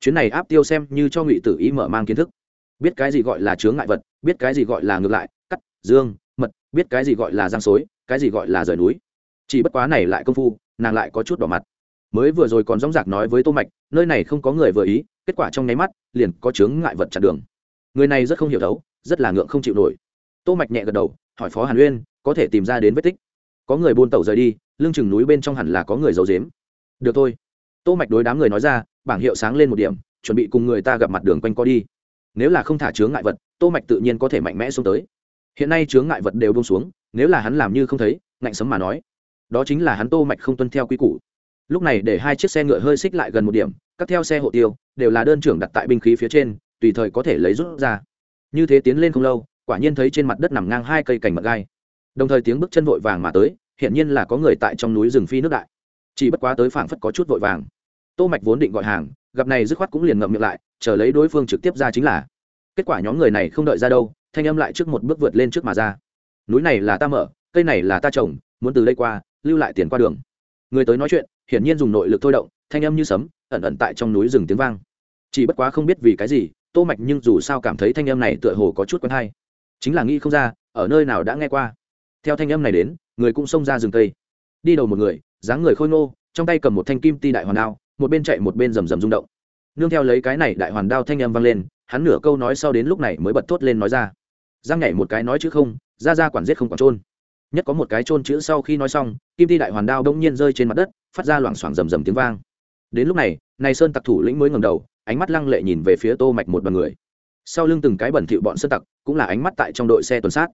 chuyến này áp tiêu xem như cho ngụy tử ý mở mang kiến thức. Biết cái gì gọi là chướng ngại vật, biết cái gì gọi là ngược lại, cắt, dương, mật, biết cái gì gọi là giang xối cái gì gọi là rời núi. Chỉ bất quá này lại công phu, nàng lại có chút đỏ mặt. Mới vừa rồi còn dóng dạc nói với tô mạch, nơi này không có người vừa ý, kết quả trong nháy mắt, liền có chướng ngại vật chặn đường. Người này rất không hiểu đấu rất là ngượng không chịu nổi. Tô mạch nhẹ gật đầu, hỏi phó hàn uyên, có thể tìm ra đến vết tích. Có người buôn tẩu rời đi, lưng chừng núi bên trong hẳn là có người giấu giếm. Được thôi tô mạch đối đám người nói ra, bảng hiệu sáng lên một điểm, chuẩn bị cùng người ta gặp mặt đường quanh co đi. Nếu là không thả chướng ngại vật, tô mạch tự nhiên có thể mạnh mẽ xuống tới. Hiện nay chướng ngại vật đều buông xuống, nếu là hắn làm như không thấy, ngạnh sấm mà nói. Đó chính là hắn tô mạch không tuân theo quy củ. Lúc này để hai chiếc xe ngựa hơi xích lại gần một điểm, các theo xe hộ tiêu, đều là đơn trưởng đặt tại binh khí phía trên, tùy thời có thể lấy rút ra. Như thế tiến lên không lâu, quả nhiên thấy trên mặt đất nằm ngang hai cây cành mật gai. Đồng thời tiếng bước chân vội vàng mà tới hiện nhiên là có người tại trong núi rừng phi nước đại chỉ bất quá tới phảng phất có chút vội vàng. Tô mạch vốn định gọi hàng, gặp này dứt khoát cũng liền ngậm miệng lại, chờ lấy đối phương trực tiếp ra chính là. Kết quả nhóm người này không đợi ra đâu, thanh âm lại trước một bước vượt lên trước mà ra. Núi này là ta mở, cây này là ta trồng, muốn từ đây qua, lưu lại tiền qua đường. Người tới nói chuyện, hiển nhiên dùng nội lực thôi động, thanh âm như sấm, ẩn ẩn tại trong núi rừng tiếng vang. Chỉ bất quá không biết vì cái gì, tô mạch nhưng dù sao cảm thấy thanh âm này tựa hồ có chút quen hay. Chính là nghĩ không ra, ở nơi nào đã nghe qua. Theo thanh âm này đến, người cũng xông ra rừng cây. Đi đầu một người dáng người khôi ngô, trong tay cầm một thanh kim ti đại hoàn đao, một bên chạy một bên rầm rầm rung động. Nương theo lấy cái này đại hoàn đao thanh âm vang lên, hắn nửa câu nói sau đến lúc này mới bật thốt lên nói ra. Giang nhảy một cái nói chứ không, ra ra quản giết không quản trôn nhất có một cái trôn chữ sau khi nói xong, kim ti đại hoàn đao đông nhiên rơi trên mặt đất, phát ra loảng xoảng rầm rầm tiếng vang. Đến lúc này này sơn tặc thủ lĩnh mới ngầm đầu, ánh mắt lăng lệ nhìn về phía tô mạch một đoàn người. Sau lưng từng cái bẩn thỉu bọn sơn tặc, cũng là ánh mắt tại trong đội xe tuần sát.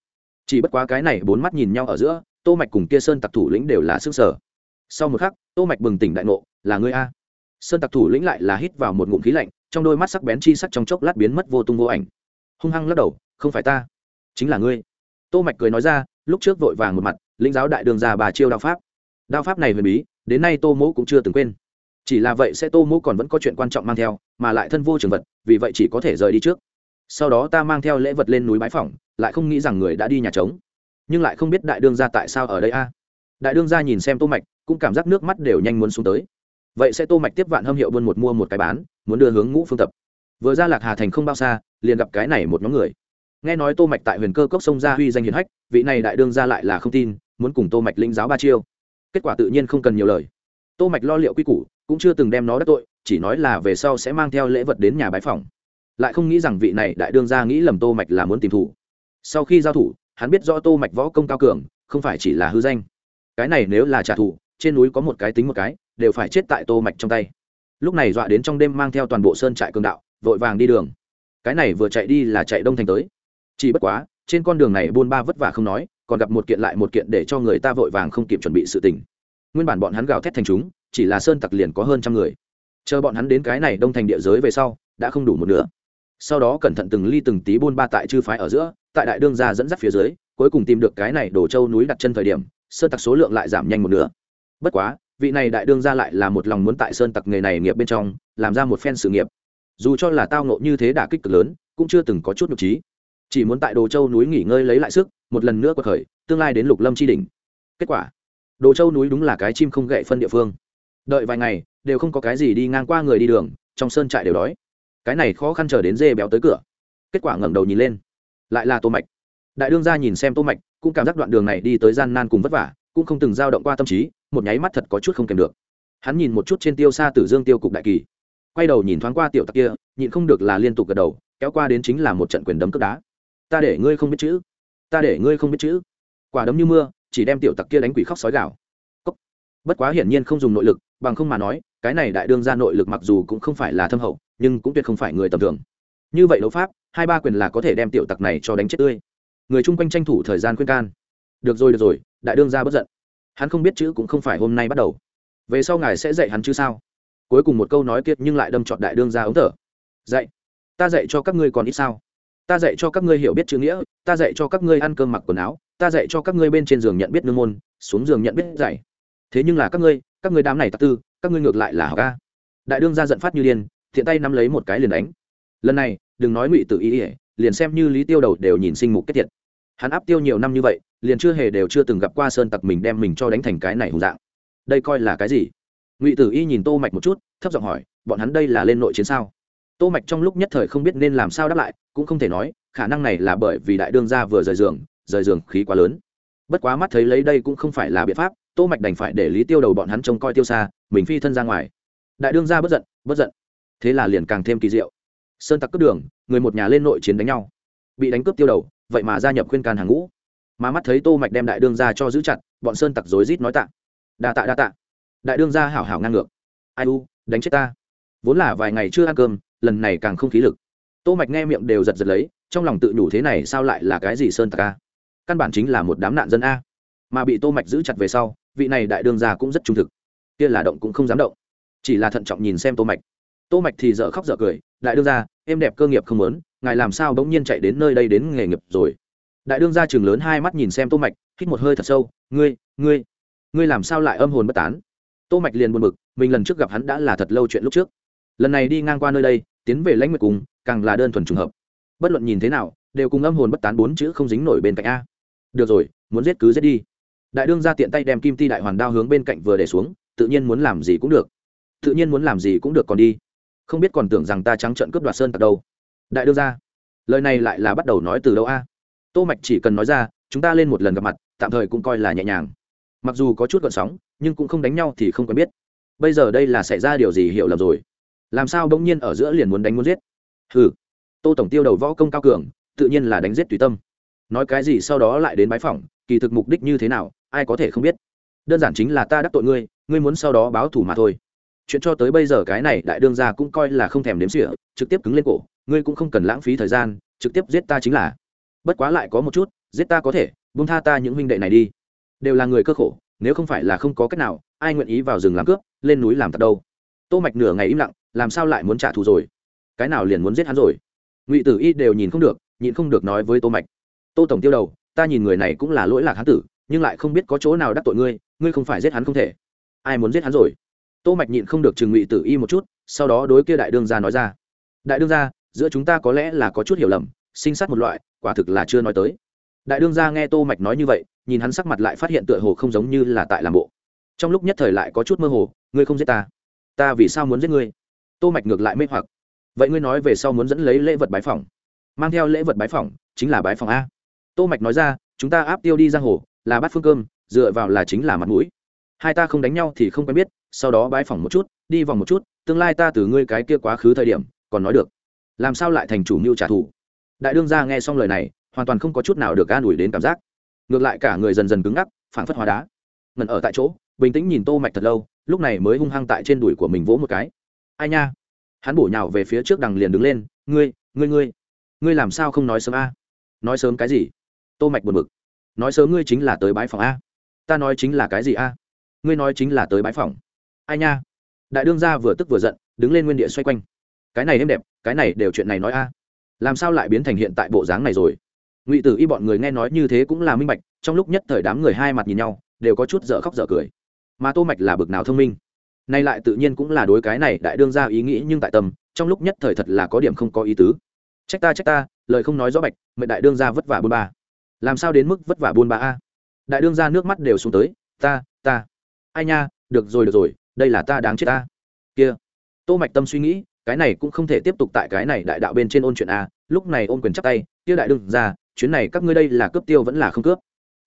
Chỉ bất quá cái này bốn mắt nhìn nhau ở giữa, tô mạch cùng kia sơn tặc thủ lĩnh đều là sức sở sau một khắc, tô mạch bừng tỉnh đại ngộ, là ngươi a? Sơn tặc thủ lĩnh lại là hít vào một ngụm khí lạnh, trong đôi mắt sắc bén chi sắc trong chốc lát biến mất vô tung vô ảnh. Hung hăng lắc đầu, không phải ta, chính là ngươi. Tô mạch cười nói ra, lúc trước vội vàng một mặt, lĩnh giáo đại đường già bà chiêu đao pháp. Đao pháp này huyền bí, đến nay tô mỗ cũng chưa từng quên. Chỉ là vậy sẽ tô mỗ còn vẫn có chuyện quan trọng mang theo, mà lại thân vô trường vật, vì vậy chỉ có thể rời đi trước. Sau đó ta mang theo lễ vật lên núi bãi phỏng, lại không nghĩ rằng người đã đi nhà trống. Nhưng lại không biết đại đương gia tại sao ở đây a đại đương gia nhìn xem tô mạch, cũng cảm giác nước mắt đều nhanh muốn xuống tới. Vậy sẽ tô mạch tiếp vạn hâm hiệu buôn một mua một cái bán, muốn đưa hướng ngũ phương tập. Vừa ra lạc hà thành không bao xa, liền gặp cái này một nhóm người. Nghe nói tô mạch tại huyền cơ cốc sông gia huy danh hiển hách, vị này đại đương gia lại là không tin, muốn cùng tô mạch linh giáo ba chiêu. Kết quả tự nhiên không cần nhiều lời. Tô mạch lo liệu quy củ, cũng chưa từng đem nó đắc tội, chỉ nói là về sau sẽ mang theo lễ vật đến nhà bái phòng lại không nghĩ rằng vị này đại đương gia nghĩ lầm tô mạch là muốn tìm thủ. Sau khi giao thủ, hắn biết rõ tô mạch võ công cao cường, không phải chỉ là hư danh cái này nếu là trả thù, trên núi có một cái tính một cái, đều phải chết tại tô mạch trong tay. Lúc này dọa đến trong đêm mang theo toàn bộ sơn trại cường đạo, vội vàng đi đường. Cái này vừa chạy đi là chạy đông thành tới. Chỉ bất quá, trên con đường này buôn ba vất vả không nói, còn gặp một kiện lại một kiện để cho người ta vội vàng không kịp chuẩn bị sự tình. Nguyên bản bọn hắn gào thét thành chúng, chỉ là sơn tặc liền có hơn trăm người. Chờ bọn hắn đến cái này đông thành địa giới về sau, đã không đủ một nửa. Sau đó cẩn thận từng ly từng tí buôn ba tại chư phái ở giữa, tại đại đương gia dẫn dắt phía dưới, cuối cùng tìm được cái này đổ châu núi đặt chân thời điểm sơn tặc số lượng lại giảm nhanh một nửa. Bất quá, vị này đại đương gia lại là một lòng muốn tại sơn tặc nghề này nghiệp bên trong, làm ra một phen sự nghiệp. Dù cho là tao nộ như thế đả kích cực lớn, cũng chưa từng có chút nhục trí. Chỉ muốn tại đồ châu núi nghỉ ngơi lấy lại sức, một lần nữa cuộc khởi, tương lai đến lục lâm tri đỉnh. Kết quả, đồ châu núi đúng là cái chim không gậy phân địa phương. Đợi vài ngày, đều không có cái gì đi ngang qua người đi đường, trong sơn trại đều đói. Cái này khó khăn chờ đến dê béo tới cửa. Kết quả ngẩng đầu nhìn lên, lại là tô mạch. Đại đương gia nhìn xem tô mạch cũng cảm giác đoạn đường này đi tới gian nan cùng vất vả, cũng không từng dao động qua tâm trí, một nháy mắt thật có chút không kèm được. Hắn nhìn một chút trên tiêu xa tử dương tiêu cục đại kỳ, quay đầu nhìn thoáng qua tiểu tặc kia, nhịn không được là liên tục gật đầu, kéo qua đến chính là một trận quyền đấm cướp đá. Ta để ngươi không biết chữ, ta để ngươi không biết chữ. Quả đấm như mưa, chỉ đem tiểu tặc kia đánh quỷ khóc sói gạo Cốc. bất quá hiển nhiên không dùng nội lực, bằng không mà nói, cái này đại đương ra nội lực mặc dù cũng không phải là thâm hậu, nhưng cũng tuyệt không phải người tầm thường. Như vậy đấu pháp, hai ba quyền là có thể đem tiểu tặc này cho đánh chết tươi người chung quanh tranh thủ thời gian khuyên can. Được rồi được rồi, đại đương ra bất giận. Hắn không biết chữ cũng không phải hôm nay bắt đầu. Về sau ngài sẽ dạy hắn chứ sao? Cuối cùng một câu nói kiệt nhưng lại đâm trọt đại đương ra ống thở. Dạy, ta dạy cho các ngươi còn ít sao? Ta dạy cho các ngươi hiểu biết chữ nghĩa, ta dạy cho các ngươi ăn cơm mặc quần áo, ta dạy cho các ngươi bên trên giường nhận biết nương môn, xuống giường nhận biết dạy. Thế nhưng là các ngươi các ngươi đám này tạc tư, các ngươi ngược lại là học ca đại đương ra giận phát như điên, thiện tay nắm lấy một cái liền đánh. Lần này, đừng nói ngụy tự ý ỉa liền xem như lý tiêu đầu đều nhìn sinh mục kết thiệt. Hắn áp tiêu nhiều năm như vậy, liền chưa hề đều chưa từng gặp qua sơn tặc mình đem mình cho đánh thành cái này hùng dạng. Đây coi là cái gì? Ngụy tử y nhìn tô mạch một chút, thấp giọng hỏi, bọn hắn đây là lên nội chiến sao? Tô mạch trong lúc nhất thời không biết nên làm sao đáp lại, cũng không thể nói, khả năng này là bởi vì đại đương gia vừa rời giường rời giường khí quá lớn. Bất quá mắt thấy lấy đây cũng không phải là biện pháp, tô mạch đành phải để lý tiêu đầu bọn hắn trông coi tiêu xa mình phi thân ra ngoài. Đại đương gia bất giận bất giận. Thế là liền càng thêm kỳ diệu sơn tặc cướp đường, người một nhà lên nội chiến đánh nhau. Bị đánh cướp tiêu đầu, vậy mà gia nhập khuyên can hàng ngũ. Mà mắt thấy tô mạch đem đại đương gia cho giữ chặt, bọn sơn tặc rối rít nói tạ. Đa tạ đa tạ. Đại đương gia hảo hảo ngang ngược. Ai u, đánh chết ta. Vốn là vài ngày chưa ăn cơm, lần này càng không khí lực. Tô mạch nghe miệng đều giật giật lấy, trong lòng tự nhủ thế này sao lại là cái gì sơn tặc a? Căn bản chính là một đám nạn dân a. Mà bị tô mạch giữ chặt về sau, vị này đại đương gia cũng rất trung thực. Kia là động cũng không dám động. Chỉ là thận trọng nhìn xem tô mạch. Tô mạch thì dở khóc dở cười đại đương gia, em đẹp cơ nghiệp không muốn, ngài làm sao bỗng nhiên chạy đến nơi đây đến nghề nghiệp rồi? Đại đương gia trường lớn hai mắt nhìn xem tô mạch, hít một hơi thật sâu, ngươi ngươi ngươi làm sao lại âm hồn bất tán? Tô mạch liền buồn bực, mình lần trước gặp hắn đã là thật lâu chuyện lúc trước. Lần này đi ngang qua nơi đây, tiến về lãnh nguyệt cùng, càng là đơn thuần trùng hợp. Bất luận nhìn thế nào, đều cùng âm hồn bất tán bốn chữ không dính nổi bên cạnh a. Được rồi, muốn giết cứ giết đi. Đại đương ra tiện tay đem kim ti đại hoàn đao hướng bên cạnh vừa để xuống, tự nhiên muốn làm gì cũng được. Tự nhiên muốn làm gì cũng được còn đi không biết còn tưởng rằng ta trắng trợn cướp đoạt sơn tặc đâu. Đại đương ra lời này lại là bắt đầu nói từ đâu a? Tô mạch chỉ cần nói ra, chúng ta lên một lần gặp mặt, tạm thời cũng coi là nhẹ nhàng. Mặc dù có chút gợn sóng, nhưng cũng không đánh nhau thì không quen biết. Bây giờ đây là xảy ra điều gì hiểu lầm rồi? Làm sao bỗng nhiên ở giữa liền muốn đánh muốn giết? Hừ. Tô tổng tiêu đầu võ công cao cường, tự nhiên là đánh giết tùy tâm. Nói cái gì sau đó lại đến bái phỏng, kỳ thực mục đích như thế nào, ai có thể không biết. Đơn giản chính là ta đắc tội ngươi ngươi muốn sau đó báo thủ mà thôi chuyện cho tới bây giờ cái này đại đương gia cũng coi là không thèm đếm xỉa, trực tiếp cứng lên cổ, ngươi cũng không cần lãng phí thời gian, trực tiếp giết ta chính là. Bất quá lại có một chút, giết ta có thể, buông tha ta những huynh đệ này đi. Đều là người cơ khổ, nếu không phải là không có cách nào, ai nguyện ý vào rừng làm cướp, lên núi làm thật đâu. Tô mạch nửa ngày im lặng, làm sao lại muốn trả thù rồi? Cái nào liền muốn giết hắn rồi? Ngụy tử y đều nhìn không được, nhịn không được nói với tô mạch. Tô tổng tiêu đầu, ta nhìn người này cũng là lỗi lạc hắn tử, nhưng lại không biết có chỗ nào đắc tội ngươi ngươi không phải giết hắn không thể. Ai muốn giết hắn rồi? Tô mạch nhịn không được trừng ngụy tử y một chút, sau đó đối kia đại đương gia nói ra. Đại đương gia, giữa chúng ta có lẽ là có chút hiểu lầm, sinh sát một loại, quả thực là chưa nói tới. Đại đương gia nghe tô mạch nói như vậy, nhìn hắn sắc mặt lại phát hiện tựa hồ không giống như là tại làm bộ. Trong lúc nhất thời lại có chút mơ hồ, ngươi không giết ta. Ta vì sao muốn giết ngươi? Tô mạch ngược lại mê hoặc. Vậy ngươi nói về sau muốn dẫn lấy lễ vật bái phỏng. Mang theo lễ vật bái phỏng, chính là bái phỏng a. Tô mạch nói ra, chúng ta áp tiêu đi giang hồ, là bắt phương cơm, dựa vào là chính là mặt mũi. Hai ta không đánh nhau thì không quen biết sau đó bái phỏng một chút, đi vòng một chút, tương lai ta từ ngươi cái kia quá khứ thời điểm, còn nói được. Làm sao lại thành chủ mưu trả thù? Đại đương gia nghe xong lời này, hoàn toàn không có chút nào được an ủi đến cảm giác. Ngược lại cả người dần dần cứng ngắc, phảng phất hóa đá. Ngẩn ở tại chỗ, bình tĩnh nhìn tô mạch thật lâu, lúc này mới hung hăng tại trên đùi của mình vỗ một cái. Ai nha? Hắn bổ nhào về phía trước đằng liền đứng lên, ngươi ngươi ngươi ngươi làm sao không nói sớm a? Nói sớm cái gì? Tô mạch buồn bực. Nói sớm ngươi chính là tới bãi phòng a? Ta nói chính là cái gì a? Ngươi nói chính là tới bãi phòng ai nha? Đại đương gia vừa tức vừa giận, đứng lên nguyên địa xoay quanh. Cái này êm đẹp, cái này đều chuyện này nói a. Làm sao lại biến thành hiện tại bộ dáng này rồi? Ngụy tử y bọn người nghe nói như thế cũng là minh bạch, trong lúc nhất thời đám người hai mặt nhìn nhau, đều có chút dở khóc dở cười. Mà tô mạch là bực nào thông minh? Nay lại tự nhiên cũng là đối cái này đại đương ra ý nghĩ nhưng tại tâm, trong lúc nhất thời thật là có điểm không có ý tứ. Trách ta trách ta, lời không nói rõ bạch, mệnh đại đương ra vất vả buôn ba. Làm sao đến mức vất vả buôn ba a? Đại đương ra nước mắt đều xuống tới, ta ta. Ai nha, được rồi được rồi đây là ta đáng chết ta. Kia. Tô mạch tâm suy nghĩ, cái này cũng không thể tiếp tục tại cái này đại đạo bên trên ôn chuyện a. Lúc này ôn quyền chắp tay, kia đại đương ra chuyến này các ngươi đây là cướp tiêu vẫn là không cướp?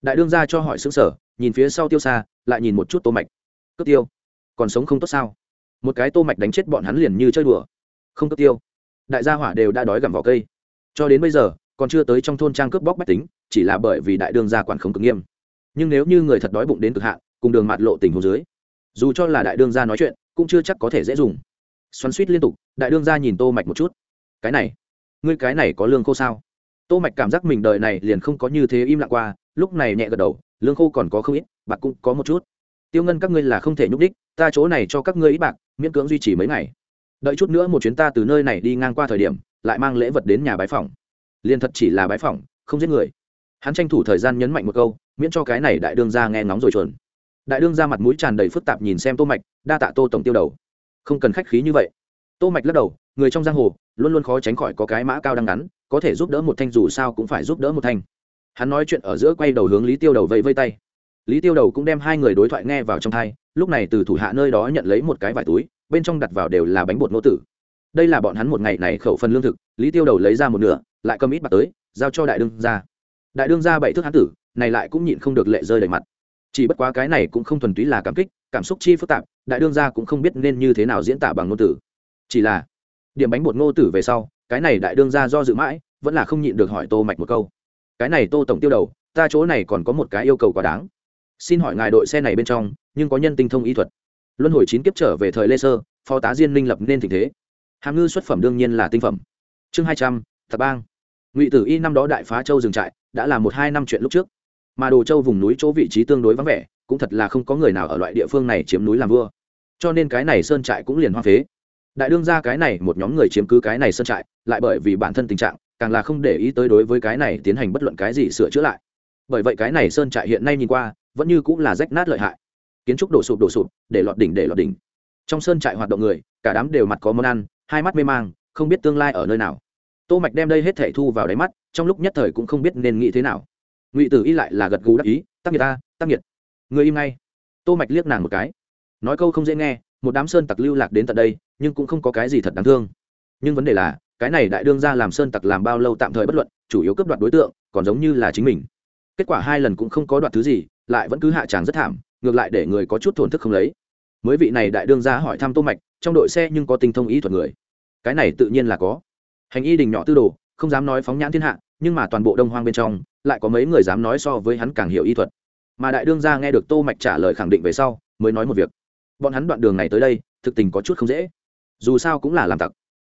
Đại đương ra cho hỏi xứng sở nhìn phía sau tiêu xa, lại nhìn một chút tô mạch. Cướp tiêu? Còn sống không tốt sao? Một cái tô mạch đánh chết bọn hắn liền như chơi đùa. Không cướp tiêu. Đại gia hỏa đều đã đói gặm vỏ cây. Cho đến bây giờ, còn chưa tới trong thôn trang cướp bóc bách tính, chỉ là bởi vì đại đương gia quản không cực nghiêm. Nhưng nếu như người thật đói bụng đến cực hạn, cùng đường mạt lộ tình hồ dưới dù cho là đại đương gia nói chuyện, cũng chưa chắc có thể dễ dùng. Xoắn suýt liên tục, đại đương gia nhìn tô mạch một chút. Cái này, ngươi cái này có lương khô sao? Tô mạch cảm giác mình đời này liền không có như thế im lặng qua, lúc này nhẹ gật đầu, lương khô còn có không ít, bạc cũng có một chút. Tiêu ngân các ngươi là không thể nhúc đích ta chỗ này cho các ngươi ít bạc, miễn cưỡng duy trì mấy ngày. Đợi chút nữa một chuyến ta từ nơi này đi ngang qua thời điểm, lại mang lễ vật đến nhà bái phòng liền thật chỉ là bái phòng không giết người. Hắn tranh thủ thời gian nhấn mạnh một câu, miễn cho cái này đại đương ra nghe ngóng rồi chuẩn đại đương ra mặt mũi tràn đầy phức tạp nhìn xem tô mạch, đa tạ tô tổng tiêu đầu. Không cần khách khí như vậy. Tô mạch lắc đầu, người trong giang hồ, luôn luôn khó tránh khỏi có cái mã cao đang ngắn, có thể giúp đỡ một thanh dù sao cũng phải giúp đỡ một thanh. Hắn nói chuyện ở giữa quay đầu hướng lý tiêu đầu vẫy vây tay. Lý tiêu đầu cũng đem hai người đối thoại nghe vào trong thai, lúc này từ thủ hạ nơi đó nhận lấy một cái vải túi, bên trong đặt vào đều là bánh bột nô tử. Đây là bọn hắn một ngày này khẩu phần lương thực, lý tiêu đầu lấy ra một nửa, lại cầm ít bạc tới, giao cho đại đương gia. Đại đương gia bảy thước hán tử, này lại cũng nhịn không được lệ rơi đầy mặt chỉ bất quá cái này cũng không thuần túy là cảm kích, cảm xúc chi phức tạp, đại đương gia cũng không biết nên như thế nào diễn tả bằng ngôn tử chỉ là, điểm bánh bột ngô tử về sau, cái này đại đương gia do dự mãi, vẫn là không nhịn được hỏi tô mạch một câu. Cái này tô tổng tiêu đầu, ta chỗ này còn có một cái yêu cầu quá đáng. Xin hỏi ngài đội xe này bên trong, nhưng có nhân tinh thông y thuật. Luân hồi chín kiếp trở về thời lê sơ, phó tá diên minh lập nên tình thế. Hàm ngư xuất phẩm đương nhiên là tinh phẩm. Chương hai trăm, thập bang. Ngụy tử y năm đó đại phá châu dừng trại, đã là một hai năm chuyện lúc trước mà đồ châu vùng núi chỗ vị trí tương đối vắng vẻ, cũng thật là không có người nào ở loại địa phương này chiếm núi làm vua. Cho nên cái này sơn trại cũng liền hoa phế. Đại đương ra cái này, một nhóm người chiếm cứ cái này sơn trại, lại bởi vì bản thân tình trạng, càng là không để ý tới đối với cái này tiến hành bất luận cái gì sửa chữa lại. Bởi vậy cái này sơn trại hiện nay nhìn qua, vẫn như cũng là rách nát lợi hại. Kiến trúc đổ sụp đổ sụp, để lọt đỉnh, để lọt đỉnh. Trong sơn trại hoạt động người, cả đám đều mặt có món ăn, hai mắt mê mang, không biết tương lai ở nơi nào. Tô mạch đem đây hết thể thu vào đáy mắt, trong lúc nhất thời cũng không biết nên nghĩ thế nào ngụy tử y lại là gật gù đắc ý, tắc nghiệt ta, tắc nghiệt người im ngay. Tô mạch liếc nàng một cái. Nói câu không dễ nghe, một đám sơn tặc lưu lạc đến tận đây, nhưng cũng không có cái gì thật đáng thương. Nhưng vấn đề là, cái này đại đương ra làm sơn tặc làm bao lâu tạm thời bất luận, chủ yếu cướp đoạt đối tượng, còn giống như là chính mình. Kết quả hai lần cũng không có đoạt thứ gì, lại vẫn cứ hạ tràng rất thảm, ngược lại để người có chút thổn thức không lấy. Mới vị này đại đương ra hỏi thăm tô mạch, trong đội xe nhưng có tinh thông ý thuật người. Cái này tự nhiên là có. Hành y đình nhỏ tư đồ không dám nói phóng nhãn thiên hạ, nhưng mà toàn bộ đông hoang bên trong, lại có mấy người dám nói so với hắn càng hiểu y thuật. Mà đại đương gia nghe được tô mạch trả lời khẳng định về sau, mới nói một việc. Bọn hắn đoạn đường này tới đây, thực tình có chút không dễ. Dù sao cũng là làm tặc.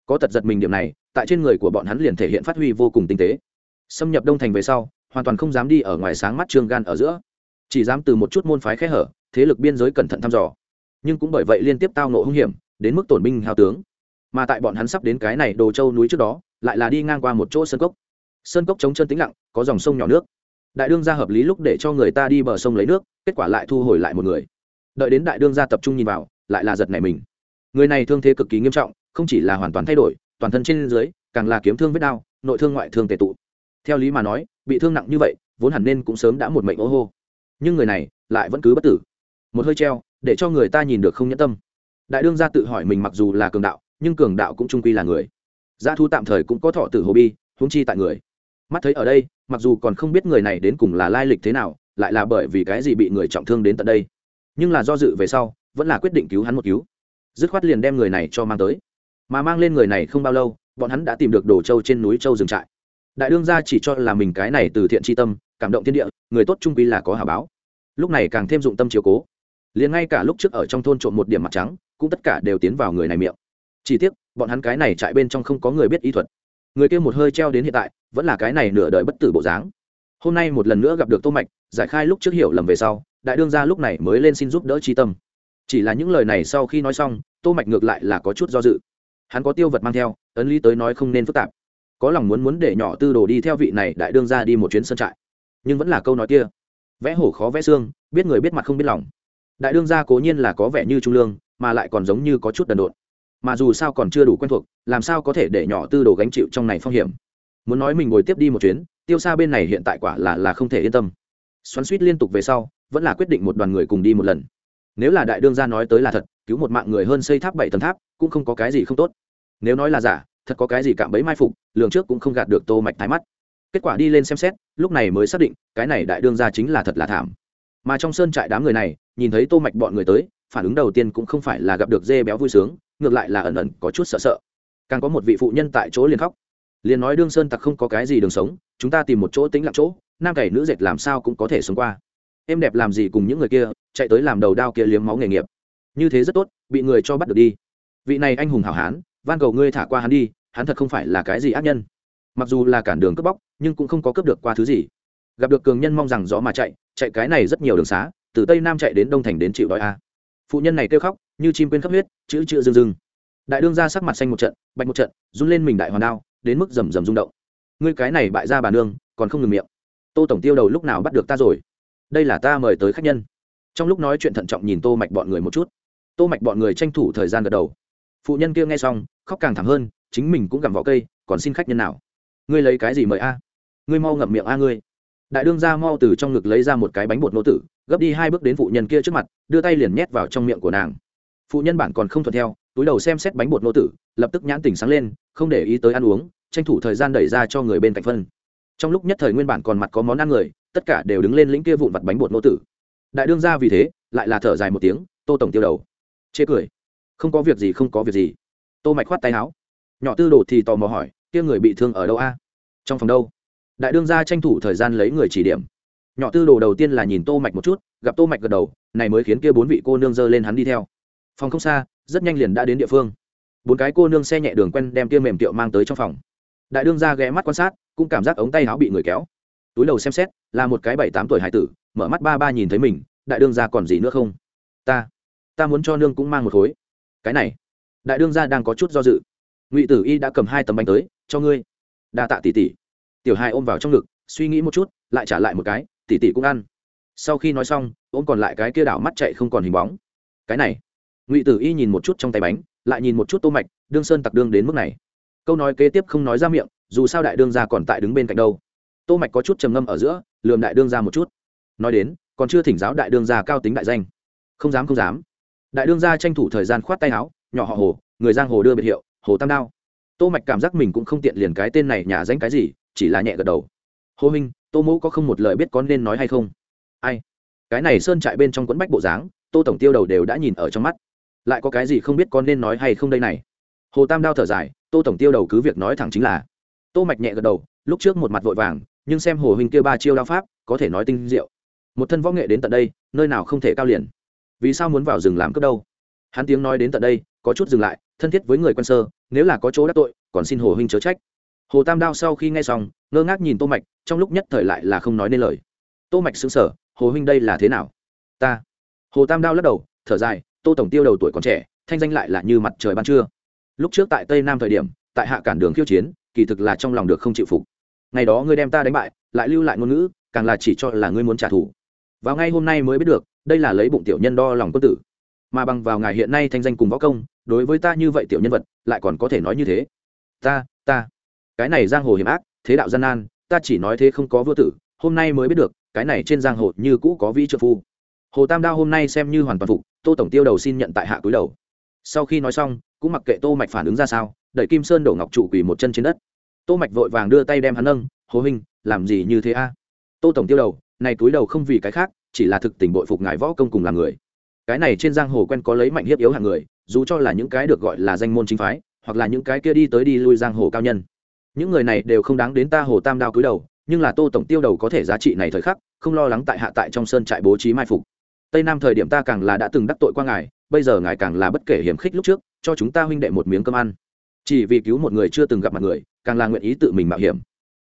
Có tật giật mình điểm này, tại trên người của bọn hắn liền thể hiện phát huy vô cùng tinh tế. Xâm nhập đông thành về sau, hoàn toàn không dám đi ở ngoài sáng mắt trương gan ở giữa. Chỉ dám từ một chút môn phái khẽ hở, thế lực biên giới cẩn thận thăm dò. Nhưng cũng bởi vậy liên tiếp tao nộ hung hiểm, đến mức tổn binh hào tướng. Mà tại bọn hắn sắp đến cái này đồ châu núi trước đó lại là đi ngang qua một chỗ sơn cốc. Sơn cốc chống chân tĩnh lặng, có dòng sông nhỏ nước. Đại đương ra hợp lý lúc để cho người ta đi bờ sông lấy nước, kết quả lại thu hồi lại một người. Đợi đến đại đương ra tập trung nhìn vào, lại là giật nảy mình. Người này thương thế cực kỳ nghiêm trọng, không chỉ là hoàn toàn thay đổi, toàn thân trên dưới, càng là kiếm thương vết đau, nội thương ngoại thương tệ tụ. Theo lý mà nói, bị thương nặng như vậy, vốn hẳn nên cũng sớm đã một mệnh ô hô. Nhưng người này lại vẫn cứ bất tử. Một hơi treo, để cho người ta nhìn được không nhẫn tâm. Đại đương gia tự hỏi mình mặc dù là cường đạo, nhưng cường đạo cũng trung quy là người gia thu tạm thời cũng có thọ tử hồ bi húng chi tại người. Mắt thấy ở đây, mặc dù còn không biết người này đến cùng là lai lịch thế nào, lại là bởi vì cái gì bị người trọng thương đến tận đây. Nhưng là do dự về sau, vẫn là quyết định cứu hắn một cứu. Dứt khoát liền đem người này cho mang tới. Mà mang lên người này không bao lâu, bọn hắn đã tìm được đồ châu trên núi châu rừng trại. Đại đương gia chỉ cho là mình cái này từ thiện tri tâm, cảm động thiên địa, người tốt trung quy là có hà báo. Lúc này càng thêm dụng tâm chiếu cố. Liền ngay cả lúc trước ở trong thôn trộm một điểm mặt trắng, cũng tất cả đều tiến vào người này miệng. Chỉ tiếc bọn hắn cái này trại bên trong không có người biết y thuật. Người kia một hơi treo đến hiện tại, vẫn là cái này nửa đời bất tử bộ dáng. Hôm nay một lần nữa gặp được tô mạch, giải khai lúc trước hiểu lầm về sau, đại đương gia lúc này mới lên xin giúp đỡ chi tâm. Chỉ là những lời này sau khi nói xong, tô mạch ngược lại là có chút do dự. Hắn có tiêu vật mang theo, ấn lý tới nói không nên phức tạp. Có lòng muốn muốn để nhỏ tư đồ đi theo vị này đại đương gia đi một chuyến sân trại. Nhưng vẫn là câu nói kia. Vẽ hổ khó vẽ xương, biết người biết mặt không biết lòng. Đại đương gia cố nhiên là có vẻ như trung lương, mà lại còn giống như có chút đần độn mà dù sao còn chưa đủ quen thuộc, làm sao có thể để nhỏ tư đồ gánh chịu trong này phong hiểm? Muốn nói mình ngồi tiếp đi một chuyến, tiêu xa bên này hiện tại quả là là không thể yên tâm. Xoắn suýt liên tục về sau, vẫn là quyết định một đoàn người cùng đi một lần. Nếu là đại đương gia nói tới là thật, cứu một mạng người hơn xây tháp bảy tầng tháp, cũng không có cái gì không tốt. Nếu nói là giả, thật có cái gì cạm bẫy mai phục, lường trước cũng không gạt được tô mạch thái mắt. Kết quả đi lên xem xét, lúc này mới xác định, cái này đại đương gia chính là thật là thảm. Mà trong sơn trại đám người này, nhìn thấy tô mạch bọn người tới phản ứng đầu tiên cũng không phải là gặp được dê béo vui sướng, ngược lại là ẩn ẩn có chút sợ sợ. Càng có một vị phụ nhân tại chỗ liền khóc. Liền nói đương sơn tặc không có cái gì đường sống, chúng ta tìm một chỗ tĩnh lặng chỗ, nam cày nữ dệt làm sao cũng có thể sống qua. Em đẹp làm gì cùng những người kia, chạy tới làm đầu đao kia liếm máu nghề nghiệp. Như thế rất tốt, bị người cho bắt được đi. Vị này anh hùng hảo hán, van cầu ngươi thả qua hắn đi, hắn thật không phải là cái gì ác nhân. Mặc dù là cản đường cướp bóc, nhưng cũng không có cướp được qua thứ gì. Gặp được cường nhân mong rằng gió mà chạy chạy cái này rất nhiều đường xá, từ tây nam chạy đến đông thành đến chịu đói a phụ nhân này kêu khóc, như chim quên khắp huyết, chữ chữ rừng rừng đại đương ra sắc mặt xanh một trận, bạch một trận, run lên mình đại hoàn đao, đến mức rầm rầm rung động. Ngươi cái này bại ra bà nương, còn không ngừng miệng. Tô tổng tiêu đầu lúc nào bắt được ta rồi? Đây là ta mời tới khách nhân. Trong lúc nói chuyện thận trọng nhìn tô mạch bọn người một chút. Tô mạch bọn người tranh thủ thời gian gật đầu. Phụ nhân kia nghe xong, khóc càng thảm hơn, chính mình cũng gặm vỏ cây, còn xin khách nhân nào? Ngươi lấy cái gì mời a? Ngươi mau ngậm miệng a ngươi đại đương gia mau từ trong ngực lấy ra một cái bánh bột nô tử, gấp đi hai bước đến phụ nhân kia trước mặt, đưa tay liền nhét vào trong miệng của nàng. Phụ nhân bản còn không thuận theo, túi đầu xem xét bánh bột nô tử, lập tức nhãn tỉnh sáng lên, không để ý tới ăn uống, tranh thủ thời gian đẩy ra cho người bên cạnh phân. Trong lúc nhất thời nguyên bản còn mặt có món ăn người, tất cả đều đứng lên lĩnh kia vụn vặt bánh bột nô tử. Đại đương gia vì thế, lại là thở dài một tiếng, tô tổng tiêu đầu. Chê cười. Không có việc gì, không có việc gì. Tô mạch khoát tay áo. Nhỏ tư đồ thì tò mò hỏi, kia người bị thương ở đâu a? Trong phòng đâu? Đại đương gia tranh thủ thời gian lấy người chỉ điểm. Nhỏ tư đồ đầu tiên là nhìn tô mạch một chút, gặp tô mạch gật đầu, này mới khiến kia bốn vị cô nương dơ lên hắn đi theo. Phòng không xa, rất nhanh liền đã đến địa phương. Bốn cái cô nương xe nhẹ đường quen đem kia mềm tiệu mang tới trong phòng. Đại đương gia ghé mắt quan sát, cũng cảm giác ống tay áo bị người kéo. Túi đầu xem xét, là một cái bảy tám tuổi hải tử, mở mắt ba ba nhìn thấy mình, đại đương gia còn gì nữa không? Ta ta muốn cho nương cũng mang một khối. Cái này, đại đương gia đang có chút do dự. Ngụy tử y đã cầm hai tấm bánh tới, cho ngươi. Đa tạ tỷ tỷ tiểu hai ôm vào trong ngực, suy nghĩ một chút, lại trả lại một cái tỉ tỉ cũng ăn. Sau khi nói xong, ôm còn lại cái kia đảo mắt chạy không còn hình bóng. Cái này, ngụy tử y nhìn một chút trong tay bánh, lại nhìn một chút tô mạch, đương sơn tặc đương đến mức này. Câu nói kế tiếp không nói ra miệng, dù sao đại đương gia còn tại đứng bên cạnh đâu. Tô mạch có chút trầm ngâm ở giữa, lườm đại đương gia một chút. Nói đến, còn chưa thỉnh giáo đại đương gia cao tính đại danh. Không dám không dám. Đại đương gia tranh thủ thời gian khoát tay áo, nhỏ họ hồ, người giang hồ đưa biệt hiệu, hồ tam đao. Tô mạch cảm giác mình cũng không tiện liền cái tên này nhà danh cái gì chỉ là nhẹ gật đầu. Hồ minh tô mẫu có không một lời biết có nên nói hay không? Ai? Cái này sơn trại bên trong quẫn bách bộ dáng, tô tổng tiêu đầu đều đã nhìn ở trong mắt. Lại có cái gì không biết có nên nói hay không đây này? Hồ tam đao thở dài, tô tổng tiêu đầu cứ việc nói thẳng chính là. Tô mạch nhẹ gật đầu, lúc trước một mặt vội vàng, nhưng xem hồ huynh kia ba chiêu đao pháp, có thể nói tinh diệu. Một thân võ nghệ đến tận đây, nơi nào không thể cao liền. Vì sao muốn vào rừng làm cướp đâu? Hắn tiếng nói đến tận đây, có chút dừng lại, thân thiết với người quân sơ, nếu là có chỗ đắc tội, còn xin hồ huynh chớ trách hồ tam đao sau khi nghe xong, ngơ ngác nhìn tô mạch, trong lúc nhất thời lại là không nói nên lời. Tô mạch sững sờ, hồ huynh đây là thế nào? Ta. Hồ tam đao lắc đầu, thở dài, tô tổng tiêu đầu tuổi còn trẻ, thanh danh lại là như mặt trời ban trưa. Lúc trước tại tây nam thời điểm, tại hạ cản đường khiêu chiến, kỳ thực là trong lòng được không chịu phục. Ngày đó ngươi đem ta đánh bại, lại lưu lại ngôn ngữ, càng là chỉ cho là ngươi muốn trả thù. Vào ngay hôm nay mới biết được, đây là lấy bụng tiểu nhân đo lòng quân tử. Mà bằng vào ngài hiện nay thanh danh cùng võ công, đối với ta như vậy tiểu nhân vật, lại còn có thể nói như thế. Ta ta cái này giang hồ hiểm ác, thế đạo gian nan, ta chỉ nói thế không có vua tử, hôm nay mới biết được, cái này trên giang hồ như cũ có vĩ trợ phu. Hồ tam đao hôm nay xem như hoàn toàn phục, tô tổng tiêu đầu xin nhận tại hạ cúi đầu. Sau khi nói xong, cũng mặc kệ tô mạch phản ứng ra sao, đẩy kim sơn đổ ngọc trụ quỳ một chân trên đất. Tô mạch vội vàng đưa tay đem hắn nâng, hồ huynh, làm gì như thế a? Tô tổng tiêu đầu, này cúi đầu không vì cái khác, chỉ là thực tình bội phục ngài võ công cùng là người. Cái này trên giang hồ quen có lấy mạnh hiếp yếu hạng người, dù cho là những cái được gọi là danh môn chính phái, hoặc là những cái kia đi tới đi lui giang hồ cao nhân những người này đều không đáng đến ta hồ tam đao cúi đầu, nhưng là tô tổng tiêu đầu có thể giá trị này thời khắc, không lo lắng tại hạ tại trong sơn trại bố trí mai phục. Tây nam thời điểm ta càng là đã từng đắc tội qua ngài, bây giờ ngài càng là bất kể hiểm khích lúc trước, cho chúng ta huynh đệ một miếng cơm ăn. Chỉ vì cứu một người chưa từng gặp mặt người, càng là nguyện ý tự mình mạo hiểm.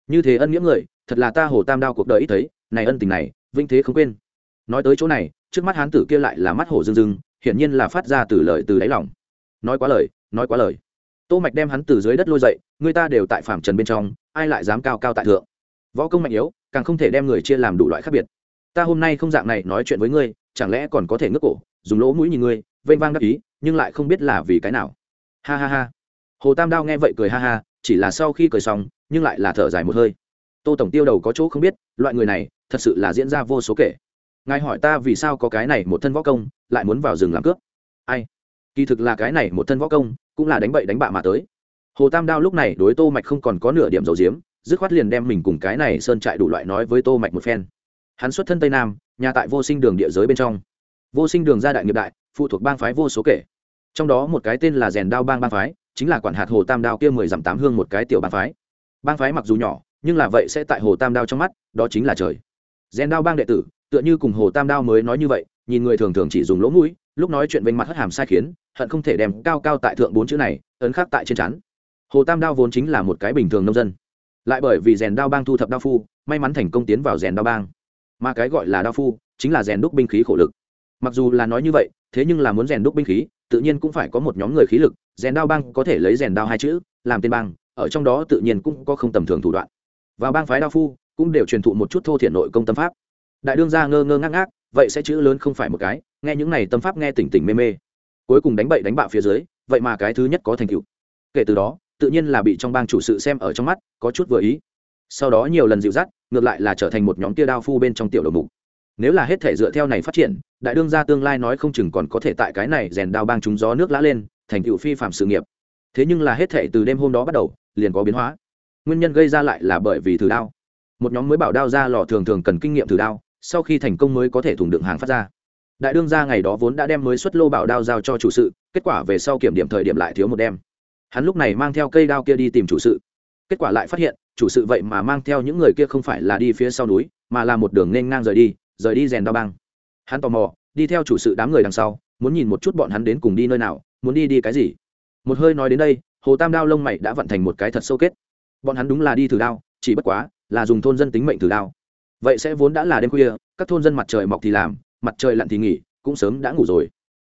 Như thế ân nghĩa người, thật là ta hồ tam đao cuộc đời ít thấy, này ân tình này, vinh thế không quên. Nói tới chỗ này, trước mắt hán tử kia lại là mắt hổ rưng rưng, hiển nhiên là phát ra từ lời từ đáy lòng. Nói quá lời, nói quá lời tô mạch đem hắn từ dưới đất lôi dậy, người ta đều tại phạm trần bên trong, ai lại dám cao cao tại thượng? Võ công mạnh yếu, càng không thể đem người chia làm đủ loại khác biệt. Ta hôm nay không dạng này nói chuyện với ngươi, chẳng lẽ còn có thể ngước cổ, dùng lỗ mũi nhìn ngươi, vênh vang đắc ý, nhưng lại không biết là vì cái nào. Ha ha ha. Hồ tam đao nghe vậy cười ha ha, chỉ là sau khi cười xong, nhưng lại là thở dài một hơi. Tô tổng tiêu đầu có chỗ không biết, loại người này, thật sự là diễn ra vô số kể. Ngài hỏi ta vì sao có cái này một thân võ công, lại muốn vào rừng làm cướp. Ai? Kỳ thực là cái này một thân võ công, cũng là đánh bậy đánh bạ mà tới. Hồ tam đao lúc này đối tô mạch không còn có nửa điểm dầu diếm dứt khoát liền đem mình cùng cái này sơn trại đủ loại nói với tô mạch một phen. Hắn xuất thân tây nam, nhà tại vô sinh đường địa giới bên trong. Vô sinh đường gia đại nghiệp đại, phụ thuộc bang phái vô số kể. Trong đó một cái tên là rèn đao bang bang phái, chính là quản hạt hồ tam đao kia mười dặm tám hương một cái tiểu bang phái. Bang phái mặc dù nhỏ, nhưng là vậy sẽ tại hồ tam đao trong mắt, đó chính là trời. Rèn đao bang đệ tử, tựa như cùng hồ tam đao mới nói như vậy, nhìn người thường thường chỉ dùng lỗ mũi lúc nói chuyện vênh mặt hất hàm sai khiến, hận không thể đem cao cao tại thượng bốn chữ này, ấn khắc tại trên chắn hồ tam đao vốn chính là một cái bình thường nông dân. Lại bởi vì rèn đao bang thu thập đao phu, may mắn thành công tiến vào rèn đao bang. Mà cái gọi là đao phu, chính là rèn đúc binh khí khổ lực. Mặc dù là nói như vậy, thế nhưng là muốn rèn đúc binh khí, tự nhiên cũng phải có một nhóm người khí lực, rèn đao bang có thể lấy rèn đao hai chữ, làm tên bang, ở trong đó tự nhiên cũng có không tầm thường thủ đoạn. Và bang phái đao phu cũng đều truyền thụ một chút thô thiện nội công tâm pháp. Đại đương gia ngơ ngơ ngác ngác, vậy sẽ chữ lớn không phải một cái nghe những này tâm pháp nghe tỉnh tỉnh mê mê. Cuối cùng đánh bậy đánh bạo phía dưới, vậy mà cái thứ nhất có thành tựu. Kể từ đó, tự nhiên là bị trong bang chủ sự xem ở trong mắt, có chút vừa ý. Sau đó nhiều lần dịu dắt, ngược lại là trở thành một nhóm tia đao phu bên trong tiểu đầu mục. Nếu là hết thể dựa theo này phát triển, đại đương gia tương lai nói không chừng còn có thể tại cái này rèn đao bang chúng gió nước lã lên, thành tựu phi phạm sự nghiệp. Thế nhưng là hết thể từ đêm hôm đó bắt đầu, liền có biến hóa. Nguyên nhân gây ra lại là bởi vì thử đao. Một nhóm mới bảo đao ra lò thường thường cần kinh nghiệm thử đao, sau khi thành công mới có thể thủng đựng hàng phát ra đại đương gia ngày đó vốn đã đem mới xuất lô bảo đao giao cho chủ sự, kết quả về sau kiểm điểm thời điểm lại thiếu một đem. Hắn lúc này mang theo cây đao kia đi tìm chủ sự. Kết quả lại phát hiện, chủ sự vậy mà mang theo những người kia không phải là đi phía sau núi, mà là một đường nên ngang rời đi rời đi rèn đao băng. Hắn tò mò, đi theo chủ sự đám người đằng sau, muốn nhìn một chút bọn hắn đến cùng đi nơi nào, muốn đi đi cái gì. Một hơi nói đến đây, hồ tam đao lông mày đã vận thành một cái thật sâu kết. Bọn hắn đúng là đi thử đao, chỉ bất quá là dùng thôn dân tính mệnh thử đao. Vậy sẽ vốn đã là đêm khuya, các thôn dân mặt trời mọc thì làm mặt trời lặn thì nghỉ, cũng sớm đã ngủ rồi.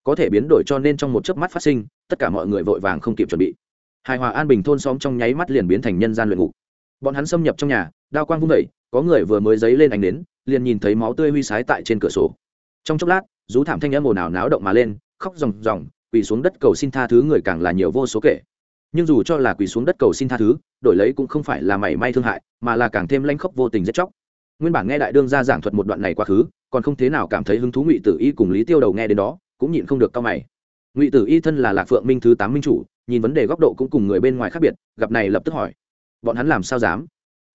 Có thể biến đổi cho nên trong một chớp mắt phát sinh, tất cả mọi người vội vàng không kịp chuẩn bị. Hài hòa an bình thôn xóm trong nháy mắt liền biến thành nhân gian luyện ngục. Bọn hắn xâm nhập trong nhà, đao quang vung vẩy có người vừa mới dấy lên ánh đến liền nhìn thấy máu tươi huy sái tại trên cửa sổ. Trong chốc lát, rú thảm thanh âm ồn ào náo động mà lên, khóc ròng ròng, quỳ xuống đất cầu xin tha thứ người càng là nhiều vô số kể. Nhưng dù cho là quỳ xuống đất cầu xin tha thứ, đổi lấy cũng không phải là mảy may thương hại, mà là càng thêm lanh khóc vô tình giết chóc. Nguyên bản nghe đại đương ra giảng thuật một đoạn này quá khứ còn không thế nào cảm thấy hứng thú ngụy tử y cùng lý tiêu đầu nghe đến đó, cũng nhịn không được cao mày. Ngụy tử y thân là lạc phượng minh thứ tám minh chủ, nhìn vấn đề góc độ cũng cùng người bên ngoài khác biệt, gặp này lập tức hỏi, bọn hắn làm sao dám?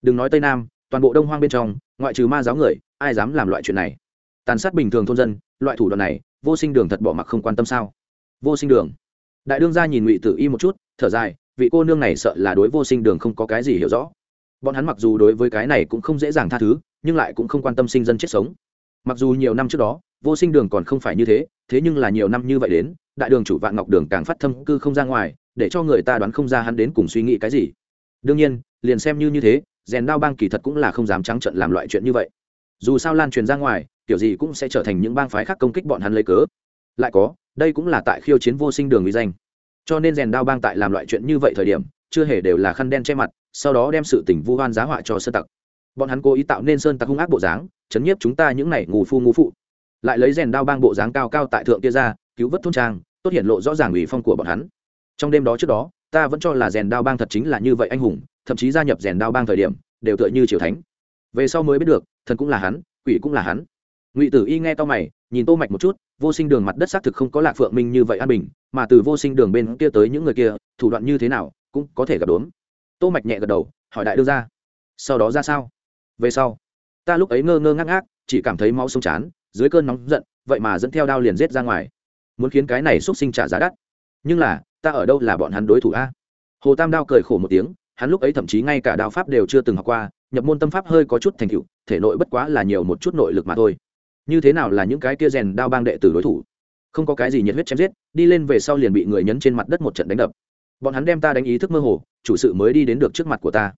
Đừng nói tây nam, toàn bộ đông hoang bên trong, ngoại trừ ma giáo người, ai dám làm loại chuyện này? Tàn sát bình thường thôn dân, loại thủ đoạn này, vô sinh đường thật bỏ mặc không quan tâm sao? Vô sinh đường. Đại đương gia nhìn ngụy tử y một chút, thở dài, vị cô nương này sợ là đối vô sinh đường không có cái gì hiểu rõ. Bọn hắn mặc dù đối với cái này cũng không dễ dàng tha thứ, nhưng lại cũng không quan tâm sinh dân chết sống mặc dù nhiều năm trước đó, vô sinh đường còn không phải như thế thế nhưng là nhiều năm như vậy đến, đại đường chủ vạn ngọc đường càng phát thâm cư không ra ngoài, để cho người ta đoán không ra hắn đến cùng suy nghĩ cái gì. Đương nhiên, liền xem như như thế, rèn đao bang kỳ thật cũng là không dám trắng trận làm loại chuyện như vậy. Dù sao lan truyền ra ngoài, kiểu gì cũng sẽ trở thành những bang phái khác công kích bọn hắn lấy cớ. Lại có, đây cũng là tại khiêu chiến vô sinh đường uy danh. Cho nên rèn đao bang tại làm loại chuyện như vậy thời điểm, chưa hề đều là khăn đen che mặt, sau đó đem sự tình vu hoan giá họa cho sơ tặc bọn hắn cố ý tạo nên sơn tặc hung ác bộ dáng, chấn nhiếp chúng ta những này ngù phu ngũ phụ. Lại lấy rèn đao bang bộ dáng cao cao tại thượng kia ra, cứu vớt thôn trang, tốt hiện lộ rõ ràng ủy phong của bọn hắn. Trong đêm đó trước đó, ta vẫn cho là rèn đao bang thật chính là như vậy anh hùng, thậm chí gia nhập rèn đao bang thời điểm, đều tựa như triều thánh. Về sau mới biết được, thần cũng là hắn, quỷ cũng là hắn. Ngụy tử y nghe to mày, nhìn tô mạch một chút, vô sinh đường mặt đất xác thực không có lạc phượng minh như vậy an bình, mà từ vô sinh đường bên kia tới những người kia, thủ đoạn như thế nào, cũng có thể gặp đốm. Tô mạch nhẹ gật đầu, hỏi đại đưa ra sau đó ra sao? Về sau. Ta lúc ấy ngơ ngơ ngác ngác, chỉ cảm thấy máu sông chán, dưới cơn nóng giận, vậy mà dẫn theo đao liền giết ra ngoài. Muốn khiến cái này xuất sinh trả giá đắt. Nhưng là, ta ở đâu là bọn hắn đối thủ a? Hồ tam đao cười khổ một tiếng, hắn lúc ấy thậm chí ngay cả đao pháp đều chưa từng học qua, nhập môn tâm pháp hơi có chút thành cựu thể nội bất quá là nhiều một chút nội lực mà thôi. Như thế nào là những cái kia rèn đao bang đệ tử đối thủ? Không có cái gì nhiệt huyết chém giết, đi lên về sau liền bị người nhấn trên mặt đất một trận đánh đập. Bọn hắn đem ta đánh ý thức mơ hồ, chủ sự mới đi đến được trước mặt của ta.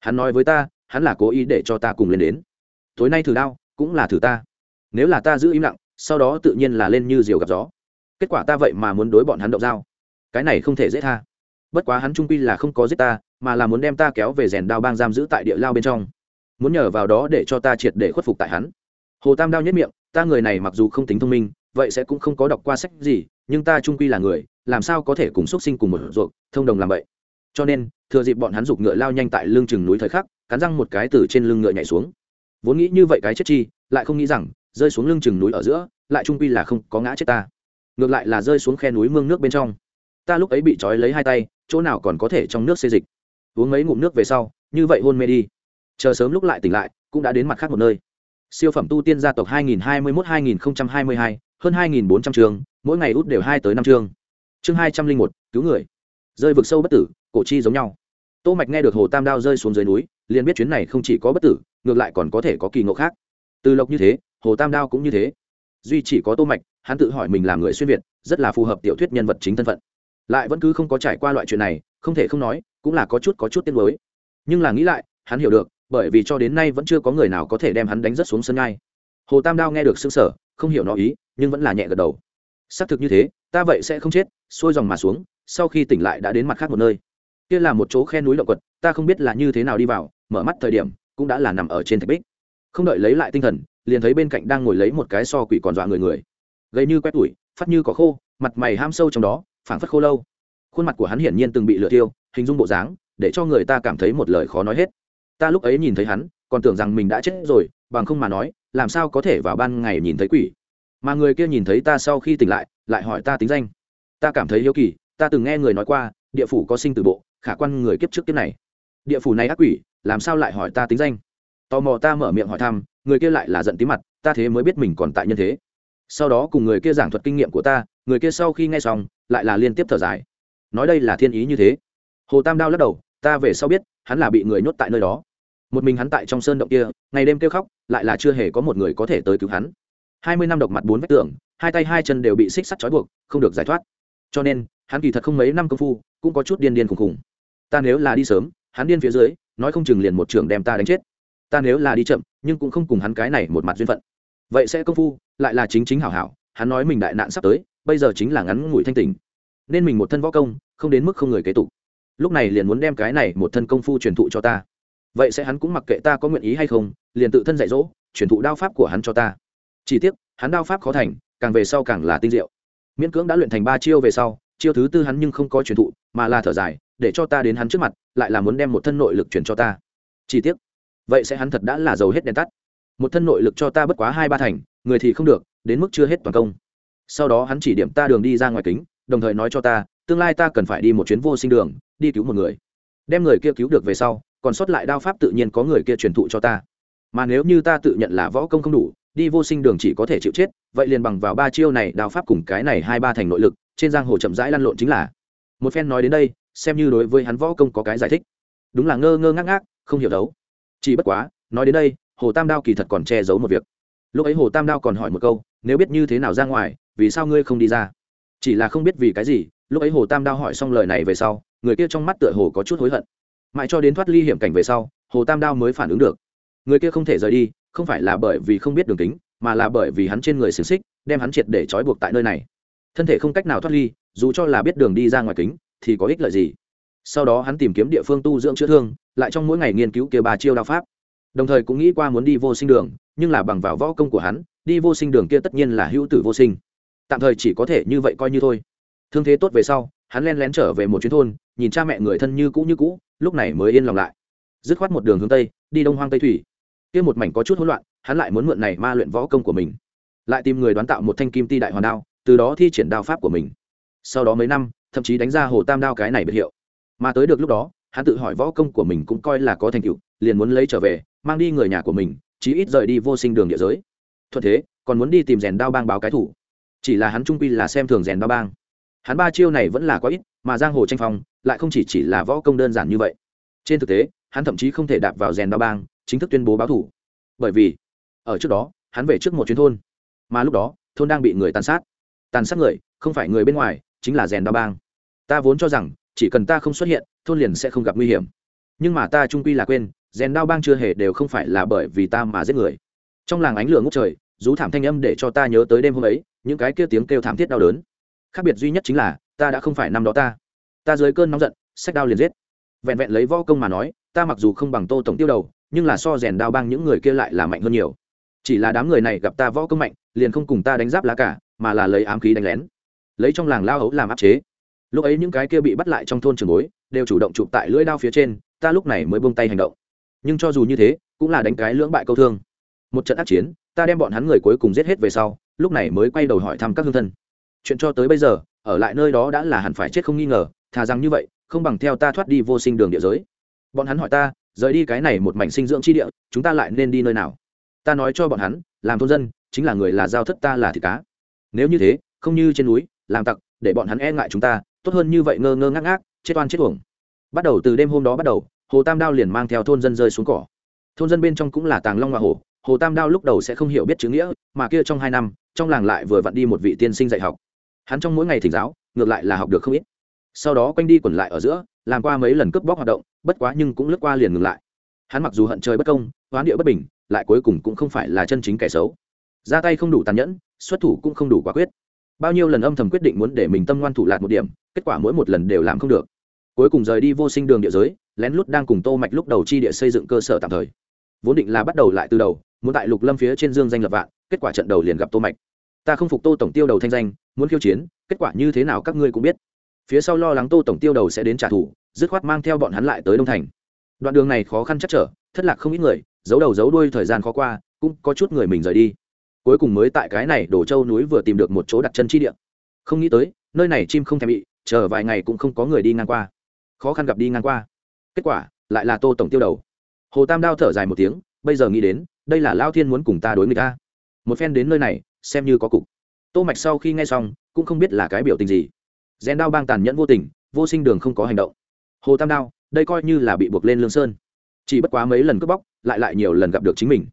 Hắn nói với ta hắn là cố ý để cho ta cùng lên đến. Tối nay thử đao, cũng là thử ta. Nếu là ta giữ im lặng, sau đó tự nhiên là lên như diều gặp gió. Kết quả ta vậy mà muốn đối bọn hắn động dao. Cái này không thể dễ tha. Bất quá hắn trung quy là không có giết ta, mà là muốn đem ta kéo về rèn đao bang giam giữ tại địa lao bên trong. Muốn nhờ vào đó để cho ta triệt để khuất phục tại hắn. Hồ tam đao nhất miệng, ta người này mặc dù không tính thông minh, vậy sẽ cũng không có đọc qua sách gì, nhưng ta trung quy là người, làm sao có thể cùng x sinh cùng một ruột, thông đồng làm vậy? Cho nên, thừa dịp bọn hắn giục ngựa lao nhanh tại lưng chừng núi thời khắc cắn răng một cái từ trên lưng ngựa nhảy xuống. Vốn nghĩ như vậy cái chết chi lại không nghĩ rằng rơi xuống lưng chừng núi ở giữa lại trung quy là không có ngã chết ta. Ngược lại là rơi xuống khe núi mương nước bên trong. Ta lúc ấy bị trói lấy hai tay chỗ nào còn có thể trong nước xê dịch. Uống mấy ngụm nước về sau như vậy hôn mê đi. Chờ sớm lúc lại tỉnh lại cũng đã đến mặt khác một nơi. Siêu phẩm tu tiên gia tộc 2021-2022, hơn 2.400 trường mỗi ngày út đều hai tới năm chương. Chương hai trăm linh một cứu người. Rơi vực sâu bất tử cổ chi giống nhau. Tô mạch nghe được hồ tam đao rơi xuống dưới núi liền biết chuyến này không chỉ có bất tử, ngược lại còn có thể có kỳ ngộ khác. Từ lộc như thế, hồ tam đao cũng như thế. Duy chỉ có tô mạch, hắn tự hỏi mình làm người xuyên việt, rất là phù hợp tiểu thuyết nhân vật chính thân phận. Lại vẫn cứ không có trải qua loại chuyện này, không thể không nói, cũng là có chút có chút tiếc nuối. Nhưng là nghĩ lại, hắn hiểu được, bởi vì cho đến nay vẫn chưa có người nào có thể đem hắn đánh rất xuống sân ngay. Hồ tam đao nghe được sương sở không hiểu nó ý, nhưng vẫn là nhẹ gật đầu. Xác thực như thế, ta vậy sẽ không chết, xuôi dòng mà xuống, sau khi tỉnh lại đã đến mặt khác một nơi. Kia là một chỗ khe núi động quật, ta không biết là như thế nào đi vào mở mắt thời điểm, cũng đã là nằm ở trên thạch bích. Không đợi lấy lại tinh thần, liền thấy bên cạnh đang ngồi lấy một cái so quỷ còn dọa người người. Gây như quét tủi, phát như có khô, mặt mày ham sâu trong đó, phảng phất khô lâu. Khuôn mặt của hắn hiển nhiên từng bị lửa tiêu hình dung bộ dáng, để cho người ta cảm thấy một lời khó nói hết. Ta lúc ấy nhìn thấy hắn, còn tưởng rằng mình đã chết rồi, bằng không mà nói, làm sao có thể vào ban ngày nhìn thấy quỷ? Mà người kia nhìn thấy ta sau khi tỉnh lại lại hỏi ta tính danh. Ta cảm thấy hiếu kỳ, ta từng nghe người nói qua, địa phủ có sinh từ bộ, khả quan người kiếp trước kiếp này. Địa phủ này ác quỷ làm sao lại hỏi ta tính danh? Tò mò ta mở miệng hỏi thăm, người kia lại là giận tí mặt, ta thế mới biết mình còn tại nhân thế. Sau đó cùng người kia giảng thuật kinh nghiệm của ta, người kia sau khi nghe xong, lại là liên tiếp thở dài. Nói đây là thiên ý như thế. Hồ tam đao lắc đầu, ta về sau biết, hắn là bị người nhốt tại nơi đó. Một mình hắn tại trong sơn động kia, ngày đêm kêu khóc, lại là chưa hề có một người có thể tới cứu hắn. Hai mươi năm độc mặt bốn vách tường, hai tay hai chân đều bị xích sắt trói buộc, không được giải thoát. Cho nên, hắn kỳ thật không mấy năm công phu, cũng có chút điên điên khùng khùng. Ta nếu là đi sớm, hắn điên phía dưới nói không chừng liền một trường đem ta đánh chết. Ta nếu là đi chậm, nhưng cũng không cùng hắn cái này một mặt duyên phận. Vậy sẽ công phu, lại là chính chính hảo hảo, hắn nói mình đại nạn sắp tới, bây giờ chính là ngắn ngủi thanh tình nên mình một thân võ công, không đến mức không người kế tục. Lúc này liền muốn đem cái này một thân công phu truyền thụ cho ta. Vậy sẽ hắn cũng mặc kệ ta có nguyện ý hay không, liền tự thân dạy dỗ, truyền thụ đao pháp của hắn cho ta. Chỉ tiếc, hắn đao pháp khó thành, càng về sau càng là tinh diệu. Miễn cưỡng đã luyện thành ba chiêu về sau, chiêu thứ tư hắn nhưng không có truyền thụ, mà là thở dài để cho ta đến hắn trước mặt, lại là muốn đem một thân nội lực truyền cho ta. Chỉ tiếc, vậy sẽ hắn thật đã là giàu hết đèn tắt. Một thân nội lực cho ta bất quá hai ba thành, người thì không được, đến mức chưa hết toàn công. Sau đó hắn chỉ điểm ta đường đi ra ngoài kính, đồng thời nói cho ta, tương lai ta cần phải đi một chuyến vô sinh đường, đi cứu một người. Đem người kia cứu được về sau, còn sót lại đao pháp tự nhiên có người kia truyền thụ cho ta. Mà nếu như ta tự nhận là võ công không đủ, đi vô sinh đường chỉ có thể chịu chết, vậy liền bằng vào ba chiêu này đao pháp cùng cái này hai ba thành nội lực, trên giang hồ chậm rãi lăn lộn chính là. Một phen nói đến đây xem như đối với hắn võ công có cái giải thích. Đúng là ngơ ngơ ngác ngác, không hiểu đấu. Chỉ bất quá, nói đến đây, hồ tam đao kỳ thật còn che giấu một việc. Lúc ấy hồ tam đao còn hỏi một câu, nếu biết như thế nào ra ngoài, vì sao ngươi không đi ra? Chỉ là không biết vì cái gì, lúc ấy hồ tam đao hỏi xong lời này về sau, người kia trong mắt tựa hồ có chút hối hận. Mãi cho đến thoát ly hiểm cảnh về sau, hồ tam đao mới phản ứng được. Người kia không thể rời đi, không phải là bởi vì không biết đường kính, mà là bởi vì hắn trên người xiềng xích, đem hắn triệt để trói buộc tại nơi này. Thân thể không cách nào thoát ly, dù cho là biết đường đi ra ngoài kính thì có ích lợi gì? Sau đó hắn tìm kiếm địa phương tu dưỡng chữa thương, lại trong mỗi ngày nghiên cứu kia ba chiêu đao pháp. Đồng thời cũng nghĩ qua muốn đi vô sinh đường, nhưng là bằng vào võ công của hắn, đi vô sinh đường kia tất nhiên là hữu tử vô sinh. Tạm thời chỉ có thể như vậy coi như thôi. Thương thế tốt về sau, hắn len lén trở về một chuyến thôn, nhìn cha mẹ người thân như cũ như cũ, lúc này mới yên lòng lại. Dứt khoát một đường hướng tây, đi đông hoang tây thủy. Kia một mảnh có chút hỗn loạn, hắn lại muốn mượn này ma luyện võ công của mình. Lại tìm người đoán tạo một thanh kim ti đại hoàn đao, từ đó thi triển đao pháp của mình. Sau đó mấy năm thậm chí đánh ra hồ tam đao cái này biệt hiệu. Mà tới được lúc đó, hắn tự hỏi võ công của mình cũng coi là có thành tựu, liền muốn lấy trở về, mang đi người nhà của mình, chí ít rời đi vô sinh đường địa giới. Thuận thế, còn muốn đi tìm rèn đao bang báo cái thủ. Chỉ là hắn trung quy là xem thường rèn đao bang. Hắn ba chiêu này vẫn là quá ít, mà giang hồ tranh phong, lại không chỉ chỉ là võ công đơn giản như vậy. Trên thực tế, hắn thậm chí không thể đạp vào rèn đao bang, chính thức tuyên bố báo thủ. Bởi vì, ở trước đó, hắn về trước một chuyến thôn. Mà lúc đó, thôn đang bị người tàn sát. Tàn sát người, không phải người bên ngoài, chính là rèn đao bang ta vốn cho rằng, chỉ cần ta không xuất hiện, thôn liền sẽ không gặp nguy hiểm. Nhưng mà ta trung quy là quên, rèn đao bang chưa hề đều không phải là bởi vì ta mà giết người. Trong làng ánh lửa ngút trời, rú thảm thanh âm để cho ta nhớ tới đêm hôm ấy, những cái kia tiếng kêu thảm thiết đau đớn. Khác biệt duy nhất chính là, ta đã không phải năm đó ta. Ta dưới cơn nóng giận sách đao liền giết. Vẹn vẹn lấy võ công mà nói, ta mặc dù không bằng tô tổng tiêu đầu, nhưng là so rèn đao bang những người kia lại là mạnh hơn nhiều. Chỉ là đám người này gặp ta võ công mạnh, liền không cùng ta đánh giáp lá cả, mà là lấy ám khí đánh lén. Lấy trong làng lao hấu làm áp chế lúc ấy những cái kia bị bắt lại trong thôn trường bối, đều chủ động chụp tại lưỡi đao phía trên, ta lúc này mới buông tay hành động. Nhưng cho dù như thế, cũng là đánh cái lưỡng bại câu thương. Một trận ác chiến, ta đem bọn hắn người cuối cùng giết hết về sau, lúc này mới quay đầu hỏi thăm các hương thân. Chuyện cho tới bây giờ, ở lại nơi đó đã là hẳn phải chết không nghi ngờ, thà rằng như vậy, không bằng theo ta thoát đi vô sinh đường địa giới. Bọn hắn hỏi ta, rời đi cái này một mảnh sinh dưỡng chi địa, chúng ta lại nên đi nơi nào? Ta nói cho bọn hắn, làm thôn dân, chính là người là giao thất ta là thịt cá. Nếu như thế, không như trên núi, làm tặc, để bọn hắn e ngại chúng ta tốt hơn như vậy ngơ ngơ ngác ngác, chết oan chết uổng. Bắt đầu từ đêm hôm đó bắt đầu, hồ tam đao liền mang theo thôn dân rơi xuống cỏ. Thôn dân bên trong cũng là tàng long hoa hổ, hồ tam đao lúc đầu sẽ không hiểu biết chữ nghĩa, mà kia trong hai năm, trong làng lại vừa vặn đi một vị tiên sinh dạy học. Hắn trong mỗi ngày thỉnh giáo, ngược lại là học được không ít. Sau đó quanh đi quẩn lại ở giữa, làm qua mấy lần cướp bóc hoạt động, bất quá nhưng cũng lướt qua liền ngừng lại. Hắn mặc dù hận trời bất công, hoán địa bất bình, lại cuối cùng cũng không phải là chân chính kẻ xấu. Ra tay không đủ tàn nhẫn, xuất thủ cũng không đủ quả quyết bao nhiêu lần âm thầm quyết định muốn để mình tâm ngoan thủ lạt một điểm, kết quả mỗi một lần đều làm không được. Cuối cùng rời đi vô sinh đường địa giới, lén lút đang cùng tô mạch lúc đầu chi địa xây dựng cơ sở tạm thời. Vốn định là bắt đầu lại từ đầu, muốn tại lục lâm phía trên dương danh lập vạn, kết quả trận đầu liền gặp tô mạch. Ta không phục tô tổng tiêu đầu thanh danh, muốn khiêu chiến, kết quả như thế nào các ngươi cũng biết. Phía sau lo lắng tô tổng tiêu đầu sẽ đến trả thù, dứt khoát mang theo bọn hắn lại tới đông thành. Đoạn đường này khó khăn chắc trở, thất lạc không ít người, giấu đầu giấu đuôi thời gian khó qua, cũng có chút người mình rời đi cuối cùng mới tại cái này đổ châu núi vừa tìm được một chỗ đặt chân chi địa. Không nghĩ tới, nơi này chim không thèm bị, chờ vài ngày cũng không có người đi ngang qua. Khó khăn gặp đi ngang qua. Kết quả, lại là tô tổng tiêu đầu. Hồ tam đao thở dài một tiếng, bây giờ nghĩ đến, đây là lao thiên muốn cùng ta đối người ta. Một phen đến nơi này, xem như có cục. Tô mạch sau khi nghe xong, cũng không biết là cái biểu tình gì. Rèn đao bang tàn nhẫn vô tình, vô sinh đường không có hành động. Hồ tam đao, đây coi như là bị buộc lên lương sơn. Chỉ bất quá mấy lần cướp bóc, lại lại nhiều lần gặp được chính mình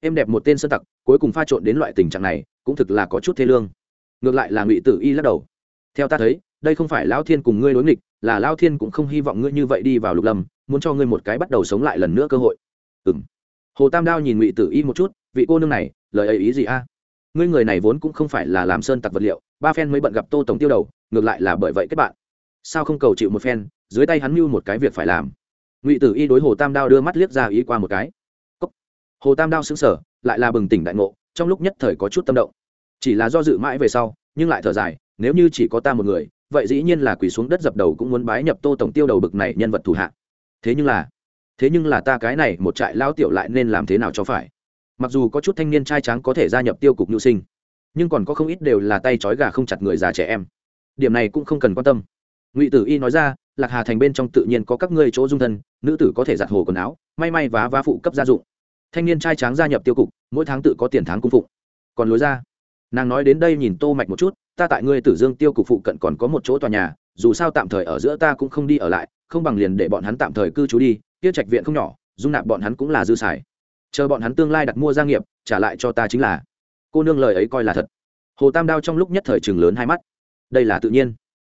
em đẹp một tên sơn tặc, cuối cùng pha trộn đến loại tình trạng này, cũng thực là có chút thê lương. Ngược lại là ngụy tử y lắc đầu. Theo ta thấy, đây không phải lao thiên cùng ngươi đối nghịch, là lao thiên cũng không hy vọng ngươi như vậy đi vào lục lâm, muốn cho ngươi một cái bắt đầu sống lại lần nữa cơ hội. Ừ m hồ tam đao nhìn ngụy tử y một chút, vị cô nương này, lời ấy ý gì a? Ngươi người này vốn cũng không phải là làm sơn tặc vật liệu, ba phen mới bận gặp tô tổng tiêu đầu, ngược lại là bởi vậy các bạn. Sao không cầu chịu một phen, dưới tay hắn mưu một cái việc phải làm. Ngụy tử y đối hồ tam đao đưa mắt liếc ra ý qua một cái hồ tam đao xứng sở lại là bừng tỉnh đại ngộ, trong lúc nhất thời có chút tâm động. Chỉ là do dự mãi về sau, nhưng lại thở dài, nếu như chỉ có ta một người, vậy dĩ nhiên là quỳ xuống đất dập đầu cũng muốn bái nhập tô tổng tiêu đầu bực này nhân vật thủ hạ. Thế nhưng là, thế nhưng là ta cái này một trại lao tiểu lại nên làm thế nào cho phải? Mặc dù có chút thanh niên trai tráng có thể gia nhập tiêu cục nhu sinh, nhưng còn có không ít đều là tay trói gà không chặt người già trẻ em. Điểm này cũng không cần quan tâm. Ngụy tử y nói ra, lạc hà thành bên trong tự nhiên có các ngươi chỗ dung thân, nữ tử có thể giặt hồ quần áo, may may vá vá phụ cấp gia dụng thanh niên trai tráng gia nhập tiêu cục, mỗi tháng tự có tiền tháng cung phụng. Còn lối ra. Nàng nói đến đây nhìn tô mạch một chút, ta tại ngươi tử dương tiêu cục phụ cận còn có một chỗ tòa nhà, dù sao tạm thời ở giữa ta cũng không đi ở lại, không bằng liền để bọn hắn tạm thời cư trú đi tiêu trạch viện không nhỏ, dung nạp bọn hắn cũng là dư xài. Chờ bọn hắn tương lai đặt mua gia nghiệp, trả lại cho ta chính là. Cô nương lời ấy coi là thật. Hồ tam đao trong lúc nhất thời trường lớn hai mắt. Đây là tự nhiên.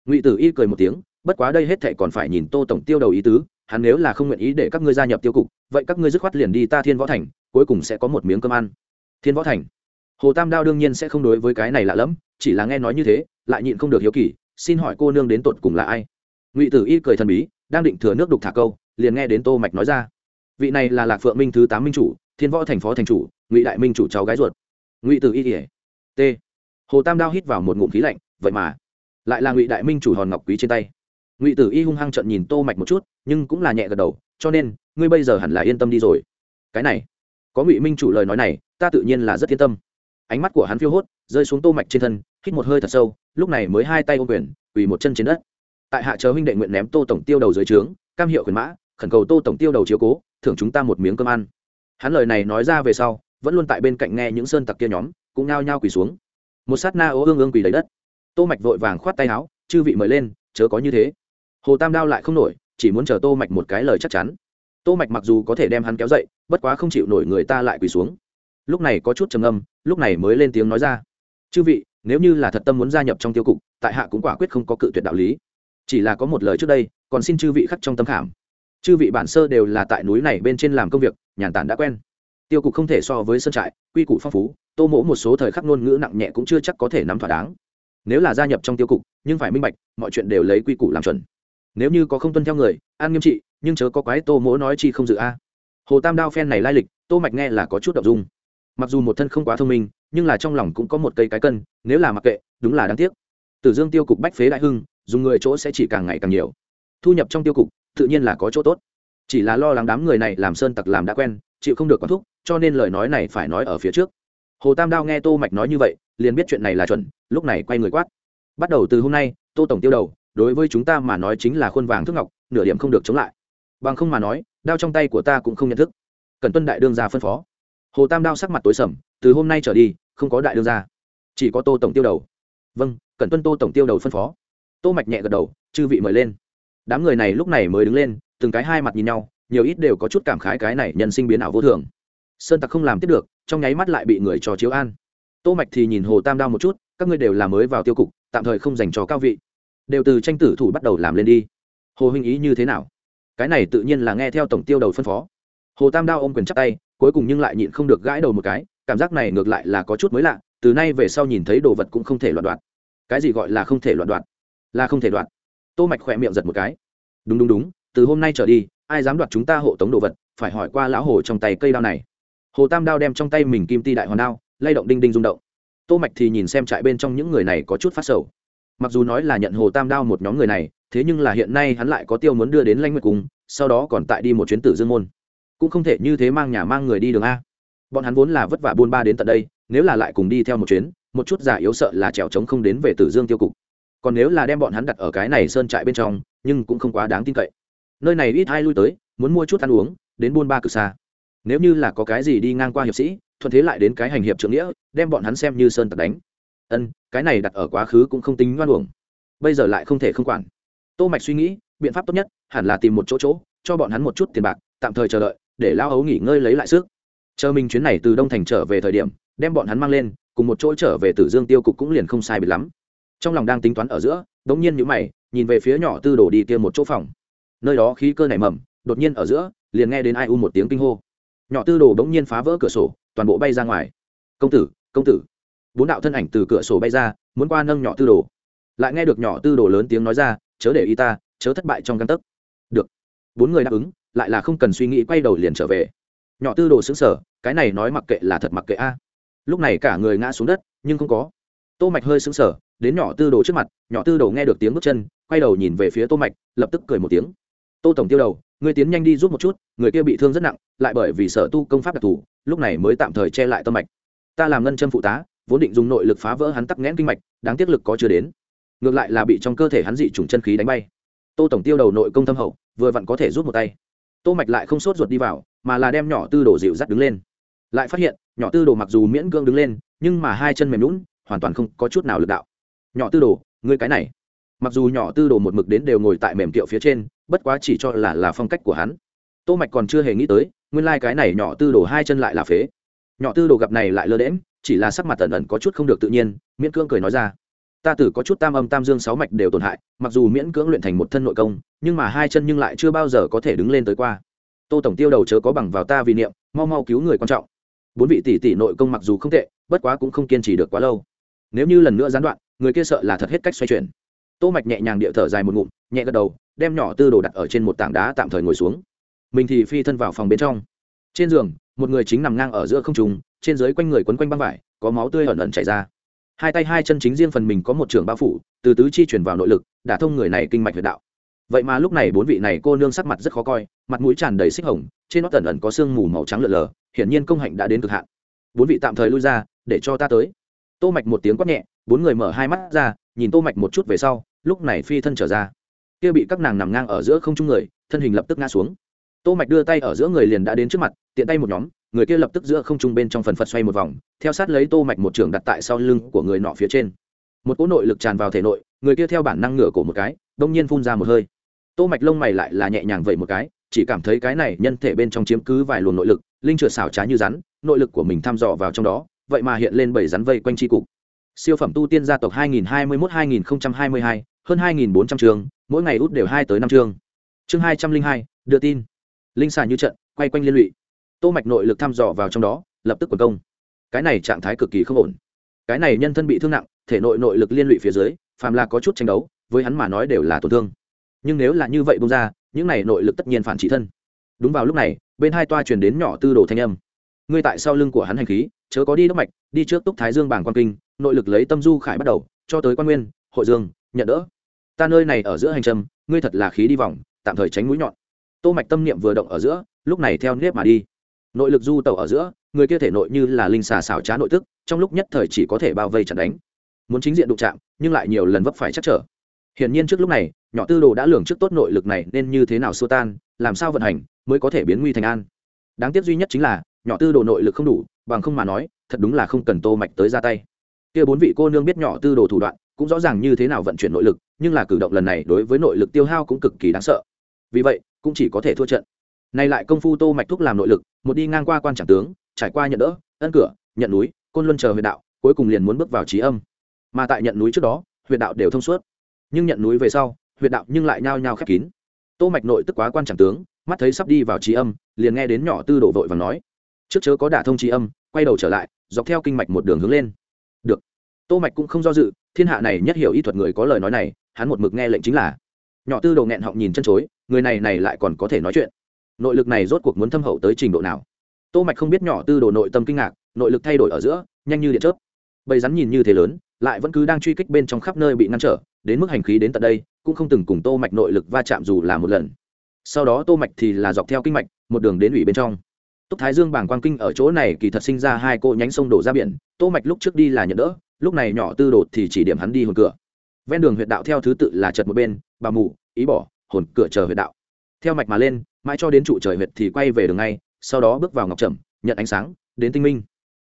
Ngụy tử y cười một tiếng, bất quá đây hết thệ còn phải nhìn tô tổng tiêu đầu ý tứ hắn nếu là không nguyện ý để các ngươi gia nhập tiêu cục, vậy các ngươi dứt khoát liền đi ta thiên võ thành, cuối cùng sẽ có một miếng cơm ăn. Thiên võ thành? Hồ tam đao đương nhiên sẽ không đối với cái này lạ lẫm, chỉ là nghe nói như thế, lại nhịn không được hiếu kỳ, xin hỏi cô nương đến tột cùng là ai? Ngụy tử y cười thần bí, đang định thừa nước đục thả câu, liền nghe đến tô mạch nói ra. Vị này là lạc phượng minh thứ tám minh chủ, thiên võ thành phó thành chủ, ngụy đại minh chủ cháu gái ruột. Ngụy tử y kể t. Hồ tam đao hít vào một ngụm khí lạnh, vậy mà, lại là ngụy đại minh chủ hòn ngọc quý trên tay ngụy tử y hung hăng trận nhìn tô mạch một chút, nhưng cũng là nhẹ gật đầu, cho nên, ngươi bây giờ hẳn là yên tâm đi rồi. Cái này, có ngụy minh chủ lời nói này, ta tự nhiên là rất yên tâm. Ánh mắt của hắn phiêu hốt, rơi xuống tô mạch trên thân, hít một hơi thật sâu, lúc này mới hai tay ôm quyền, quỳ một chân trên đất. Tại hạ chờ huynh đệ nguyện ném tô tổng tiêu đầu dưới trướng, cam hiệu quyền mã, khẩn cầu tô tổng tiêu đầu chiếu cố, thưởng chúng ta một miếng cơm ăn. Hắn lời này nói ra về sau, vẫn luôn tại bên cạnh nghe những sơn tặc kia nhóm, cũng nhao nhao quỳ xuống. Một sát na ố ương ương quỳ lấy đất. Tô mạch vội vàng khoát tay áo, chư vị mời lên, chớ có như thế hồ tam đao lại không nổi, chỉ muốn chờ tô mạch một cái lời chắc chắn. Tô mạch mặc dù có thể đem hắn kéo dậy, bất quá không chịu nổi người ta lại quỳ xuống. Lúc này có chút trầm âm lúc này mới lên tiếng nói ra. Chư vị, nếu như là thật tâm muốn gia nhập trong tiêu cục, tại hạ cũng quả quyết không có cự tuyệt đạo lý. Chỉ là có một lời trước đây, còn xin chư vị khắc trong tâm khảm. Chư vị bản sơ đều là tại núi này bên trên làm công việc, nhàn tản đã quen. Tiêu cục không thể so với sân trại, quy củ phong phú, tô mỗ một số thời khắc ngôn ngữ nặng nhẹ cũng chưa chắc có thể nắm thỏa đáng. Nếu là gia nhập trong tiêu cục, nhưng phải minh bạch, mọi chuyện đều lấy quy củ làm chuẩn nếu như có không tuân theo người an nghiêm trị, nhưng chớ có quái tô mỗ nói chi không dự a. Hồ tam đao phen này lai lịch, tô mạch nghe là có chút đ dung. Mặc dù một thân không quá thông minh, nhưng là trong lòng cũng có một cây cái cân, nếu là mặc kệ, đúng là đáng tiếc. Tử dương tiêu cục bách phế đại hưng, dùng người chỗ sẽ chỉ càng ngày càng nhiều. Thu nhập trong tiêu cục, tự nhiên là có chỗ tốt. Chỉ là lo lắng đám người này làm sơn tặc làm đã quen, chịu không được quán thúc, cho nên lời nói này phải nói ở phía trước. Hồ tam đao nghe tô mạch nói như vậy, liền biết chuyện này là chuẩn, lúc này quay người quát. Bắt đầu từ hôm nay, tô tổng tiêu đầu đối với chúng ta mà nói chính là khuôn vàng thước ngọc, nửa điểm không được chống lại. Bằng không mà nói, đao trong tay của ta cũng không nhận thức. Cần tuân đại đương gia phân phó. Hồ tam đao sắc mặt tối sầm, từ hôm nay trở đi, không có đại đương gia. Chỉ có tô tổng tiêu đầu. Vâng cần tuân tô tổng tiêu đầu phân phó. Tô mạch nhẹ gật đầu, chư vị mời lên. Đám người này lúc này mới đứng lên, từng cái hai mặt nhìn nhau, nhiều ít đều có chút cảm khái cái này nhân sinh biến ảo vô thường. Sơn tặc không làm tiếp được, trong nháy mắt lại bị người trò chiếu an. Tô mạch thì nhìn hồ tam đao một chút, các ngươi đều là mới vào tiêu cục, tạm thời không dành cho cao vị đều từ tranh tử thủ bắt đầu làm lên đi. Hồ huynh ý như thế nào? Cái này tự nhiên là nghe theo tổng tiêu đầu phân phó. Hồ tam đao ôm quyền chắp tay, cuối cùng nhưng lại nhịn không được gãi đầu một cái, cảm giác này ngược lại là có chút mới lạ, từ nay về sau nhìn thấy đồ vật cũng không thể loạn đoạt. Cái gì gọi là không thể loạn đoạt? Là không thể đoạt. Tô mạch khỏe miệng giật một cái. Đúng đúng đúng, từ hôm nay trở đi, ai dám đoạt chúng ta hộ tống đồ vật, phải hỏi qua lão hồ trong tay cây đao này. Hồ tam đao đem trong tay mình kim ti đại hoàn đao, lay động đinh đinh rung động. Tô mạch thì nhìn xem trại bên trong những người này có chút phát sầu mặc dù nói là nhận hồ tam đao một nhóm người này, thế nhưng là hiện nay hắn lại có tiêu muốn đưa đến lanh nguyệt cung, sau đó còn tại đi một chuyến tử dương môn. Cũng không thể như thế mang nhà mang người đi đường a. Bọn hắn vốn là vất vả buôn ba đến tận đây, nếu là lại cùng đi theo một chuyến, một chút giả yếu sợ là trèo trống không đến về tử dương tiêu cục. Còn nếu là đem bọn hắn đặt ở cái này sơn trại bên trong, nhưng cũng không quá đáng tin cậy. Nơi này ít ai lui tới, muốn mua chút ăn uống, đến buôn ba cực xa. Nếu như là có cái gì đi ngang qua hiệp sĩ, thuận thế lại đến cái hành hiệp trưởng nghĩa, đem bọn hắn xem như sơn tật đánh ân, cái này đặt ở quá khứ cũng không tính ngoan uổng. Bây giờ lại không thể không quản. Tô mạch suy nghĩ, biện pháp tốt nhất hẳn là tìm một chỗ chỗ, cho bọn hắn một chút tiền bạc, tạm thời chờ đợi, để lao ấu nghỉ ngơi lấy lại sức. Chờ mình chuyến này từ đông thành trở về thời điểm, đem bọn hắn mang lên, cùng một chỗ trở về tử dương tiêu cục cũng liền không sai biệt lắm. Trong lòng đang tính toán ở giữa, đống nhiên nhíu mày, nhìn về phía nhỏ tư đồ đi kia một chỗ phòng. Nơi đó khí cơ nảy mầm, đột nhiên ở giữa, liền nghe đến ai u một tiếng kinh hô. Nhỏ tư đồ đống nhiên phá vỡ cửa sổ, toàn bộ bay ra ngoài. Công tử công tử bốn đạo thân ảnh từ cửa sổ bay ra, muốn qua nâng nhỏ tư đồ. Lại nghe được nhỏ tư đồ lớn tiếng nói ra, chớ để y ta, chớ thất bại trong căn tấc. Được. Bốn người đáp ứng, lại là không cần suy nghĩ, quay đầu liền trở về. Nhỏ tư đồ xứng sở cái này nói mặc kệ là thật mặc kệ a. Lúc này cả người ngã xuống đất, nhưng không có. Tô mạch hơi xứng sở đến nhỏ tư đồ trước mặt, nhỏ tư đồ nghe được tiếng bước chân, quay đầu nhìn về phía tô mạch, lập tức cười một tiếng. Tô tổng tiêu đầu người tiến nhanh đi giúp một chút, người kia bị thương rất nặng, lại bởi vì sở tu công pháp đặc thù, lúc này mới tạm thời che lại tô mạch. Ta làm ngân châm phụ tá vốn định dùng nội lực phá vỡ hắn tắc nghẽn kinh mạch, đáng tiếc lực có chưa đến. Ngược lại là bị trong cơ thể hắn dị trùng chân khí đánh bay. Tô tổng tiêu đầu nội công thâm hậu, vừa vặn có thể rút một tay. Tô mạch lại không sốt ruột đi vào, mà là đem nhỏ tư đồ dịu dắt đứng lên. Lại phát hiện, nhỏ tư đồ mặc dù miễn gương đứng lên, nhưng mà hai chân mềm lún hoàn toàn không có chút nào lực đạo. Nhỏ tư đồ, ngươi cái này. Mặc dù nhỏ tư đồ một mực đến đều ngồi tại mềm kiệu phía trên, bất quá chỉ cho là là phong cách của hắn. Tô mạch còn chưa hề nghĩ tới, nguyên lai like cái này nhỏ tư đồ hai chân lại là phế. Nhỏ tư đồ gặp này lại lơ đễm chỉ là sắc mặt ẩn ẩn có chút không được tự nhiên, miễn cưỡng cười nói ra. Ta tử có chút tam âm tam dương sáu mạch đều tổn hại, mặc dù miễn cưỡng luyện thành một thân nội công, nhưng mà hai chân nhưng lại chưa bao giờ có thể đứng lên tới qua. Tô tổng tiêu đầu chớ có bằng vào ta vì niệm, mau mau cứu người quan trọng. Bốn vị tỷ tỷ nội công mặc dù không tệ, bất quá cũng không kiên trì được quá lâu. Nếu như lần nữa gián đoạn, người kia sợ là thật hết cách xoay chuyển. Tô mạch nhẹ nhàng địa thở dài một ngụm, nhẹ gật đầu, đem nhỏ tư đồ đặt ở trên một tảng đá tạm thời ngồi xuống. Mình thì phi thân vào phòng bên trong. Trên giường, một người chính nằm ngang ở giữa không trung trên dưới quanh người quấn quanh băng vải, có máu tươi ẩn ẩn chảy ra. Hai tay hai chân chính riêng phần mình có một trường bao phủ, từ tứ chi chuyển vào nội lực, đả thông người này kinh mạch huyệt đạo. Vậy mà lúc này bốn vị này cô nương sắc mặt rất khó coi, mặt mũi tràn đầy xích hồng, trên nó tẩn ẩn có sương mù màu trắng lợn lờ, hiển nhiên công hạnh đã đến cực hạn. Bốn vị tạm thời lui ra, để cho ta tới. Tô mạch một tiếng quát nhẹ, bốn người mở hai mắt ra, nhìn tô mạch một chút về sau, lúc này phi thân trở ra. Kia bị các nàng nằm ngang ở giữa không trung người, thân hình lập tức ngã xuống. Tô mạch đưa tay ở giữa người liền đã đến trước mặt, tiện tay một nhóm người kia lập tức giữa không trung bên trong phần phật xoay một vòng theo sát lấy tô mạch một trường đặt tại sau lưng của người nọ phía trên. Một cỗ nội lực tràn vào thể nội người kia theo bản năng ngửa cổ một cái đông nhiên phun ra một hơi. Tô mạch lông mày lại là nhẹ nhàng vậy một cái chỉ cảm thấy cái này nhân thể bên trong chiếm cứ vài luồng nội lực linh trượt xảo trá như rắn nội lực của mình thăm dò vào trong đó vậy mà hiện lên bảy rắn vây quanh chi cục. Siêu phẩm tu tiên gia tộc 2021-2022, hơn 2.400 trường mỗi ngày út đều hai tới năm trường. chương 202, đưa tin. Linh xà như trận quay quanh liên lụy tô mạch nội lực thăm dò vào trong đó, lập tức quần công. Cái này trạng thái cực kỳ không ổn. Cái này nhân thân bị thương nặng, thể nội nội lực liên lụy phía dưới, phàm là có chút tranh đấu, với hắn mà nói đều là tổn thương. Nhưng nếu là như vậy bung ra, những này nội lực tất nhiên phản trị thân. Đúng vào lúc này, bên hai toa truyền đến nhỏ tư đồ thanh âm. Ngươi tại sau lưng của hắn hành khí, chớ có đi đốc mạch, đi trước túc thái dương bảng quan kinh, nội lực lấy tâm du khải bắt đầu, cho tới quan nguyên, hội dương, nhận đỡ. Ta nơi này ở giữa hành trầm ngươi thật là khí đi vòng, tạm thời tránh mũi nhọn. Tô mạch tâm niệm vừa động ở giữa, lúc này theo nếp mà đi nội lực du tẩu ở giữa, người kia thể nội như là linh xà xảo trá nội tức, trong lúc nhất thời chỉ có thể bao vây chặn đánh. Muốn chính diện đụng chạm, nhưng lại nhiều lần vấp phải chắc trở. Hiển nhiên trước lúc này, nhỏ tư đồ đã lường trước tốt nội lực này nên như thế nào xua tan, làm sao vận hành mới có thể biến nguy thành an. Đáng tiếc duy nhất chính là, nhỏ tư đồ nội lực không đủ, bằng không mà nói, thật đúng là không cần tô mạch tới ra tay. Kia bốn vị cô nương biết nhỏ tư đồ thủ đoạn, cũng rõ ràng như thế nào vận chuyển nội lực, nhưng là cử động lần này đối với nội lực tiêu hao cũng cực kỳ đáng sợ. Vì vậy, cũng chỉ có thể thua trận này lại công phu tô mạch thúc làm nội lực, một đi ngang qua quan chẳng tướng, trải qua nhận đỡ, ân cửa, nhận núi, côn luân chờ huyệt đạo, cuối cùng liền muốn bước vào trí âm. Mà tại nhận núi trước đó huyệt đạo đều thông suốt. Nhưng nhận núi về sau huyệt đạo nhưng lại nhao nhao khép kín. Tô mạch nội tức quá quan chẳng tướng, mắt thấy sắp đi vào trí âm, liền nghe đến nhỏ tư đổ vội và nói, trước chớ có đả thông trí âm, quay đầu trở lại, dọc theo kinh mạch một đường hướng lên. Được. Tô mạch cũng không do dự, thiên hạ này nhất hiểu y thuật người có lời nói này, hắn một mực nghe lệnh chính là. Nhỏ tư đồ nghẹn họng nhìn chân chối, người này này lại còn có thể nói chuyện nội lực này rốt cuộc muốn thâm hậu tới trình độ nào? Tô mạch không biết nhỏ tư đồ nội tâm kinh ngạc, nội lực thay đổi ở giữa, nhanh như điện chớp. Bầy rắn nhìn như thế lớn, lại vẫn cứ đang truy kích bên trong khắp nơi bị ngăn trở, đến mức hành khí đến tận đây, cũng không từng cùng tô mạch nội lực va chạm dù là một lần. Sau đó tô mạch thì là dọc theo kinh mạch, một đường đến ủy bên trong. Túc thái dương bảng quang kinh ở chỗ này kỳ thật sinh ra hai cô nhánh sông đổ ra biển, tô mạch lúc trước đi là nhận đỡ, lúc này nhỏ tư đột thì chỉ điểm hắn đi hồn cửa. Ven đường huyệt đạo theo thứ tự là chật một bên, bà mù ý bỏ, hồn cửa chờ huyệt đạo theo mạch mà lên, mãi cho đến trụ trời huyệt thì quay về đường ngay, sau đó bước vào ngọc trầm, nhận ánh sáng, đến tinh minh.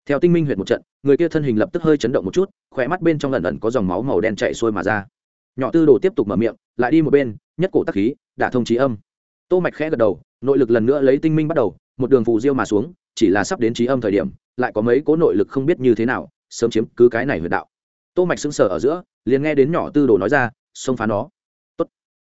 Theo tinh minh huyệt một trận, người kia thân hình lập tức hơi chấn động một chút khỏe mắt bên trong lần ẩn có dòng máu màu đen chạy xuôi mà ra. Nhỏ tư đồ tiếp tục mở miệng, lại đi một bên, nhất cổ tắc khí, đả thông trí âm. Tô mạch khẽ gật đầu, nội lực lần nữa lấy tinh minh bắt đầu, một đường phù diêu mà xuống, chỉ là sắp đến trí âm thời điểm, lại có mấy cố nội lực không biết như thế nào, sớm chiếm cứ cái này huyệt đạo. Tô mạch sững sờ ở giữa, liền nghe đến nhỏ tư đồ nói ra, xông phá nó. Tốt.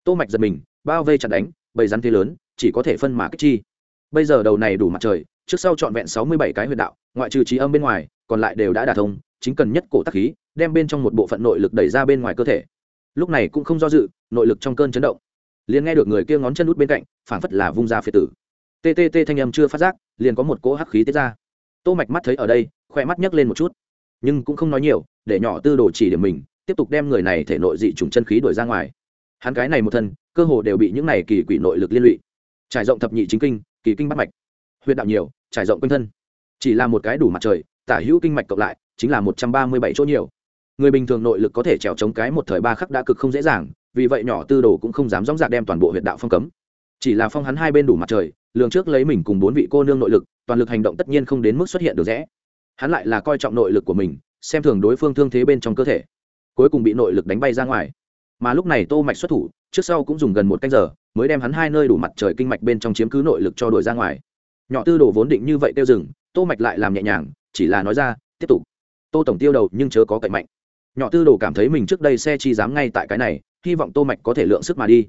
Tô mạch giật mình, bao vây chặt đánh bầy rắn thế lớn, chỉ có thể phân mà kích chi. Bây giờ đầu này đủ mặt trời, trước sau trọn vẹn sáu mươi bảy cái huyệt đạo, ngoại trừ trí âm bên ngoài, còn lại đều đã đả thông, chính cần nhất cổ tắc khí, đem bên trong một bộ phận nội lực đẩy ra bên ngoài cơ thể. Lúc này cũng không do dự, nội lực trong cơn chấn động. Liền nghe được người kia ngón chân út bên cạnh, phảng phất là vung ra phiệt tử. Ttt thanh âm chưa phát giác, liền có một cỗ hắc khí tiết ra. Tô mạch mắt thấy ở đây khoe mắt nhấc lên một chút. Nhưng cũng không nói nhiều, để nhỏ tư đồ chỉ điểm mình, tiếp tục đem người này thể nội dị trùng chân khí đuổi ra ngoài. Hắn cái này một thân cơ hồ đều bị những này kỳ quỷ nội lực liên lụy. Trải rộng thập nhị chính kinh, kỳ kinh bắt mạch. Huyệt đạo nhiều, trải rộng quanh thân. Chỉ là một cái đủ mặt trời, tả hữu kinh mạch cộng lại, chính là một trăm ba mươi bảy chỗ nhiều. Người bình thường nội lực có thể trèo chống cái một thời ba khắc đã cực không dễ dàng, vì vậy nhỏ tư đồ cũng không dám dóng dạc đem toàn bộ huyệt đạo phong cấm. Chỉ là phong hắn hai bên đủ mặt trời, lường trước lấy mình cùng bốn vị cô nương nội lực, toàn lực hành động tất nhiên không đến mức xuất hiện được rẽ. Hắn lại là coi trọng nội lực của mình, xem thường đối phương thương thế bên trong cơ thể. Cuối cùng bị nội lực đánh bay ra ngoài mà lúc này tô mạch xuất thủ, trước sau cũng dùng gần một canh giờ, mới đem hắn hai nơi đủ mặt trời kinh mạch bên trong chiếm cứ nội lực cho đuổi ra ngoài. Nhỏ tư đồ vốn định như vậy tiêu dừng, tô mạch lại làm nhẹ nhàng, chỉ là nói ra, tiếp tục. Tô tổng tiêu đầu nhưng chớ có cậy mạnh. Nhỏ tư đồ cảm thấy mình trước đây xe chi dám ngay tại cái này, hy vọng tô mạch có thể lượng sức mà đi.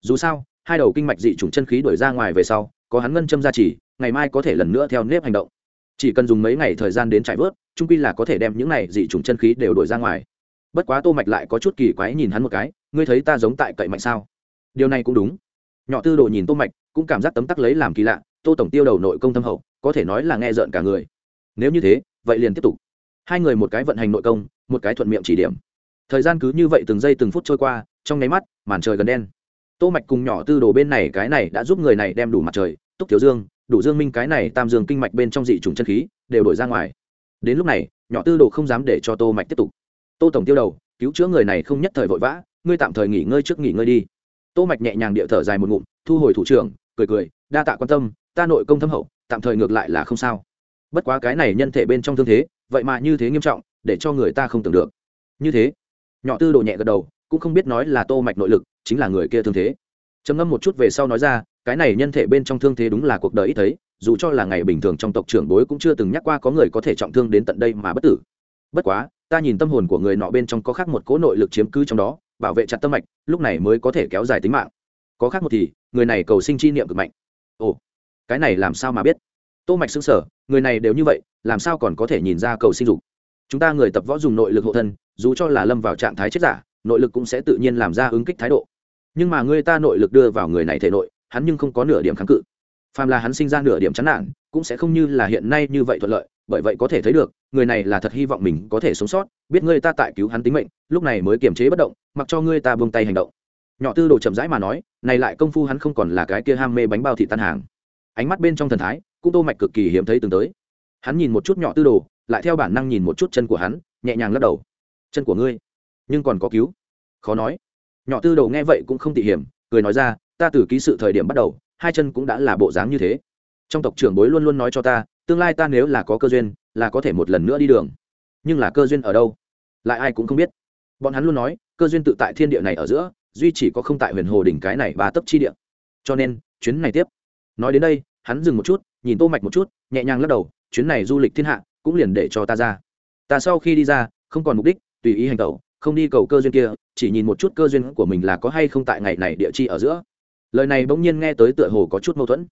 Dù sao, hai đầu kinh mạch dị trùng chân khí đuổi ra ngoài về sau, có hắn ngân châm ra chỉ ngày mai có thể lần nữa theo nếp hành động. Chỉ cần dùng mấy ngày thời gian đến chạy vớt trung quy là có thể đem những này dị trùng chân khí đều đuổi ra ngoài bất quá tô mạch lại có chút kỳ quái nhìn hắn một cái, ngươi thấy ta giống tại cậy mạnh sao? Điều này cũng đúng. Nhỏ tư đồ nhìn tô mạch, cũng cảm giác tấm tắc lấy làm kỳ lạ, tô tổng tiêu đầu nội công thâm hậu, có thể nói là nghe rợn cả người. Nếu như thế, vậy liền tiếp tục. Hai người một cái vận hành nội công, một cái thuận miệng chỉ điểm. Thời gian cứ như vậy từng giây từng phút trôi qua, trong nháy mắt, màn trời gần đen. Tô mạch cùng nhỏ tư đồ bên này cái này đã giúp người này đem đủ mặt trời, túc thiếu dương, đủ dương minh cái này tam dương kinh mạch bên trong dị trùng chân khí, đều đổi ra ngoài. Đến lúc này, nhỏ tư đồ không dám để cho tô mạch tiếp tục tô tổng tiêu đầu, cứu chữa người này không nhất thời vội vã, ngươi tạm thời nghỉ ngơi trước nghỉ ngơi đi. Tô mạch nhẹ nhàng địa thở dài một ngụm, thu hồi thủ trưởng, cười cười, đa tạ quan tâm, ta nội công thâm hậu, tạm thời ngược lại là không sao. Bất quá cái này nhân thể bên trong thương thế, vậy mà như thế nghiêm trọng, để cho người ta không tưởng được. Như thế, nhỏ tư đồ nhẹ gật đầu, cũng không biết nói là tô mạch nội lực, chính là người kia thương thế. Trầm ngâm một chút về sau nói ra, cái này nhân thể bên trong thương thế đúng là cuộc đời ít thấy, dù cho là ngày bình thường trong tộc trưởng bối cũng chưa từng nhắc qua có người có thể trọng thương đến tận đây mà bất tử. Bất quá ta nhìn tâm hồn của người nọ bên trong có khác một cỗ nội lực chiếm cứ trong đó, bảo vệ chặt tâm mạch, lúc này mới có thể kéo dài tính mạng. Có khác một thì, người này cầu sinh chi niệm cực mạnh. Ồ, cái này làm sao mà biết? Tô mạch xứng sở người này đều như vậy, làm sao còn có thể nhìn ra cầu sinh dục? Chúng ta người tập võ dùng nội lực hộ thân, dù cho là lâm vào trạng thái chết giả, nội lực cũng sẽ tự nhiên làm ra ứng kích thái độ. Nhưng mà người ta nội lực đưa vào người này thể nội, hắn nhưng không có nửa điểm kháng cự. Phàm là hắn sinh ra nửa điểm chán nản cũng sẽ không như là hiện nay như vậy thuận lợi, bởi vậy có thể thấy được, người này là thật hy vọng mình có thể sống sót, biết người ta tại cứu hắn tính mệnh, lúc này mới kiềm chế bất động, mặc cho người ta buông tay hành động. Nhỏ tư đồ chậm rãi mà nói, này lại công phu hắn không còn là cái kia ham mê bánh bao thị tan hàng. Ánh mắt bên trong thần thái, cũng tô mạch cực kỳ hiếm thấy từng tới. Hắn nhìn một chút nhỏ tư đồ, lại theo bản năng nhìn một chút chân của hắn, nhẹ nhàng lắc đầu. Chân của ngươi, nhưng còn có cứu? Khó nói. Nhỏ tư đồ nghe vậy cũng không tỉ hiểm, cười nói ra, ta từ ký sự thời điểm bắt đầu, hai chân cũng đã là bộ dáng như thế trong tộc trưởng bối luôn luôn nói cho ta, tương lai ta nếu là có cơ duyên, là có thể một lần nữa đi đường. Nhưng là cơ duyên ở đâu? Lại ai cũng không biết. Bọn hắn luôn nói, cơ duyên tự tại thiên địa này ở giữa, duy chỉ có không tại huyền hồ đỉnh cái này ba tấp chi địa. Cho nên, chuyến này tiếp. Nói đến đây, hắn dừng một chút, nhìn tô mạch một chút, nhẹ nhàng lắc đầu, chuyến này du lịch thiên hạ, cũng liền để cho ta ra. Ta sau khi đi ra, không còn mục đích, tùy ý hành tẩu, không đi cầu cơ duyên kia, chỉ nhìn một chút cơ duyên của mình là có hay không tại ngày này địa chi ở giữa. Lời này bỗng nhiên nghe tới tựa hồ có chút mâu thuẫn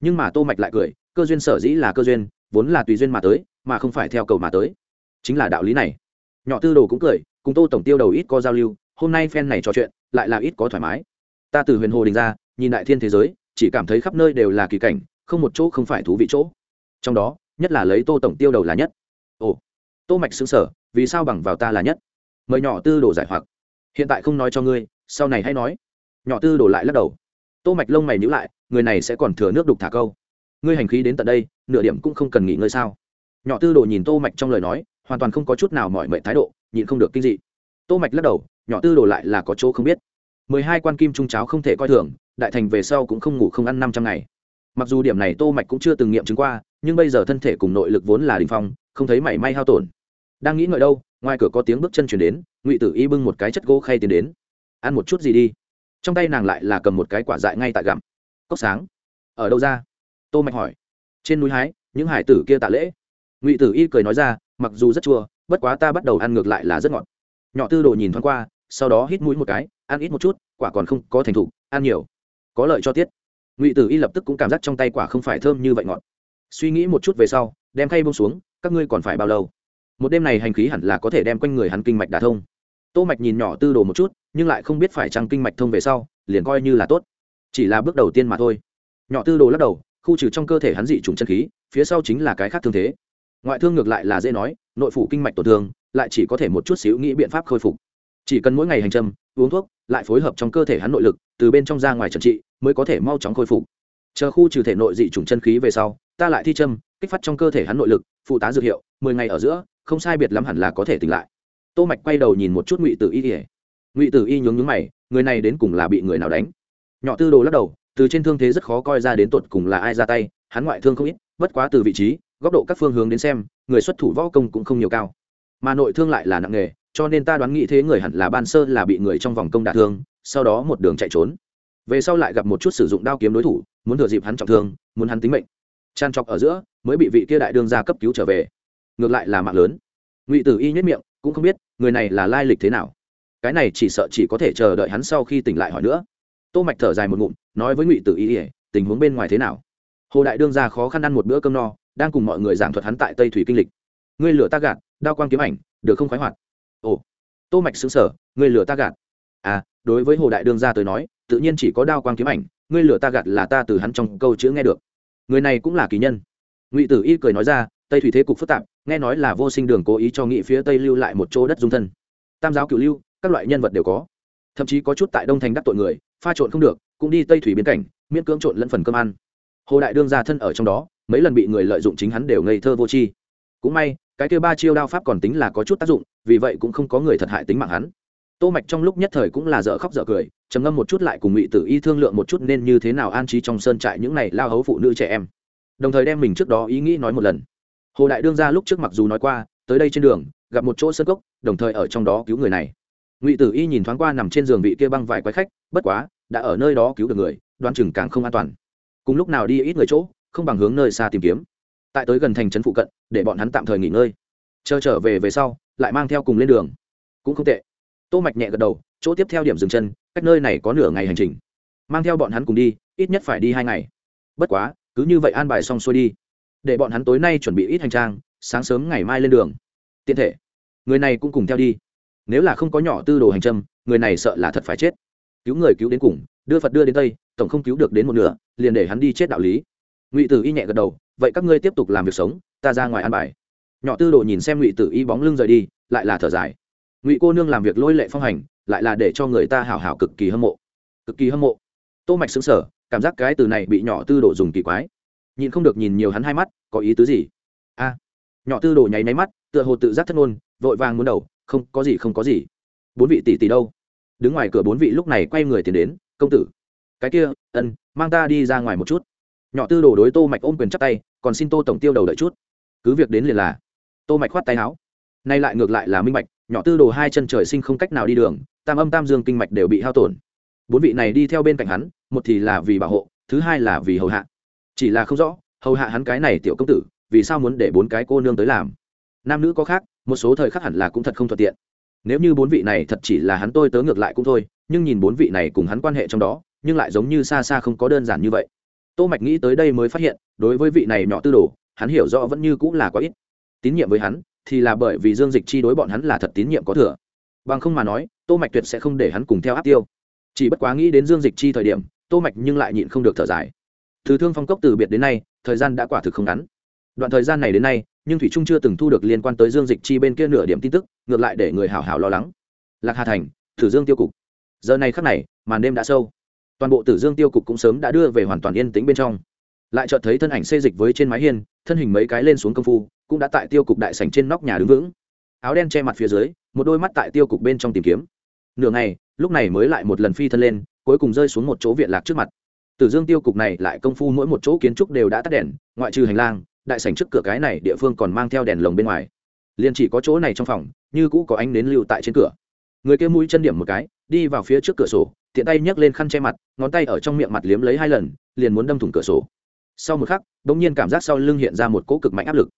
nhưng mà tô mạch lại cười, cơ duyên sở dĩ là cơ duyên, vốn là tùy duyên mà tới, mà không phải theo cầu mà tới. Chính là đạo lý này. Nhỏ tư đồ cũng cười, cùng tô tổng tiêu đầu ít có giao lưu, hôm nay fan này trò chuyện, lại là ít có thoải mái. Ta từ huyền hồ đình ra, nhìn đại thiên thế giới, chỉ cảm thấy khắp nơi đều là kỳ cảnh, không một chỗ không phải thú vị chỗ. Trong đó, nhất là lấy tô tổng tiêu đầu là nhất. Ồ, tô mạch xứng sở vì sao bằng vào ta là nhất? Mời nhỏ tư đồ giải hoặc. Hiện tại không nói cho ngươi, sau này hãy nói. Nhỏ tư đồ lại lắc đầu tô mạch lông mày nhíu lại, người này sẽ còn thừa nước đục thả câu. Ngươi hành khí đến tận đây, nửa điểm cũng không cần nghỉ ngơi sao? Nhỏ tư đồ nhìn tô mạch trong lời nói, hoàn toàn không có chút nào mỏi mệt thái độ, nhịn không được kinh dị. Tô mạch lắc đầu, nhỏ tư đồ lại là có chỗ không biết. Mười hai quan kim trung cháo không thể coi thường, đại thành về sau cũng không ngủ không ăn năm trăm ngày. Mặc dù điểm này tô mạch cũng chưa từng nghiệm chứng qua, nhưng bây giờ thân thể cùng nội lực vốn là đỉnh phong, không thấy mảy may hao tổn. Đang nghĩ ngợi đâu, ngoài cửa có tiếng bước chân chuyển đến, ngụy tử y bưng một cái chất gỗ khay tiến đến. Ăn một chút gì đi trong tay nàng lại là cầm một cái quả dại ngay tại gặm. Cốc sáng. Ở đâu ra? Tô mạch hỏi. Trên núi hái những hải tử kia tạ lễ. Ngụy tử y cười nói ra mặc dù rất chua bất quá ta bắt đầu ăn ngược lại là rất ngọt. Nhỏ tư đồ nhìn thoáng qua sau đó hít mũi một cái ăn ít một chút quả còn không có thành thủ, ăn nhiều. Có lợi cho tiết. Ngụy tử y lập tức cũng cảm giác trong tay quả không phải thơm như vậy ngọt. Suy nghĩ một chút về sau đem khay bông xuống các ngươi còn phải bao lâu? Một đêm này hành khí hẳn là có thể đem quanh người hắn kinh mạch đả thông. Tô mạch nhìn nhỏ tư đồ một chút nhưng lại không biết phải chăng kinh mạch thông về sau, liền coi như là tốt. Chỉ là bước đầu tiên mà thôi. Nhỏ tư đồ lắc đầu, khu trừ trong cơ thể hắn dị trùng chân khí, phía sau chính là cái khác thương thế. Ngoại thương ngược lại là dễ nói, nội phủ kinh mạch tổn thương, lại chỉ có thể một chút xíu nghĩ biện pháp khôi phục. Chỉ cần mỗi ngày hành trầm uống thuốc, lại phối hợp trong cơ thể hắn nội lực, từ bên trong ra ngoài trần trị, mới có thể mau chóng khôi phục. Chờ khu trừ thể nội dị trùng chân khí về sau, ta lại thi châm, kích phát trong cơ thể hắn nội lực, phụ tá dược hiệu, mười ngày ở giữa, không sai biệt lắm hẳn là có thể tỉnh lại. Tô mạch quay đầu nhìn một chút ngụy tử y ngụy tử y nhướng nhướng mày, người này đến cùng là bị người nào đánh? Nhỏ tư đồ lắc đầu, từ trên thương thế rất khó coi ra đến tột cùng là ai ra tay, hắn ngoại thương không ít, bất quá từ vị trí, góc độ các phương hướng đến xem, người xuất thủ võ công cũng không nhiều cao. Mà nội thương lại là nặng nghề cho nên ta đoán nghĩ thế người hẳn là ban sơ là bị người trong vòng công đả thương, sau đó một đường chạy trốn. Về sau lại gặp một chút sử dụng đao kiếm đối thủ, muốn thừa dịp hắn trọng thương, muốn hắn tính mệnh. Tràn trọc ở giữa, mới bị vị kia đại đương ra cấp cứu trở về. Ngược lại là mạng lớn. Ngụy tử y nhất miệng, cũng không biết, người này là lai lịch thế nào cái này chỉ sợ chỉ có thể chờ đợi hắn sau khi tỉnh lại hỏi nữa. Tô mạch thở dài một ngụm, nói với ngụy tử y tình huống bên ngoài thế nào? Hồ đại đương ra khó khăn ăn một bữa cơm no, đang cùng mọi người giảng thuật hắn tại tây thủy kinh lịch. Ngươi lửa ta gạt, đao quang kiếm ảnh, được không khoái hoạt? Ồ. Tô mạch sững sở ngươi lửa ta gạt. À đối với hồ đại đương gia tới nói, tự nhiên chỉ có đao quang kiếm ảnh, ngươi lửa ta gạt là ta từ hắn trong câu chữ nghe được. Người này cũng là kỳ nhân. Ngụy tử y cười nói ra, tây thủy thế cục phức tạp, nghe nói là vô sinh đường cố ý cho nghị phía tây lưu lại một chỗ đất dung thân. Tam giáo cửu lưu các loại nhân vật đều có. Thậm chí có chút tại đông thành đắc tội người, pha trộn không được, cũng đi tây thủy biến cảnh, miễn cưỡng trộn lẫn phần cơm ăn. Hồ đại đương gia thân ở trong đó, mấy lần bị người lợi dụng chính hắn đều ngây thơ vô tri. Cũng may, cái kêu ba chiêu đao pháp còn tính là có chút tác dụng, vì vậy cũng không có người thật hại tính mạng hắn. Tô mạch trong lúc nhất thời cũng là dở khóc dở cười, trầm ngâm một chút lại cùng ngụy tử y thương lượng một chút nên như thế nào an trí trong sơn trại những này lao hấu phụ nữ trẻ em. Đồng thời đem mình trước đó ý nghĩ nói một lần. Hồ đại đương ra lúc trước mặc dù nói qua, tới đây trên đường, gặp một chỗ sân gốc đồng thời ở trong đó cứu người này ngụy tử y nhìn thoáng qua nằm trên giường vị kia băng vài quái khách, bất quá, đã ở nơi đó cứu được người, đoan chừng càng không an toàn. Cùng lúc nào đi ít người chỗ, không bằng hướng nơi xa tìm kiếm. Tại tới gần thành trấn phụ cận, để bọn hắn tạm thời nghỉ ngơi. Chờ trở về về sau, lại mang theo cùng lên đường. Cũng không tệ. Tô mạch nhẹ gật đầu, chỗ tiếp theo điểm dừng chân, cách nơi này có nửa ngày hành trình. Mang theo bọn hắn cùng đi, ít nhất phải đi hai ngày. Bất quá, cứ như vậy an bài xong xuôi đi. Để bọn hắn tối nay chuẩn bị ít hành trang, sáng sớm ngày mai lên đường. Tiện thể. Người này cũng cùng theo đi nếu là không có nhỏ tư đồ hành trâm người này sợ là thật phải chết. Cứu người cứu đến cùng, đưa phật đưa đến tây, tổng không cứu được đến một nửa, liền để hắn đi chết đạo lý. Ngụy tử y nhẹ gật đầu, vậy các ngươi tiếp tục làm việc sống, ta ra ngoài ăn bài. Nhỏ tư đồ nhìn xem ngụy tử y bóng lưng rời đi, lại là thở dài. Ngụy cô nương làm việc lôi lệ phong hành, lại là để cho người ta hảo hảo cực kỳ hâm mộ. Cực kỳ hâm mộ. Tô mạch sững sờ, cảm giác cái từ này bị nhỏ tư đồ dùng kỳ quái. Nhìn không được nhìn nhiều hắn hai mắt, có ý tứ gì? A. Nhỏ tư đồ nháy nháy mắt, tựa hồ tự giác thất ngôn, vội vàng muốn đầu không, có gì không có gì. Bốn vị tỷ tỷ đâu? Đứng ngoài cửa bốn vị lúc này quay người tiến đến, công tử. Cái kia, ân, mang ta đi ra ngoài một chút. Nhỏ tư đồ đối tô mạch ôm quyền chắp tay, còn xin tô tổng tiêu đầu đợi chút. Cứ việc đến liền là. Tô mạch khoát tay áo. Nay lại ngược lại là minh mạch nhỏ tư đồ hai chân trời sinh không cách nào đi đường, tam âm tam dương kinh mạch đều bị hao tổn. Bốn vị này đi theo bên cạnh hắn, một thì là vì bảo hộ, thứ hai là vì hầu hạ. Chỉ là không rõ, hầu hạ hắn cái này tiểu công tử, vì sao muốn để bốn cái cô nương tới làm? Nam nữ có khác một số thời khắc hẳn là cũng thật không thuận tiện. Nếu như bốn vị này thật chỉ là hắn tôi tớ ngược lại cũng thôi, nhưng nhìn bốn vị này cùng hắn quan hệ trong đó, nhưng lại giống như xa xa không có đơn giản như vậy. Tô mạch nghĩ tới đây mới phát hiện, đối với vị này nhỏ tư đồ, hắn hiểu rõ vẫn như cũng là có ít. Tín nhiệm với hắn, thì là bởi vì dương dịch chi đối bọn hắn là thật tín nhiệm có thừa. Bằng không mà nói, tô mạch tuyệt sẽ không để hắn cùng theo áp tiêu. Chỉ bất quá nghĩ đến dương dịch chi thời điểm, tô mạch nhưng lại nhịn không được thở dài. Từ thương phong cốc từ biệt đến nay, thời gian đã quả thực không ngắn. Đoạn thời gian này đến nay nhưng thủy trung chưa từng thu được liên quan tới dương dịch chi bên kia nửa điểm tin tức, ngược lại để người hào hào lo lắng. Lạc hà thành thử dương tiêu cục. Giờ này khắc này, màn đêm đã sâu. Toàn bộ tử dương tiêu cục cũng sớm đã đưa về hoàn toàn yên tĩnh bên trong. Lại chợt thấy thân ảnh xê dịch với trên mái hiên, thân hình mấy cái lên xuống công phu, cũng đã tại tiêu cục đại sảnh trên nóc nhà đứng vững. Áo đen che mặt phía dưới, một đôi mắt tại tiêu cục bên trong tìm kiếm. Nửa ngày, lúc này mới lại một lần phi thân lên, cuối cùng rơi xuống một chỗ viện lạc trước mặt. Tử dương tiêu cục này lại công phu mỗi một chỗ kiến trúc đều đã tắt đèn, ngoại trừ hành lang đại sảnh trước cửa cái này địa phương còn mang theo đèn lồng bên ngoài. Liền chỉ có chỗ này trong phòng, như cũ có ánh nến lưu tại trên cửa. Người kia mũi chân điểm một cái, đi vào phía trước cửa sổ, tiện tay nhấc lên khăn che mặt, ngón tay ở trong miệng mặt liếm lấy hai lần, liền muốn đâm thủng cửa sổ. Sau một khắc đ ỗ n g nhiên cảm giác sau lưng hiện ra một cỗ cực mạnh áp lực.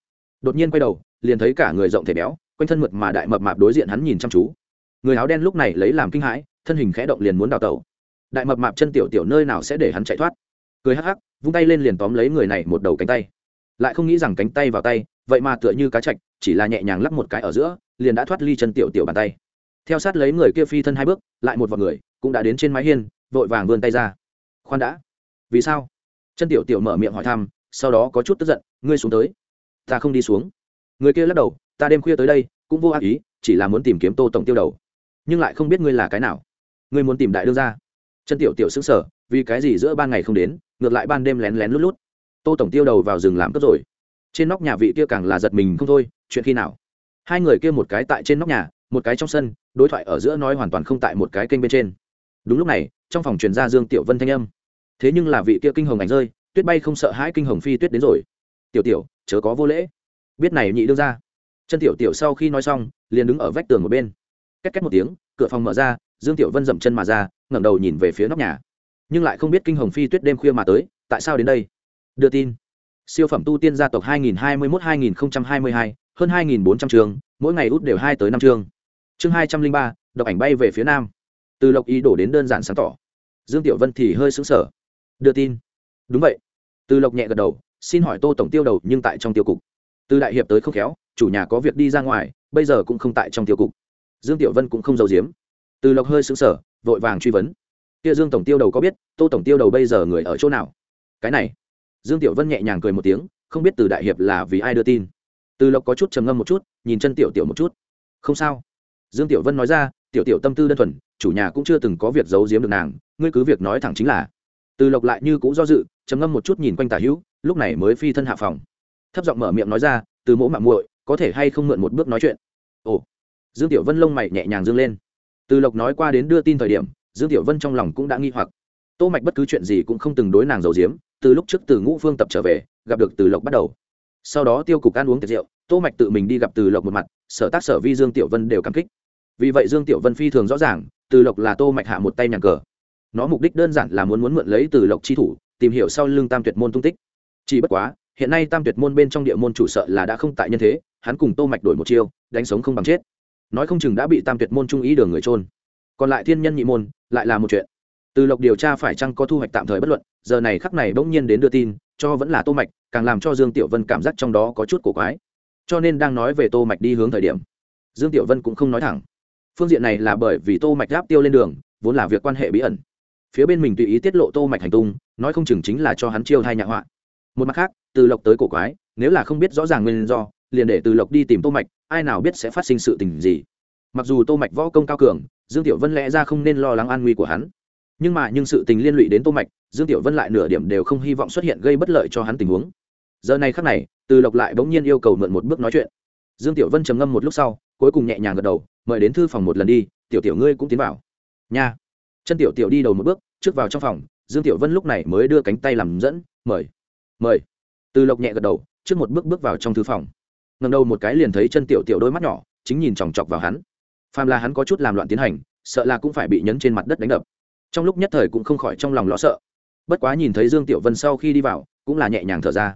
Đột nhiên quay đầu, liền thấy cả người rộng thể béo, quanh thân mượt mà đại mập mạp đối diện hắn nhìn chăm chú. Người áo đen lúc này lấy làm kinh hãi, thân hình khẽ động liền muốn đào tẩu. Đại mập mạp chân tiểu tiểu nơi nào sẽ để hắn chạy thoát? Cười hắc hắc, vung tay lên liền tóm lấy người này một đầu cánh tay lại không nghĩ rằng cánh tay vào tay, vậy mà tựa như cá chạch, chỉ là nhẹ nhàng lắp một cái ở giữa, liền đã thoát ly chân tiểu tiểu bàn tay. Theo sát lấy người kia phi thân hai bước, lại một vòng người, cũng đã đến trên mái hiên, vội vàng vươn tay ra. Khoan đã. Vì sao? Chân tiểu tiểu mở miệng hỏi thăm, sau đó có chút tức giận, ngươi xuống tới. Ta không đi xuống. Người kia lắc đầu, ta đêm khuya tới đây, cũng vô ác ý, chỉ là muốn tìm kiếm tô tổng tiêu đầu. Nhưng lại không biết ngươi là cái nào. Ngươi muốn tìm đại đương ra chân tiểu tiểu xứng sở vì cái gì giữa ban ngày không đến, ngược lại ban đêm lén lén lút lút tô tổng tiêu đầu vào rừng làm cướp rồi. Trên nóc nhà vị kia càng là giật mình không thôi, chuyện khi nào? Hai người kia một cái tại trên nóc nhà, một cái trong sân, đối thoại ở giữa nói hoàn toàn không tại một cái kênh bên trên. Đúng lúc này, trong phòng truyền ra dương tiểu vân thanh âm. Thế nhưng là vị kia kinh hồng ảnh rơi, tuyết bay không sợ hãi kinh hồng phi tuyết đến rồi. Tiểu tiểu, chớ có vô lễ. Biết này nhị đưa ra. Chân tiểu tiểu sau khi nói xong, liền đứng ở vách tường một bên. Két két một tiếng, cửa phòng mở ra, dương tiểu vân dậm chân mà ra, ngẩng đầu nhìn về phía nóc nhà. Nhưng lại không biết kinh hồng phi tuyết đêm khuya mà tới, tại sao đến đây? Đưa tin. Siêu phẩm tu tiên gia tộc 2021-2022, hơn 2.400 trường mỗi ngày út đều hai tới năm chương. Chương 203, đọc ảnh bay về phía nam. Từ lộc ý đổ đến đơn giản sáng tỏ. Dương tiểu vân thì hơi sững sờ. Đưa tin. Đúng vậy. Từ lộc nhẹ gật đầu xin hỏi tô tổng tiêu đầu nhưng tại trong tiêu cục. Từ đại hiệp tới không khéo chủ nhà có việc đi ra ngoài bây giờ cũng không tại trong tiêu cục. Dương tiểu vân cũng không giấu giếm. Từ lộc hơi sững sờ vội vàng truy vấn. Kia dương tổng tiêu đầu có biết tô tổng tiêu đầu bây giờ người ở chỗ nào? Cái này dương tiểu vân nhẹ nhàng cười một tiếng, không biết từ đại hiệp là vì ai đưa tin. Từ lộc có chút trầm ngâm một chút, nhìn chân tiểu tiểu một chút. Không sao. Dương tiểu vân nói ra, tiểu tiểu tâm tư đơn thuần, chủ nhà cũng chưa từng có việc giấu giếm được nàng, ngươi cứ việc nói thẳng chính là. Từ lộc lại như cũng do dự, trầm ngâm một chút nhìn quanh tả hữu, lúc này mới phi thân hạ phòng. Thấp giọng mở miệng nói ra, từ mỗ mạng muội, có thể hay không mượn một bước nói chuyện? Ồ. Dương tiểu vân lông mày nhẹ nhàng dương lên. Từ lộc nói qua đến đưa tin thời điểm, dương tiểu vân trong lòng cũng đã nghi hoặc. Tô mạch bất cứ chuyện gì cũng không từng đối nàng giấu giếm từ lúc trước từ ngũ phương tập trở về, gặp được từ lộc bắt đầu. Sau đó tiêu cục ăn uống tiệc rượu tô mạch tự mình đi gặp từ lộc một mặt, sở tác sở vi dương tiểu vân đều cảm kích. Vì vậy dương tiểu vân phi thường rõ ràng, từ lộc là tô mạch hạ một tay nhàn cờ. Nó mục đích đơn giản là muốn muốn mượn lấy từ lộc chi thủ, tìm hiểu sau lưng tam tuyệt môn tung tích. Chỉ bất quá, hiện nay tam tuyệt môn bên trong địa môn chủ sợ là đã không tại nhân thế, hắn cùng tô mạch đổi một chiêu, đánh sống không bằng chết. Nói không chừng đã bị tam tuyệt môn trung ý đường người trôn còn lại thiên nhân nhị môn, lại là một chuyện từ lộc điều tra phải chăng có thu hoạch tạm thời bất luận, giờ này khắc này bỗng nhiên đến đưa tin, cho vẫn là tô mạch, càng làm cho dương tiểu vân cảm giác trong đó có chút cổ quái. Cho nên đang nói về tô mạch đi hướng thời điểm, dương tiểu vân cũng không nói thẳng. Phương diện này là bởi vì tô mạch gáp tiêu lên đường, vốn là việc quan hệ bí ẩn. Phía bên mình tùy ý tiết lộ tô mạch hành tung, nói không chừng chính là cho hắn chiêu hai nhạ họa. Một mặt khác, từ lộc tới cổ quái, nếu là không biết rõ ràng nguyên do, liền để từ lộc đi tìm tô mạch, ai nào biết sẽ phát sinh sự tình gì. Mặc dù tô mạch võ công cao cường, dương tiểu vân lẽ ra không nên lo lắng an nguy của hắn nhưng mà nhưng sự tình liên lụy đến tô mạch, dương tiểu vân lại nửa điểm đều không hy vọng xuất hiện gây bất lợi cho hắn tình huống. Giờ này khắc này, từ lộc lại bỗng nhiên yêu cầu mượn một bước nói chuyện. Dương tiểu vân trầm ngâm một lúc sau, cuối cùng nhẹ nhàng gật đầu, mời đến thư phòng một lần đi, tiểu tiểu ngươi cũng tiến vào. Nha. Chân tiểu tiểu đi đầu một bước, trước vào trong phòng, dương tiểu vân lúc này mới đưa cánh tay làm dẫn, mời mời. Từ lộc nhẹ gật đầu, trước một bước bước vào trong thư phòng. Ngầm đầu một cái liền thấy chân tiểu tiểu đôi mắt nhỏ, chính nhìn chòng chọc vào hắn. Phàm là hắn có chút làm loạn tiến hành, sợ là cũng phải bị nhấn trên mặt đất đánh đập trong lúc nhất thời cũng không khỏi trong lòng lo sợ. Bất quá nhìn thấy dương tiểu vân sau khi đi vào, cũng là nhẹ nhàng thở ra.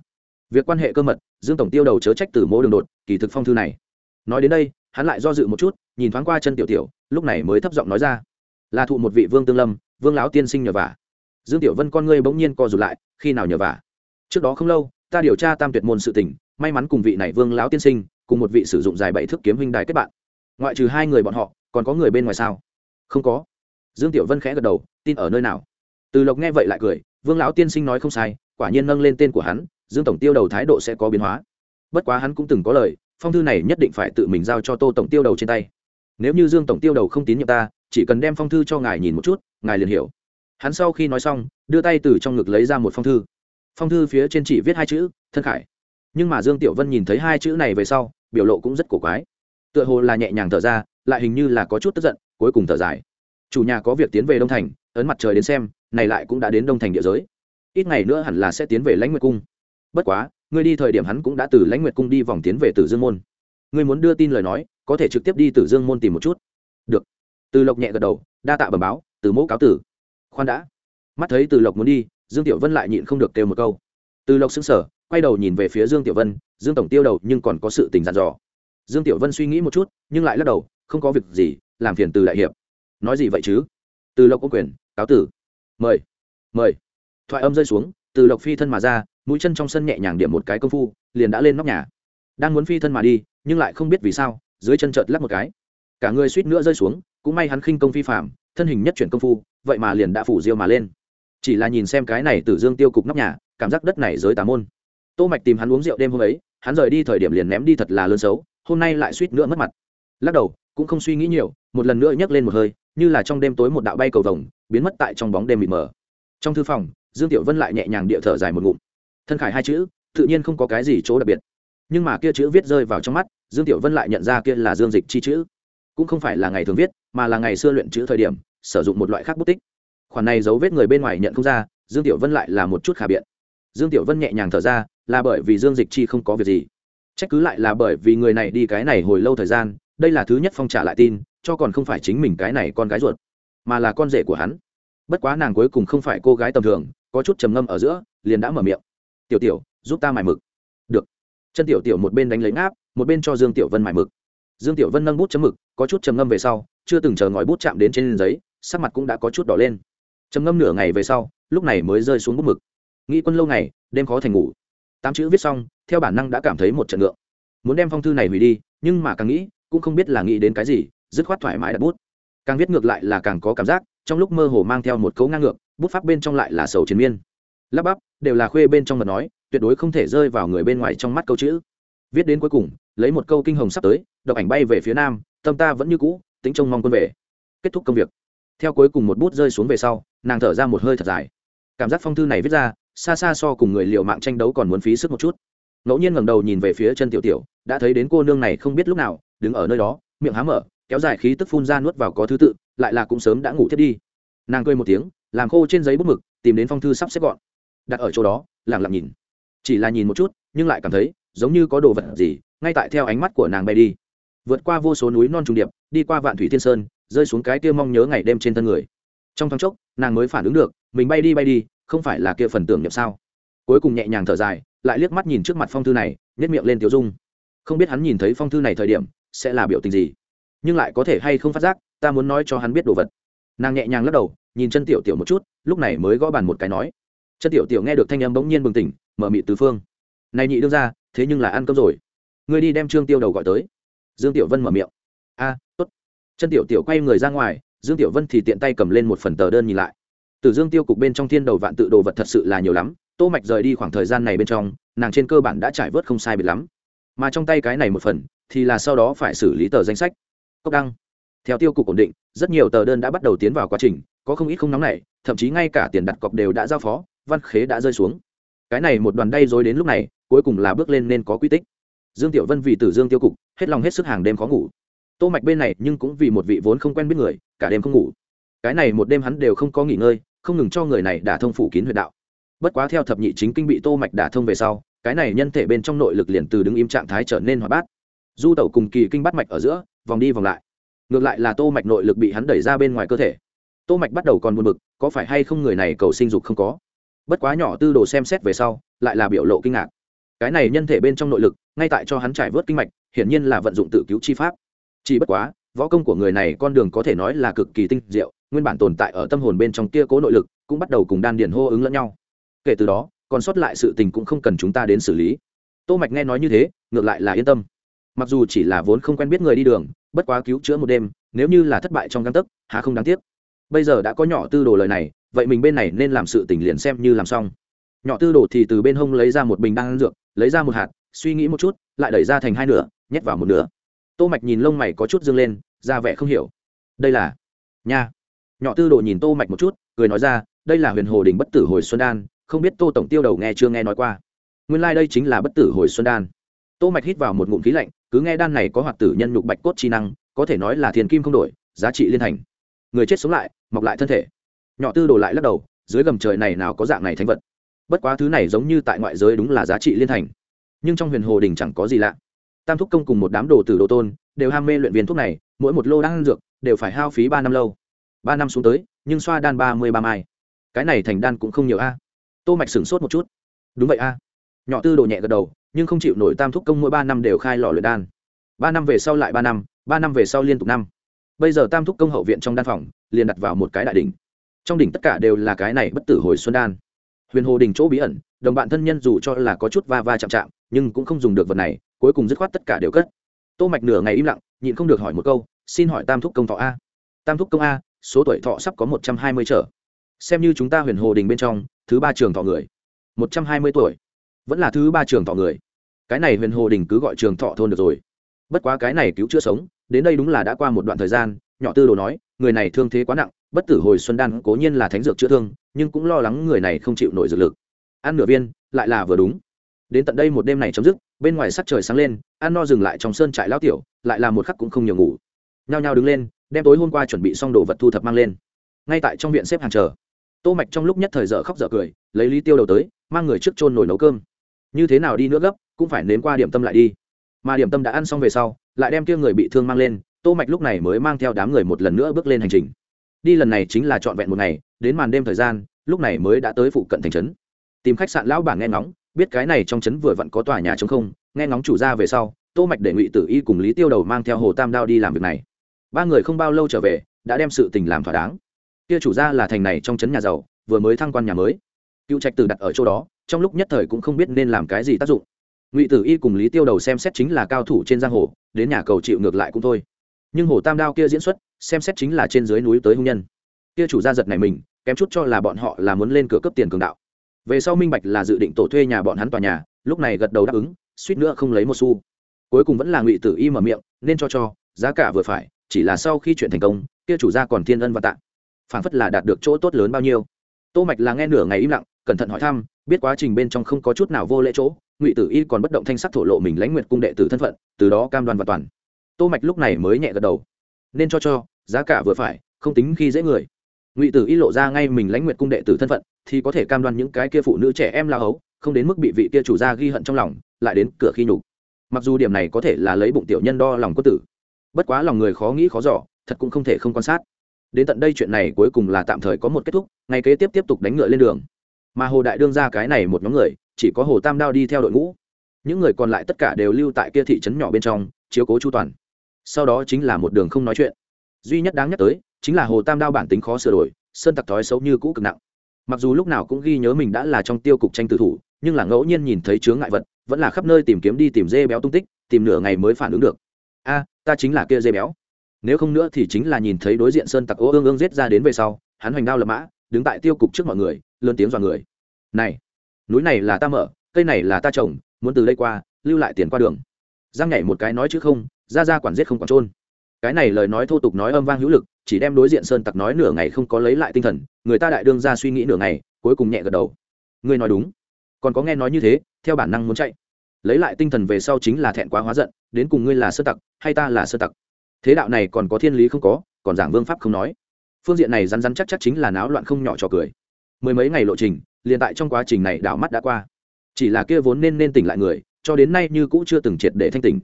Việc quan hệ cơ mật, dương tổng tiêu đầu chớ trách từ mô đường đột, kỳ thực phong thư này. Nói đến đây, hắn lại do dự một chút, nhìn thoáng qua chân tiểu tiểu, lúc này mới thấp giọng nói ra. Là thụ một vị vương tương lâm, vương lão tiên sinh nhờ vả. Dương tiểu vân con ngươi bỗng nhiên co rụt lại, khi nào nhờ vả? Trước đó không lâu, ta điều tra tam tuyệt môn sự tình, may mắn cùng vị này vương lão tiên sinh, cùng một vị sử dụng dài bảy thước kiếm huynh đài kết bạn. Ngoại trừ hai người bọn họ, còn có người bên ngoài sao? Không có dương tiểu vân khẽ gật đầu, tin ở nơi nào? Từ lộc nghe vậy lại cười, vương lão tiên sinh nói không sai, quả nhiên nâng lên tên của hắn, dương tổng tiêu đầu thái độ sẽ có biến hóa. Bất quá hắn cũng từng có lời, phong thư này nhất định phải tự mình giao cho tô tổng tiêu đầu trên tay. Nếu như dương tổng tiêu đầu không tín nhiệm ta, chỉ cần đem phong thư cho ngài nhìn một chút, ngài liền hiểu. Hắn sau khi nói xong, đưa tay từ trong ngực lấy ra một phong thư. Phong thư phía trên chỉ viết hai chữ, thân khải. Nhưng mà dương tiểu vân nhìn thấy hai chữ này về sau, biểu lộ cũng rất cổ quái. Tựa hồ là nhẹ nhàng thở ra, lại hình như là có chút tức giận, cuối cùng thở dài chủ nhà có việc tiến về đông thành, ấn mặt trời đến xem, này lại cũng đã đến đông thành địa giới. Ít ngày nữa hẳn là sẽ tiến về lãnh nguyệt cung. Bất quá, ngươi đi thời điểm hắn cũng đã từ lãnh nguyệt cung đi vòng tiến về tử dương môn. Ngươi muốn đưa tin lời nói, có thể trực tiếp đi tử dương môn tìm một chút. Được. Từ lộc nhẹ gật đầu, đa tạ bẩm báo, từ mẫu cáo tử. Khoan đã. Mắt thấy từ lộc muốn đi, dương tiểu vân lại nhịn không được kêu một câu. Từ lộc xứng sở quay đầu nhìn về phía dương tiểu vân, dương tổng tiêu đầu nhưng còn có sự tình dặn dò. Dương tiểu vân suy nghĩ một chút, nhưng lại lắc đầu, không có việc gì, làm phiền từ đại hiệp nói gì vậy chứ? Từ lộc có quyền, cáo tử. Mời mời. Thoại âm rơi xuống, từ lộc phi thân mà ra, mũi chân trong sân nhẹ nhàng điểm một cái công phu, liền đã lên nóc nhà. Đang muốn phi thân mà đi, nhưng lại không biết vì sao, dưới chân chợt lắc một cái. Cả người suýt nữa rơi xuống, cũng may hắn khinh công phi phạm, thân hình nhất chuyển công phu, vậy mà liền đã phủ diêu mà lên. Chỉ là nhìn xem cái này từ dương tiêu cục nóc nhà, cảm giác đất này giới tà môn. Tô mạch tìm hắn uống rượu đêm hôm ấy, hắn rời đi thời điểm liền ném đi thật là lớn xấu, hôm nay lại suýt nữa mất mặt. Lắc đầu, cũng không suy nghĩ nhiều, một lần nữa nhấc lên một hơi như là trong đêm tối một đạo bay cầu vồng, biến mất tại trong bóng đêm mịt mờ. Trong thư phòng, dương tiểu vân lại nhẹ nhàng địa thở dài một ngụm. Thân khải hai chữ, tự nhiên không có cái gì chỗ đặc biệt. Nhưng mà kia chữ viết rơi vào trong mắt, dương tiểu vân lại nhận ra kia là dương dịch chi chữ. Cũng không phải là ngày thường viết, mà là ngày xưa luyện chữ thời điểm, sử dụng một loại khác bút tích. Khoản này dấu vết người bên ngoài nhận không ra, dương tiểu vân lại là một chút khả biện. Dương tiểu vân nhẹ nhàng thở ra, là bởi vì dương dịch chi không có việc gì. Trách cứ lại là bởi vì người này đi cái này hồi lâu thời gian, đây là thứ nhất phong trả lại tin cho còn không phải chính mình cái này con gái ruột, mà là con rể của hắn. Bất quá nàng cuối cùng không phải cô gái tầm thường, có chút trầm ngâm ở giữa, liền đã mở miệng. Tiểu tiểu, giúp ta mài mực. Được. Chân tiểu tiểu một bên đánh lấy ngáp, một bên cho dương tiểu vân mài mực. Dương tiểu vân nâng bút chấm mực, có chút trầm ngâm về sau, chưa từng chờ ngòi bút chạm đến trên giấy, sắc mặt cũng đã có chút đỏ lên. Trầm ngâm nửa ngày về sau, lúc này mới rơi xuống bút mực. Nghĩ quân lâu ngày, đêm khó thành ngủ. Tám chữ viết xong, theo bản năng đã cảm thấy một trận ngượng. Muốn đem phong thư này hủy đi, nhưng mà càng nghĩ, cũng không biết là nghĩ đến cái gì dứt khoát thoải mái đặt bút. Càng viết ngược lại là càng có cảm giác, trong lúc mơ hồ mang theo một cấu ngang ngược, bút pháp bên trong lại là sầu chiến miên. Lắp bắp, đều là khuê bên trong mật nói, tuyệt đối không thể rơi vào người bên ngoài trong mắt câu chữ. Viết đến cuối cùng, lấy một câu kinh hồng sắp tới, đọc ảnh bay về phía nam, tâm ta vẫn như cũ tính trông mong quân về. Kết thúc công việc. Theo cuối cùng một bút rơi xuống về sau, nàng thở ra một hơi thật dài. Cảm giác phong thư này viết ra, xa xa so cùng người liệu mạng tranh đấu còn muốn phí sức một chút. Ngẫu nhiên ngẩng đầu nhìn về phía chân tiểu tiểu, đã thấy đến cô nương này không biết lúc nào, đứng ở nơi đó, miệng há mở kéo dài khí tức phun ra nuốt vào có thứ tự, lại là cũng sớm đã ngủ thiết đi. Nàng cười một tiếng, làm khô trên giấy bút mực, tìm đến phong thư sắp xếp gọn. Đặt ở chỗ đó lẳng lặng nhìn. Chỉ là nhìn một chút, nhưng lại cảm thấy, giống như có đồ vật gì, ngay tại theo ánh mắt của nàng bay đi. Vượt qua vô số núi non trùng điệp, đi qua vạn thủy thiên sơn, rơi xuống cái kia mong nhớ ngày đêm trên thân người. Trong thoáng chốc, nàng mới phản ứng được, mình bay đi bay đi, không phải là kia phần tưởng nhập sao? Cuối cùng nhẹ nhàng thở dài, lại liếc mắt nhìn trước mặt phong thư này nhét miệng lên tiểu dung. Không biết hắn nhìn thấy phong thư này thời điểm, sẽ là biểu tình gì? Nhưng lại có thể hay không phát giác, ta muốn nói cho hắn biết đồ vật. Nàng nhẹ nhàng lắc đầu, nhìn chân tiểu tiểu một chút, lúc này mới gõ bàn một cái nói. Chân tiểu tiểu nghe được thanh âm bỗng nhiên bừng tỉnh, mở mị tứ phương. Này nhị đương ra thế nhưng là ăn cơm rồi. Ngươi đi đem trương tiêu đầu gọi tới. Dương tiểu vân mở miệng. A, tốt. Chân tiểu tiểu quay người ra ngoài, dương tiểu vân thì tiện tay cầm lên một phần tờ đơn nhìn lại. Từ dương tiêu cục bên trong thiên đầu vạn tự đồ vật thật sự là nhiều lắm, tô mạch rời đi khoảng thời gian này bên trong, nàng trên cơ bản đã trải vớt không sai biệt lắm. Mà trong tay cái này một phần, thì là sau đó phải xử lý tờ danh sách cốc đăng. Theo tiêu cục ổn định, rất nhiều tờ đơn đã bắt đầu tiến vào quá trình, có không ít không nóng này thậm chí ngay cả tiền đặt cọc đều đã giao phó, văn khế đã rơi xuống. Cái này một đoàn đay dối đến lúc này, cuối cùng là bước lên nên có quy tích. Dương tiểu vân vì tử dương tiêu cục, hết lòng hết sức hàng đêm khó ngủ. Tô mạch bên này nhưng cũng vì một vị vốn không quen biết người, cả đêm không ngủ. Cái này một đêm hắn đều không có nghỉ ngơi, không ngừng cho người này đả thông phủ kín huyệt đạo. Bất quá theo thập nhị chính kinh bị tô mạch đả thông về sau, cái này nhân thể bên trong nội lực liền từ đứng im trạng thái trở nên hoạt bát du tẩu cùng kỳ kinh bắt mạch ở giữa, vòng đi vòng lại. Ngược lại là tô mạch nội lực bị hắn đẩy ra bên ngoài cơ thể. Tô mạch bắt đầu còn buồn bực, có phải hay không người này cầu sinh dục không có? Bất quá nhỏ tư đồ xem xét về sau, lại là biểu lộ kinh ngạc. Cái này nhân thể bên trong nội lực, ngay tại cho hắn trải vớt kinh mạch, hiển nhiên là vận dụng tự cứu chi pháp. Chỉ bất quá, võ công của người này con đường có thể nói là cực kỳ tinh diệu, nguyên bản tồn tại ở tâm hồn bên trong kia cố nội lực, cũng bắt đầu cùng đan điền hô ứng lẫn nhau. Kể từ đó, còn sót lại sự tình cũng không cần chúng ta đến xử lý. Tô mạch nghe nói như thế, ngược lại là yên tâm mặc dù chỉ là vốn không quen biết người đi đường, bất quá cứu chữa một đêm, nếu như là thất bại trong găng tấc, há không đáng tiếc. Bây giờ đã có nhỏ tư đồ lời này, vậy mình bên này nên làm sự tình liền xem như làm xong. Nhỏ tư đồ thì từ bên hông lấy ra một bình đan dược, lấy ra một hạt, suy nghĩ một chút, lại đẩy ra thành hai nửa, nhét vào một nửa. Tô mạch nhìn lông mày có chút dương lên, ra vẻ không hiểu. Đây là nha. Nhỏ tư đồ nhìn tô mạch một chút, cười nói ra, đây là huyền hồ đình bất tử hồi xuân đan, không biết tô tổng tiêu đầu nghe chưa nghe nói qua. Nguyên lai like đây chính là bất tử hồi xuân đan. Tô mạch hít vào một ngụm khí lạnh cứ nghe đan này có hoạt tử nhân nhục bạch cốt chi năng, có thể nói là thiền kim không đổi, giá trị liên thành. Người chết sống lại, mọc lại thân thể. Nhỏ tư đồ lại lắc đầu, dưới gầm trời này nào có dạng này thánh vật. Bất quá thứ này giống như tại ngoại giới đúng là giá trị liên thành. Nhưng trong huyền hồ đình chẳng có gì lạ. Tam thúc công cùng một đám đồ tử đồ tôn, đều ham mê luyện viên thuốc này, mỗi một lô đan dược, đều phải hao phí ba năm lâu. Ba năm xuống tới, nhưng xoa đan ba mươi ba mai. Cái này thành đan cũng không nhiều a. Tô mạch sửng sốt một chút. Đúng vậy a. Nhỏ tư đồ nhẹ gật đầu nhưng không chịu nổi tam thúc công mỗi ba năm đều khai lò luyện đan. Ba năm về sau lại ba năm ba năm về sau liên tục năm. Bây giờ tam thúc công hậu viện trong đan phòng, liền đặt vào một cái đại đỉnh. Trong đỉnh tất cả đều là cái này bất tử hồi xuân đan. Huyền hồ đình chỗ bí ẩn, đồng bạn thân nhân dù cho là có chút va va chạm chạm, nhưng cũng không dùng được vật này, cuối cùng dứt khoát tất cả đều cất. Tô mạch nửa ngày im lặng, nhịn không được hỏi một câu, xin hỏi tam thúc công thọ a? Tam thúc công a, số tuổi thọ sắp có một trăm hai mươi trở. Xem như chúng ta huyền hồ đình bên trong, thứ ba trường thọ người. Một trăm hai mươi tuổi vẫn là thứ ba trường thọ người. Cái này huyền hồ đình cứ gọi trường thọ thôn được rồi. Bất quá cái này cứu chữa sống, đến đây đúng là đã qua một đoạn thời gian, nhỏ tư đồ nói, người này thương thế quá nặng, bất tử hồi xuân đan cố nhiên là thánh dược chữa thương, nhưng cũng lo lắng người này không chịu nổi dược lực. Ăn nửa viên, lại là vừa đúng. Đến tận đây một đêm này chấm dứt, bên ngoài sắc trời sáng lên, ăn no dừng lại trong sơn trại lao tiểu, lại là một khắc cũng không nhiều ngủ. Nhao nhao đứng lên, đem tối hôm qua chuẩn bị xong đồ vật thu thập mang lên. Ngay tại trong viện xếp hàng chờ. Tô mạch trong lúc nhất thời dở khóc dở cười, lấy lý tiêu đầu tới, mang người trước chôn nồi nấu cơm như thế nào đi nữa gấp, cũng phải nếm qua điểm tâm lại đi. Mà điểm tâm đã ăn xong về sau, lại đem kia người bị thương mang lên, tô mạch lúc này mới mang theo đám người một lần nữa bước lên hành trình. Đi lần này chính là trọn vẹn một ngày, đến màn đêm thời gian, lúc này mới đã tới phụ cận thành trấn. Tìm khách sạn lão bảng nghe ngóng, biết cái này trong trấn vừa vặn có tòa nhà trống không, nghe ngóng chủ ra về sau, tô mạch để ngụy tử y cùng lý tiêu đầu mang theo hồ tam đao đi làm việc này. Ba người không bao lâu trở về, đã đem sự tình làm thỏa đáng. Kia chủ ra là thành này trong trấn nhà giàu, vừa mới thăng quan nhà mới. Cựu trạch tử đặt ở chỗ đó trong lúc nhất thời cũng không biết nên làm cái gì tác dụng. Ngụy tử y cùng lý tiêu đầu xem xét chính là cao thủ trên giang hồ, đến nhà cầu chịu ngược lại cũng thôi. Nhưng hồ tam đao kia diễn xuất, xem xét chính là trên dưới núi tới hung nhân. Kia chủ gia giật này mình, kém chút cho là bọn họ là muốn lên cửa cấp tiền cường đạo. Về sau minh bạch là dự định tổ thuê nhà bọn hắn tòa nhà, lúc này gật đầu đáp ứng, suýt nữa không lấy một xu. Cuối cùng vẫn là ngụy tử y mở miệng, nên cho cho, giá cả vừa phải, chỉ là sau khi chuyện thành công, kia chủ gia còn thiên ân và tạ. Phản phất là đạt được chỗ tốt lớn bao nhiêu. Tô mạch là nghe nửa ngày im lặng, cẩn thận hỏi thăm biết quá trình bên trong không có chút nào vô lễ chỗ, ngụy tử y còn bất động thanh sắc thổ lộ mình lãnh nguyệt cung đệ tử thân phận, từ đó cam đoan và toàn. Tô mạch lúc này mới nhẹ gật đầu. Nên cho cho, giá cả vừa phải, không tính khi dễ người. Ngụy tử y lộ ra ngay mình lãnh nguyệt cung đệ tử thân phận, thì có thể cam đoan những cái kia phụ nữ trẻ em la hấu, không đến mức bị vị kia chủ gia ghi hận trong lòng, lại đến cửa khi nhục. Mặc dù điểm này có thể là lấy bụng tiểu nhân đo lòng quân tử, bất quá lòng người khó nghĩ khó giỏ thật cũng không thể không quan sát. Đến tận đây chuyện này cuối cùng là tạm thời có một kết thúc ngày kế tiếp tiếp tục đánh ngựa lên đường mà hồ đại đương ra cái này một nhóm người, chỉ có hồ tam đao đi theo đội ngũ. Những người còn lại tất cả đều lưu tại kia thị trấn nhỏ bên trong, chiếu cố chu toàn. Sau đó chính là một đường không nói chuyện. Duy nhất đáng nhắc tới, chính là hồ tam đao bản tính khó sửa đổi, sơn tặc thói xấu như cũ cực nặng. Mặc dù lúc nào cũng ghi nhớ mình đã là trong tiêu cục tranh tử thủ, nhưng là ngẫu nhiên nhìn thấy chướng ngại vật, vẫn là khắp nơi tìm kiếm đi tìm dê béo tung tích, tìm nửa ngày mới phản ứng được. A, ta chính là kia dê béo. Nếu không nữa thì chính là nhìn thấy đối diện sơn tặc ô ương ương giết ra đến về sau, hắn hoành đao lập mã đứng tại tiêu cục trước mọi người, lớn tiếng dọa người. Này, núi này là ta mở, cây này là ta trồng, muốn từ đây qua, lưu lại tiền qua đường. Giang nhảy một cái nói chứ không, ra ra quản giết không quản trôn cái này lời nói thô tục nói âm vang hữu lực, chỉ đem đối diện sơn tặc nói nửa ngày không có lấy lại tinh thần, người ta đại đương ra suy nghĩ nửa ngày, cuối cùng nhẹ gật đầu. Ngươi nói đúng. Còn có nghe nói như thế, theo bản năng muốn chạy. Lấy lại tinh thần về sau chính là thẹn quá hóa giận, đến cùng ngươi là sơ tặc, hay ta là sơ tặc? Thế đạo này còn có thiên lý không có, còn giảng vương pháp không nói phương diện này rắn rắn chắc chắc chính là náo loạn không nhỏ trò cười. Mười mấy ngày lộ trình, liền tại trong quá trình này đảo mắt đã qua. Chỉ là kia vốn nên nên tỉnh lại người, cho đến nay như cũ chưa từng triệt để thanh tỉnh.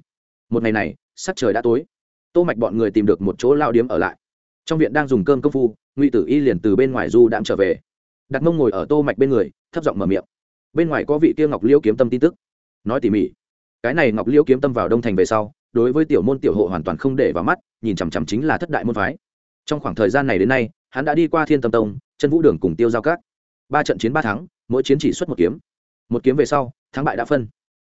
Một ngày này, sắc trời đã tối. Tô mạch bọn người tìm được một chỗ lao điếm ở lại. Trong viện đang dùng cơm công phu, ngụy tử y liền từ bên ngoài du đạm trở về. Đặt mông ngồi ở tô mạch bên người, thấp giọng mở miệng. Bên ngoài có vị kia ngọc liêu kiếm tâm tin tức. Nói tỉ mỉ, cái này ngọc liêu kiếm tâm vào đông thành về sau, đối với tiểu môn tiểu hộ hoàn toàn không để vào mắt, nhìn chằm chằm chính là thất đại môn phái trong khoảng thời gian này đến nay, hắn đã đi qua thiên tâm tông, chân vũ đường cùng tiêu giao cát ba trận chiến ba thắng, mỗi chiến chỉ xuất một kiếm. Một kiếm về sau, thắng bại đã phân.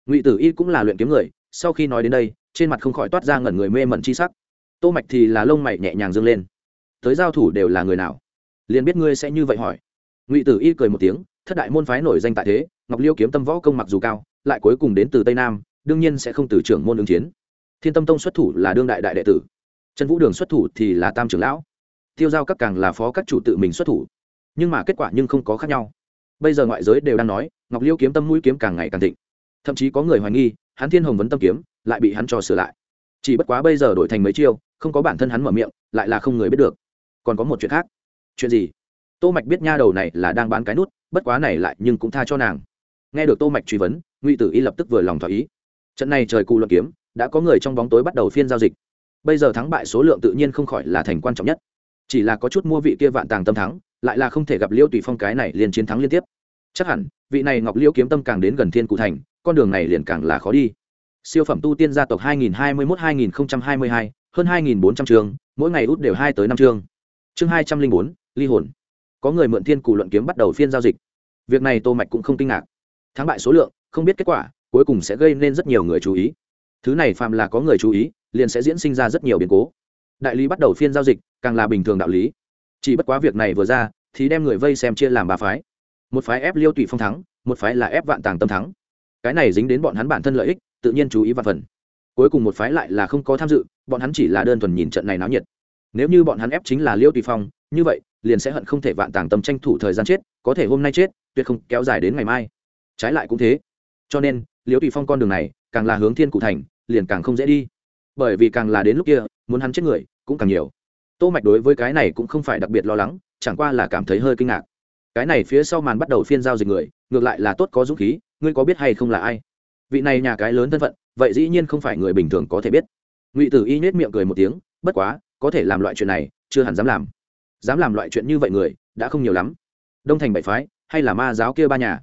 Ngụy tử y cũng là luyện kiếm người, sau khi nói đến đây, trên mặt không khỏi toát ra ngẩn người mê mẩn chi sắc. Tô mạch thì là lông mày nhẹ nhàng dâng lên. Tới giao thủ đều là người nào? Liền biết ngươi sẽ như vậy hỏi. Ngụy tử y cười một tiếng, thất đại môn phái nổi danh tại thế, ngọc liêu kiếm tâm võ công mặc dù cao, lại cuối cùng đến từ tây nam, đương nhiên sẽ không từ trưởng môn ứng chiến. Thiên tâm tông xuất thủ là đương đại đại đệ tử trần vũ đường xuất thủ thì là tam trưởng lão. Tiêu giao các càng là phó các chủ tự mình xuất thủ. Nhưng mà kết quả nhưng không có khác nhau. Bây giờ ngoại giới đều đang nói, ngọc liêu kiếm tâm mũi kiếm càng ngày càng thịnh. Thậm chí có người hoài nghi, hắn thiên hồng vấn tâm kiếm lại bị hắn cho sửa lại. Chỉ bất quá bây giờ đổi thành mấy chiêu, không có bản thân hắn mở miệng, lại là không người biết được. Còn có một chuyện khác. Chuyện gì? Tô mạch biết nha đầu này là đang bán cái nút, bất quá này lại nhưng cũng tha cho nàng. Nghe được tô mạch truy vấn, ngụy tử y lập tức vừa lòng thỏa ý. Trận này trời cù luận kiếm, đã có người trong bóng tối bắt đầu phiên giao dịch bây giờ thắng bại số lượng tự nhiên không khỏi là thành quan trọng nhất. Chỉ là có chút mua vị kia vạn tàng tâm thắng lại là không thể gặp liêu tùy phong cái này liền chiến thắng liên tiếp. Chắc hẳn vị này ngọc liêu kiếm tâm càng đến gần thiên cụ thành con đường này liền càng là khó đi. Siêu phẩm tu tiên gia tộc 2021-2022, hơn 2.400 trường mỗi ngày út đều hai tới năm chương chương 204, ly hồn. Có người mượn thiên cụ luận kiếm bắt đầu phiên giao dịch. Việc này tô mạch cũng không kinh ngạc. Thắng bại số lượng không biết kết quả cuối cùng sẽ gây nên rất nhiều người chú ý. Thứ này phàm là có người chú ý liền sẽ diễn sinh ra rất nhiều biến cố. Đại lý bắt đầu phiên giao dịch, càng là bình thường đạo lý. Chỉ bất quá việc này vừa ra, thì đem người vây xem chia làm ba phái. Một phái ép liêu tùy phong thắng, một phái là ép vạn tàng tâm thắng. Cái này dính đến bọn hắn bản thân lợi ích, tự nhiên chú ý vạn phần. Cuối cùng một phái lại là không có tham dự, bọn hắn chỉ là đơn thuần nhìn trận này náo nhiệt. Nếu như bọn hắn ép chính là liêu tùy phong, như vậy, liền sẽ hận không thể vạn tàng tâm tranh thủ thời gian chết, có thể hôm nay chết, tuyệt không kéo dài đến ngày mai. Trái lại cũng thế. Cho nên, liêu tùy phong con đường này, càng là hướng thiên cụ thành, liền càng không dễ đi bởi vì càng là đến lúc kia, muốn hắn chết người, cũng càng nhiều. Tô mạch đối với cái này cũng không phải đặc biệt lo lắng, chẳng qua là cảm thấy hơi kinh ngạc. Cái này phía sau màn bắt đầu phiên giao dịch người, ngược lại là tốt có dũng khí, ngươi có biết hay không là ai? Vị này nhà cái lớn thân phận, vậy dĩ nhiên không phải người bình thường có thể biết. Ngụy tử y nhếch miệng cười một tiếng, bất quá, có thể làm loại chuyện này, chưa hẳn dám làm. Dám làm loại chuyện như vậy người, đã không nhiều lắm. Đông thành bảy phái, hay là ma giáo kia ba nhà?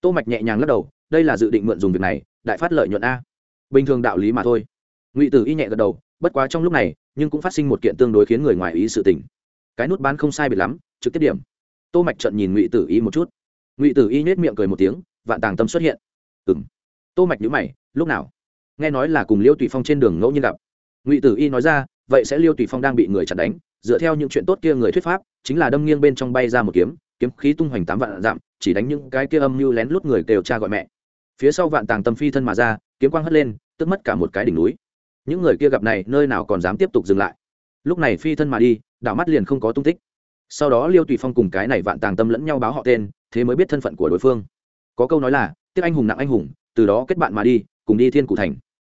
Tô mạch nhẹ nhàng lắc đầu, đây là dự định mượn dùng việc này, đại phát lợi nhuận a. Bình thường đạo lý mà thôi ngụy tử y nhẹ gật đầu bất quá trong lúc này nhưng cũng phát sinh một kiện tương đối khiến người ngoài ý sự tình cái nút bán không sai biệt lắm trực tiếp điểm tô mạch trận nhìn ngụy tử y một chút ngụy tử y nhếch miệng cười một tiếng vạn tàng tâm xuất hiện ừm tô mạch nhíu mày lúc nào nghe nói là cùng liêu tùy phong trên đường ngẫu nhiên gặp ngụy tử y nói ra vậy sẽ liêu tùy phong đang bị người chặn đánh dựa theo những chuyện tốt kia người thuyết pháp chính là đâm nghiêng bên trong bay ra một kiếm kiếm khí tung hoành tám vạn dặm chỉ đánh những cái kia âm mưu lén lút người đều cha gọi mẹ phía sau vạn tàng tâm phi thân mà ra kiếm quang hất lên tức mất cả một cái đỉnh núi những người kia gặp này nơi nào còn dám tiếp tục dừng lại. Lúc này phi thân mà đi, đảo mắt liền không có tung tích. Sau đó liêu tùy phong cùng cái này vạn tàng tâm lẫn nhau báo họ tên, thế mới biết thân phận của đối phương. Có câu nói là tiếc anh hùng nặng anh hùng, từ đó kết bạn mà đi, cùng đi thiên cụ thành.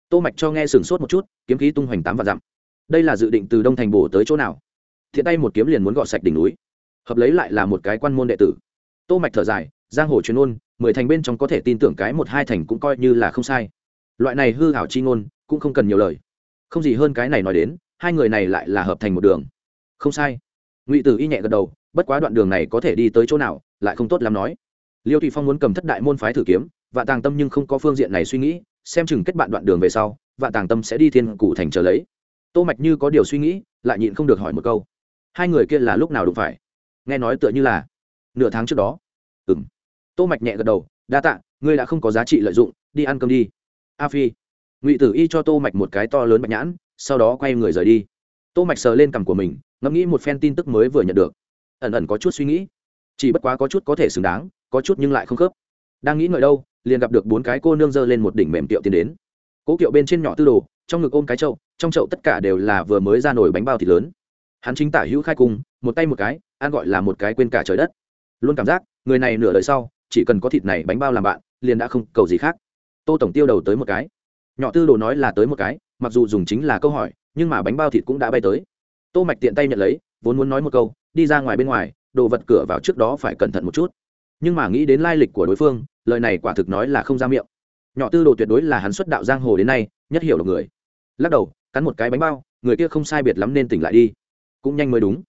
Tô mạch cho nghe sừng sốt một chút, kiếm khí tung hoành tám và dặm. Đây là dự định từ đông thành bổ tới chỗ nào? Thiện tay một kiếm liền muốn gọt sạch đỉnh núi. Hợp lấy lại là một cái quan môn đệ tử. Tô mạch thở dài, giang hồ truyền ôn, mười thành bên trong có thể tin tưởng cái một hai thành cũng coi như là không sai loại này hư hảo chi ngôn, cũng không cần nhiều lời. Không gì hơn cái này nói đến, hai người này lại là hợp thành một đường. Không sai. Ngụy tử y nhẹ gật đầu, bất quá đoạn đường này có thể đi tới chỗ nào, lại không tốt lắm nói. Liêu thụy phong muốn cầm thất đại môn phái thử kiếm, vạn tàng tâm nhưng không có phương diện này suy nghĩ, xem chừng kết bạn đoạn đường về sau, vạn tàng tâm sẽ đi thiên cụ thành trở lấy. Tô mạch như có điều suy nghĩ, lại nhịn không được hỏi một câu. Hai người kia là lúc nào đụng phải? Nghe nói tựa như là nửa tháng trước đó. Ừm. Tô mạch nhẹ gật đầu, đa tạ, ngươi đã không có giá trị lợi dụng, đi ăn cơm đi a phi. Ngụy tử y cho tô mạch một cái to lớn bạch nhãn, sau đó quay người rời đi. Tô mạch sờ lên cằm của mình, ngẫm nghĩ một phen tin tức mới vừa nhận được. Ẩn ẩn có chút suy nghĩ. Chỉ bất quá có chút có thể xứng đáng, có chút nhưng lại không khớp. Đang nghĩ ngợi đâu, liền gặp được bốn cái cô nương dơ lên một đỉnh mềm tiệu tiến đến. Cố kiệu bên trên nhỏ tư đồ, trong ngực ôm cái chậu, trong chậu tất cả đều là vừa mới ra nổi bánh bao thịt lớn. Hắn chính tả hữu khai cung, một tay một cái, ăn gọi là một cái quên cả trời đất. Luôn cảm giác, người này nửa đời sau, chỉ cần có thịt này bánh bao làm bạn, liền đã không cầu gì khác tô tổng tiêu đầu tới một cái. Nhỏ tư đồ nói là tới một cái, mặc dù dùng chính là câu hỏi, nhưng mà bánh bao thịt cũng đã bay tới. Tô mạch tiện tay nhận lấy, vốn muốn nói một câu, đi ra ngoài bên ngoài, đồ vật cửa vào trước đó phải cẩn thận một chút. Nhưng mà nghĩ đến lai lịch của đối phương, lời này quả thực nói là không ra miệng. Nhỏ tư đồ tuyệt đối là hắn xuất đạo giang hồ đến nay, nhất hiểu được người. Lắc đầu, cắn một cái bánh bao, người kia không sai biệt lắm nên tỉnh lại đi. Cũng nhanh mới đúng.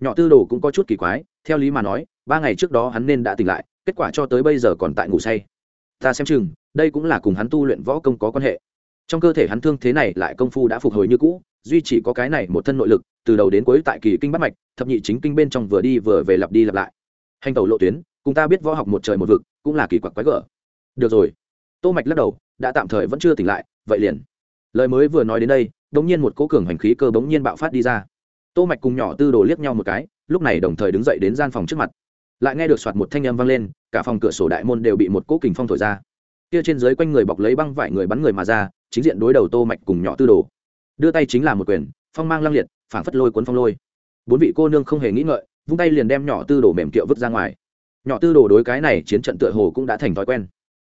Nhỏ tư đồ cũng có chút kỳ quái, theo lý mà nói, ba ngày trước đó hắn nên đã tỉnh lại, kết quả cho tới bây giờ còn tại ngủ say. Ta xem chừng đây cũng là cùng hắn tu luyện võ công có quan hệ. Trong cơ thể hắn thương thế này lại công phu đã phục hồi như cũ, duy chỉ có cái này một thân nội lực, từ đầu đến cuối tại kỳ kinh bắt mạch, thập nhị chính kinh bên trong vừa đi vừa về lặp đi lặp lại. Hành tàu lộ tuyến, cùng ta biết võ học một trời một vực, cũng là kỳ quặc quái gở. Được rồi. Tô mạch lắc đầu, đã tạm thời vẫn chưa tỉnh lại, vậy liền. Lời mới vừa nói đến đây đống nhiên một cố cường hành khí cơ bỗng nhiên bạo phát đi ra. Tô mạch cùng nhỏ tư đồ liếc nhau một cái, lúc này đồng thời đứng dậy đến gian phòng trước mặt. Lại nghe được soạt một thanh âm vang lên, cả phòng cửa sổ đại môn đều bị một cỗ kình phong thổi ra kia trên dưới quanh người bọc lấy băng vải người bắn người mà ra, chính diện đối đầu tô mạch cùng nhỏ tư đồ. Đưa tay chính là một quyền, phong mang lăng liệt, phảng phất lôi cuốn phong lôi. Bốn vị cô nương không hề nghĩ ngợi, vung tay liền đem nhỏ tư đồ mềm kiệu vứt ra ngoài. Nhỏ tư đồ đối cái này chiến trận tựa hồ cũng đã thành thói quen.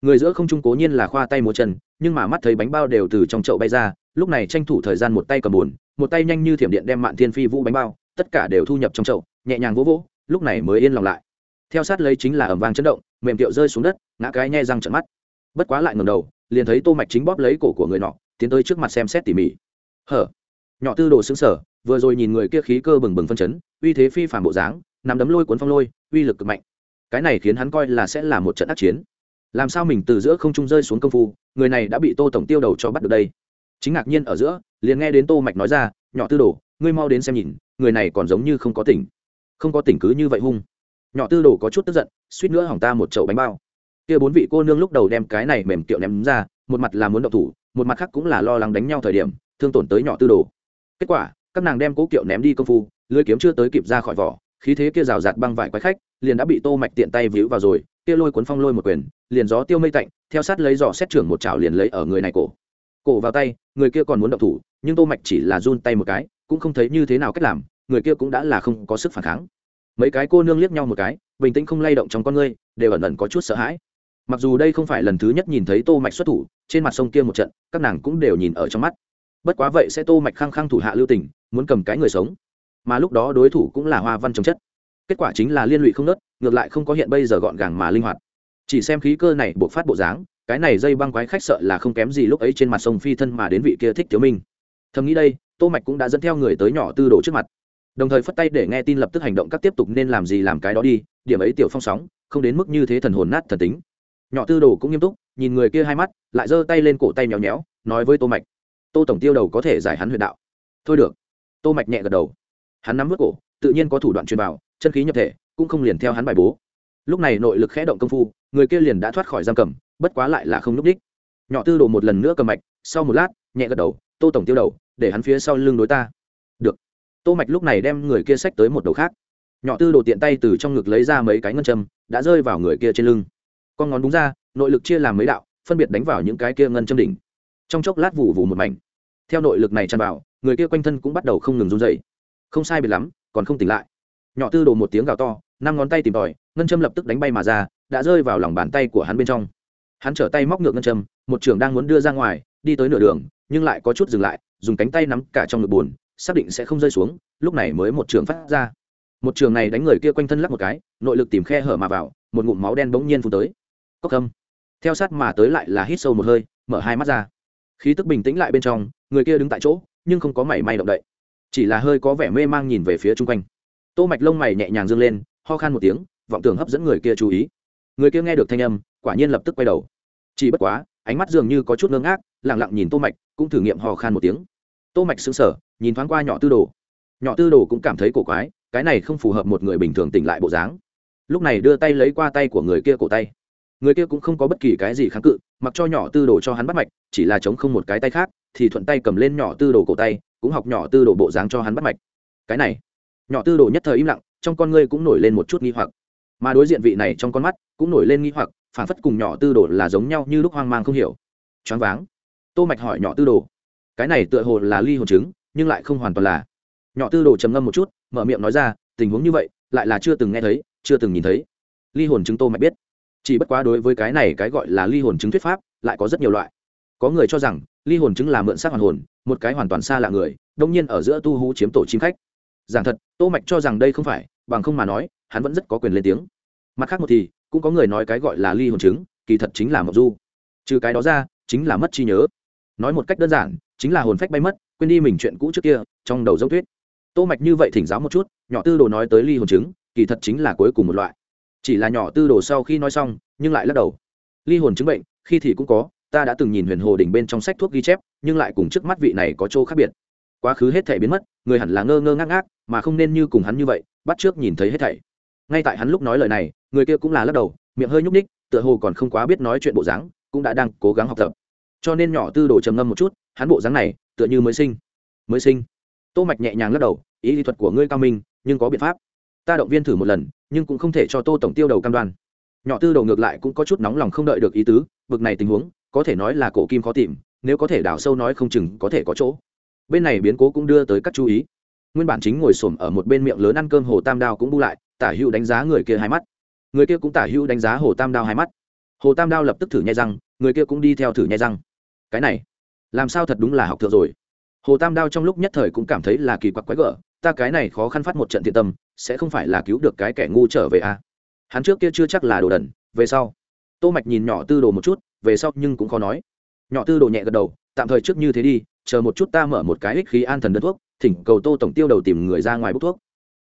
Người giữa không trung cố nhiên là khoa tay múa chân, nhưng mà mắt thấy bánh bao đều từ trong chậu bay ra, lúc này tranh thủ thời gian một tay cầm bùn, một tay nhanh như thiểm điện đem mạn thiên phi vũ bánh bao, tất cả đều thu nhập trong chậu, nhẹ nhàng vỗ vỗ, lúc này mới yên lòng lại. Theo sát lấy chính là ẩm vang chấn động, mềm tiệu rơi xuống đất, ngã cái nhe răng trận mắt bất quá lại ngầm đầu, liền thấy tô mạch chính bóp lấy cổ của người nọ, tiến tới trước mặt xem xét tỉ mỉ. Hở? Nhỏ tư đồ xứng sở vừa rồi nhìn người kia khí cơ bừng bừng phân chấn, uy thế phi phàm bộ dáng nằm đấm lôi cuốn phong lôi, uy lực cực mạnh. Cái này khiến hắn coi là sẽ là một trận ác chiến. Làm sao mình từ giữa không trung rơi xuống công phu, người này đã bị tô tổng tiêu đầu cho bắt được đây? Chính ngạc nhiên ở giữa, liền nghe đến tô mạch nói ra, nhỏ tư đồ, ngươi mau đến xem nhìn, người này còn giống như không có tỉnh. Không có tỉnh cứ như vậy hung. Nhỏ tư đồ có chút tức giận, suýt nữa hỏng ta một chậu bánh bao kia bốn vị cô nương lúc đầu đem cái này mềm tiệu ném ra, một mặt là muốn động thủ, một mặt khác cũng là lo lắng đánh nhau thời điểm, thương tổn tới nhỏ tư đồ. Kết quả, các nàng đem cố kiệu ném đi công phu, lưới kiếm chưa tới kịp ra khỏi vỏ, khí thế kia rào rạt băng vải quái khách, liền đã bị tô mạch tiện tay víu vào rồi, kia lôi cuốn phong lôi một quyền, liền gió tiêu mây tạnh, theo sát lấy giỏ xét trưởng một chảo liền lấy ở người này cổ. Cổ vào tay, người kia còn muốn động thủ, nhưng tô mạch chỉ là run tay một cái, cũng không thấy như thế nào cách làm, người kia cũng đã là không có sức phản kháng. Mấy cái cô nương liếc nhau một cái, bình tĩnh không lay động trong con ngươi, đều ẩn ẩn có chút sợ hãi mặc dù đây không phải lần thứ nhất nhìn thấy tô mạch xuất thủ, trên mặt sông kia một trận, các nàng cũng đều nhìn ở trong mắt. Bất quá vậy sẽ tô mạch khăng khăng thủ hạ lưu tình, muốn cầm cái người sống. Mà lúc đó đối thủ cũng là hoa văn trồng chất. Kết quả chính là liên lụy không nớt, ngược lại không có hiện bây giờ gọn gàng mà linh hoạt. Chỉ xem khí cơ này buộc phát bộ dáng, cái này dây băng quái khách sợ là không kém gì lúc ấy trên mặt sông phi thân mà đến vị kia thích thiếu minh. Thầm nghĩ đây, tô mạch cũng đã dẫn theo người tới nhỏ tư đồ trước mặt. Đồng thời phất tay để nghe tin lập tức hành động các tiếp tục nên làm gì làm cái đó đi, điểm ấy tiểu phong sóng, không đến mức như thế thần hồn nát thần tính nhỏ tư đồ cũng nghiêm túc, nhìn người kia hai mắt, lại giơ tay lên cổ tay nhéo nhéo, nói với tô mạch, tô tổng tiêu đầu có thể giải hắn huyền đạo. Thôi được. Tô mạch nhẹ gật đầu. Hắn nắm vứt cổ, tự nhiên có thủ đoạn truyền vào, chân khí nhập thể, cũng không liền theo hắn bài bố. Lúc này nội lực khẽ động công phu, người kia liền đã thoát khỏi giam cầm, bất quá lại là không núp đích nhỏ tư đồ một lần nữa cầm mạch, sau một lát, nhẹ gật đầu, tô tổng tiêu đầu, để hắn phía sau lưng đối ta. Được. Tô mạch lúc này đem người kia xách tới một đầu khác. Nhỏ tư đồ tiện tay từ trong ngực lấy ra mấy cái ngân châm, đã rơi vào người kia trên lưng con ngón đúng ra, nội lực chia làm mấy đạo, phân biệt đánh vào những cái kia ngân châm đỉnh. Trong chốc lát vụ vụ một mảnh. Theo nội lực này tràn vào, người kia quanh thân cũng bắt đầu không ngừng run dày không sai biệt lắm, còn không tỉnh lại. Nhỏ tư đồ một tiếng gào to, năm ngón tay tìm tòi, ngân châm lập tức đánh bay mà ra, đã rơi vào lòng bàn tay của hắn bên trong. Hắn trở tay móc ngược ngân châm, một trường đang muốn đưa ra ngoài, đi tới nửa đường, nhưng lại có chút dừng lại, dùng cánh tay nắm cả trong ngực buồn, xác định sẽ không rơi xuống, lúc này mới một trường phát ra. Một trường này đánh người kia quanh thân lắc một cái, nội lực tìm khe hở mà vào, một ngụm máu đen bỗng nhiên phun tới cốc âm theo sát mà tới lại là hít sâu một hơi, mở hai mắt ra. Khí tức bình tĩnh lại bên trong, người kia đứng tại chỗ, nhưng không có mảy may động đậy. Chỉ là hơi có vẻ mê mang nhìn về phía chung quanh. Tô mạch lông mày nhẹ nhàng dương lên, ho khan một tiếng, vọng tưởng hấp dẫn người kia chú ý. Người kia nghe được thanh âm, quả nhiên lập tức quay đầu. Chỉ bất quá, ánh mắt dường như có chút ngơ ngác, lặng lặng nhìn tô mạch, cũng thử nghiệm ho khan một tiếng. Tô mạch sững sờ, nhìn thoáng qua nhỏ tư đồ. Nhỏ tư đồ cũng cảm thấy cổ quái, cái này không phù hợp một người bình thường tỉnh lại bộ dáng. Lúc này đưa tay lấy qua tay của người kia cổ tay người kia cũng không có bất kỳ cái gì kháng cự, mặc cho nhỏ tư đồ cho hắn bắt mạch, chỉ là chống không một cái tay khác, thì thuận tay cầm lên nhỏ tư đồ cổ tay, cũng học nhỏ tư đồ bộ dáng cho hắn bắt mạch. Cái này, nhỏ tư đồ nhất thời im lặng, trong con ngươi cũng nổi lên một chút nghi hoặc. Mà đối diện vị này trong con mắt, cũng nổi lên nghi hoặc, phản phất cùng nhỏ tư đồ là giống nhau như lúc hoang mang không hiểu. Choáng váng. Tô mạch hỏi nhỏ tư đồ, cái này tựa hồ là ly hồn chứng nhưng lại không hoàn toàn là. Nhỏ tư đồ trầm ngâm một chút, mở miệng nói ra, tình huống như vậy, lại là chưa từng nghe thấy, chưa từng nhìn thấy. Ly hồn chứng tô mạch biết chỉ bất quá đối với cái này cái gọi là ly hồn chứng thuyết pháp, lại có rất nhiều loại. Có người cho rằng, ly hồn chứng là mượn xác hoàn hồn, một cái hoàn toàn xa lạ người, đông nhiên ở giữa tu hú chiếm tổ chim khách. Giảng thật, tô mạch cho rằng đây không phải, bằng không mà nói, hắn vẫn rất có quyền lên tiếng. Mặt khác một thì, cũng có người nói cái gọi là ly hồn chứng, kỳ thật chính là mộng du. Trừ cái đó ra, chính là mất trí nhớ. Nói một cách đơn giản, chính là hồn phách bay mất, quên đi mình chuyện cũ trước kia, trong đầu dốc tuyết tô mạch như vậy thỉnh giáo một chút, nhỏ tư đồ nói tới ly hồn chứng, kỳ thật chính là cuối cùng một loại chỉ là nhỏ tư đồ sau khi nói xong, nhưng lại lắc đầu. Ly hồn chứng bệnh, khi thì cũng có, ta đã từng nhìn huyền hồ đỉnh bên trong sách thuốc ghi chép, nhưng lại cùng trước mắt vị này có chỗ khác biệt. Quá khứ hết thể biến mất, người hẳn là ngơ ngơ ngác ngác, mà không nên như cùng hắn như vậy, bắt trước nhìn thấy hết thảy. Ngay tại hắn lúc nói lời này, người kia cũng là lắc đầu, miệng hơi nhúc ních tựa hồ còn không quá biết nói chuyện bộ dáng, cũng đã đang cố gắng học tập. Cho nên nhỏ tư đồ trầm ngâm một chút, hắn bộ dáng này, tựa như mới sinh. Mới sinh. Tô mạch nhẹ nhàng lắc đầu, ý lý thuật của ngươi cao minh, nhưng có biện pháp. Ta động viên thử một lần nhưng cũng không thể cho tô tổng tiêu đầu cam đoan. Nhỏ tư đầu ngược lại cũng có chút nóng lòng không đợi được ý tứ, bực này tình huống, có thể nói là cổ kim khó tìm, nếu có thể đào sâu nói không chừng có thể có chỗ. Bên này biến cố cũng đưa tới các chú ý. Nguyên bản chính ngồi xổm ở một bên miệng lớn ăn cơm hồ tam đao cũng bu lại, tả hữu đánh giá người kia hai mắt. Người kia cũng tả hữu đánh giá hồ tam đao hai mắt. Hồ tam đao lập tức thử nhai răng, người kia cũng đi theo thử nhai răng. Cái này, làm sao thật đúng là học thượng rồi? Hồ tam đao trong lúc nhất thời cũng cảm thấy là kỳ quặc quái gở, ta cái này khó khăn phát một trận thiện tâm, sẽ không phải là cứu được cái kẻ ngu trở về à. hắn trước kia chưa chắc là đồ đần, về sau. Tô mạch nhìn nhỏ tư đồ một chút, về sau nhưng cũng khó nói. Nhỏ tư đồ nhẹ gật đầu, tạm thời trước như thế đi, chờ một chút ta mở một cái ích khí an thần đơn thuốc, thỉnh cầu tô tổng tiêu đầu tìm người ra ngoài bốc thuốc.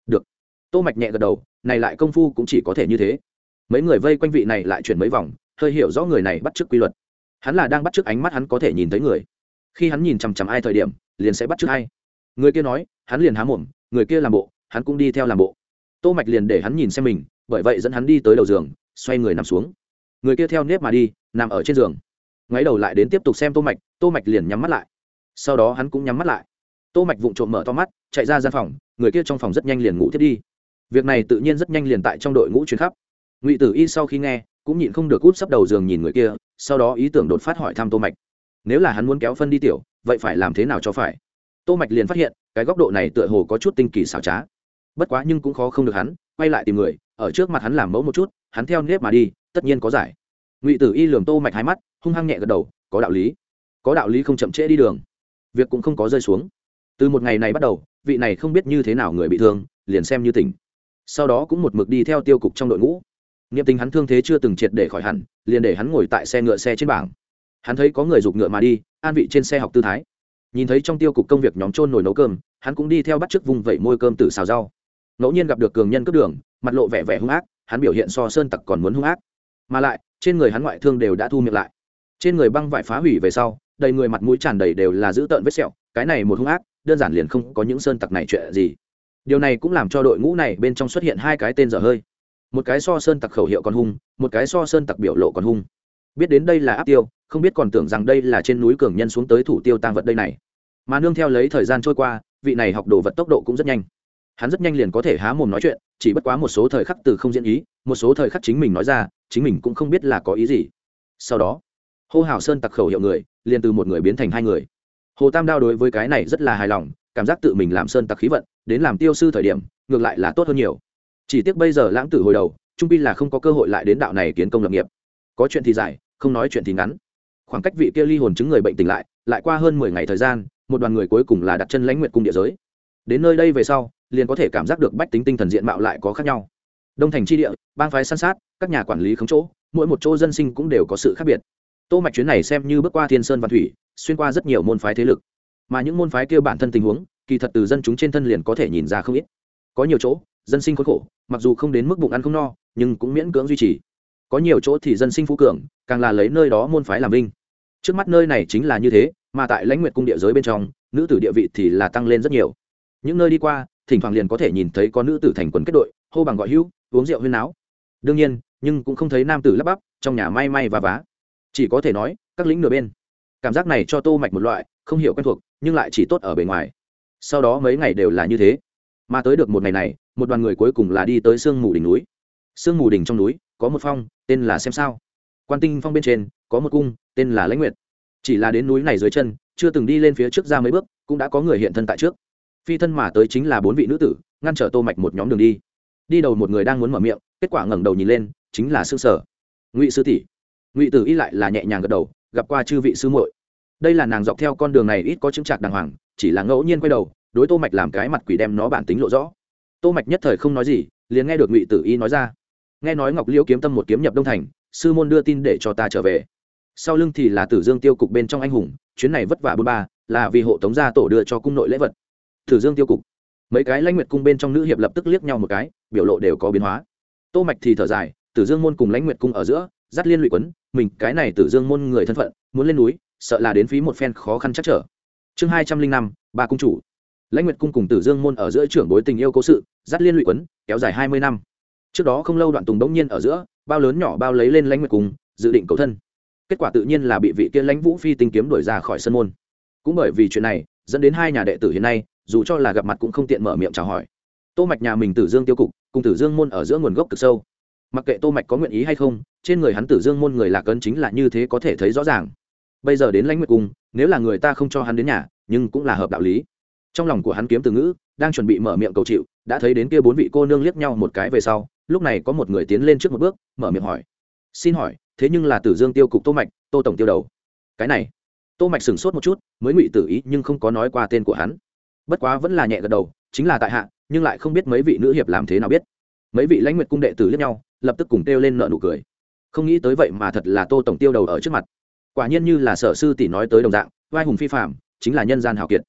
Được. Tô mạch nhẹ gật đầu, này lại công phu cũng chỉ có thể như thế. Mấy người vây quanh vị này lại chuyển mấy vòng, hơi hiểu rõ người này bắt chước quy luật. Hắn là đang bắt chước ánh mắt hắn có thể nhìn thấy người khi hắn nhìn chằm chằm ai thời điểm, liền sẽ bắt chước ai. Người kia nói, hắn liền há mồm, người kia làm bộ, hắn cũng đi theo làm bộ. Tô mạch liền để hắn nhìn xem mình, bởi vậy dẫn hắn đi tới đầu giường, xoay người nằm xuống. Người kia theo nếp mà đi, nằm ở trên giường. Ngoái đầu lại đến tiếp tục xem tô mạch tô mạch liền nhắm mắt lại. Sau đó hắn cũng nhắm mắt lại. Tô mạch vụng trộm mở to mắt, chạy ra gian phòng, người kia trong phòng rất nhanh liền ngủ thiết đi. Việc này tự nhiên rất nhanh liền tại trong đội ngũ chuyến khắp. Ngụy tử y sau khi nghe, cũng nhịn không được cút sắp đầu giường nhìn người kia, sau đó ý tưởng đột phát hỏi thăm tô mạch nếu là hắn muốn kéo phân đi tiểu, vậy phải làm thế nào cho phải? Tô mạch liền phát hiện, cái góc độ này tựa hồ có chút tinh kỳ xảo trá. Bất quá nhưng cũng khó không được hắn, quay lại tìm người, ở trước mặt hắn làm mẫu một chút, hắn theo nếp mà đi, tất nhiên có giải. Ngụy tử y lường tô mạch hai mắt, hung hăng nhẹ gật đầu, có đạo lý. Có đạo lý không chậm trễ đi đường. Việc cũng không có rơi xuống. Từ một ngày này bắt đầu, vị này không biết như thế nào người bị thương, liền xem như tỉnh. Sau đó cũng một mực đi theo tiêu cục trong đội ngũ. Nghiệm tình hắn thương thế chưa từng triệt để khỏi hẳn, liền để hắn ngồi tại xe ngựa xe trên bảng hắn thấy có người giục ngựa mà đi, an vị trên xe học tư thái. Nhìn thấy trong tiêu cục công việc nhóm trôn nồi nấu cơm, hắn cũng đi theo bắt chước vùng vẩy môi cơm từ xào rau. Ngẫu nhiên gặp được cường nhân cướp đường, mặt lộ vẻ vẻ hung ác, hắn biểu hiện so sơn tặc còn muốn hung ác. Mà lại, trên người hắn ngoại thương đều đã thu miệng lại. Trên người băng vải phá hủy về sau, đầy người mặt mũi tràn đầy đều là dữ tợn vết sẹo, cái này một hung ác, đơn giản liền không có những sơn tặc này chuyện gì. Điều này cũng làm cho đội ngũ này bên trong xuất hiện hai cái tên dở hơi. Một cái so sơn tặc khẩu hiệu còn hung, một cái so sơn tặc biểu lộ còn hung. Biết đến đây là áp tiêu không biết còn tưởng rằng đây là trên núi cường nhân xuống tới thủ tiêu tăng vật đây này. Mà nương theo lấy thời gian trôi qua, vị này học đồ vật tốc độ cũng rất nhanh. Hắn rất nhanh liền có thể há mồm nói chuyện, chỉ bất quá một số thời khắc từ không diễn ý, một số thời khắc chính mình nói ra, chính mình cũng không biết là có ý gì. Sau đó, hô hào sơn tặc khẩu hiệu người, liền từ một người biến thành hai người. Hồ tam đao đối với cái này rất là hài lòng, cảm giác tự mình làm sơn tặc khí vận, đến làm tiêu sư thời điểm, ngược lại là tốt hơn nhiều. Chỉ tiếc bây giờ lãng tử hồi đầu, trung pi là không có cơ hội lại đến đạo này kiến công lập nghiệp. Có chuyện thì dài không nói chuyện thì ngắn khoảng cách vị kia ly hồn chứng người bệnh tỉnh lại lại qua hơn mười ngày thời gian, một đoàn người cuối cùng là đặt chân lãnh nguyện cung địa giới. Đến nơi đây về sau, liền có thể cảm giác được bách tính tinh thần diện mạo lại có khác nhau. Đông thành tri địa, bang phái san sát, các nhà quản lý khống chỗ, mỗi một chỗ dân sinh cũng đều có sự khác biệt. Tô mạch chuyến này xem như bước qua thiên sơn văn thủy, xuyên qua rất nhiều môn phái thế lực. Mà những môn phái kia bản thân tình huống, kỳ thật từ dân chúng trên thân liền có thể nhìn ra không ít. Có nhiều chỗ, dân sinh khốn khổ, mặc dù không đến mức bụng ăn không no, nhưng cũng miễn cưỡng duy trì. Có nhiều chỗ thì dân sinh phú cường, càng là lấy nơi đó môn phái làm vinh trước mắt nơi này chính là như thế, mà tại lãnh nguyệt cung địa giới bên trong, nữ tử địa vị thì là tăng lên rất nhiều. Những nơi đi qua, thỉnh thoảng liền có thể nhìn thấy có nữ tử thành quần kết đội, hô bằng gọi hữu, uống rượu huyên náo. Đương nhiên, nhưng cũng không thấy nam tử lắp bắp, trong nhà may may và vá. Chỉ có thể nói, các lính nửa bên. Cảm giác này cho tô mạch một loại, không hiểu quen thuộc, nhưng lại chỉ tốt ở bề ngoài. Sau đó mấy ngày đều là như thế. Mà tới được một ngày này, một đoàn người cuối cùng là đi tới sương mù đỉnh núi. Sương mù đỉnh trong núi, có một phong, tên là xem sao. Quan tinh phong bên trên, có một cung tên là lãnh nguyệt. Chỉ là đến núi này dưới chân, chưa từng đi lên phía trước ra mấy bước, cũng đã có người hiện thân tại trước. Phi thân mà tới chính là bốn vị nữ tử, ngăn trở tô mạch một nhóm đường đi. Đi đầu một người đang muốn mở miệng, kết quả ngẩng đầu nhìn lên, chính là sương sở. Ngụy sư tỷ. Ngụy tử y lại là nhẹ nhàng gật đầu, gặp qua chư vị sư muội. Đây là nàng dọc theo con đường này ít có chứng trạc đàng hoàng, chỉ là ngẫu nhiên quay đầu, đối tô mạch làm cái mặt quỷ đem nó bản tính lộ rõ. Tô mạch nhất thời không nói gì, liền nghe được ngụy tử y nói ra. Nghe nói ngọc liễu kiếm tâm một kiếm nhập đông thành, sư môn đưa tin để cho ta trở về sau lưng thì là tử dương tiêu cục bên trong anh hùng, chuyến này vất vả bôn ba, là vì hộ tống gia tổ đưa cho cung nội lễ vật. Tử dương tiêu cục. Mấy cái lãnh nguyệt cung bên trong nữ hiệp lập tức liếc nhau một cái, biểu lộ đều có biến hóa. Tô mạch thì thở dài, tử dương môn cùng lãnh nguyệt cung ở giữa, dắt liên lụy quấn, mình cái này tử dương môn người thân phận, muốn lên núi, sợ là đến phí một phen khó khăn chắc trở. Chương hai trăm linh năm, ba cung chủ. Lãnh nguyệt cung cùng tử dương môn ở giữa trưởng bối tình yêu cố sự, dắt liên lụy quấn, kéo dài hai mươi năm. Trước đó không lâu đoạn tùng đống nhiên ở giữa, bao lớn nhỏ bao lấy lên lãnh nguyệt cung, dự định cầu thân kết quả tự nhiên là bị vị kia lãnh vũ phi tinh kiếm đuổi ra khỏi sân môn. Cũng bởi vì chuyện này, dẫn đến hai nhà đệ tử hiện nay, dù cho là gặp mặt cũng không tiện mở miệng chào hỏi. Tô mạch nhà mình tử dương tiêu cục, cùng tử dương môn ở giữa nguồn gốc cực sâu. Mặc kệ tô mạch có nguyện ý hay không, trên người hắn tử dương môn người lạc ấn chính là như thế có thể thấy rõ ràng. Bây giờ đến lãnh nguyệt cung, nếu là người ta không cho hắn đến nhà, nhưng cũng là hợp đạo lý. Trong lòng của hắn kiếm từ ngữ, đang chuẩn bị mở miệng cầu chịu, đã thấy đến kia bốn vị cô nương liếc nhau một cái về sau, lúc này có một người tiến lên trước một bước, mở miệng hỏi. Xin hỏi thế nhưng là tử dương tiêu cục tô mạch, tô tổng tiêu đầu. Cái này, tô mạch sửng sốt một chút, mới ngụy tử ý nhưng không có nói qua tên của hắn. Bất quá vẫn là nhẹ gật đầu, chính là tại hạ, nhưng lại không biết mấy vị nữ hiệp làm thế nào biết. Mấy vị lãnh nguyệt cung đệ tử liếc nhau, lập tức cùng kêu lên nợ nụ cười. Không nghĩ tới vậy mà thật là tô tổng tiêu đầu ở trước mặt. Quả nhiên như là sở sư tỷ nói tới đồng dạng, vai hùng phi phạm chính là nhân gian hào kiệt.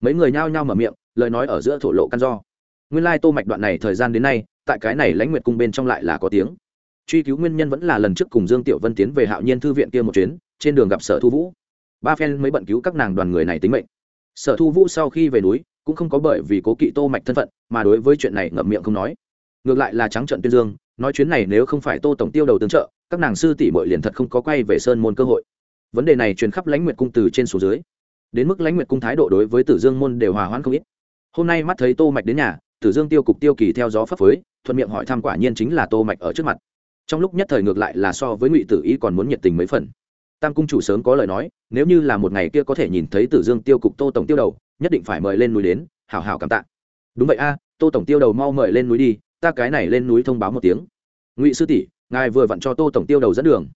Mấy người nhao nhao mở miệng, lời nói ở giữa thổ lộ căn do. Nguyên lai tô mạch đoạn này thời gian đến nay, tại cái này lãnh nguyệt cung bên trong lại là có tiếng truy cứu nguyên nhân vẫn là lần trước cùng dương tiểu vân tiến về hạo nhiên thư viện kia một chuyến, trên đường gặp sở thu vũ. Ba phen mới bận cứu các nàng đoàn người này tính mệnh. Sở thu vũ sau khi về núi, cũng không có bởi vì cố kỵ tô mạch thân phận, mà đối với chuyện này ngậm miệng không nói. Ngược lại là trắng trận tuyên dương, nói chuyến này nếu không phải tô tổng tiêu đầu tương trợ, các nàng sư tỷ muội liền thật không có quay về sơn môn cơ hội. Vấn đề này truyền khắp lãnh nguyệt cung từ trên xuống dưới. Đến mức lãnh nguyệt cung thái độ đối với tử dương môn đều hòa hoãn không ít. Hôm nay mắt thấy tô mạch đến nhà, tử dương tiêu cục tiêu kỳ theo gió phấp phới, thuận miệng hỏi thăm quả nhiên chính là tô mạch ở trước mặt trong lúc nhất thời ngược lại là so với ngụy tử ý còn muốn nhiệt tình mấy phần. Tam cung chủ sớm có lời nói, nếu như là một ngày kia có thể nhìn thấy tử dương tiêu cục tô tổng tiêu đầu, nhất định phải mời lên núi đến, hảo hảo cảm tạ. Đúng vậy a, tô tổng tiêu đầu mau mời lên núi đi, ta cái này lên núi thông báo một tiếng. Ngụy sư tỷ, ngài vừa vặn cho tô tổng tiêu đầu dẫn đường.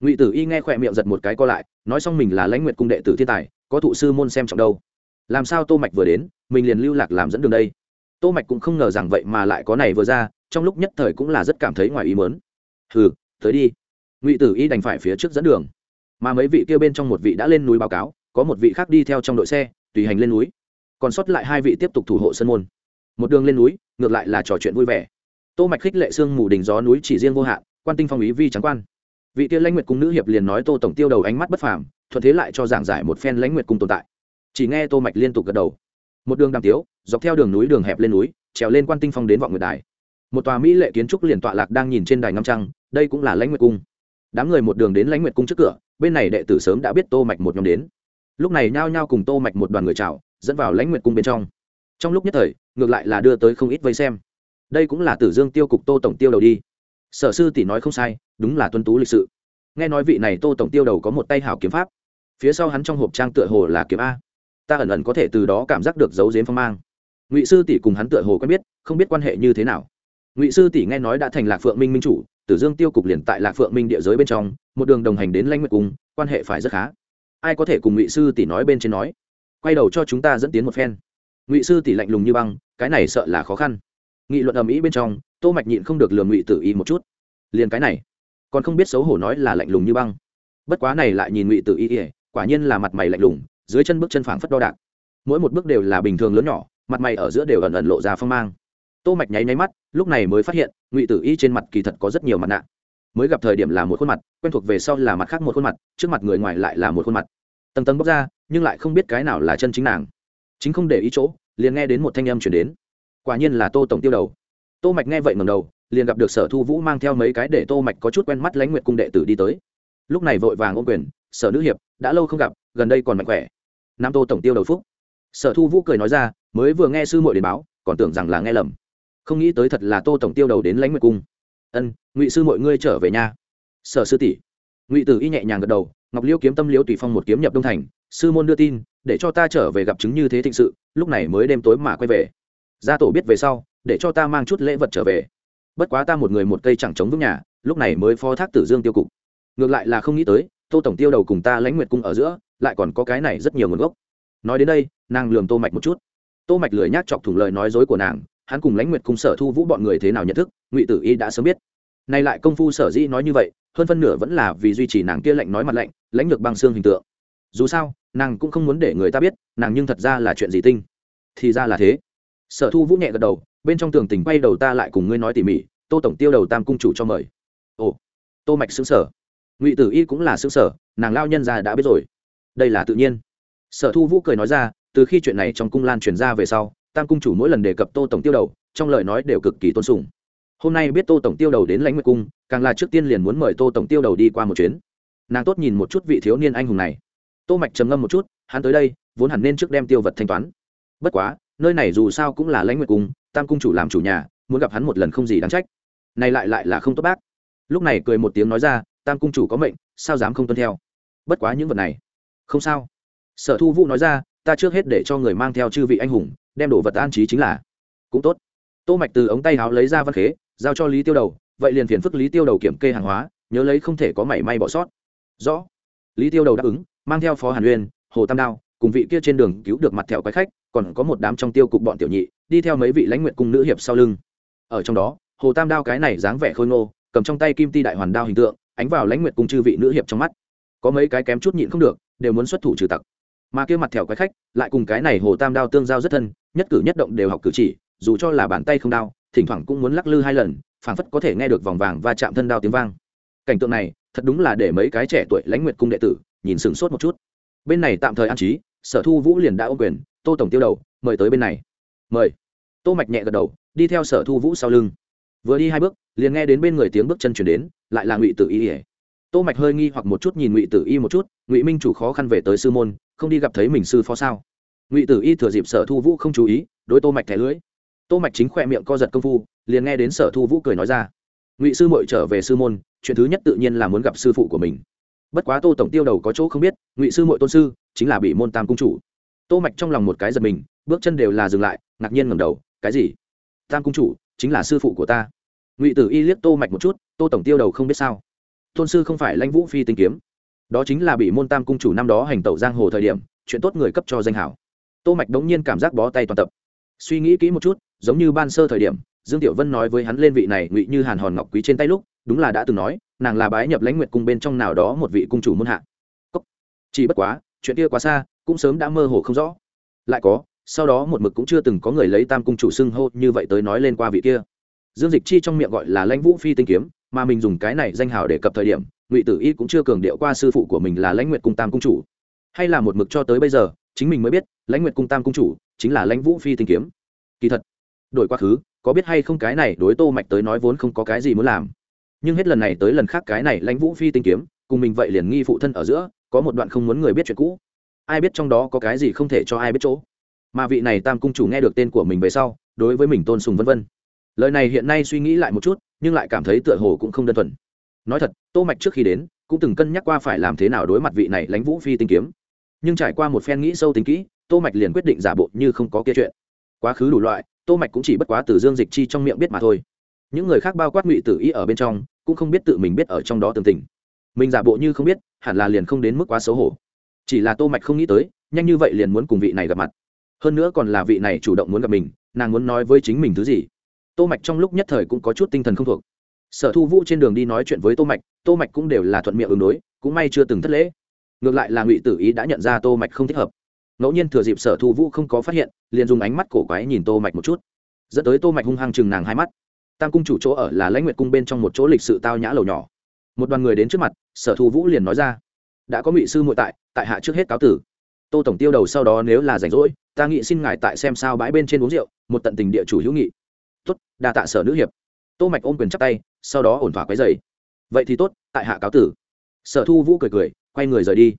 Ngụy tử y nghe khỏe miệng giật một cái co lại, nói xong mình là lãnh nguyệt cung đệ tử thiên tài, có thụ sư môn xem trọng đâu. Làm sao tô mạch vừa đến, mình liền lưu lạc làm dẫn đường đây? Tô mạch cũng không ngờ rằng vậy mà lại có này vừa ra, trong lúc nhất thời cũng là rất cảm thấy ngoài ý muốn hừ, tới đi. Ngụy tử y đành phải phía trước dẫn đường. Mà mấy vị kia bên trong một vị đã lên núi báo cáo, có một vị khác đi theo trong đội xe, tùy hành lên núi. Còn sót lại hai vị tiếp tục thủ hộ sân môn. Một đường lên núi, ngược lại là trò chuyện vui vẻ. Tô mạch khích lệ xương mù đỉnh gió núi chỉ riêng vô hạn, quan tinh phong ý vi trắng quan. Vị kia lãnh nguyệt cung nữ hiệp liền nói tô tổng tiêu đầu ánh mắt bất phàm, thuận thế lại cho giảng giải một phen lãnh nguyệt cung tồn tại. Chỉ nghe tô mạch liên tục gật đầu. Một đường đàm tiếu, dọc theo đường núi đường hẹp lên núi, trèo lên quan tinh phong đến vọng nguyệt đài. Một tòa mỹ lệ kiến trúc liền tọa lạc đang nhìn trên đài ngâm trăng đây cũng là lãnh nguyệt cung. Đám người một đường đến lãnh nguyệt cung trước cửa, bên này đệ tử sớm đã biết tô mạch một nhóm đến. Lúc này nhao nhao cùng tô mạch một đoàn người chào, dẫn vào lãnh nguyệt cung bên trong. Trong lúc nhất thời, ngược lại là đưa tới không ít vây xem. Đây cũng là tử dương tiêu cục tô tổng tiêu đầu đi. Sở sư tỷ nói không sai, đúng là tuân tú lịch sự. Nghe nói vị này tô tổng tiêu đầu có một tay hảo kiếm pháp. Phía sau hắn trong hộp trang tựa hồ là kiếm a. Ta ẩn ẩn có thể từ đó cảm giác được dấu dếm phong mang. Ngụy sư tỷ cùng hắn tựa hồ quen biết, không biết quan hệ như thế nào. Ngụy sư tỷ nghe nói đã thành lạc phượng minh minh chủ tử dương tiêu cục liền tại lạc phượng minh địa giới bên trong, một đường đồng hành đến lãnh nguyệt cung, quan hệ phải rất khá. Ai có thể cùng ngụy sư tỷ nói bên trên nói? Quay đầu cho chúng ta dẫn tiến một phen. Ngụy sư tỷ lạnh lùng như băng, cái này sợ là khó khăn. Nghị luận ầm ĩ bên trong, tô mạch nhịn không được lừa ngụy tử y một chút. Liền cái này, còn không biết xấu hổ nói là lạnh lùng như băng. Bất quá này lại nhìn ngụy tử y quả nhiên là mặt mày lạnh lùng, dưới chân bước chân phảng phất đo đạc. Mỗi một bước đều là bình thường lớn nhỏ, mặt mày ở giữa đều ẩn ẩn lộ ra phong mang tô mạch nháy nháy mắt, lúc này mới phát hiện, ngụy tử y trên mặt kỳ thật có rất nhiều mặt nạ. Mới gặp thời điểm là một khuôn mặt, quen thuộc về sau là mặt khác một khuôn mặt, trước mặt người ngoài lại là một khuôn mặt. Tầng tầng bóc ra, nhưng lại không biết cái nào là chân chính nàng. Chính không để ý chỗ, liền nghe đến một thanh âm chuyển đến. Quả nhiên là tô tổng tiêu đầu. Tô mạch nghe vậy ngẩng đầu, liền gặp được sở thu vũ mang theo mấy cái để tô mạch có chút quen mắt lãnh nguyệt cung đệ tử đi tới. Lúc này vội vàng ôm quyền, sở nữ hiệp, đã lâu không gặp, gần đây còn mạnh khỏe. Nam tô tổng tiêu đầu phúc. Sở thu vũ cười nói ra, mới vừa nghe sư muội đến báo, còn tưởng rằng là nghe lầm không nghĩ tới thật là tô tổng tiêu đầu đến lãnh nguyệt cung. Ân, ngụy sư mọi ngươi trở về nhà sở sư tỷ. Ngụy tử y nhẹ nhàng gật đầu, ngọc liêu kiếm tâm liêu tùy phong một kiếm nhập đông thành, sư môn đưa tin, để cho ta trở về gặp chứng như thế thịnh sự, lúc này mới đêm tối mà quay về. Gia tổ biết về sau, để cho ta mang chút lễ vật trở về. Bất quá ta một người một cây chẳng chống vững nhà, lúc này mới phó thác tử dương tiêu cục. Ngược lại là không nghĩ tới, tô tổng tiêu đầu cùng ta lãnh nguyệt cung ở giữa, lại còn có cái này rất nhiều nguồn gốc. Nói đến đây, nàng lườm tô mạch một chút. Tô mạch lười nhác chọc thủng lời nói dối của nàng hắn cùng lãnh nguyệt cung sở thu vũ bọn người thế nào nhận thức, ngụy tử y đã sớm biết. Nay lại công phu sở dĩ nói như vậy, hơn phân nửa vẫn là vì duy trì nàng kia lạnh nói mặt lạnh, lãnh lược băng xương hình tượng. Dù sao, nàng cũng không muốn để người ta biết, nàng nhưng thật ra là chuyện gì tinh. Thì ra là thế. Sở thu vũ nhẹ gật đầu, bên trong tường tình quay đầu ta lại cùng ngươi nói tỉ mỉ, tô tổng tiêu đầu tam cung chủ cho mời. Ồ, tô mạch xứng sở. Ngụy tử y cũng là xứng sở, nàng lao nhân ra đã biết rồi. Đây là tự nhiên. Sở thu vũ cười nói ra, từ khi chuyện này trong cung lan truyền ra về sau tam cung chủ mỗi lần đề cập tô tổng tiêu đầu, trong lời nói đều cực kỳ tôn sùng. Hôm nay biết tô tổng tiêu đầu đến lãnh nguyệt cung, càng là trước tiên liền muốn mời tô tổng tiêu đầu đi qua một chuyến. Nàng tốt nhìn một chút vị thiếu niên anh hùng này. Tô mạch trầm ngâm một chút, hắn tới đây, vốn hẳn nên trước đem tiêu vật thanh toán. Bất quá, nơi này dù sao cũng là lãnh nguyệt cung, tam cung chủ làm chủ nhà, muốn gặp hắn một lần không gì đáng trách. Này lại lại là không tốt bác. Lúc này cười một tiếng nói ra, tam cung chủ có mệnh, sao dám không tuân theo? Bất quá những vật này. Không sao. Sở thu vũ nói ra, ta trước hết để cho người mang theo chư vị anh hùng đem đồ vật an trí chính là. Cũng tốt. Tô mạch từ ống tay áo lấy ra văn khế, giao cho lý tiêu đầu, vậy liền phiền phức lý tiêu đầu kiểm kê hàng hóa, nhớ lấy không thể có mảy may bỏ sót. Rõ. Lý tiêu đầu đáp ứng, mang theo phó hàn uyên, hồ tam đao, cùng vị kia trên đường cứu được mặt thẹo quái khách, còn có một đám trong tiêu cục bọn tiểu nhị, đi theo mấy vị lãnh nguyện cung nữ hiệp sau lưng. Ở trong đó, hồ tam đao cái này dáng vẻ khôi ngô, cầm trong tay kim ti đại hoàn đao hình tượng, ánh vào lãnh nguyện cung chư vị nữ hiệp trong mắt. Có mấy cái kém chút nhịn không được, đều muốn xuất thủ trừ tặc. Mà kia mặt thẹo quái khách, lại cùng cái này hồ tam đao tương giao rất thân nhất cử nhất động đều học cử chỉ, dù cho là bàn tay không đao thỉnh thoảng cũng muốn lắc lư hai lần, phảng phất có thể nghe được vòng vàng và chạm thân đao tiếng vang. Cảnh tượng này, thật đúng là để mấy cái trẻ tuổi lãnh nguyệt cung đệ tử nhìn sửng sốt một chút. Bên này tạm thời an trí, sở thu vũ liền đã ô quyền, tô tổng tiêu đầu, mời tới bên này. Mời. Tô mạch nhẹ gật đầu, đi theo sở thu vũ sau lưng. Vừa đi hai bước, liền nghe đến bên người tiếng bước chân chuyển đến, lại là ngụy tử y ỉa tô mạch hơi nghi hoặc một chút nhìn ngụy tử y một chút, ngụy minh chủ khó khăn về tới sư môn, không đi gặp thấy mình sư phó sao? Ngụy tử y thừa dịp sở thu vũ không chú ý, đối tô mạch thẻ lưới tô mạch chính khỏe miệng co giật công phu, liền nghe đến sở thu vũ cười nói ra. Ngụy sư muội trở về sư môn, chuyện thứ nhất tự nhiên là muốn gặp sư phụ của mình. Bất quá tô tổng tiêu đầu có chỗ không biết, ngụy sư muội tôn sư, chính là bị môn tam cung chủ. Tô mạch trong lòng một cái giật mình, bước chân đều là dừng lại, ngạc nhiên ngẩng đầu, cái gì? Tam cung chủ, chính là sư phụ của ta. Ngụy tử y liếc tô mạch một chút, tô tổng tiêu đầu không biết sao. Tôn sư không phải lãnh vũ phi tinh kiếm. Đó chính là bị môn tam cung chủ năm đó hành tẩu giang hồ thời điểm, chuyện tốt người cấp cho danh hảo tô mạch đống nhiên cảm giác bó tay toàn tập. Suy nghĩ kỹ một chút, giống như ban sơ thời điểm, dương tiểu vân nói với hắn lên vị này ngụy như hàn hòn ngọc quý trên tay lúc, đúng là đã từng nói, nàng là bái nhập lãnh nguyệt cung bên trong nào đó một vị cung chủ muôn hạ. Cốc. chỉ bất quá, chuyện kia quá xa, cũng sớm đã mơ hồ không rõ. Lại có, sau đó một mực cũng chưa từng có người lấy tam cung chủ xưng hô như vậy tới nói lên qua vị kia. Dương dịch chi trong miệng gọi là lãnh vũ phi tinh kiếm, mà mình dùng cái này danh hào để cập thời điểm, ngụy tử y cũng chưa cường điệu qua sư phụ của mình là lãnh nguyệt cung tam cung chủ hay là một mực cho tới bây giờ, chính mình mới biết, lãnh nguyệt cung tam cung chủ chính là lãnh vũ phi tinh kiếm. Kỳ thật, đổi quá khứ, có biết hay không cái này đối tô mạch tới nói vốn không có cái gì muốn làm. Nhưng hết lần này tới lần khác cái này lãnh vũ phi tinh kiếm, cùng mình vậy liền nghi phụ thân ở giữa, có một đoạn không muốn người biết chuyện cũ. Ai biết trong đó có cái gì không thể cho ai biết chỗ. Mà vị này tam cung chủ nghe được tên của mình về sau, đối với mình tôn sùng vân vân. Lời này hiện nay suy nghĩ lại một chút, nhưng lại cảm thấy tựa hồ cũng không đơn thuần. Nói thật, tô mạch trước khi đến, cũng từng cân nhắc qua phải làm thế nào đối mặt vị này lãnh vũ phi tinh kiếm nhưng trải qua một phen nghĩ sâu tính kỹ, tô mạch liền quyết định giả bộ như không có kia chuyện. Quá khứ đủ loại, tô mạch cũng chỉ bất quá từ dương dịch chi trong miệng biết mà thôi. Những người khác bao quát ngụy tử ý ở bên trong, cũng không biết tự mình biết ở trong đó tường tình. Mình giả bộ như không biết, hẳn là liền không đến mức quá xấu hổ. Chỉ là tô mạch không nghĩ tới, nhanh như vậy liền muốn cùng vị này gặp mặt. Hơn nữa còn là vị này chủ động muốn gặp mình, nàng muốn nói với chính mình thứ gì. Tô mạch trong lúc nhất thời cũng có chút tinh thần không thuộc. Sở thu vũ trên đường đi nói chuyện với tô mạch tô mạch cũng đều là thuận miệng ứng đối, cũng may chưa từng thất lễ ngược lại là ngụy tử ý đã nhận ra tô mạch không thích hợp. Ngẫu nhiên thừa dịp sở thu vũ không có phát hiện, liền dùng ánh mắt cổ quái nhìn tô mạch một chút. Dẫn tới tô mạch hung hăng chừng nàng hai mắt. Tam cung chủ chỗ ở là lãnh nguyệt cung bên trong một chỗ lịch sự tao nhã lầu nhỏ. Một đoàn người đến trước mặt, sở thu vũ liền nói ra, đã có ngụy sư muội tại tại hạ trước hết cáo tử. Tô tổng tiêu đầu sau đó nếu là rảnh rỗi, ta nghĩ xin ngài tại xem sao bãi bên trên uống rượu, một tận tình địa chủ hữu nghị. Tốt, đa tạ sở nữ hiệp. Tô mạch ôm quyền chắp tay, sau đó ổn thỏa quấy dày vậy thì tốt, tại hạ cáo tử. Sở thu vũ cười cười quay người rời đi.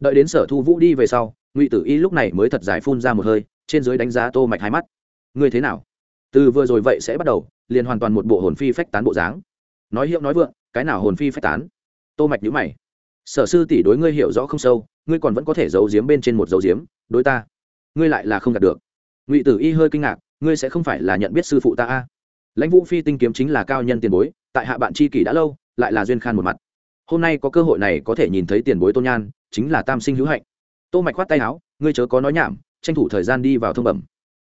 Đợi đến sở thu vũ đi về sau, ngụy tử y lúc này mới thật dài phun ra một hơi, trên dưới đánh giá tô mạch hai mắt. Ngươi thế nào? Từ vừa rồi vậy sẽ bắt đầu, liền hoàn toàn một bộ hồn phi phách tán bộ dáng. Nói hiệu nói vượng, cái nào hồn phi phách tán? Tô mạch nhíu mày. Sở sư tỷ đối ngươi hiểu rõ không sâu, ngươi còn vẫn có thể giấu giếm bên trên một dấu giếm, đối ta, ngươi lại là không đạt được. Ngụy tử y hơi kinh ngạc, ngươi sẽ không phải là nhận biết sư phụ ta a? Lãnh vũ phi tinh kiếm chính là cao nhân tiền bối, tại hạ bạn tri kỷ đã lâu, lại là duyên khan một mặt hôm nay có cơ hội này có thể nhìn thấy tiền bối tôn nhan, chính là tam sinh hữu hạnh. Tô mạch khoát tay áo, ngươi chớ có nói nhảm, tranh thủ thời gian đi vào thông bẩm.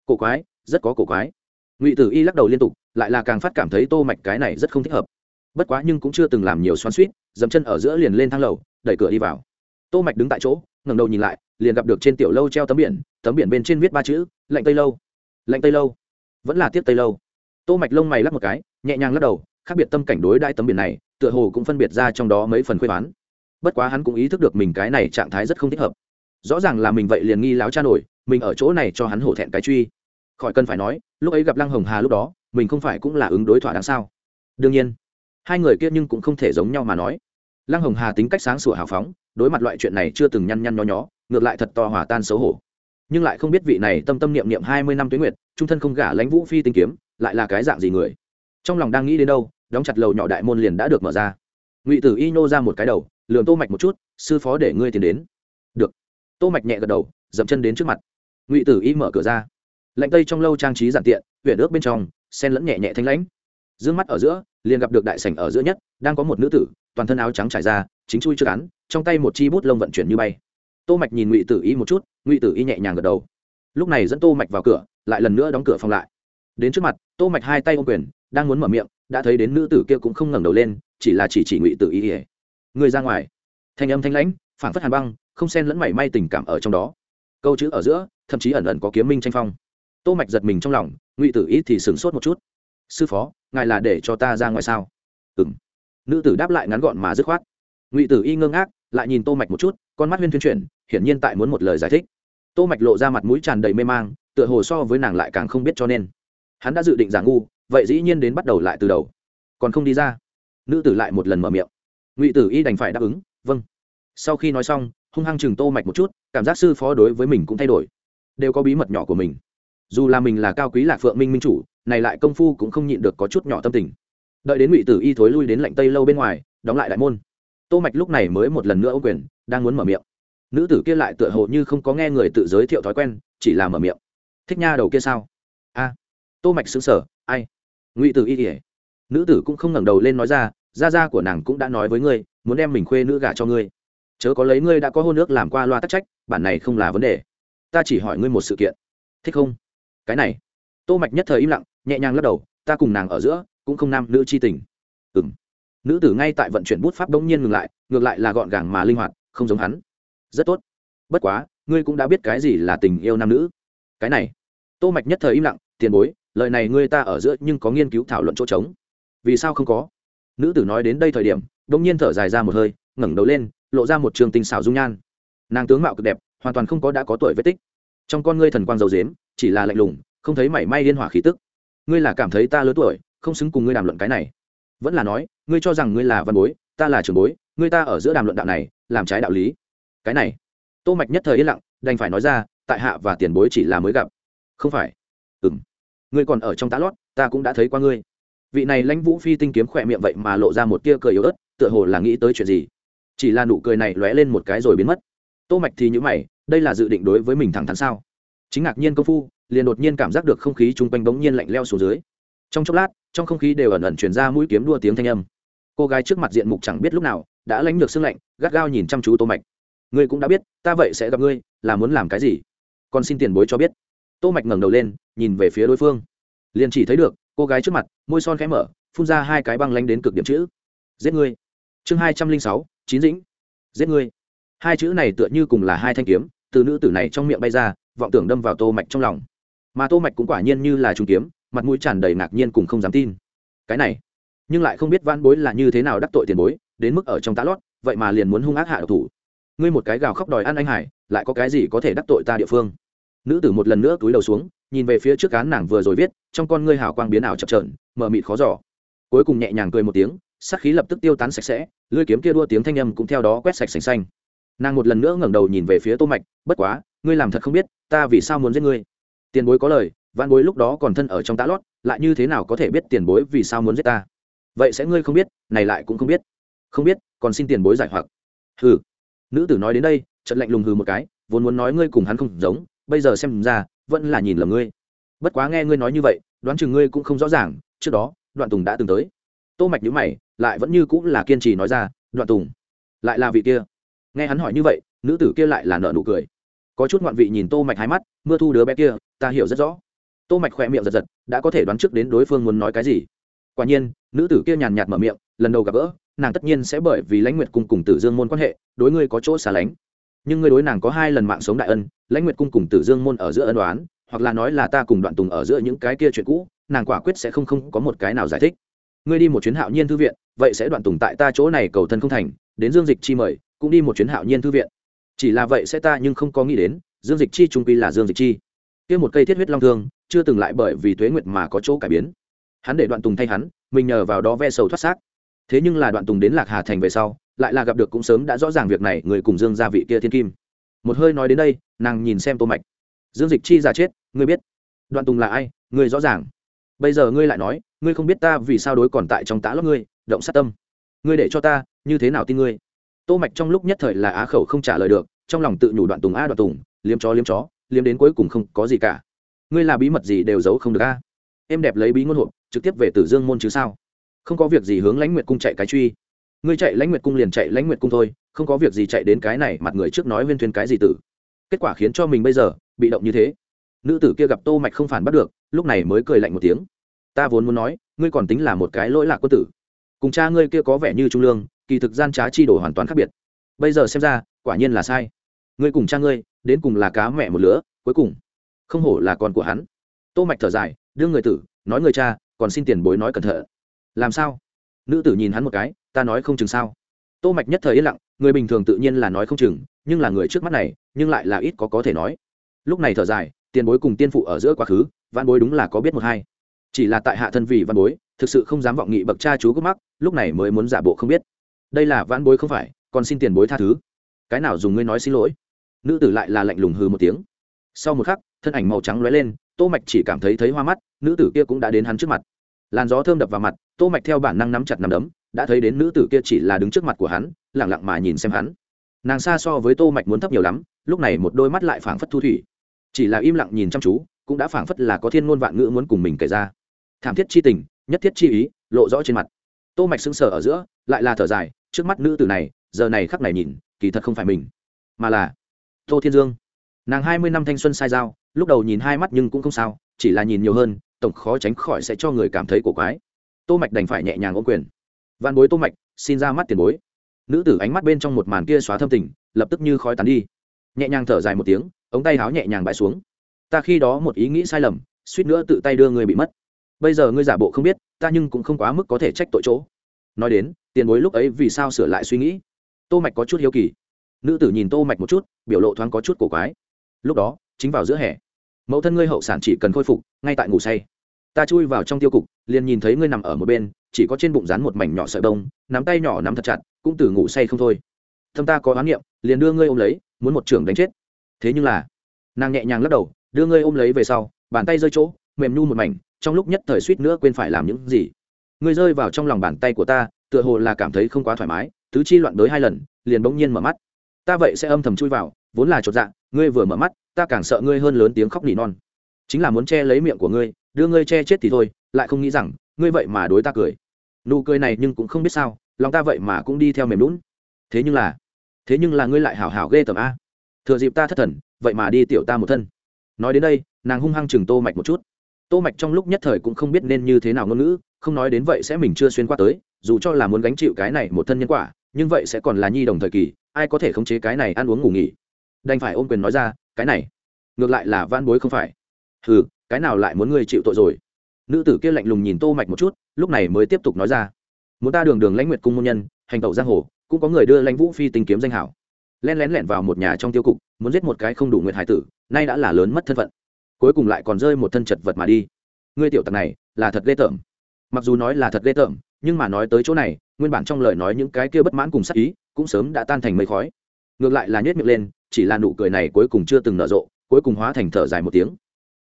Cổ quái, rất có cổ quái. Ngụy tử y lắc đầu liên tục, lại là càng phát cảm thấy tô mạch cái này rất không thích hợp. Bất quá nhưng cũng chưa từng làm nhiều xoắn xuýt dậm chân ở giữa liền lên thang lầu, đẩy cửa đi vào. Tô mạch đứng tại chỗ, ngẩng đầu nhìn lại, liền gặp được trên tiểu lâu treo tấm biển tấm biển bên trên viết ba chữ, lạnh tây lâu. Lạnh tây lâu? Vẫn là tiếp tây lâu. Tô mạch lông mày lắc một cái, nhẹ nhàng lắc đầu, khác biệt tâm cảnh đối đãi tấm biển này tựa hồ cũng phân biệt ra trong đó mấy phần khuê bán bất quá hắn cũng ý thức được mình cái này trạng thái rất không thích hợp. Rõ ràng là mình vậy liền nghi láo cha nổi, mình ở chỗ này cho hắn hổ thẹn cái truy. Khỏi cần phải nói, lúc ấy gặp lăng hồng hà lúc đó, mình không phải cũng là ứng đối thỏa đáng sao? Đương nhiên, hai người kia nhưng cũng không thể giống nhau mà nói. Lăng hồng hà tính cách sáng sủa hào phóng, đối mặt loại chuyện này chưa từng nhăn nhăn nho nhó, ngược lại thật to hòa tan xấu hổ. Nhưng lại không biết vị này tâm tâm niệm niệm hai mươi năm tuyến nguyệt, trung thân không gả lãnh vũ phi tinh kiếm, lại là cái dạng gì người? Trong lòng đang nghĩ đến đâu đóng chặt lầu nhỏ đại môn liền đã được mở ra. Ngụy tử y nhô ra một cái đầu lường tô mạch một chút, sư phó để ngươi tiến đến. Được. Tô mạch nhẹ gật đầu, dậm chân đến trước mặt. Ngụy tử y mở cửa ra. Lạnh tây trong lâu trang trí giản tiện huyện ước bên trong, sen lẫn nhẹ nhẹ thanh lãnh. Dương mắt ở giữa, liền gặp được đại sảnh ở giữa nhất, đang có một nữ tử, toàn thân áo trắng trải ra, chính chui chưa cắn trong tay một chi bút lông vận chuyển như bay. Tô mạch nhìn ngụy tử y một chút, ngụy tử y nhẹ nhàng gật đầu. Lúc này dẫn tô mạch vào cửa, lại lần nữa đóng cửa phòng lại. Đến trước mặt, tô mạch hai tay ôm quyền, đang muốn mở miệng đã thấy đến nữ tử kia cũng không ngẩng đầu lên, chỉ là chỉ chỉ ngụy tử y ỉa người ra ngoài. Thanh âm thanh lãnh, phảng phất hàn băng, không xen lẫn mảy may tình cảm ở trong đó. Câu chữ ở giữa, thậm chí ẩn ẩn có kiếm minh tranh phong. Tô mạch giật mình trong lòng, ngụy tử y thì sửng sốt một chút. Sư phó, ngài là để cho ta ra ngoài sao? Ừm. Nữ tử đáp lại ngắn gọn mà dứt khoát. Ngụy tử y ngơ ngác, lại nhìn tô mạch một chút, con mắt huyên thuyên chuyển, hiển nhiên tại muốn một lời giải thích. Tô mạch lộ ra mặt mũi tràn đầy mê mang, tựa hồ so với nàng lại càng không biết cho nên. Hắn đã dự định giả ngu vậy dĩ nhiên đến bắt đầu lại từ đầu. Còn không đi ra. Nữ tử lại một lần mở miệng. Ngụy tử y đành phải đáp ứng vâng. Sau khi nói xong, hung hăng chừng tô mạch một chút, cảm giác sư phó đối với mình cũng thay đổi. Đều có bí mật nhỏ của mình. Dù là mình là cao quý lạc phượng minh minh chủ, này lại công phu cũng không nhịn được có chút nhỏ tâm tình. Đợi đến ngụy tử y thối lui đến lạnh tây lâu bên ngoài, đóng lại đại môn. Tô mạch lúc này mới một lần nữa ô quyền, đang muốn mở miệng. Nữ tử kia lại tựa hồ như không có nghe người tự giới thiệu thói quen, chỉ là mở miệng. Thích nha đầu kia sao? A. Tô mạch sững sờ, ai? Ngụy tử y kể nữ tử cũng không ngẩng đầu lên nói ra, gia gia của nàng cũng đã nói với ngươi, muốn đem mình khuê nữ gả cho ngươi. Chớ có lấy ngươi đã có hôn nước làm qua loa tắc trách, bản này không là vấn đề. Ta chỉ hỏi ngươi một sự kiện. Thích không? Cái này. Tô mạch nhất thời im lặng, nhẹ nhàng lắc đầu, ta cùng nàng ở giữa, cũng không nam nữ chi tình. Ừm. Nữ tử ngay tại vận chuyển bút pháp đống nhiên ngừng lại, ngược lại là gọn gàng mà linh hoạt, không giống hắn. Rất tốt. Bất quá, ngươi cũng đã biết cái gì là tình yêu nam nữ. Cái này. Tô mạch nhất thời im lặng, tiền bối lời này ngươi ta ở giữa nhưng có nghiên cứu thảo luận chỗ trống. Vì sao không có? Nữ tử nói đến đây thời điểm đống nhiên thở dài ra một hơi, ngẩng đầu lên, lộ ra một trường tinh xảo dung nhan. Nàng tướng mạo cực đẹp, hoàn toàn không có đã có tuổi vết tích. Trong con ngươi thần quang dầu dếm, chỉ là lạnh lùng, không thấy mảy may liên hỏa khí tức. Ngươi là cảm thấy ta lớn tuổi, không xứng cùng ngươi đàm luận cái này. Vẫn là nói, ngươi cho rằng ngươi là văn bối, ta là trường bối, ngươi ta ở giữa đàm luận đạo này, làm trái đạo lý. Cái này. Tô mạch nhất thời yên lặng, đành phải nói ra, tại hạ và tiền bối chỉ là mới gặp. Không phải ngươi còn ở trong tá lót, ta cũng đã thấy qua ngươi. Vị này lãnh vũ phi tinh kiếm khỏe miệng vậy mà lộ ra một tia cười yếu ớt, tựa hồ là nghĩ tới chuyện gì. Chỉ là nụ cười này lóe lên một cái rồi biến mất. Tô mạch thì như mày, đây là dự định đối với mình thẳng thắn sao? Chính ngạc nhiên công phu, liền đột nhiên cảm giác được không khí chung quanh bỗng nhiên lạnh leo xuống dưới. Trong chốc lát, trong không khí đều ẩn ẩn truyền ra mũi kiếm đua tiếng thanh âm. Cô gái trước mặt diện mục chẳng biết lúc nào, đã lãnh được sương lạnh, gắt gao nhìn chăm chú tô mạch. Ngươi cũng đã biết, ta vậy sẽ gặp ngươi, là muốn làm cái gì? Còn xin tiền bối cho biết tô mạch ngẩng đầu lên, nhìn về phía đối phương. Liền chỉ thấy được, cô gái trước mặt, môi son khẽ mở, phun ra hai cái băng lánh đến cực điểm chữ. Giết ngươi. Chương hai trăm linh sáu, chín dĩnh. Giết ngươi. Hai chữ này tựa như cùng là hai thanh kiếm, từ nữ tử này trong miệng bay ra, vọng tưởng đâm vào tô mạch trong lòng. Mà tô mạch cũng quả nhiên như là trung kiếm, mặt mũi tràn đầy ngạc nhiên cùng không dám tin. Cái này, nhưng lại không biết văn bối là như thế nào đắc tội tiền bối, đến mức ở trong tá lót, vậy mà liền muốn hung ác hạ độc thủ. Ngươi một cái gào khóc đòi ăn anh hải, lại có cái gì có thể đắc tội ta địa phương? Nữ tử một lần nữa túi đầu xuống, nhìn về phía trước cán nàng vừa rồi viết, trong con ngươi hào quang biến ảo chập trờn mờ mịt khó giỏ cuối cùng nhẹ nhàng cười một tiếng sắc khí lập tức tiêu tán sạch sẽ, lưỡi kiếm kia đua tiếng thanh âm cũng theo đó quét sạch sành xanh. Nàng một lần nữa ngẩng đầu nhìn về phía tô mạch, bất quá, ngươi làm thật không biết, ta vì sao muốn giết ngươi? Tiền bối có lời văn bối lúc đó còn thân ở trong tá lót, lại như thế nào có thể biết tiền bối vì sao muốn giết ta? Vậy sẽ ngươi không biết, này lại cũng không biết. Không biết, còn xin tiền bối giải hoặc. Hừ. Nữ tử nói đến đây trận lạnh lùng hừ một cái, vốn muốn nói ngươi cùng hắn không giống bây giờ xem ra, vẫn là nhìn lầm ngươi. Bất quá nghe ngươi nói như vậy, đoán chừng ngươi cũng không rõ ràng, trước đó, đoạn tùng đã từng tới. Tô mạch nhíu mày, lại vẫn như cũng là kiên trì nói ra, đoạn tùng, lại là vị kia. Nghe hắn hỏi như vậy, nữ tử kia lại là nợ nụ cười. Có chút ngoạn vị nhìn tô mạch hai mắt, mưa thu đứa bé kia, ta hiểu rất rõ. Tô mạch khỏe miệng giật giật, đã có thể đoán trước đến đối phương muốn nói cái gì? Quả nhiên, nữ tử kia nhàn nhạt mở miệng, lần đầu gặp gỡ, nàng tất nhiên sẽ bởi vì lãnh nguyệt cung cùng tử dương môn quan hệ, đối ngươi có chỗ xa lánh nhưng ngươi đối nàng có hai lần mạng sống đại ân, lãnh nguyệt cung cùng tử dương môn ở giữa ân đoán hoặc là nói là ta cùng đoạn tùng ở giữa những cái kia chuyện cũ, nàng quả quyết sẽ không không có một cái nào giải thích. Ngươi đi một chuyến hạo nhiên thư viện, vậy sẽ đoạn tùng tại ta chỗ này cầu thân không thành, đến dương dịch chi mời, cũng đi một chuyến hạo nhiên thư viện. Chỉ là vậy sẽ ta nhưng không có nghĩ đến, dương dịch chi trung quy là dương dịch chi. Kia một cây thiết huyết long thương, chưa từng lại bởi vì tuế nguyệt mà có chỗ cải biến. Hắn để đoạn tùng thay hắn, mình nhờ vào đó ve sầu thoát xác. Thế nhưng là đoạn tùng đến lạc hà thành về sau lại là gặp được cũng sớm đã rõ ràng việc này, người cùng dương gia vị kia thiên kim. Một hơi nói đến đây, nàng nhìn xem tô mạch. Dương dịch chi giả chết, ngươi biết. Đoạn tùng là ai, ngươi rõ ràng. Bây giờ ngươi lại nói, ngươi không biết ta vì sao đối còn tại trong tá lót ngươi, động sát tâm. Ngươi để cho ta, như thế nào tin ngươi? Tô mạch trong lúc nhất thời là á khẩu không trả lời được, trong lòng tự nhủ đoạn tùng a đoạn tùng, liếm chó liếm chó, liếm đến cuối cùng không có gì cả. Ngươi là bí mật gì đều giấu không được a? Em đẹp lấy bí ngôn hộp, trực tiếp về tử dương môn chứ sao? Không có việc gì hướng lãnh nguyệt cung chạy cái truy ngươi chạy lãnh nguyệt cung liền chạy lãnh nguyệt cung thôi, không có việc gì chạy đến cái này mặt người trước nói huyên thuyên cái gì tử. Kết quả khiến cho mình bây giờ bị động như thế. Nữ tử kia gặp tô mạch không phản bắt được, lúc này mới cười lạnh một tiếng. Ta vốn muốn nói, ngươi còn tính là một cái lỗi lạc quân tử. Cùng cha ngươi kia có vẻ như trung lương, kỳ thực gian trá chi đổi hoàn toàn khác biệt. Bây giờ xem ra, quả nhiên là sai. Ngươi cùng cha ngươi, đến cùng là cá mẹ một lứa, cuối cùng không hổ là con của hắn. Tô mạch thở dài đưa người tử, nói người cha, còn xin tiền bối nói cẩn thận. Làm sao? Nữ tử nhìn hắn một cái, ta nói không chừng sao? Tô mạch nhất thời yên lặng, người bình thường tự nhiên là nói không chừng, nhưng là người trước mắt này, nhưng lại là ít có có thể nói. Lúc này thở dài, tiền bối cùng tiên phụ ở giữa quá khứ, văn bối đúng là có biết một hai. Chỉ là tại hạ thân vì văn bối, thực sự không dám vọng nghị bậc cha chú gốc mắc, lúc này mới muốn giả bộ không biết. Đây là văn bối không phải, còn xin tiền bối tha thứ. Cái nào dùng ngươi nói xin lỗi? Nữ tử lại là lạnh lùng hừ một tiếng. Sau một khắc, thân ảnh màu trắng lóe lên, tô mạch chỉ cảm thấy thấy hoa mắt, nữ tử kia cũng đã đến hắn trước mặt làn gió thơm đập vào mặt, tô mạch theo bản năng nắm chặt nắm đấm, đã thấy đến nữ tử kia chỉ là đứng trước mặt của hắn, lặng lặng mà nhìn xem hắn. Nàng xa so với tô mạch muốn thấp nhiều lắm, lúc này một đôi mắt lại phảng phất thu thủy. Chỉ là im lặng nhìn chăm chú, cũng đã phảng phất là có thiên ngôn vạn ngữ muốn cùng mình kể ra. Thảm thiết chi tình, nhất thiết chi ý, lộ rõ trên mặt. Tô mạch sững sờ ở giữa, lại là thở dài, trước mắt nữ tử này, giờ này khắc này nhìn, kỳ thật không phải mình, mà là tô thiên dương. Nàng hai mươi năm thanh xuân sai dao lúc đầu nhìn hai mắt nhưng cũng không sao, chỉ là nhìn nhiều hơn tổng khó tránh khỏi sẽ cho người cảm thấy cổ quái. Tô mạch đành phải nhẹ nhàng ôm quyền. Văn bối tô mạch, xin ra mắt tiền bối. Nữ tử ánh mắt bên trong một màn kia xóa thâm tình, lập tức như khói tán đi. Nhẹ nhàng thở dài một tiếng, ống tay háo nhẹ nhàng bãi xuống. Ta khi đó một ý nghĩ sai lầm, suýt nữa tự tay đưa người bị mất. Bây giờ ngươi giả bộ không biết, ta nhưng cũng không quá mức có thể trách tội chỗ. Nói đến, tiền bối lúc ấy vì sao sửa lại suy nghĩ? Tô mạch có chút hiếu kỳ. Nữ tử nhìn tô mạch một chút, biểu lộ thoáng có chút cổ quái. Lúc đó, chính vào giữa hè. Mẫu thân ngươi hậu sản chỉ cần khôi phục, ngay tại ngủ say ta chui vào trong tiêu cục, liền nhìn thấy ngươi nằm ở một bên, chỉ có trên bụng rán một mảnh nhỏ sợi bông, nắm tay nhỏ nắm thật chặt, cũng từ ngủ say không thôi. Thâm ta có oán niệm, liền đưa ngươi ôm lấy, muốn một trưởng đánh chết. Thế nhưng là, nàng nhẹ nhàng lắc đầu, đưa ngươi ôm lấy về sau, bàn tay rơi chỗ, mềm nhu một mảnh, trong lúc nhất thời suýt nữa quên phải làm những gì. Ngươi rơi vào trong lòng bàn tay của ta, tựa hồ là cảm thấy không quá thoải mái, tứ chi loạn đới hai lần, liền bỗng nhiên mở mắt. Ta vậy sẽ âm thầm chui vào, vốn là chột dạ ngươi vừa mở mắt, ta càng sợ ngươi hơn lớn tiếng khóc nỉ non. Chính là muốn che lấy miệng của ngươi đưa ngươi che chết thì thôi, lại không nghĩ rằng, ngươi vậy mà đối ta cười. Nụ cười này nhưng cũng không biết sao, lòng ta vậy mà cũng đi theo mềm lún thế nhưng là, thế nhưng là ngươi lại hảo hảo ghê tởm a. Thừa dịp ta thất thần, vậy mà đi tiểu ta một thân. Nói đến đây, nàng hung hăng chừng tô mạch một chút. Tô mạch trong lúc nhất thời cũng không biết nên như thế nào ngôn ngữ, không nói đến vậy sẽ mình chưa xuyên qua tới, dù cho là muốn gánh chịu cái này một thân nhân quả, nhưng vậy sẽ còn là nhi đồng thời kỳ, ai có thể khống chế cái này ăn uống ngủ nghỉ? Đành phải ôm quyền nói ra, cái này, ngược lại là van bối không phải. Hừ cái nào lại muốn ngươi chịu tội rồi? Nữ tử kia lạnh lùng nhìn tô mạch một chút, lúc này mới tiếp tục nói ra. Muốn ta đường đường lãnh nguyệt cung môn nhân, hành tẩu giang hồ, cũng có người đưa lãnh vũ phi tình kiếm danh hảo. Len lén lẻn vào một nhà trong tiêu cục, muốn giết một cái không đủ nguyệt hải tử, nay đã là lớn mất thân phận. Cuối cùng lại còn rơi một thân chật vật mà đi. Ngươi tiểu tặc này, là thật ghê tởm. Mặc dù nói là thật ghê tởm, nhưng mà nói tới chỗ này, nguyên bản trong lời nói những cái kia bất mãn cùng sắc ý, cũng sớm đã tan thành mây khói. Ngược lại là nhếch miệng lên, chỉ là nụ cười này cuối cùng chưa từng nở rộ, cuối cùng hóa thành thở dài một tiếng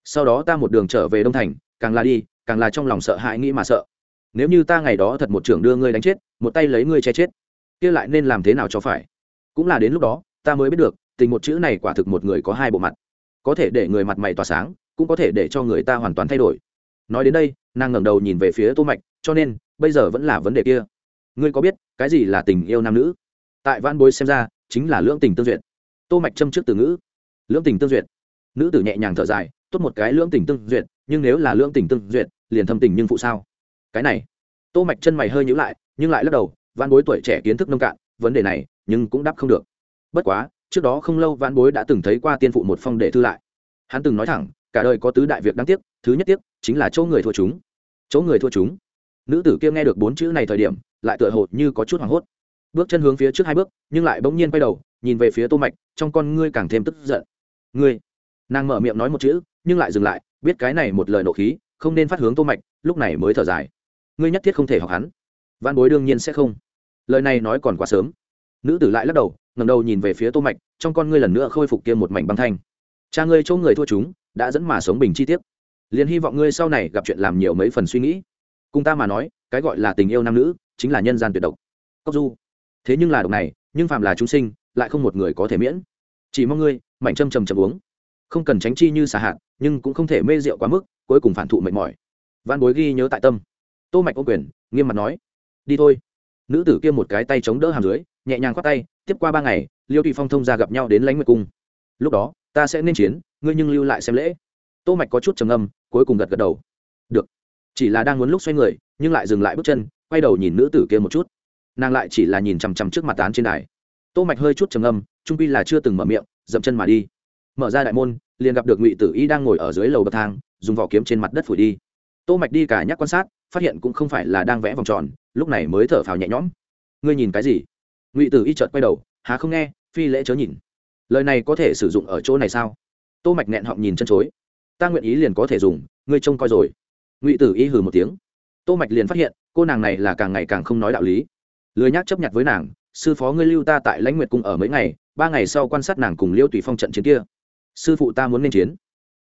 sau đó ta một đường trở về đông thành, càng là đi, càng là trong lòng sợ hãi nghĩ mà sợ. Nếu như ta ngày đó thật một trưởng đưa ngươi đánh chết, một tay lấy ngươi che chết, kia lại nên làm thế nào cho phải? Cũng là đến lúc đó, ta mới biết được, tình một chữ này quả thực một người có hai bộ mặt. Có thể để người mặt mày tỏa sáng, cũng có thể để cho người ta hoàn toàn thay đổi. Nói đến đây, nàng ngẩng đầu nhìn về phía tô mạch, cho nên, bây giờ vẫn là vấn đề kia. Ngươi có biết, cái gì là tình yêu nam nữ? Tại văn bối xem ra, chính là lưỡng tình tương duyệt. Tô mạch châm trước từ ngữ. Lưỡng tình tương duyệt. Nữ tử nhẹ nhàng thở dài tốt một cái lưỡng tình tương duyệt, nhưng nếu là lưỡng tình tương duyệt, liền thâm tình nhưng phụ sao? Cái này, tô mạch chân mày hơi nhíu lại, nhưng lại lắc đầu văn bối tuổi trẻ kiến thức nông cạn, vấn đề này, nhưng cũng đáp không được. Bất quá, trước đó không lâu văn bối đã từng thấy qua tiên phụ một phong để thư lại. Hắn từng nói thẳng, cả đời có tứ đại việc đáng tiếc, thứ nhất tiếc, chính là chỗ người thua chúng. Chỗ người thua chúng. Nữ tử kia nghe được bốn chữ này thời điểm, lại tựa hồ như có chút hoảng hốt. Bước chân hướng phía trước hai bước, nhưng lại bỗng nhiên quay đầu, nhìn về phía tô mạch, trong con ngươi càng thêm tức giận. Ngươi nàng mở miệng nói một chữ, nhưng lại dừng lại, biết cái này một lời nộ khí, không nên phát hướng tô mạch, lúc này mới thở dài. Ngươi nhất thiết không thể học hắn. Văn bối đương nhiên sẽ không. Lời này nói còn quá sớm. Nữ tử lại lắc đầu, ngẩng đầu nhìn về phía tô mạch, trong con ngươi lần nữa khôi phục kia một mảnh băng thanh. Cha ngươi chỗ người thua chúng, đã dẫn mà sống bình chi tiết. Liền hy vọng ngươi sau này gặp chuyện làm nhiều mấy phần suy nghĩ. Cùng ta mà nói, cái gọi là tình yêu nam nữ, chính là nhân gian tuyệt độc. Cốc du. Thế nhưng là độc này, nhưng phàm là chúng sinh, lại không một người có thể miễn. Chỉ mong ngươi, mảnh châm trầm trầm uống không cần tránh chi như xả hạn nhưng cũng không thể mê rượu quá mức, cuối cùng phản thụ mệt mỏi. Văn bối ghi nhớ tại tâm. Tô mạch ô quyền, nghiêm mặt nói, đi thôi. Nữ tử kia một cái tay chống đỡ hàm dưới, nhẹ nhàng khoát tay, tiếp qua ba ngày, liêu tùy phong thông ra gặp nhau đến lãnh nguyệt cung. Lúc đó, ta sẽ nên chiến, ngươi nhưng lưu lại xem lễ. Tô mạch có chút trầm ngâm, cuối cùng gật gật đầu. Được. Chỉ là đang muốn lúc xoay người, nhưng lại dừng lại bước chân, quay đầu nhìn nữ tử kia một chút. Nàng lại chỉ là nhìn chằm chằm trước mặt tán trên đài. Tô mạch hơi chút trầm ngâm, trung quy là chưa từng mở miệng, dậm chân mà đi mở ra đại môn, liền gặp được ngụy tử y đang ngồi ở dưới lầu bậc thang, dùng vỏ kiếm trên mặt đất phủi đi. Tô mạch đi cả nhắc quan sát, phát hiện cũng không phải là đang vẽ vòng tròn, lúc này mới thở phào nhẹ nhõm. Ngươi nhìn cái gì? Ngụy tử y chợt quay đầu, há không nghe, phi lễ chớ nhìn. Lời này có thể sử dụng ở chỗ này sao? Tô mạch nghẹn họng nhìn chân chối. Ta nguyện ý liền có thể dùng, ngươi trông coi rồi. Ngụy tử y hừ một tiếng. Tô mạch liền phát hiện, cô nàng này là càng ngày càng không nói đạo lý. Lười nhác chấp nhận với nàng, sư phó ngươi lưu ta tại lãnh nguyệt cung ở mấy ngày, ba ngày sau quan sát nàng cùng liêu tùy phong trận chiến kia sư phụ ta muốn nên chiến.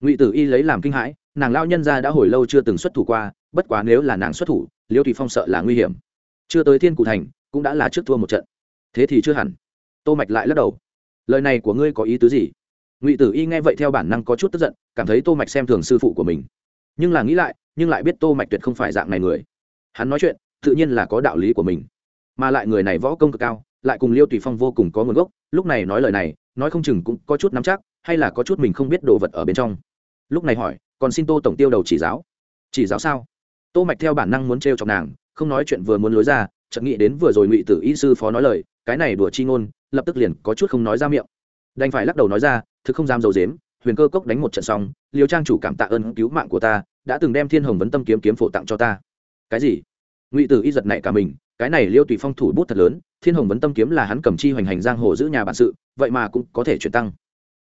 Ngụy tử y lấy làm kinh hãi, nàng lao nhân ra đã hồi lâu chưa từng xuất thủ qua, bất quá nếu là nàng xuất thủ, liêu tùy phong sợ là nguy hiểm. Chưa tới thiên cụ thành, cũng đã là trước thua một trận. Thế thì chưa hẳn. Tô mạch lại lắc đầu. Lời này của ngươi có ý tứ gì? Ngụy tử y nghe vậy theo bản năng có chút tức giận, cảm thấy tô mạch xem thường sư phụ của mình. Nhưng là nghĩ lại, nhưng lại biết tô mạch tuyệt không phải dạng này người. Hắn nói chuyện, tự nhiên là có đạo lý của mình. Mà lại người này võ công cực cao, lại cùng liêu tùy phong vô cùng có nguồn gốc lúc này nói lời này, nói không chừng cũng có chút nắm chắc, hay là có chút mình không biết đồ vật ở bên trong. Lúc này hỏi, còn xin tô tổng tiêu đầu chỉ giáo? Chỉ giáo sao? Tô mạch theo bản năng muốn trêu chọc nàng, không nói chuyện vừa muốn lối ra, chợt nghĩ đến vừa rồi ngụy tử y sư phó nói lời, cái này đùa chi ngôn, lập tức liền có chút không nói ra miệng. Đành phải lắc đầu nói ra, thực không dám dầu dếm huyền cơ cốc đánh một trận xong, liêu trang chủ cảm tạ ơn cứu mạng của ta, đã từng đem thiên hồng vấn tâm kiếm kiếm phổ tặng cho ta. Cái gì? Ngụy tử y giật nảy cả mình cái này liêu tùy phong thủ bút thật lớn, thiên hồng vấn tâm kiếm là hắn cầm chi hoành hành giang hồ giữ nhà bản sự, vậy mà cũng có thể chuyển tăng.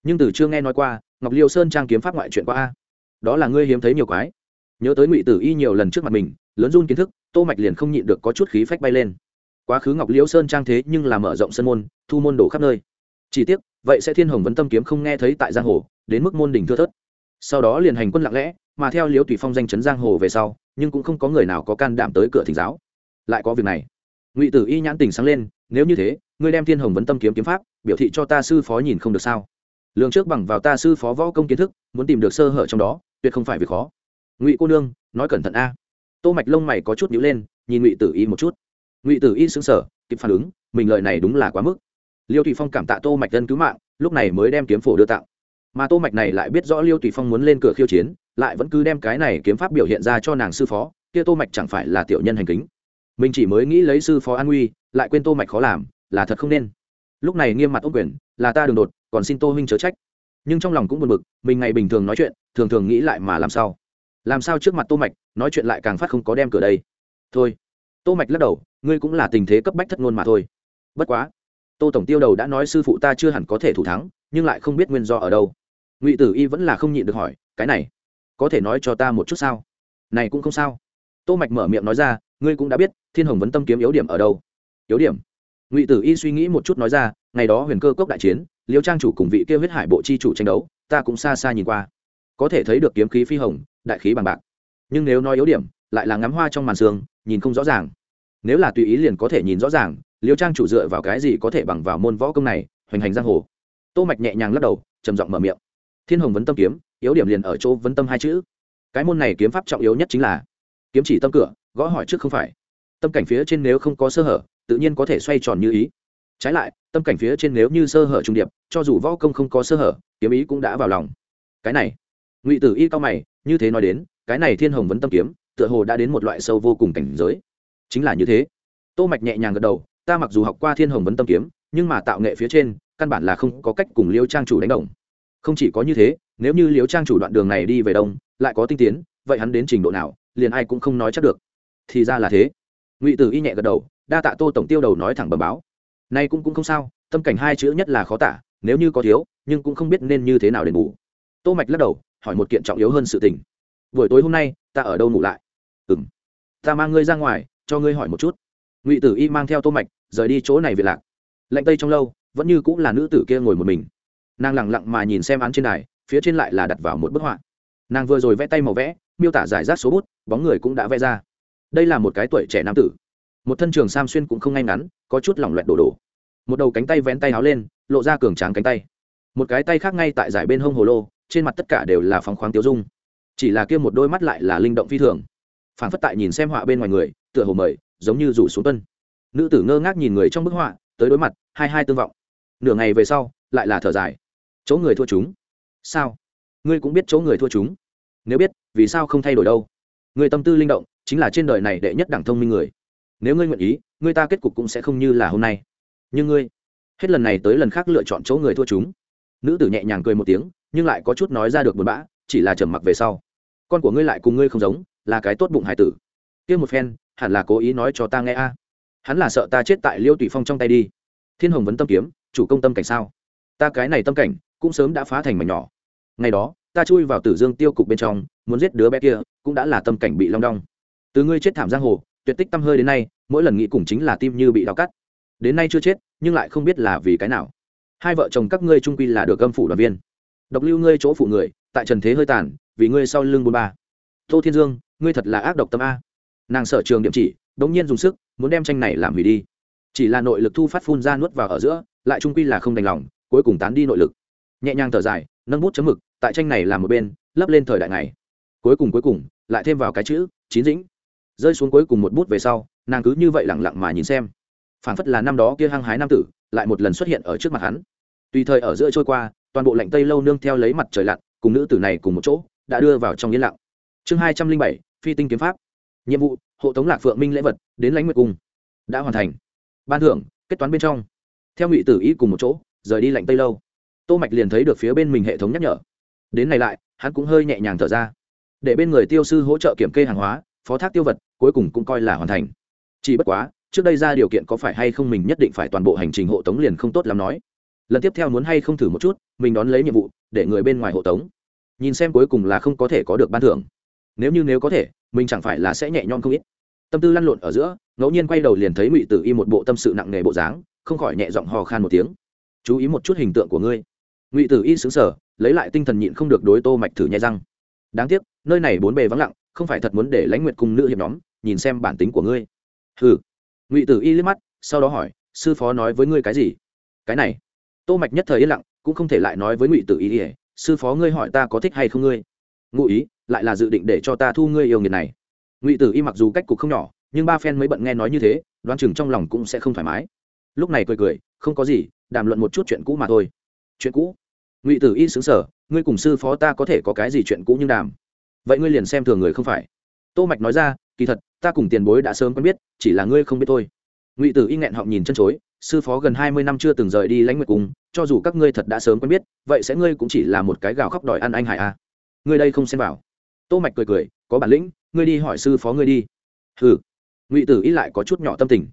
Nhưng từ chưa nghe nói qua, ngọc liêu sơn trang kiếm pháp ngoại chuyện qua a. Đó là ngươi hiếm thấy nhiều quái. Nhớ tới ngụy tử y nhiều lần trước mặt mình, lớn run kiến thức, tô mạch liền không nhịn được có chút khí phách bay lên. Quá khứ ngọc liêu sơn trang thế nhưng là mở rộng sân môn, thu môn đổ khắp nơi. Chỉ tiếc, vậy sẽ thiên hồng vấn tâm kiếm không nghe thấy tại giang hồ, đến mức môn đỉnh thưa thớt. Sau đó liền hành quân lặng lẽ, mà theo liễu tùy phong danh chấn giang hồ về sau, nhưng cũng không có người nào có can đảm tới cửa thỉnh giáo lại có việc này. Ngụy tử y nhãn tình sáng lên, nếu như thế, ngươi đem thiên hồng vấn tâm kiếm kiếm pháp, biểu thị cho ta sư phó nhìn không được sao? Lường trước bằng vào ta sư phó võ công kiến thức, muốn tìm được sơ hở trong đó, tuyệt không phải việc khó. Ngụy cô nương, nói cẩn thận a. Tô mạch lông mày có chút nhíu lên, nhìn ngụy tử y một chút. Ngụy tử y sững sờ, kịp phản ứng, mình lời này đúng là quá mức. Liêu thủy phong cảm tạ tô mạch dân cứu mạng, lúc này mới đem kiếm phổ đưa tặng. Mà tô mạch này lại biết rõ liêu thủy phong muốn lên cửa khiêu chiến, lại vẫn cứ đem cái này kiếm pháp biểu hiện ra cho nàng sư phó, kia tô mạch chẳng phải là tiểu nhân hành kính mình chỉ mới nghĩ lấy sư phó an nguy, lại quên tô mạch khó làm, là thật không nên. Lúc này nghiêm mặt ôm quyền, là ta đường đột, còn xin tô huynh chớ trách. Nhưng trong lòng cũng buồn bực, mình ngày bình thường nói chuyện, thường thường nghĩ lại mà làm sao? Làm sao trước mặt tô mạch, nói chuyện lại càng phát không có đem cửa đây? Thôi. Tô mạch lắc đầu, ngươi cũng là tình thế cấp bách thất ngôn mà thôi. Bất quá. Tô tổng tiêu đầu đã nói sư phụ ta chưa hẳn có thể thủ thắng, nhưng lại không biết nguyên do ở đâu. Ngụy tử y vẫn là không nhịn được hỏi, cái này, có thể nói cho ta một chút sao? Này cũng không sao. Tô mạch mở miệng nói ra ngươi cũng đã biết, thiên hồng vấn tâm kiếm yếu điểm ở đâu. Yếu điểm? Ngụy tử y suy nghĩ một chút nói ra, ngày đó huyền cơ cốc đại chiến, liêu trang chủ cùng vị kia huyết hải bộ chi chủ tranh đấu, ta cũng xa xa nhìn qua. Có thể thấy được kiếm khí phi hồng, đại khí bằng bạc. Nhưng nếu nói yếu điểm, lại là ngắm hoa trong màn sương, nhìn không rõ ràng. Nếu là tùy ý liền có thể nhìn rõ ràng, liêu trang chủ dựa vào cái gì có thể bằng vào môn võ công này, hoành hành giang hồ? Tô mạch nhẹ nhàng lắc đầu, trầm giọng mở miệng. Thiên hồng vấn tâm kiếm, yếu điểm liền ở chỗ vấn tâm hai chữ. Cái môn này kiếm pháp trọng yếu nhất chính là kiếm chỉ tâm cửa gõ hỏi trước không phải. Tâm cảnh phía trên nếu không có sơ hở, tự nhiên có thể xoay tròn như ý. Trái lại, tâm cảnh phía trên nếu như sơ hở trung điệp, cho dù võ công không có sơ hở, kiếm ý cũng đã vào lòng. Cái này, ngụy tử y cao mày, như thế nói đến, cái này thiên hồng vấn tâm kiếm, tựa hồ đã đến một loại sâu vô cùng cảnh giới. Chính là như thế. Tô mạch nhẹ nhàng gật đầu, ta mặc dù học qua thiên hồng vấn tâm kiếm, nhưng mà tạo nghệ phía trên, căn bản là không có cách cùng liêu trang chủ đánh đồng. Không chỉ có như thế, nếu như liêu trang chủ đoạn đường này đi về đông, lại có tinh tiến, vậy hắn đến trình độ nào, liền ai cũng không nói chắc được thì ra là thế. Ngụy tử y nhẹ gật đầu, đa tạ tô tổng tiêu đầu nói thẳng bẩm báo. Nay cũng cũng không sao, tâm cảnh hai chữ nhất là khó tả, nếu như có thiếu, nhưng cũng không biết nên như thế nào đền bù tô mạch lắc đầu, hỏi một kiện trọng yếu hơn sự tình. Buổi tối hôm nay, ta ở đâu ngủ lại? Ừm. Ta mang ngươi ra ngoài, cho ngươi hỏi một chút. Ngụy tử y mang theo tô mạch, rời đi chỗ này về lạc. Lạnh tây trong lâu, vẫn như cũng là nữ tử kia ngồi một mình. Nàng lặng lặng mà nhìn xem án trên đài, phía trên lại là đặt vào một bức họa. Nàng vừa rồi vẽ tay màu vẽ, miêu tả giải rác số bút, bóng người cũng đã vẽ ra đây là một cái tuổi trẻ nam tử. Một thân trường sam xuyên cũng không ngay ngắn, có chút lỏng loẹt đổ đổ. Một đầu cánh tay vén tay háo lên, lộ ra cường tráng cánh tay. Một cái tay khác ngay tại giải bên hông hồ lô, trên mặt tất cả đều là phóng khoáng tiêu dung. Chỉ là kia một đôi mắt lại là linh động phi thường. Phản phất tại nhìn xem họa bên ngoài người, tựa hồ mời, giống như rủ xuống tuân. Nữ tử ngơ ngác nhìn người trong bức họa, tới đối mặt, hai hai tương vọng. Nửa ngày về sau, lại là thở dài. Chỗ người thua chúng. Sao? Ngươi cũng biết chỗ người thua chúng. Nếu biết, vì sao không thay đổi đâu? Người tâm tư linh động chính là trên đời này đệ nhất đẳng thông minh người. Nếu ngươi nguyện ý, ngươi ta kết cục cũng sẽ không như là hôm nay. Nhưng ngươi, hết lần này tới lần khác lựa chọn chỗ người thua chúng. Nữ tử nhẹ nhàng cười một tiếng, nhưng lại có chút nói ra được buồn bã, chỉ là trầm mặc về sau. Con của ngươi lại cùng ngươi không giống, là cái tốt bụng hải tử. Kia một phen, hẳn là cố ý nói cho ta nghe a. Hắn là sợ ta chết tại liêu tùy phong trong tay đi. Thiên hồng vấn tâm kiếm, chủ công tâm cảnh sao? Ta cái này tâm cảnh, cũng sớm đã phá thành mảnh nhỏ. Ngày đó, ta chui vào tử dương tiêu cục bên trong, muốn giết đứa bé kia, cũng đã là tâm cảnh bị long đong từ ngươi chết thảm giang hồ, tuyệt tích tâm hơi đến nay, mỗi lần nghĩ cùng chính là tim như bị đau cắt. Đến nay chưa chết, nhưng lại không biết là vì cái nào. Hai vợ chồng các ngươi trung quy là được âm phủ đoàn viên. Độc lưu ngươi chỗ phụ người, tại trần thế hơi tàn, vì ngươi sau lưng bôn ba. Tô thiên dương, ngươi thật là ác độc tâm a. Nàng sở trường điểm chỉ, đống nhiên dùng sức, muốn đem tranh này làm hủy đi. Chỉ là nội lực thu phát phun ra nuốt vào ở giữa, lại trung quy là không đành lòng, cuối cùng tán đi nội lực. Nhẹ nhàng thở dài, nâng bút chấm mực, tại tranh này làm một bên, lấp lên thời đại này cuối cùng cuối cùng, lại thêm vào cái chữ, chín dĩnh rơi xuống cuối cùng một bút về sau, nàng cứ như vậy lẳng lặng mà nhìn xem. Phảng phất là năm đó kia hăng hái nam tử, lại một lần xuất hiện ở trước mặt hắn. Tùy thời ở giữa trôi qua, toàn bộ lạnh tây lâu nương theo lấy mặt trời lặn, cùng nữ tử này cùng một chỗ, đã đưa vào trong yên lặng. Chương hai trăm linh bảy, phi tinh kiếm pháp. Nhiệm vụ, hộ tống lạc phượng minh lễ vật, đến lãnh nguyệt cung. Đã hoàn thành. Ban thưởng, kết toán bên trong. Theo ngụy tử ý cùng một chỗ, rời đi lạnh tây lâu. Tô mạch liền thấy được phía bên mình hệ thống nhắc nhở. Đến này lại, hắn cũng hơi nhẹ nhàng thở ra. Để bên người tiêu sư hỗ trợ kiểm kê hàng hóa phó thác tiêu vật, cuối cùng cũng coi là hoàn thành. Chỉ bất quá, trước đây ra điều kiện có phải hay không mình nhất định phải toàn bộ hành trình hộ tống liền không tốt lắm nói. Lần tiếp theo muốn hay không thử một chút, mình đón lấy nhiệm vụ, để người bên ngoài hộ tống. Nhìn xem cuối cùng là không có thể có được ban thưởng. Nếu như nếu có thể, mình chẳng phải là sẽ nhẹ nhõm không ít. Tâm tư lăn lộn ở giữa, ngẫu nhiên quay đầu liền thấy ngụy tử y một bộ tâm sự nặng nề bộ dáng, không khỏi nhẹ giọng hò khan một tiếng. Chú ý một chút hình tượng của ngươi. Ngụy tử y xứng sở lấy lại tinh thần nhịn không được đối tô mạch thử nhai răng. Đáng tiếc, nơi này bốn bề vắng lặng không phải thật muốn để lãnh nguyệt cùng nữ hiệp nhóm nhìn xem bản tính của ngươi. Hừ. Ngụy tử y liếc mắt, sau đó hỏi, sư phó nói với ngươi cái gì? Cái này. Tô mạch nhất thời yên lặng, cũng không thể lại nói với ngụy tử y sư phó ngươi hỏi ta có thích hay không ngươi? Ngụ ý, lại là dự định để cho ta thu ngươi yêu nghiệt này. Ngụy tử y mặc dù cách cục không nhỏ, nhưng ba phen mới bận nghe nói như thế, đoán chừng trong lòng cũng sẽ không thoải mái. Lúc này cười cười, không có gì, đàm luận một chút chuyện cũ mà thôi. Chuyện cũ? Ngụy tử y xứng sở ngươi cùng sư phó ta có thể có cái gì chuyện cũ nhưng đàm? Vậy ngươi liền xem thường người không phải. Tô mạch nói ra, kỳ thật, ta cùng tiền bối đã sớm quen biết, chỉ là ngươi không biết thôi. Ngụy tử y nghẹn họng nhìn chân chối, sư phó gần hai mươi năm chưa từng rời đi lãnh nguyệt cùng cho dù các ngươi thật đã sớm quen biết, vậy sẽ ngươi cũng chỉ là một cái gào khóc đòi ăn anh hải a à. ngươi đây không xem vào. Tô mạch cười cười, có bản lĩnh, ngươi đi hỏi sư phó ngươi đi. Hừ. Ngụy tử y lại có chút nhỏ tâm tình.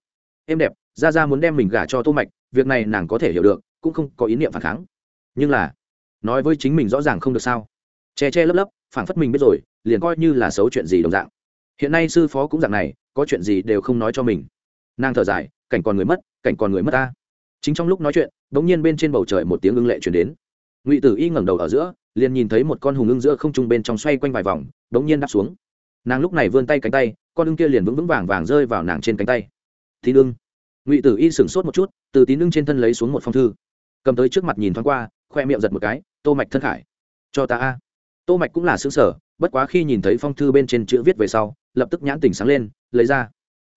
Em đẹp ra ra muốn đem mình gả cho tô mạch, việc này nàng có thể hiểu được, cũng không có ý niệm phản kháng. Nhưng là, nói với chính mình rõ ràng không được sao? Che che lấp lấp phảng phất mình biết rồi, liền coi như là xấu chuyện gì đồng dạng. Hiện nay sư phó cũng dạng này, có chuyện gì đều không nói cho mình. Nàng thở dài, cảnh còn người mất, cảnh còn người mất ta. Chính trong lúc nói chuyện đ ỗ n g nhiên bên trên bầu trời một tiếng ưng lệ chuyển đến. Ngụy tử y ngẩng đầu ở giữa, liền nhìn thấy một con hùng ưng giữa không trung bên trong xoay quanh vài vòng đ ỗ n g nhiên đáp xuống. Nàng lúc này vươn tay cánh tay, con ưng kia liền vững vững vàng vàng rơi vào nàng trên cánh tay. Tín ưng. Ngụy tử y sửng sốt một chút, từ tín ưng trên thân lấy xuống một phong thư. Cầm tới trước mặt nhìn thoáng qua, khoe miệng giật một cái, tô mạch thân khải, cho ta a tô mạch cũng là xứng sở bất quá khi nhìn thấy phong thư bên trên chữ viết về sau, lập tức nhãn tỉnh sáng lên, lấy ra.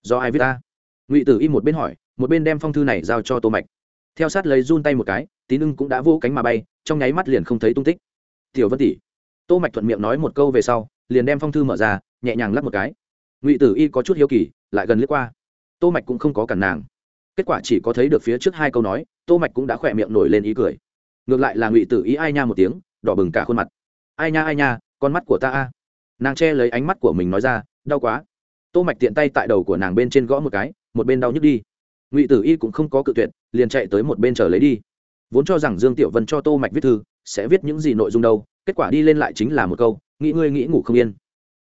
Do ai viết ta ngụy tử y một bên hỏi, một bên đem phong thư này giao cho tô mạch. Theo sát lấy run tay một cái, tín ưng cũng đã vô cánh mà bay, trong nháy mắt liền không thấy tung tích. Tiểu vân tỷ. Tô mạch thuận miệng nói một câu về sau, liền đem phong thư mở ra, nhẹ nhàng lắp một cái. Ngụy tử y có chút hiếu kỳ, lại gần lướt qua. Tô mạch cũng không có cản nàng. Kết quả chỉ có thấy được phía trước hai câu nói, tô mạch cũng đã khỏe miệng nổi lên ý cười. Ngược lại là ngụy tử y ai nha một tiếng, đỏ bừng cả khuôn mặt ai nha ai nha, con mắt của ta a. Nàng che lấy ánh mắt của mình nói ra, đau quá. Tô mạch tiện tay tại đầu của nàng bên trên gõ một cái, một bên đau nhức đi. Ngụy tử y cũng không có cự tuyệt, liền chạy tới một bên chờ lấy đi. Vốn cho rằng dương tiểu vân cho tô mạch viết thư, sẽ viết những gì nội dung đâu, kết quả đi lên lại chính là một câu, nghĩ ngươi nghĩ ngủ không yên.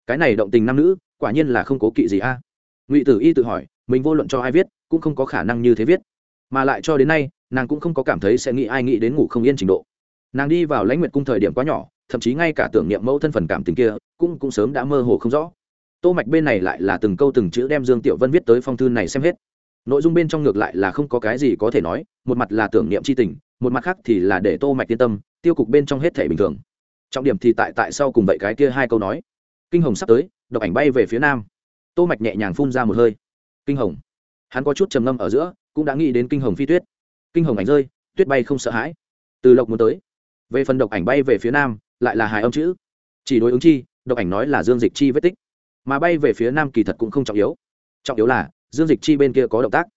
Cái này động tình nam nữ, quả nhiên là không cố kỵ gì a. Ngụy tử y tự hỏi, mình vô luận cho ai viết, cũng không có khả năng như thế viết. Mà lại cho đến nay, nàng cũng không có cảm thấy sẽ nghĩ ai nghĩ đến ngủ không yên trình độ. Nàng đi vào lãnh nguyệt cung thời điểm quá nhỏ thậm chí ngay cả tưởng niệm mẫu thân phần cảm tình kia, cũng cũng sớm đã mơ hồ không rõ. Tô mạch bên này lại là từng câu từng chữ đem dương tiểu vân viết tới phong thư này xem hết. Nội dung bên trong ngược lại là không có cái gì có thể nói, một mặt là tưởng niệm c h i tình, một mặt khác thì là để tô mạch yên tâm, tiêu cục bên trong hết thể bình thường. Trọng điểm thì tại tại sau cùng vậy cái kia hai câu nói. Kinh hồng sắp tới độc ảnh bay về phía nam. Tô mạch nhẹ nhàng phun ra một hơi. Kinh hồng. Hắn có chút trầm ngâm ở giữa, cũng đã nghĩ đến kinh hồng phi tuyết. Kinh hồng ảnh rơi, tuyết bay không sợ hãi. Từ lộc muốn tới. Về phần độc ảnh bay về phía nam lại là hài âm chữ. Chỉ đối ứng chi, độc ảnh nói là dương dịch chi vết tích. Mà bay về phía nam kỳ thật cũng không trọng yếu. Trọng yếu là, dương dịch chi bên kia có động tác.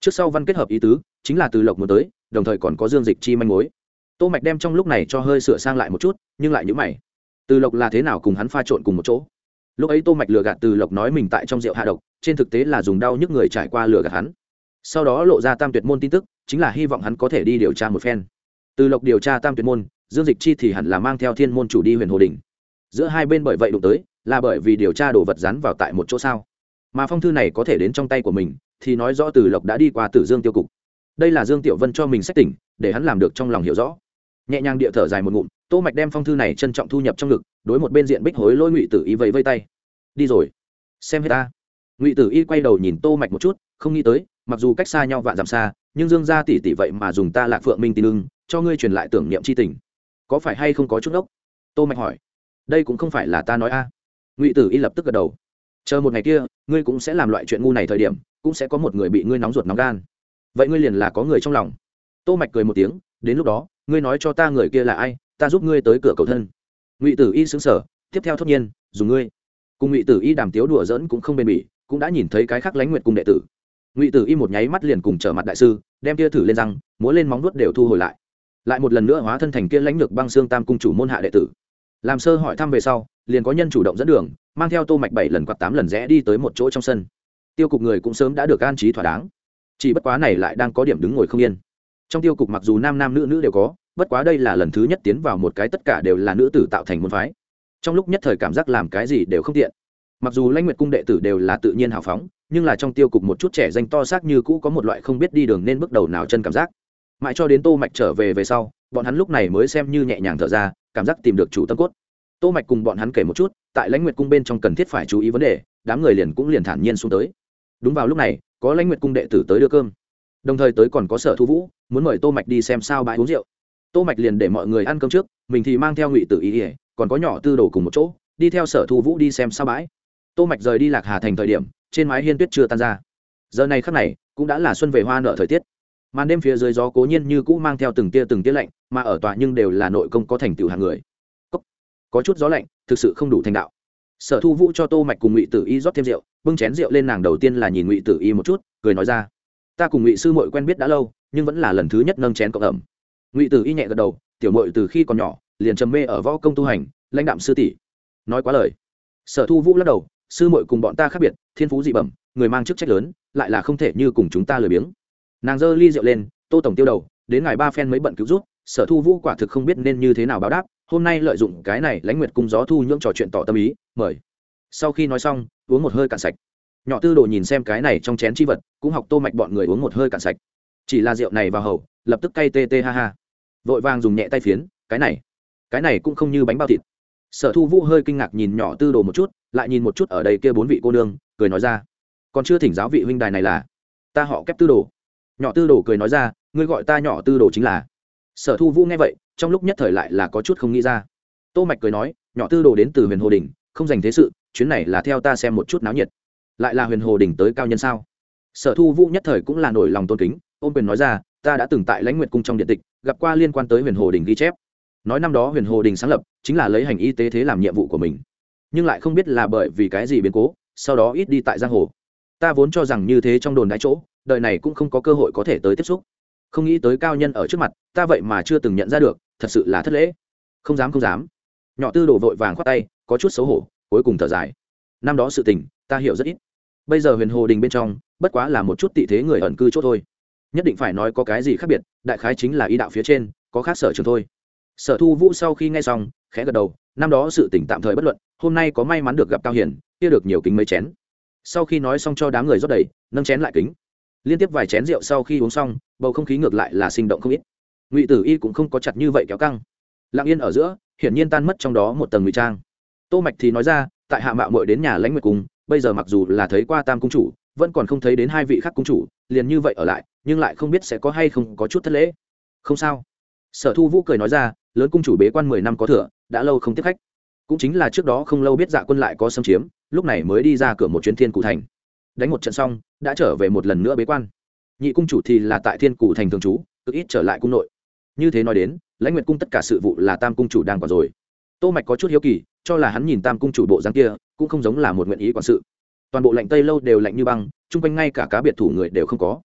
Trước sau văn kết hợp ý tứ, chính là từ lộc muốn tới, đồng thời còn có dương dịch chi manh mối. Tô mạch đem trong lúc này cho hơi sửa sang lại một chút, nhưng lại nhữ mày. Từ lộc là thế nào cùng hắn pha trộn cùng một chỗ? Lúc ấy tô mạch lừa gạt từ lộc nói mình tại trong rượu hạ độc, trên thực tế là dùng đau nhức người trải qua lừa gạt hắn. Sau đó lộ ra tam tuyệt môn tin tức, chính là hy vọng hắn có thể đi điều tra một phen. Từ lộc điều tra tam tuyệt môn dương dịch chi thì hẳn là mang theo thiên môn chủ đi huyền hồ đình giữa hai bên bởi vậy đụng tới, là bởi vì điều tra đồ vật rắn vào tại một chỗ sao. Mà phong thư này có thể đến trong tay của mình, thì nói rõ từ lộc đã đi qua tử dương tiêu cục. Đây là dương tiểu vân cho mình xét tỉnh, để hắn làm được trong lòng hiểu rõ. Nhẹ nhàng địa thở dài một ngụm, tô mạch đem phong thư này trân trọng thu nhập trong ngực, đối một bên diện bích hối lôi ngụy tử y vẫy vây tay. Đi rồi. Xem hết ta. Ngụy tử y quay đầu nhìn tô mạch một chút, không nghĩ tới, mặc dù cách xa nhau vạn dặm xa, nhưng dương gia tỷ tỷ vậy mà dùng ta lạc phượng minh tin lưng cho ngươi truyền lại tưởng niệm chi tình có phải hay không có chút ốc tô mạch hỏi. Đây cũng không phải là ta nói a. Ngụy tử y lập tức gật đầu. Chờ một ngày kia, ngươi cũng sẽ làm loại chuyện ngu này thời điểm, cũng sẽ có một người bị ngươi nóng ruột nóng gan. Vậy ngươi liền là có người trong lòng. Tô mạch cười một tiếng, đến lúc đó, ngươi nói cho ta người kia là ai, ta giúp ngươi tới cửa cầu thân. Ngụy tử y sững sờ. tiếp theo thốt nhiên dùng ngươi. Cùng ngụy tử y đàm tiếu đùa giỡn cũng không bền bỉ, cũng đã nhìn thấy cái khác lãnh nguyện cùng đệ tử. Ngụy tử y một nháy mắt liền cùng trở mặt đại sư, đem kia thử lên răng, múa lên móng nuốt đều thu hồi lại lại một lần nữa hóa thân thành kia lãnh lược băng xương tam cung chủ môn hạ đệ tử. Làm sơ hỏi thăm về sau, liền có nhân chủ động dẫn đường, mang theo tô mạch bảy lần quạt tám lần rẽ đi tới một chỗ trong sân. Tiêu cục người cũng sớm đã được an trí thỏa đáng. Chỉ bất quá này lại đang có điểm đứng ngồi không yên. Trong tiêu cục mặc dù nam nam nữ nữ đều có, bất quá đây là lần thứ nhất tiến vào một cái tất cả đều là nữ tử tạo thành môn phái. Trong lúc nhất thời cảm giác làm cái gì đều không tiện. Mặc dù lãnh nguyệt cung đệ tử đều là tự nhiên hào phóng, nhưng là trong tiêu cục một chút trẻ danh to xác như cũ có một loại không biết đi đường nên bước đầu nào chân cảm giác mãi cho đến tô mạch trở về về sau, bọn hắn lúc này mới xem như nhẹ nhàng thở ra, cảm giác tìm được chủ tâm cốt. Tô mạch cùng bọn hắn kể một chút, tại lãnh nguyệt cung bên trong cần thiết phải chú ý vấn đề, đám người liền cũng liền thản nhiên xuống tới. Đúng vào lúc này, có lãnh nguyệt cung đệ tử tới đưa cơm. Đồng thời tới còn có sở thu vũ, muốn mời tô mạch đi xem sao bãi uống rượu. Tô mạch liền để mọi người ăn cơm trước, mình thì mang theo ngụy tử ý ỉa còn có nhỏ tư đồ cùng một chỗ, đi theo sở thu vũ đi xem sao bãi. Tô mạch rời đi lạc hà thành thời điểm, trên mái hiên tuyết chưa tan ra. Giờ này khắc này, cũng đã là xuân về hoa nở thời tiết màn đêm phía dưới gió cố nhiên như cũ mang theo từng tia từng tia lạnh, mà ở tòa nhưng đều là nội công có thành tựu hàng người. Cốc. có chút gió lạnh, thực sự không đủ thành đạo. Sở thu vũ cho tô mạch cùng ngụy tử y rót thêm rượu, bưng chén rượu lên nàng đầu tiên là nhìn ngụy tử y một chút, cười nói ra. Ta cùng ngụy sư muội quen biết đã lâu, nhưng vẫn là lần thứ nhất nâng chén cộng ẩm. Ngụy tử y nhẹ gật đầu, tiểu muội từ khi còn nhỏ, liền trầm mê ở võ công tu hành, lãnh đạm sư tỷ. Nói quá lời. Sở thu vũ lắc đầu, sư muội cùng bọn ta khác biệt, thiên phú dị bẩm, người mang chức trách lớn, lại là không thể như cùng chúng ta lười biếng nàng giơ ly rượu lên, tô tổng tiêu đầu, đến ngày ba phen mới bận cứu rút sở thu vũ quả thực không biết nên như thế nào báo đáp, hôm nay lợi dụng cái này lãnh nguyệt cung gió thu nhưỡng trò chuyện tỏ tâm ý, mời. Sau khi nói xong, uống một hơi cạn sạch. Nhỏ tư đồ nhìn xem cái này trong chén chi vật, cũng học tô mạch bọn người uống một hơi cạn sạch. Chỉ là rượu này vào hầu, lập tức cay tê tê ha ha. Vội vàng dùng nhẹ tay phiến, cái này cái này cũng không như bánh bao thịt. Sở thu vũ hơi kinh ngạc nhìn nhỏ tư đồ một chút, lại nhìn một chút ở đây kia bốn vị cô nương, cười nói ra, còn chưa thỉnh giáo vị huynh đài này là, ta họ kép tư đồ nhỏ tư đồ cười nói ra, ngươi gọi ta nhỏ tư đồ chính là. Sở thu vũ nghe vậy, trong lúc nhất thời lại là có chút không nghĩ ra. Tô mạch cười nói, nhỏ tư đồ đến từ huyền hồ đình không dành thế sự, chuyến này là theo ta xem một chút náo nhiệt. Lại là huyền hồ đình tới cao nhân sao? Sở thu vũ nhất thời cũng là nổi lòng tôn kính, ôm quyền nói ra, ta đã từng tại lãnh nguyệt cung trong điện tịch, gặp qua liên quan tới huyền hồ đình ghi chép. Nói năm đó huyền hồ đình sáng lập, chính là lấy hành y tế thế làm nhiệm vụ của mình. Nhưng lại không biết là bởi vì cái gì biến cố, sau đó ít đi tại giang hồ. Ta vốn cho rằng như thế trong đồn đáy chỗ đời này cũng không có cơ hội có thể tới tiếp xúc. Không nghĩ tới cao nhân ở trước mặt, ta vậy mà chưa từng nhận ra được, thật sự là thất lễ. Không dám không dám. Nhỏ tư đồ vội vàng khoát tay, có chút xấu hổ, cuối cùng thở dài. Năm đó sự tình, ta hiểu rất ít. Bây giờ huyền hồ đình bên trong, bất quá là một chút tị thế người ẩn cư chốt thôi. Nhất định phải nói có cái gì khác biệt, đại khái chính là ý đạo phía trên, có khác sở trường thôi. Sở thu vũ sau khi nghe xong, khẽ gật đầu, năm đó sự tỉnh tạm thời bất luận, hôm nay có may mắn được gặp cao hiển kia được nhiều kính mấy chén. Sau khi nói xong cho đám người rót đầy, nâng chén lại kính liên tiếp vài chén rượu sau khi uống xong, bầu không khí ngược lại là sinh động không ít. Ngụy tử y cũng không có chặt như vậy kéo căng. Lặng yên ở giữa, hiển nhiên tan mất trong đó một tầng ngụy trang. Tô mạch thì nói ra, tại hạ mạo muội đến nhà lãnh nguyệt cung, bây giờ mặc dù là thấy qua tam cung chủ, vẫn còn không thấy đến hai vị khác cung chủ, liền như vậy ở lại, nhưng lại không biết sẽ có hay không có chút thất lễ. Không sao. Sở thu vũ cười nói ra, lớn cung chủ bế quan mười năm có thừa, đã lâu không tiếp khách. Cũng chính là trước đó không lâu biết dạ quân lại có xâm chiếm, lúc này mới đi ra cửa một chuyến thiên cụ thành đánh một trận xong, đã trở về một lần nữa bế quan. Nhị cung chủ thì là tại thiên cụ thành thường trú, cực ít trở lại cung nội. Như thế nói đến, lãnh nguyệt cung tất cả sự vụ là tam cung chủ đang còn rồi. Tô mạch có chút hiếu kỳ, cho là hắn nhìn tam cung chủ bộ dáng kia, cũng không giống là một nguyện ý quản sự. Toàn bộ lạnh tây lâu đều lạnh như băng, chung quanh ngay cả cá biệt thủ người đều không có.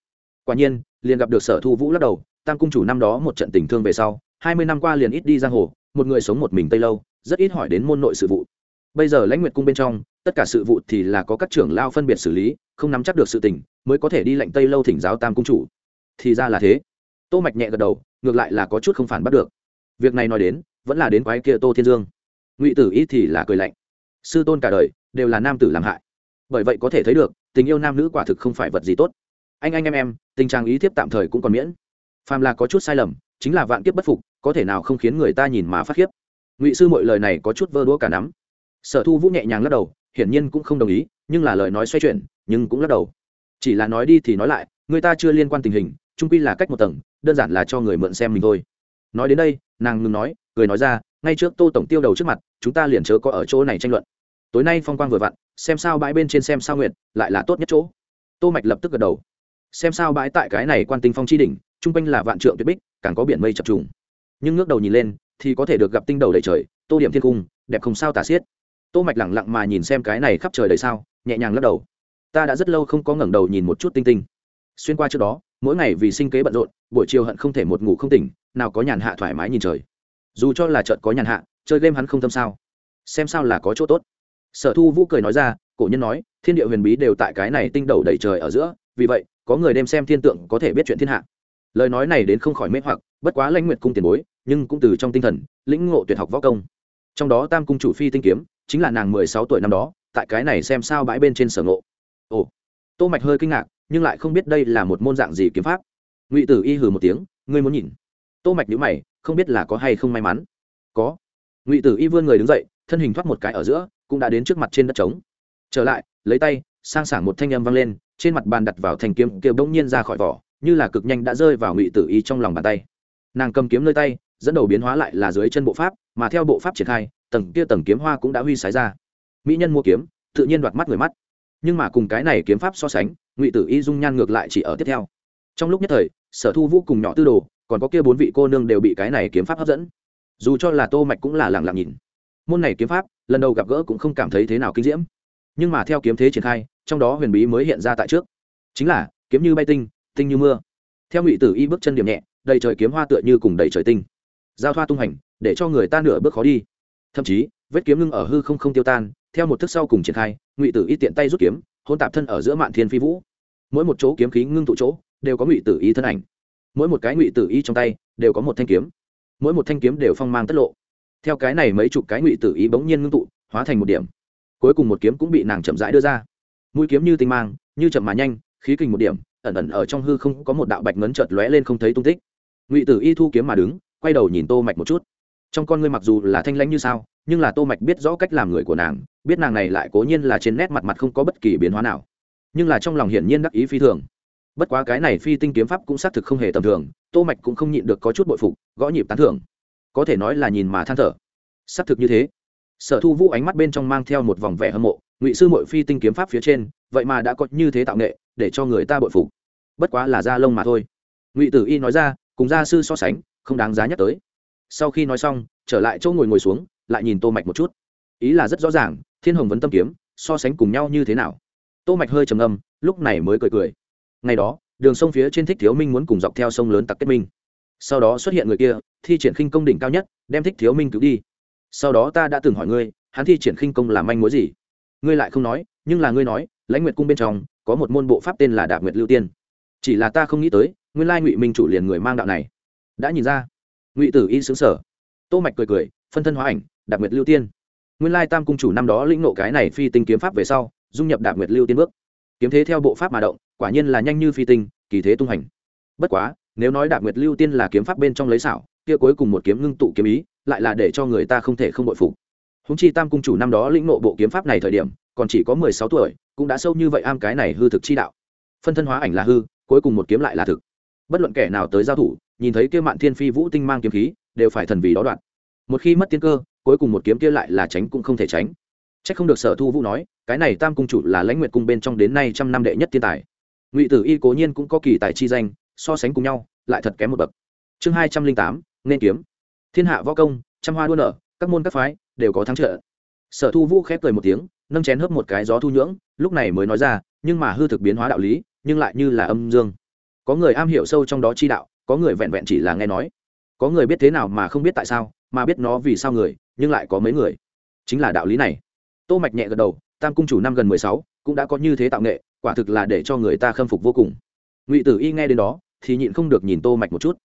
Quả nhiên, liền gặp được sở thu vũ lắc đầu, tam cung chủ năm đó một trận tình thương về sau, hai mươi năm qua liền ít đi giang hồ, một người sống một mình tây lâu, rất ít hỏi đến môn nội sự vụ bây giờ lãnh nguyệt cung bên trong, tất cả sự vụ thì là có các trưởng lao phân biệt xử lý, không nắm chắc được sự tình, mới có thể đi lệnh tây lâu thỉnh giáo tam cung chủ. Thì ra là thế. Tô mạch nhẹ gật đầu, ngược lại là có chút không phản bắt được. Việc này nói đến, vẫn là đến quái kia tô thiên dương. Ngụy tử ý thì là cười lạnh. Sư tôn cả đời, đều là nam tử làm hại. Bởi vậy có thể thấy được, tình yêu nam nữ quả thực không phải vật gì tốt. Anh anh, em em, tình trạng ý thiếp tạm thời cũng còn miễn. Phàm là có chút sai lầm, chính là vạn kiếp bất phục, có thể nào không khiến người ta nhìn mà phát khiếp. Ngụy sư mọi lời này có chút vơ đũa cả nắm sở thu vũ nhẹ nhàng lắc đầu, hiển nhiên cũng không đồng ý, nhưng là lời nói xoay chuyển, nhưng cũng lắc đầu. Chỉ là nói đi thì nói lại, người ta chưa liên quan tình hình trung quy là cách một tầng, đơn giản là cho người mượn xem mình thôi. Nói đến đây, nàng ngừng nói, cười nói ra, ngay trước tô tổng tiêu đầu trước mặt, chúng ta liền chớ có ở chỗ này tranh luận. Tối nay phong quang vừa vặn, xem sao bãi bên trên xem sao nguyện lại là tốt nhất chỗ. Tô mạch lập tức gật đầu. Xem sao bãi tại cái này quan tinh phong chi đỉnh trung quanh là vạn trượng tuyệt bích, càng có biển mây chập trùng. Nhưng ngước đầu nhìn lên, thì có thể được gặp tinh đầu đầy trời, tô điểm thiên cung, đẹp không sao tả xiết tô mạch lẳng lặng mà nhìn xem cái này khắp trời đầy sao, nhẹ nhàng lắc đầu. Ta đã rất lâu không có ngẩng đầu nhìn một chút tinh tinh. Xuyên qua trước đó, mỗi ngày vì sinh kế bận rộn, buổi chiều hận không thể một ngủ không tỉnh, nào có nhàn hạ thoải mái nhìn trời. Dù cho là trận có nhàn hạ, chơi game hắn không tâm sao. Xem sao là có chỗ tốt. Sở thu vũ cười nói ra, cổ nhân nói, thiên địa huyền bí đều tại cái này tinh đầu đầy trời ở giữa, vì vậy, có người đem xem thiên tượng có thể biết chuyện thiên hạ. Lời nói này đến không khỏi mê hoặc, bất quá lãnh nguyệt cung tiền bối, nhưng cũng từ trong tinh thần, lĩnh ngộ tuyệt học võ công. Trong đó tam cung chủ phi tinh kiếm chính là nàng mười sáu tuổi năm đó, tại cái này xem sao bãi bên trên sở ngộ. Ồ, tô mạch hơi kinh ngạc, nhưng lại không biết đây là một môn dạng gì kiếm pháp. Ngụy tử y hừ một tiếng, ngươi muốn nhìn. Tô mạch nhíu mày, không biết là có hay không may mắn. Có. Ngụy tử y vươn người đứng dậy, thân hình thoát một cái ở giữa, cũng đã đến trước mặt trên đất trống. Trở lại, lấy tay, sang sảng một thanh âm vang lên, trên mặt bàn đặt vào thanh kiếm kia bỗng nhiên ra khỏi vỏ, như là cực nhanh đã rơi vào ngụy tử y trong lòng bàn tay. Nàng cầm kiếm nơi tay, dẫn đầu biến hóa lại là dưới chân bộ pháp, mà theo bộ pháp triển khai tầng kia tầng kiếm hoa cũng đã huy sái ra. Mỹ nhân mua kiếm, tự nhiên đoạt mắt người mắt. Nhưng mà cùng cái này kiếm pháp so sánh, ngụy tử y dung nhan ngược lại chỉ ở tiếp theo. Trong lúc nhất thời, sở thu vũ cùng nhỏ tư đồ, còn có kia bốn vị cô nương đều bị cái này kiếm pháp hấp dẫn. Dù cho là tô mạch cũng là lặng lặng nhìn. Môn này kiếm pháp, lần đầu gặp gỡ cũng không cảm thấy thế nào kinh diễm. Nhưng mà theo kiếm thế triển khai, trong đó huyền bí mới hiện ra tại trước. Chính là, kiếm như bay tinh tinh như mưa. Theo ngụy tử y bước chân điểm nhẹ, đầy trời kiếm hoa tựa như cùng đầy trời tinh. Giao thoa tung hành, để cho người ta nửa bước khó đi thậm chí, vết kiếm ngưng ở hư không không tiêu tan, theo một thức sau cùng triển khai, ngụy tử y tiện tay rút kiếm, hôn tạp thân ở giữa mạn thiên phi vũ. Mỗi một chỗ kiếm khí ngưng tụ chỗ, đều có ngụy tử y thân ảnh. Mỗi một cái ngụy tử y trong tay, đều có một thanh kiếm. Mỗi một thanh kiếm đều phong mang tất lộ. Theo cái này mấy chục cái ngụy tử y bỗng nhiên ngưng tụ, hóa thành một điểm. Cuối cùng một kiếm cũng bị nàng chậm rãi đưa ra. Mũi kiếm như tinh mang, như chậm mà nhanh, khí kình một điểm, ẩn ẩn ở trong hư không có một đạo bạch ngấn chợt lóe lên không thấy tung tích. Ngụy tử y thu kiếm mà đứng, quay đầu nhìn tô mạch một chút trong con ngươi mặc dù là thanh lãnh như sao, nhưng là tô mạch biết rõ cách làm người của nàng, biết nàng này lại cố nhiên là trên nét mặt mặt không có bất kỳ biến hóa nào. Nhưng là trong lòng hiển nhiên đắc ý phi thường. Bất quá cái này phi tinh kiếm pháp cũng xác thực không hề tầm thường, tô mạch cũng không nhịn được có chút bội phục, gõ nhịp tán thưởng. Có thể nói là nhìn mà than thở. Xác thực như thế. Sở thu vũ ánh mắt bên trong mang theo một vòng vẻ hâm mộ, ngụy sư mội phi tinh kiếm pháp phía trên, vậy mà đã có như thế tạo nghệ, để cho người ta bội phục. Bất quá là da lông mà thôi. Ngụy tử y nói ra, cùng gia sư so sánh, không đáng giá nhắc tới sau khi nói xong, trở lại chỗ ngồi ngồi xuống, lại nhìn tô mạch một chút. Ý là rất rõ ràng, thiên hồng vấn tâm kiếm, so sánh cùng nhau như thế nào? Tô mạch hơi trầm ngâm, lúc này mới cười cười. Ngày đó, đường sông phía trên thích thiếu minh muốn cùng dọc theo sông lớn tặc kết minh. Sau đó xuất hiện người kia, thi triển khinh công đỉnh cao nhất, đem thích thiếu minh cứu đi. Sau đó ta đã từng hỏi ngươi, hắn thi triển khinh công làm manh mối gì? Ngươi lại không nói, nhưng là ngươi nói, lãnh nguyệt cung bên trong, có một môn bộ pháp tên là đạp nguyệt lưu tiên. Chỉ là ta không nghĩ tới, nguyên lai ngụy minh chủ liền người mang đạo này. Đã nhìn ra ngụy tử y xứng sở. Tô mạch cười cười, phân thân hóa ảnh, đạp nguyệt lưu tiên. Nguyên lai tam cung chủ năm đó lĩnh nộ cái này phi tinh kiếm pháp về sau, dung nhập đạp nguyệt lưu tiên bước. Kiếm thế theo bộ pháp mà động, quả nhiên là nhanh như phi tinh, kỳ thế tung hành. Bất quá, nếu nói đạp nguyệt lưu tiên là kiếm pháp bên trong lấy xảo, kia cuối cùng một kiếm ngưng tụ kiếm ý, lại là để cho người ta không thể không bội phục. Húng chi tam cung chủ năm đó lĩnh nộ bộ kiếm pháp này thời điểm, còn chỉ có mười sáu tuổi, cũng đã sâu như vậy am cái này hư thực chi đạo. Phân thân hóa ảnh là hư, cuối cùng một kiếm lại là thực bất luận kẻ nào tới giao thủ, nhìn thấy kia mạn thiên phi vũ tinh mang kiếm khí, đều phải thần vì đó đoạn. Một khi mất tiên cơ, cuối cùng một kiếm kia lại là tránh cũng không thể tránh. C h ắ c không được sở thu vũ nói, cái này tam cung chủ là lãnh nguyệt cung bên trong đến nay trăm năm đệ nhất thiên tài. Ngụy tử y cố nhiên cũng có kỳ tài chi danh, so sánh cùng nhau, lại thật kém một bậc. Chương hai trăm linh tám, nên kiếm. Thiên hạ võ công, trăm hoa đua nở, các môn các phái đều có thắng trợ. Sở thu vũ khép cười một tiếng, nâng chén hớp một cái gió thu nhưỡng, lúc này mới nói ra, nhưng mà hư thực biến hóa đạo lý, nhưng lại như là âm dương có người am hiểu sâu trong đó chi đạo, có người vẹn vẹn chỉ là nghe nói. Có người biết thế nào mà không biết tại sao, mà biết nó vì sao người, nhưng lại có mấy người. Chính là đạo lý này. Tô mạch nhẹ gật đầu, tam cung chủ năm gần mười sáu, cũng đã có như thế tạo nghệ, quả thực là để cho người ta khâm phục vô cùng. Ngụy tử y nghe đến đó, thì nhịn không được nhìn tô mạch một chút.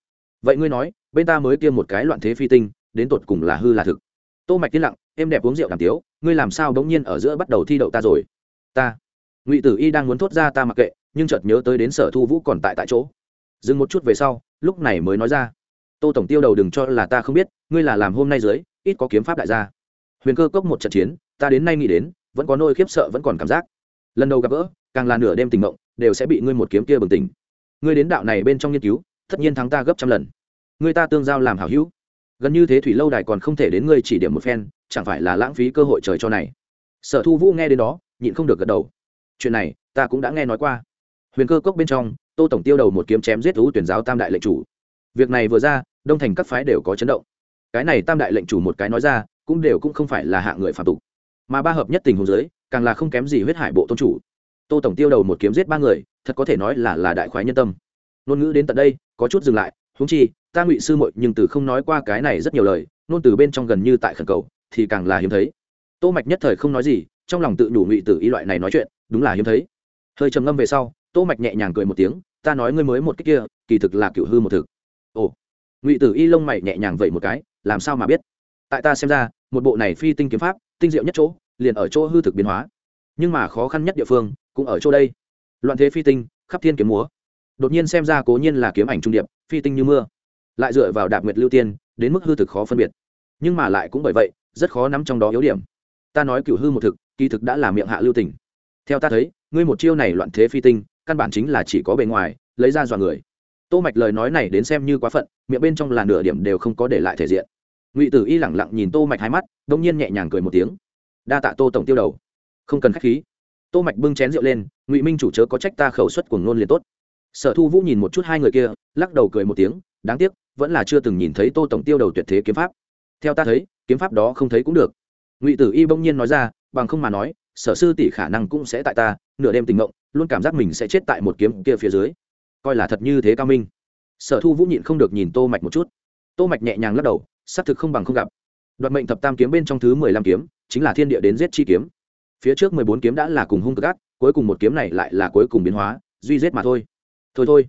Vậy ngươi nói, bên ta mới kia một cái loạn thế phi tinh, đến tột cùng là hư là thực? Tô mạch tiên lặng em đẹp uống rượu làm tiếu, ngươi làm sao đống nhiên ở giữa bắt đầu thi đậu ta rồi? Ta. Ngụy tử y đang muốn thốt ra ta mặc kệ nhưng chợt nhớ tới đến sở thu vũ còn tại tại chỗ. Dừng một chút về sau, lúc này mới nói ra. Tô tổng tiêu đầu đừng cho là ta không biết, ngươi là làm hôm nay dưới, ít có kiếm pháp đại gia. Huyền cơ cốc một trận chiến, ta đến nay nghĩ đến, vẫn có nỗi khiếp sợ vẫn còn cảm giác. Lần đầu gặp gỡ, càng là nửa đêm tình mộng, đều sẽ bị ngươi một kiếm kia bừng tỉnh. Ngươi đến đạo này bên trong nghiên cứu, tất nhiên thắng ta gấp trăm lần. Ngươi ta tương giao làm hảo hữu. Gần như thế thủy lâu đài còn không thể đến ngươi chỉ điểm một phen, chẳng phải là lãng phí cơ hội trời cho này. Sở thu vũ nghe đến đó, nhịn không được gật đầu. Chuyện này, ta cũng đã nghe nói qua huyền cơ cốc bên trong, tô tổng tiêu đầu một kiếm chém giết thú tuyển giáo tam đại lệnh chủ. Việc này vừa ra, đông thành các phái đều có chấn động. Cái này tam đại lệnh chủ một cái nói ra, cũng đều cũng không phải là hạ người phạm tục. Mà ba hợp nhất tình hồ giới càng là không kém gì huyết hải bộ tôn chủ. Tô tổng tiêu đầu một kiếm giết ba người, thật có thể nói là là đại khoái nhân tâm. Ngôn ngữ đến tận đây, có chút dừng lại húng chi, ta ngụy sư muội nhưng từ không nói qua cái này rất nhiều lời, nôn từ bên trong gần như tại khẩn cầu, thì càng là hiếm thấy. Tô mạch nhất thời không nói gì, trong lòng tự đủ ngụy tử ý loại này nói chuyện, đúng là hiếm thấy. Hơi trầm ngâm về sau tô mạch nhẹ nhàng cười một tiếng, ta nói ngươi mới một cái kia, kỳ thực là cựu hư một thực. Ồ. Ngụy tử y lông mày nhẹ nhàng vậy một cái, làm sao mà biết? Tại ta xem ra, một bộ này phi tinh kiếm pháp, tinh diệu nhất chỗ, liền ở chỗ hư thực biến hóa. Nhưng mà khó khăn nhất địa phương, cũng ở chỗ đây. Loạn thế phi tinh, khắp thiên kiếm múa. Đột nhiên xem ra cố nhiên là kiếm ảnh trung điệp, phi tinh như mưa. Lại dựa vào đạp nguyệt lưu tiên, đến mức hư thực khó phân biệt. Nhưng mà lại cũng bởi vậy, rất khó nắm trong đó yếu điểm. Ta nói cửu hư một thực, kỳ thực đã là miệng hạ lưu tình. Theo ta thấy, ngươi một chiêu này loạn thế phi tinh căn bản chính là chỉ có bề ngoài, lấy ra dọa người. Tô mạch lời nói này đến xem như quá phận, miệng bên trong là nửa điểm đều không có để lại thể diện. Ngụy tử y lẳng lặng nhìn tô mạch hai mắt, đông nhiên nhẹ nhàng cười một tiếng. Đa tạ tô tổng tiêu đầu. Không cần khách khí. Tô mạch bưng chén rượu lên, ngụy minh chủ chớ có trách ta khẩu suất của ngôn liền tốt. Sở thu vũ nhìn một chút hai người kia, lắc đầu cười một tiếng, đáng tiếc, vẫn là chưa từng nhìn thấy tô tổng tiêu đầu tuyệt thế kiếm pháp. Theo ta thấy, kiếm pháp đó không thấy cũng được. Ngụy tử y bỗng nhiên nói ra, bằng không mà nói sở sư tỷ khả năng cũng sẽ tại ta, nửa đêm tình ngộng luôn cảm giác mình sẽ chết tại một kiếm kia phía dưới. Coi là thật như thế cao minh. Sở thu vũ nhịn không được nhìn tô mạch một chút. Tô mạch nhẹ nhàng lắc đầu, xác thực không bằng không gặp. Đoạt mệnh thập tam kiếm bên trong thứ mười lăm kiếm, chính là thiên địa đến giết chi kiếm. Phía trước mười bốn kiếm đã là cùng hung cực ác, cuối cùng một kiếm này lại là cuối cùng biến hóa, duy giết mà thôi. Thôi thôi.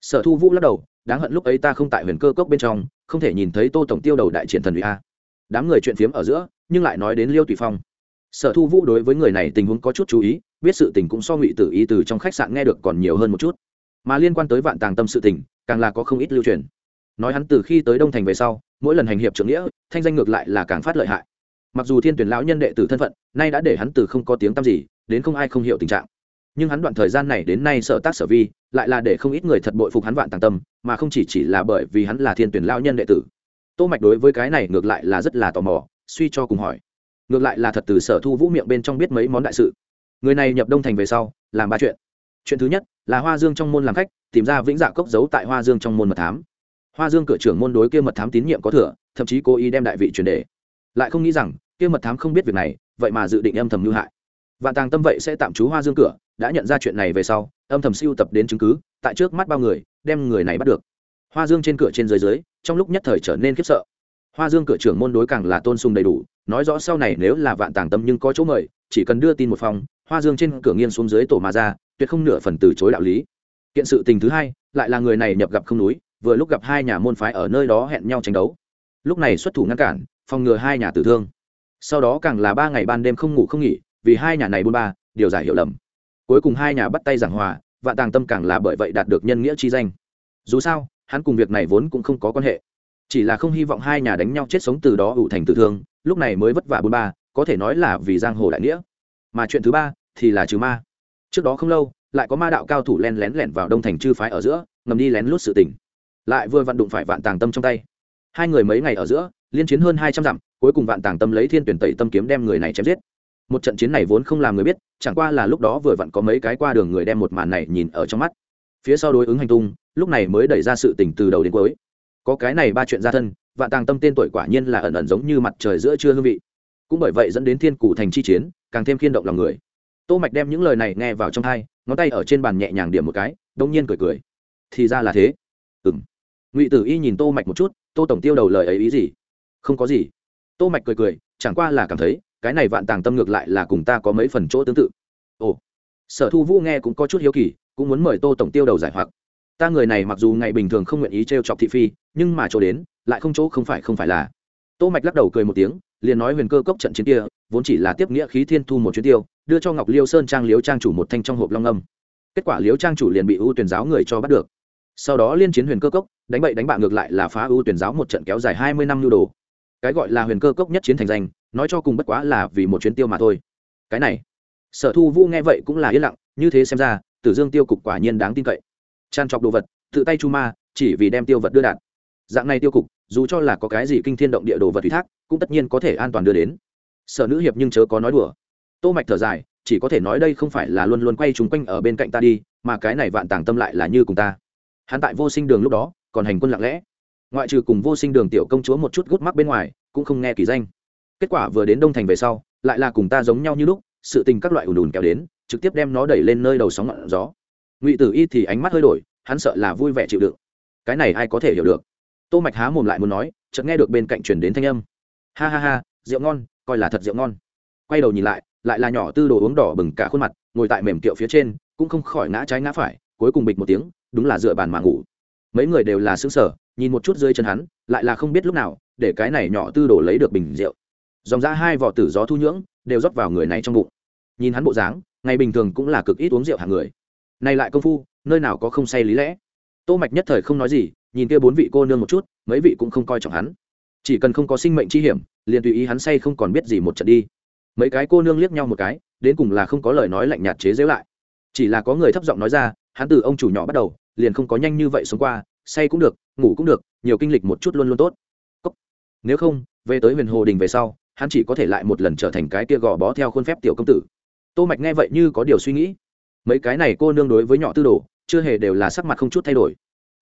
Sở thu vũ lắc đầu, đáng hận lúc ấy ta không tại huyền cơ cốc bên trong, không thể nhìn thấy tô tổng tiêu đầu đại triển thần ủy a. Đám người chuyện phiếm ở giữa, nhưng lại nói đến liêu tùy phong sở thu vũ đối với người này tình huống có chút chú ý, biết sự tình cũng so ngụy tử ý từ trong khách sạn nghe được còn nhiều hơn một chút. Mà liên quan tới vạn tàng tâm sự tình, càng là có không ít lưu truyền. Nói hắn từ khi tới đông thành về sau, mỗi lần hành hiệp trưởng nghĩa, thanh danh ngược lại là càng phát lợi hại. Mặc dù thiên tuyển lão nhân đệ tử thân phận, nay đã để hắn từ không có tiếng tăm gì, đến không ai không hiểu tình trạng. Nhưng hắn đoạn thời gian này đến nay sở tác sở vi, lại là để không ít người thật bội phục hắn vạn tàng tâm, mà không chỉ chỉ là bởi vì hắn là thiên tuyển lão nhân đệ tử. Tô mạch đối với cái này ngược lại là rất là tò mò, suy cho cùng hỏi ngược lại là thật từ sở thu vũ miệng bên trong biết mấy món đại sự. Người này nhập đông thành về sau, làm ba chuyện. Chuyện thứ nhất, là hoa dương trong môn làm khách, tìm ra vĩnh dạ cốc giấu tại hoa dương trong môn mật thám. Hoa dương cửa trưởng môn đối kia mật thám tín nhiệm có thừa, thậm chí cố ý đem đại vị truyền đề. Lại không nghĩ rằng, kia mật thám không biết việc này, vậy mà dự định âm thầm mưu hại. Vạn tàng tâm vậy sẽ tạm trú hoa dương cửa, đã nhận ra chuyện này về sau, âm thầm siêu tập đến chứng cứ, tại trước mắt bao người, đem người này bắt được. Hoa dương trên cửa trên dưới dưới, trong lúc nhất thời trở nên khiếp sợ hoa dương cửa trưởng môn đối càng là tôn sùng đầy đủ, nói rõ sau này nếu là vạn tàng tâm nhưng có chỗ mời, chỉ cần đưa tin một phòng, hoa dương trên cửa nghiên xuống dưới tổ mà ra, tuyệt không nửa phần từ chối đạo lý. Kiện sự tình thứ hai, lại là người này nhập gặp không núi, vừa lúc gặp hai nhà môn phái ở nơi đó hẹn nhau tranh đấu. Lúc này xuất thủ ngăn cản, phòng ngừa hai nhà tử thương. Sau đó càng là ba ngày ban đêm không ngủ không nghỉ, vì hai nhà này buôn ba, điều giải hiểu lầm. Cuối cùng hai nhà bắt tay giảng hòa và tàng tâm càng là bởi vậy đạt được nhân nghĩa chi danh. Dù sao, hắn cùng việc này vốn cũng không có quan hệ chỉ là không hy vọng hai nhà đánh nhau chết sống từ đó ủ thành tử thương, lúc này mới vất vả bốn ba, có thể nói là vì giang hồ đại nghĩa. Mà chuyện thứ ba thì là trừ ma. Trước đó không lâu, lại có ma đạo cao thủ len lén lẻn vào đông thành chư phái ở giữa, ngầm đi lén lút sự tình. Lại vừa vặn đụng phải vạn tàng tâm trong tay. Hai người mấy ngày ở giữa, liên chiến hơn hai trăm dặm, cuối cùng vạn tàng tâm lấy thiên tuyển tẩy tâm kiếm đem người này chém giết. Một trận chiến này vốn không làm người biết, chẳng qua là lúc đó vừa vặn có mấy cái qua đường người đem một màn này nhìn ở trong mắt. Phía sau đối ứng hành tung, lúc này mới đẩy ra sự tình từ đầu đến cuối có cái này ba chuyện gia thân, vạn tàng tâm tên tuổi quả nhiên là ẩn ẩn giống như mặt trời giữa trưa hương vị. Cũng bởi vậy dẫn đến thiên cụ thành chi chiến, càng thêm khiên động lòng người. Tô mạch đem những lời này nghe vào trong tai, ngón tay ở trên bàn nhẹ nhàng điểm một cái, đông nhiên cười cười. Thì ra là thế. Ừm. Ngụy tử y nhìn tô mạch một chút, tô tổng tiêu đầu lời ấy ý gì? Không có gì. Tô mạch cười cười, chẳng qua là cảm thấy, cái này vạn tàng tâm ngược lại là cùng ta có mấy phần chỗ tương tự. Ồ. Sở thu vũ nghe cũng có chút hiếu kỳ, cũng muốn mời tô tổng tiêu đầu giải hoặc. Ta người này mặc dù ngày bình thường không nguyện ý trêu chọc thị phi nhưng mà chỗ đến, lại không chỗ không phải không phải là. Tô mạch lắc đầu cười một tiếng, liền nói huyền cơ cốc trận chiến kia, vốn chỉ là tiếp nghĩa khí thiên thu một chuyến tiêu, đưa cho ngọc liêu sơn trang liếu trang chủ một thanh trong hộp long âm. Kết quả liếu trang chủ liền bị ưu tuyển giáo người cho bắt được. Sau đó liên chiến huyền cơ cốc, đánh bậy đánh bạ ngược lại là phá ưu tuyển giáo một trận kéo dài hai mươi năm nhu đồ. Cái gọi là huyền cơ cốc nhất chiến thành danh, nói cho cùng bất quá là vì một chuyến tiêu mà thôi. Cái này, sở thu vũ nghe vậy cũng là yên lặng, như thế xem ra, tử dương tiêu cục quả nhiên đáng tin cậy. Tràn trọc đồ vật, tự tay chu ma, chỉ vì đem tiêu vật đưa đạn dạng này tiêu cục, dù cho là có cái gì kinh thiên động địa đồ vật ủy thác, cũng tất nhiên có thể an toàn đưa đến. Sở nữ hiệp nhưng chớ có nói đùa. Tô mạch thở dài, chỉ có thể nói đây không phải là luôn luôn quay chúng quanh ở bên cạnh ta đi, mà cái này vạn tàng tâm lại là như cùng ta. Hắn tại vô sinh đường lúc đó, còn hành quân lặng lẽ. Ngoại trừ cùng vô sinh đường tiểu công chúa một chút gút mắc bên ngoài, cũng không nghe kỳ danh. Kết quả vừa đến đông thành về sau, lại là cùng ta giống nhau như lúc, sự tình các loại ùn ùn kéo đến, trực tiếp đem nó đẩy lên nơi đầu sóng ngọn gió. Ngụy tử y thì ánh mắt hơi đổi, hắn sợ là vui vẻ chịu đựng. Cái này ai có thể hiểu được? Tô mạch há mồm lại muốn nói chợt nghe được bên cạnh truyền đến thanh âm ha ha ha rượu ngon coi là thật rượu ngon quay đầu nhìn lại lại là nhỏ tư đồ uống đỏ bừng cả khuôn mặt ngồi tại mềm kiệu phía trên cũng không khỏi ngã trái ngã phải cuối cùng bịch một tiếng đúng là dựa bàn mà ngủ mấy người đều là xứng sở nhìn một chút dưới chân hắn lại là không biết lúc nào để cái này nhỏ tư đồ lấy được bình rượu dòng ra hai vỏ tử gió thu nhưỡng đều rót vào người này trong bụng nhìn hắn bộ dáng ngày bình thường cũng là cực ít uống rượu hàng người này lại công phu nơi nào có không say lý lẽ tô mạch nhất thời không nói gì nhìn kia bốn vị cô nương một chút, mấy vị cũng không coi trọng hắn. Chỉ cần không có sinh mệnh chi hiểm, liền tùy ý hắn say không còn biết gì một trận đi. Mấy cái cô nương liếc nhau một cái, đến cùng là không có lời nói lạnh nhạt chế giễu lại. Chỉ là có người thấp giọng nói ra, hắn từ ông chủ nhỏ bắt đầu, liền không có nhanh như vậy sống qua, say cũng được, ngủ cũng được, nhiều kinh lịch một chút luôn luôn tốt. Cốc. nếu không, về tới huyền hồ đình về sau, hắn chỉ có thể lại một lần trở thành cái kia gò bó theo khuôn phép tiểu công tử. Tô mạch nghe vậy như có điều suy nghĩ. Mấy cái này cô nương đối với nhỏ tư đồ, chưa hề đều là sắc mặt không chút thay đổi.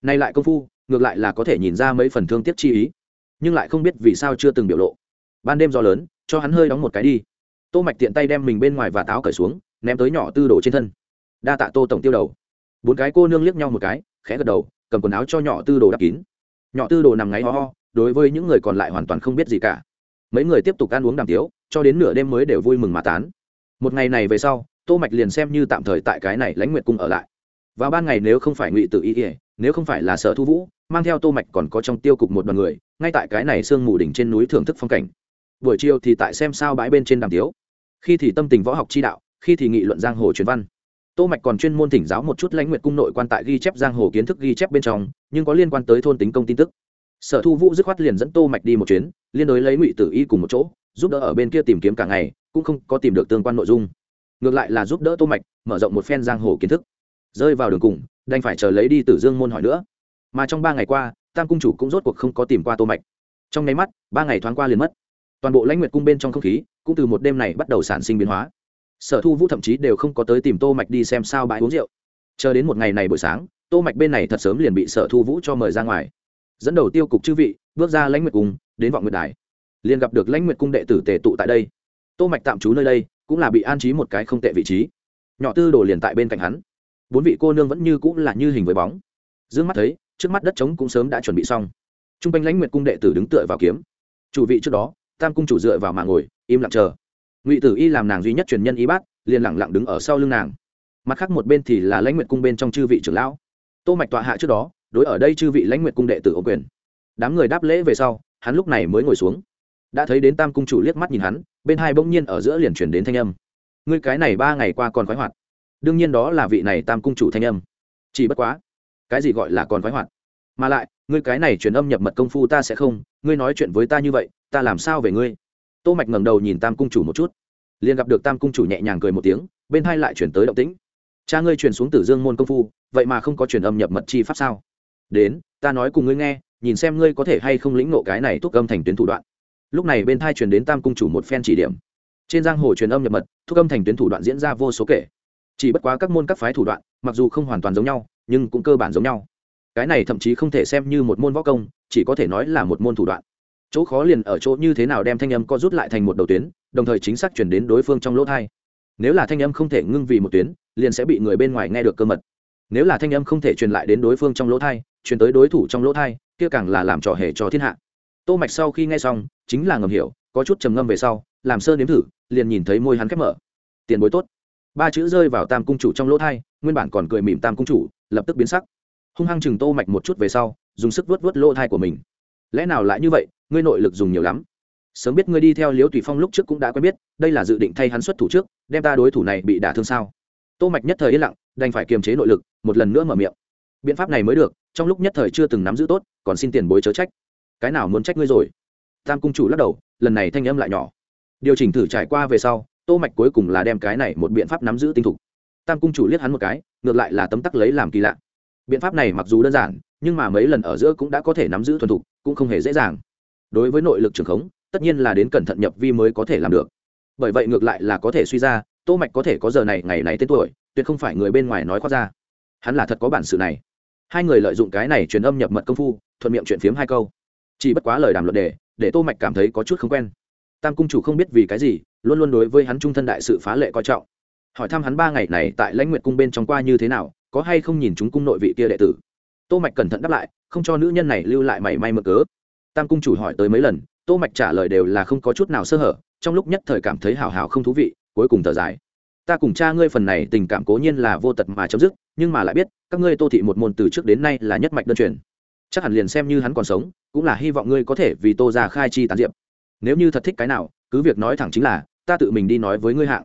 Nay lại công phu ngược lại là có thể nhìn ra mấy phần thương tiếc chi ý, nhưng lại không biết vì sao chưa từng biểu lộ. Ban đêm gió lớn, cho hắn hơi đóng một cái đi. Tô mạch tiện tay đem mình bên ngoài và táo cởi xuống, ném tới nhỏ tư đồ trên thân. Đa tạ tô tổng tiêu đầu. Bốn cái cô nương liếc nhau một cái, khẽ gật đầu, cầm quần áo cho nhỏ tư đồ đắp kín. Nhỏ tư đồ nằm ngáy ho ho, đối với những người còn lại hoàn toàn không biết gì cả. Mấy người tiếp tục ăn uống đàm tiếu, cho đến nửa đêm mới đều vui mừng mà tán. Một ngày này về sau, tô mạch liền xem như tạm thời tại cái này lãnh nguyệt cung ở lại. Vào ban ngày nếu không phải ngụy tự ý nếu không phải là sở thu vũ mang theo tô mạch còn có trong tiêu cục một đoàn người, ngay tại cái này sương mù đỉnh trên núi thưởng thức phong cảnh. Buổi chiều thì tại xem sao bãi bên trên đàm tiếu. Khi thì tâm tình võ học chi đạo, khi thì nghị luận giang hồ truyền văn. Tô mạch còn chuyên môn thỉnh giáo một chút lãnh nguyệt cung nội quan tại ghi chép giang hồ kiến thức ghi chép bên trong, nhưng có liên quan tới thôn tính công tin tức. Sở thu vũ dứt khoát liền dẫn tô mạch đi một chuyến, liên đối lấy ngụy tử y cùng một chỗ, giúp đỡ ở bên kia tìm kiếm cả ngày, cũng không có tìm được tương quan nội dung. Ngược lại là giúp đỡ tô mạch, mở rộng một phen giang hồ kiến thức. Rơi vào đường cùng, đành phải chờ lấy đi tử dương môn hỏi nữa mà trong ba ngày qua, tam cung chủ cũng rốt cuộc không có tìm qua tô mạch. Trong nháy mắt, ba ngày thoáng qua liền mất. Toàn bộ lãnh nguyệt cung bên trong không khí, cũng từ một đêm này bắt đầu sản sinh biến hóa. Sở thu vũ thậm chí đều không có tới tìm tô mạch đi xem sao bãi uống rượu. Chờ đến một ngày này buổi sáng, tô mạch bên này thật sớm liền bị sở thu vũ cho mời ra ngoài. Dẫn đầu tiêu cục chư vị, bước ra lãnh nguyệt cung, đến vọng nguyệt đài. Liền gặp được lãnh nguyệt cung đệ tử tề tụ tại đây. Tô mạch tạm trú nơi đây, cũng là bị an trí một cái không tệ vị trí. Nhỏ tư đồ liền tại bên cạnh hắn. Bốn vị cô nương vẫn như cũng là như hình với bóng. Dương mắt thấy trước mắt đất trống cũng sớm đã chuẩn bị xong. Trung quanh lãnh nguyệt cung đệ tử đứng tựa vào kiếm. Chủ vị trước đó, tam cung chủ dựa vào mạng ngồi, im lặng chờ. Ngụy tử y làm nàng duy nhất truyền nhân y bát, liền lặng lặng đứng ở sau lưng nàng. Mặt khác một bên thì là lãnh nguyệt cung bên trong chư vị trưởng lão. Tô mạch tọa hạ trước đó, đối ở đây chư vị lãnh nguyệt cung đệ tử ô quyền. Đám người đáp lễ về sau, hắn lúc này mới ngồi xuống. Đã thấy đến tam cung chủ liếc mắt nhìn hắn, bên hai bỗng nhiên ở giữa liền chuyển đến thanh âm. Ngươi cái này ba ngày qua còn khoái hoạt. Đương nhiên đó là vị này tam cung chủ thanh âm. Chỉ bất quá cái gì gọi là còn quái hoạt? Mà lại, ngươi cái này truyền âm nhập mật công phu ta sẽ không, ngươi nói chuyện với ta như vậy, ta làm sao về ngươi? Tô mạch ngẩng đầu nhìn tam cung chủ một chút. Liền gặp được tam cung chủ nhẹ nhàng cười một tiếng, bên hai lại chuyển tới động tĩnh. Cha ngươi truyền xuống tử dương môn công phu, vậy mà không có truyền âm nhập mật chi pháp sao? Đến, ta nói cùng ngươi nghe, nhìn xem ngươi có thể hay không lĩnh ngộ cái này thúc âm thành tuyến thủ đoạn. Lúc này bên thai truyền đến tam cung chủ một phen chỉ điểm. Trên giang hồ truyền âm nhập mật thu âm thành tuyến thủ đoạn diễn ra vô số kể. Chỉ bất quá các môn các phái thủ đoạn, mặc dù không hoàn toàn giống nhau nhưng cũng cơ bản giống nhau. Cái này thậm chí không thể xem như một môn võ công, chỉ có thể nói là một môn thủ đoạn. Chỗ khó liền ở chỗ như thế nào đem thanh âm co rút lại thành một đầu tuyến, đồng thời chính xác chuyển đến đối phương trong lỗ thai. Nếu là thanh âm không thể ngưng vì một tuyến, liền sẽ bị người bên ngoài nghe được cơ mật. Nếu là thanh âm không thể truyền lại đến đối phương trong lỗ thai, truyền tới đối thủ trong lỗ thai, kia càng là làm trò hề cho thiên hạ. Tô mạch sau khi nghe xong, chính là ngầm hiểu, có chút trầm ngâm về sau, làm sơ nếm thử, liền nhìn thấy môi hắn khép mở. Tiền bối tốt. Ba chữ rơi vào tam cung chủ trong lỗ thai nguyên bản còn cười mỉm tam cung chủ, lập tức biến sắc. Hung hăng chừng tô mạch một chút về sau, dùng sức vuốt vuốt lỗ thai của mình. Lẽ nào lại như vậy, ngươi nội lực dùng nhiều lắm? Sớm biết ngươi đi theo liễu tùy phong lúc trước cũng đã quen biết, đây là dự định thay hắn xuất thủ trước, đem ta đối thủ này bị đả thương sao? Tô mạch nhất thời yên lặng, đành phải kiềm chế nội lực, một lần nữa mở miệng. Biện pháp này mới được, trong lúc nhất thời chưa từng nắm giữ tốt, còn xin tiền bối chớ trách. Cái nào muốn trách ngươi rồi? Tam cung chủ lắc đầu, lần này thanh âm lại nhỏ. Điều chỉnh thử trải qua về sau, tô mạch cuối cùng là đem cái này một biện pháp nắm giữ tinh thục tam cung chủ liếc hắn một cái, ngược lại là tấm tắc lấy làm kỳ lạ. Biện pháp này mặc dù đơn giản, nhưng mà mấy lần ở giữa cũng đã có thể nắm giữ thuần thục, cũng không hề dễ dàng. Đối với nội lực trường khống, tất nhiên là đến cẩn thận nhập vi mới có thể làm được. Bởi vậy ngược lại là có thể suy ra, tô mạch có thể có giờ này, ngày này tên tuổi, tuyệt không phải người bên ngoài nói khoác ra. Hắn là thật có bản sự này. Hai người lợi dụng cái này truyền âm nhập mật công phu, thuận miệng chuyện phiếm hai câu. Chỉ bất quá lời đàm luận đề để tô mạch cảm thấy có chút không quen. Tam cung chủ không biết vì cái gì, luôn luôn đối với hắn trung thân đại sự phá lệ coi trọng hỏi thăm hắn ba ngày này tại lãnh nguyệt cung bên trong qua như thế nào, có hay không nhìn chúng cung nội vị kia đệ tử. Tô mạch cẩn thận đáp lại, không cho nữ nhân này lưu lại mảy may mơ cớ. Tam cung chủ hỏi tới mấy lần, tô mạch trả lời đều là không có chút nào sơ hở, trong lúc nhất thời cảm thấy hào hào không thú vị, cuối cùng thở dài. Ta cùng cha ngươi phần này tình cảm cố nhiên là vô tật mà chấm dứt, nhưng mà lại biết, các ngươi tô thị một môn từ trước đến nay là nhất mạch đơn truyền. Chắc hẳn liền xem như hắn còn sống, cũng là hy vọng ngươi có thể vì tô ra khai chi tán diệp. Nếu như thật thích cái nào, cứ việc nói thẳng chính là, ta tự mình đi nói với ngươi hạng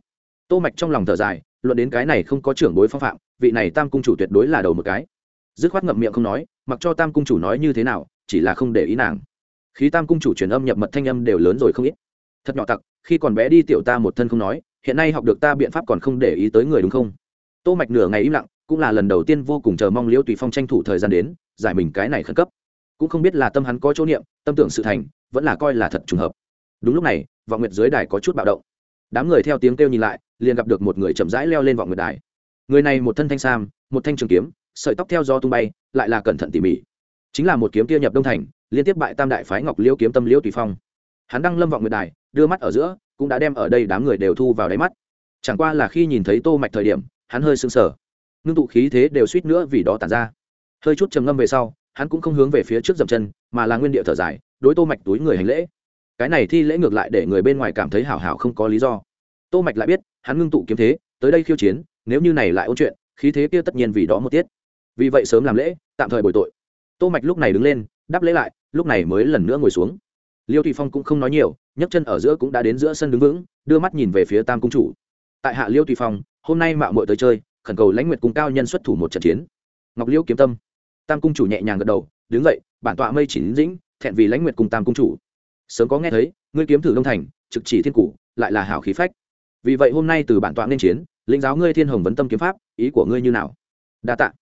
tô mạch trong lòng thở dài, luận đến cái này không có trưởng bối phong phạm, vị này tam cung chủ tuyệt đối là đầu một cái. Dứt khoát ngậm miệng không nói, mặc cho tam cung chủ nói như thế nào, chỉ là không để ý nàng. Khí tam cung chủ truyền âm nhập mật thanh âm đều lớn rồi không ít. Thật nhỏ tặc, khi còn bé đi tiểu ta một thân không nói, hiện nay học được ta biện pháp còn không để ý tới người đúng không? Tô mạch nửa ngày im lặng, cũng là lần đầu tiên vô cùng chờ mong liễu tùy phong tranh thủ thời gian đến, giải mình cái này khẩn cấp. Cũng không biết là tâm hắn có chỗ niệm, tâm tưởng sự thành, vẫn là coi là thật trùng hợp. Đúng lúc này, vọng nguyệt dưới đài có chút bạo động. Đám người theo tiếng kêu nhìn lại liền gặp được một người chậm rãi leo lên vọng nguyệt đài. Người này một thân thanh sam, một thanh trường kiếm, sợi tóc theo gió tung bay, lại là cẩn thận tỉ mỉ. Chính là một kiếm kia nhập đông thành, liên tiếp bại tam đại phái ngọc liễu kiếm tâm liễu tùy phong. Hắn đang lâm vọng nguyệt đài, đưa mắt ở giữa, cũng đã đem ở đây đám người đều thu vào đáy mắt. Chẳng qua là khi nhìn thấy tô mạch thời điểm, hắn hơi sưng sờ. Ngưng tụ khí thế đều suýt nữa vì đó tản ra. Hơi chút trầm ngâm về sau, hắn cũng không hướng về phía trước dậm chân, mà là nguyên địa thở dài, đối tô mạch túi người hành lễ. Cái này thi lễ ngược lại để người bên ngoài cảm thấy hảo hảo không có lý do. Tô mạch lại biết hắn ngưng tụ kiếm thế, tới đây khiêu chiến, nếu như này lại ôn chuyện, khí thế kia tất nhiên vì đó một tiết. Vì vậy sớm làm lễ, tạm thời bồi tội. Tô mạch lúc này đứng lên, đáp lễ lại, lúc này mới lần nữa ngồi xuống. Liêu thị phong cũng không nói nhiều, nhấc chân ở giữa cũng đã đến giữa sân đứng vững, đưa mắt nhìn về phía tam cung chủ. Tại hạ liêu thị phong, hôm nay mạo muội tới chơi, khẩn cầu lãnh nguyệt cung cao nhân xuất thủ một trận chiến. Ngọc liêu kiếm tâm. Tam cung chủ nhẹ nhàng gật đầu, đứng dậy, bản tọa mây chỉ dĩnh, thẹn vì lãnh nguyệt cung tam cung chủ. Sớm có nghe thấy, ngươi kiếm thử đông thành, trực chỉ thiên cử lại là hảo khí phách vì vậy hôm nay từ bản tọa nên chiến, lĩnh giáo ngươi thiên hồng vấn tâm kiếm pháp, ý của ngươi như nào? Đa tạ.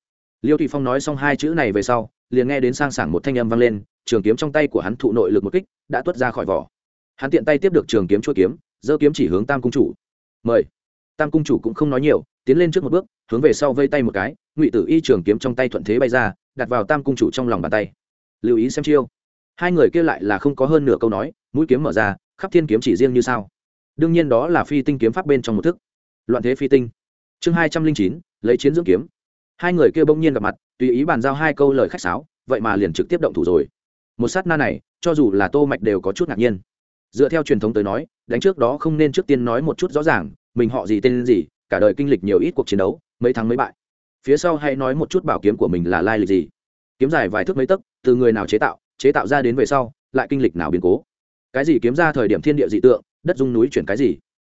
Liêu thụy phong nói xong hai chữ này về sau, liền nghe đến sang sảng một thanh âm vang lên, trường kiếm trong tay của hắn thụ nội lực một kích, đã tuốt ra khỏi vỏ. Hắn tiện tay tiếp được trường kiếm chuỗi kiếm, giơ kiếm chỉ hướng tam cung chủ. Mời. Tam cung chủ cũng không nói nhiều, tiến lên trước một bước, hướng về sau vây tay một cái, ngụy tử y trường kiếm trong tay thuận thế bay ra, đặt vào tam cung chủ trong lòng bàn tay. Lưu ý xem chiêu. Hai người kia lại là không có hơn nửa câu nói, mũi kiếm mở ra, khắp thiên kiếm chỉ riêng như sao đương nhiên đó là phi tinh kiếm pháp bên trong một thức. Loạn thế phi tinh. Chương hai trăm linh chín, lấy chiến dưỡng kiếm. Hai người kia bỗng nhiên gặp mặt, tùy ý bàn giao hai câu lời khách sáo, vậy mà liền trực tiếp động thủ rồi. Một sát na này, cho dù là tô mạch đều có chút ngạc nhiên. Dựa theo truyền thống tới nói, đánh trước đó không nên trước tiên nói một chút rõ ràng, mình họ gì tên gì, cả đời kinh lịch nhiều ít cuộc chiến đấu, mấy thắng mấy bại. Phía sau hay nói một chút bảo kiếm của mình là lai lịch gì. Kiếm dài vài thước mấy tấc, từ người nào chế tạo chế tạo ra đến về sau, lại kinh lịch nào biến cố. Cái gì kiếm ra thời điểm thiên địa dị tượng đất dung núi chuyển cái gì?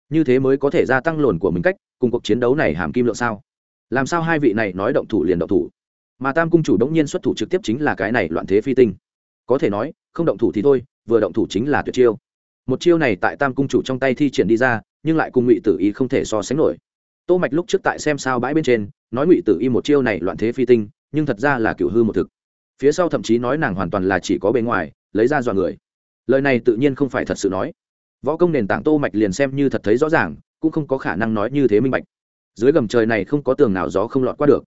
Như thế mới có thể gia tăng lồn của mình cách, cùng cuộc chiến đấu này hàm kim lượng sao? Làm sao hai vị này nói động thủ liền động thủ? Mà tam cung chủ đống nhiên xuất thủ trực tiếp chính là cái này loạn thế phi tinh. Có thể nói, không động thủ thì thôi, vừa động thủ chính là tuyệt chiêu. Một chiêu này tại tam cung chủ trong tay thi triển đi ra, nhưng lại cùng ngụy tử y không thể so sánh nổi. Tô mạch lúc trước tại xem sao bãi bên trên, nói ngụy tử y một chiêu này loạn thế phi tinh, nhưng thật ra là kiểu hư một thực. Phía sau thậm chí nói nàng hoàn toàn là chỉ có bề ngoài, lấy ra dọa người. Lời này tự nhiên không phải thật sự nói võ công nền tảng tô mạch liền xem như thật thấy rõ ràng, cũng không có khả năng nói như thế minh bạch. Dưới gầm trời này không có tường nào gió không lọt qua được.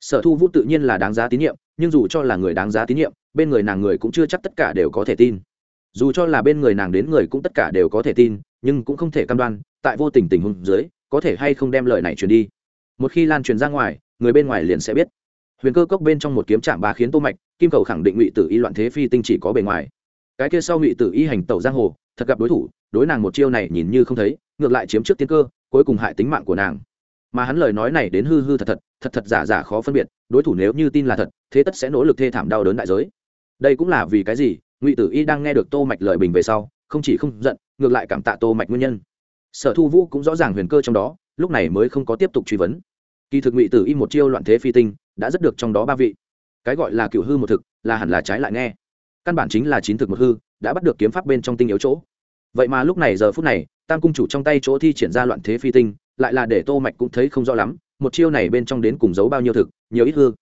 Sở thu vũ tự nhiên là đáng giá tín nhiệm, nhưng dù cho là người đáng giá tín nhiệm, bên người nàng người cũng chưa chắc tất cả đều có thể tin. Dù cho là bên người nàng đến người cũng tất cả đều có thể tin, nhưng cũng không thể cam đoan, tại vô tình tình huống dưới, có thể hay không đem lời này truyền đi. Một khi lan truyền ra ngoài, người bên ngoài liền sẽ biết. Huyền cơ cốc bên trong một kiếm chạm bà khiến tô mạch, kim cầu khẳng định ngụy tử y loạn thế phi tinh chỉ có bề ngoài. Cái kia sau ngụy tử y hành tẩu giang hồ thật gặp đối thủ, đối nàng một chiêu này nhìn như không thấy, ngược lại chiếm trước tiên cơ, cuối cùng hại tính mạng của nàng. Mà hắn lời nói này đến hư hư thật thật thật thật giả giả khó phân biệt, đối thủ nếu như tin là thật, thế tất sẽ nỗ lực thê thảm đau đớn đại giới. Đây cũng là vì cái gì, ngụy tử y đang nghe được tô mạch lời bình về sau, không chỉ không giận, ngược lại cảm tạ tô mạch nguyên nhân. Sở thu vũ cũng rõ ràng huyền cơ trong đó, lúc này mới không có tiếp tục truy vấn. Kỳ thực ngụy tử y một chiêu loạn thế phi tinh, đã rất được trong đó ba vị. Cái gọi là cựu hư một thực, là hẳn là trái lại nghe. Căn bản chính là chín thực một hư đã bắt được kiếm pháp bên trong tinh yếu chỗ. Vậy mà lúc này giờ phút này, tam cung chủ trong tay chỗ thi triển ra loạn thế phi tinh, lại là để tô mạch cũng thấy không rõ lắm, một chiêu này bên trong đến cùng giấu bao nhiêu thực, nhiều ít hư.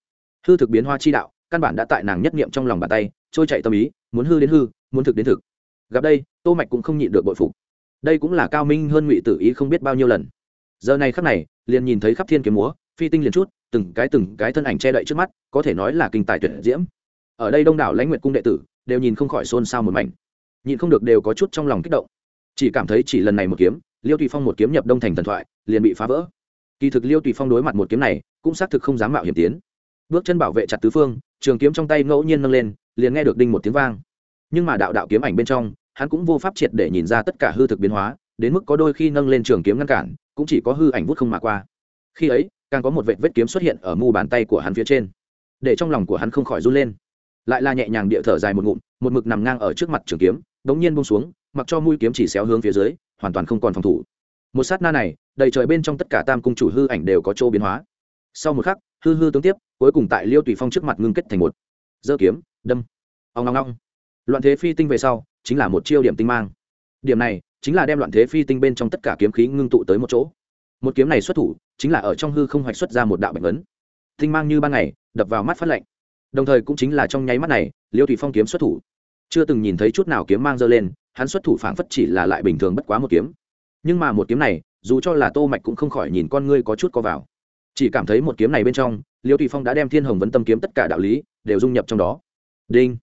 Hư thực biến hoa chi đạo, căn bản đã tại nàng nhất niệm trong lòng bàn tay, trôi chạy tâm ý, muốn hư đến hư, muốn thực đến thực. Gặp đây, tô mạch cũng không nhịn được bội phục. Đây cũng là cao minh hơn ngụy tử ý không biết bao nhiêu lần. Giờ này khắc này, liền nhìn thấy khắp thiên kiếm múa, phi tinh liền chút, từng cái từng cái thân ảnh che đậy trước mắt, có thể nói là kinh tài tuyệt diễm. Ở đây đông đảo lãnh nguyệt cung đệ tử đều nhìn không khỏi xôn xao một mảnh. Nhìn không được đều có chút trong lòng kích động. Chỉ cảm thấy chỉ lần này một kiếm, liêu tùy phong một kiếm nhập đông thành thần thoại, liền bị phá vỡ. Kỳ thực liêu tùy phong đối mặt một kiếm này, cũng xác thực không dám mạo hiểm tiến. Bước chân bảo vệ chặt tứ phương, trường kiếm trong tay ngẫu nhiên nâng lên, liền nghe được đinh một tiếng vang. Nhưng mà đạo đạo kiếm ảnh bên trong, hắn cũng vô pháp triệt để nhìn ra tất cả hư thực biến hóa, đến mức có đôi khi nâng lên trường kiếm ngăn cản, cũng chỉ có hư ảnh vút không mà qua. Khi ấy, càng có một vệt vết kiếm xuất hiện ở mu bàn tay của hắn phía trên, để trong lòng của hắn không khỏi run lên lại là nhẹ nhàng địa thở dài một ngụm, một mực nằm ngang ở trước mặt trường kiếm, đống nhiên bông xuống, mặc cho mũi kiếm chỉ xéo hướng phía dưới, hoàn toàn không còn phòng thủ. Một sát na này, đầy trời bên trong tất cả tam cung chủ hư ảnh đều có chỗ biến hóa. Sau một khắc, hư hư tướng tiếp, cuối cùng tại liêu tùy phong trước mặt ngưng kết thành một. Dơ kiếm, đâm. Ông ngong ngong loạn thế phi tinh về sau, chính là một chiêu điểm tinh mang. Điểm này, chính là đem loạn thế phi tinh bên trong tất cả kiếm khí ngưng tụ tới một chỗ. Một kiếm này xuất thủ, chính là ở trong hư không hoạch xuất ra một đạo bệnh ấn. Tinh mang như ban ngày, đập vào mắt phát lạnh đồng thời cũng chính là trong nháy mắt này, liêu thủy phong kiếm xuất thủ. Chưa từng nhìn thấy chút nào kiếm mang dơ lên, hắn xuất thủ phảng phất chỉ là lại bình thường bất quá một kiếm. Nhưng mà một kiếm này, dù cho là tô mạch cũng không khỏi nhìn con ngươi có chút co vào. Chỉ cảm thấy một kiếm này bên trong, liêu thủy phong đã đem thiên hồng vấn tâm kiếm tất cả đạo lý đều dung nhập trong đó. Đinh!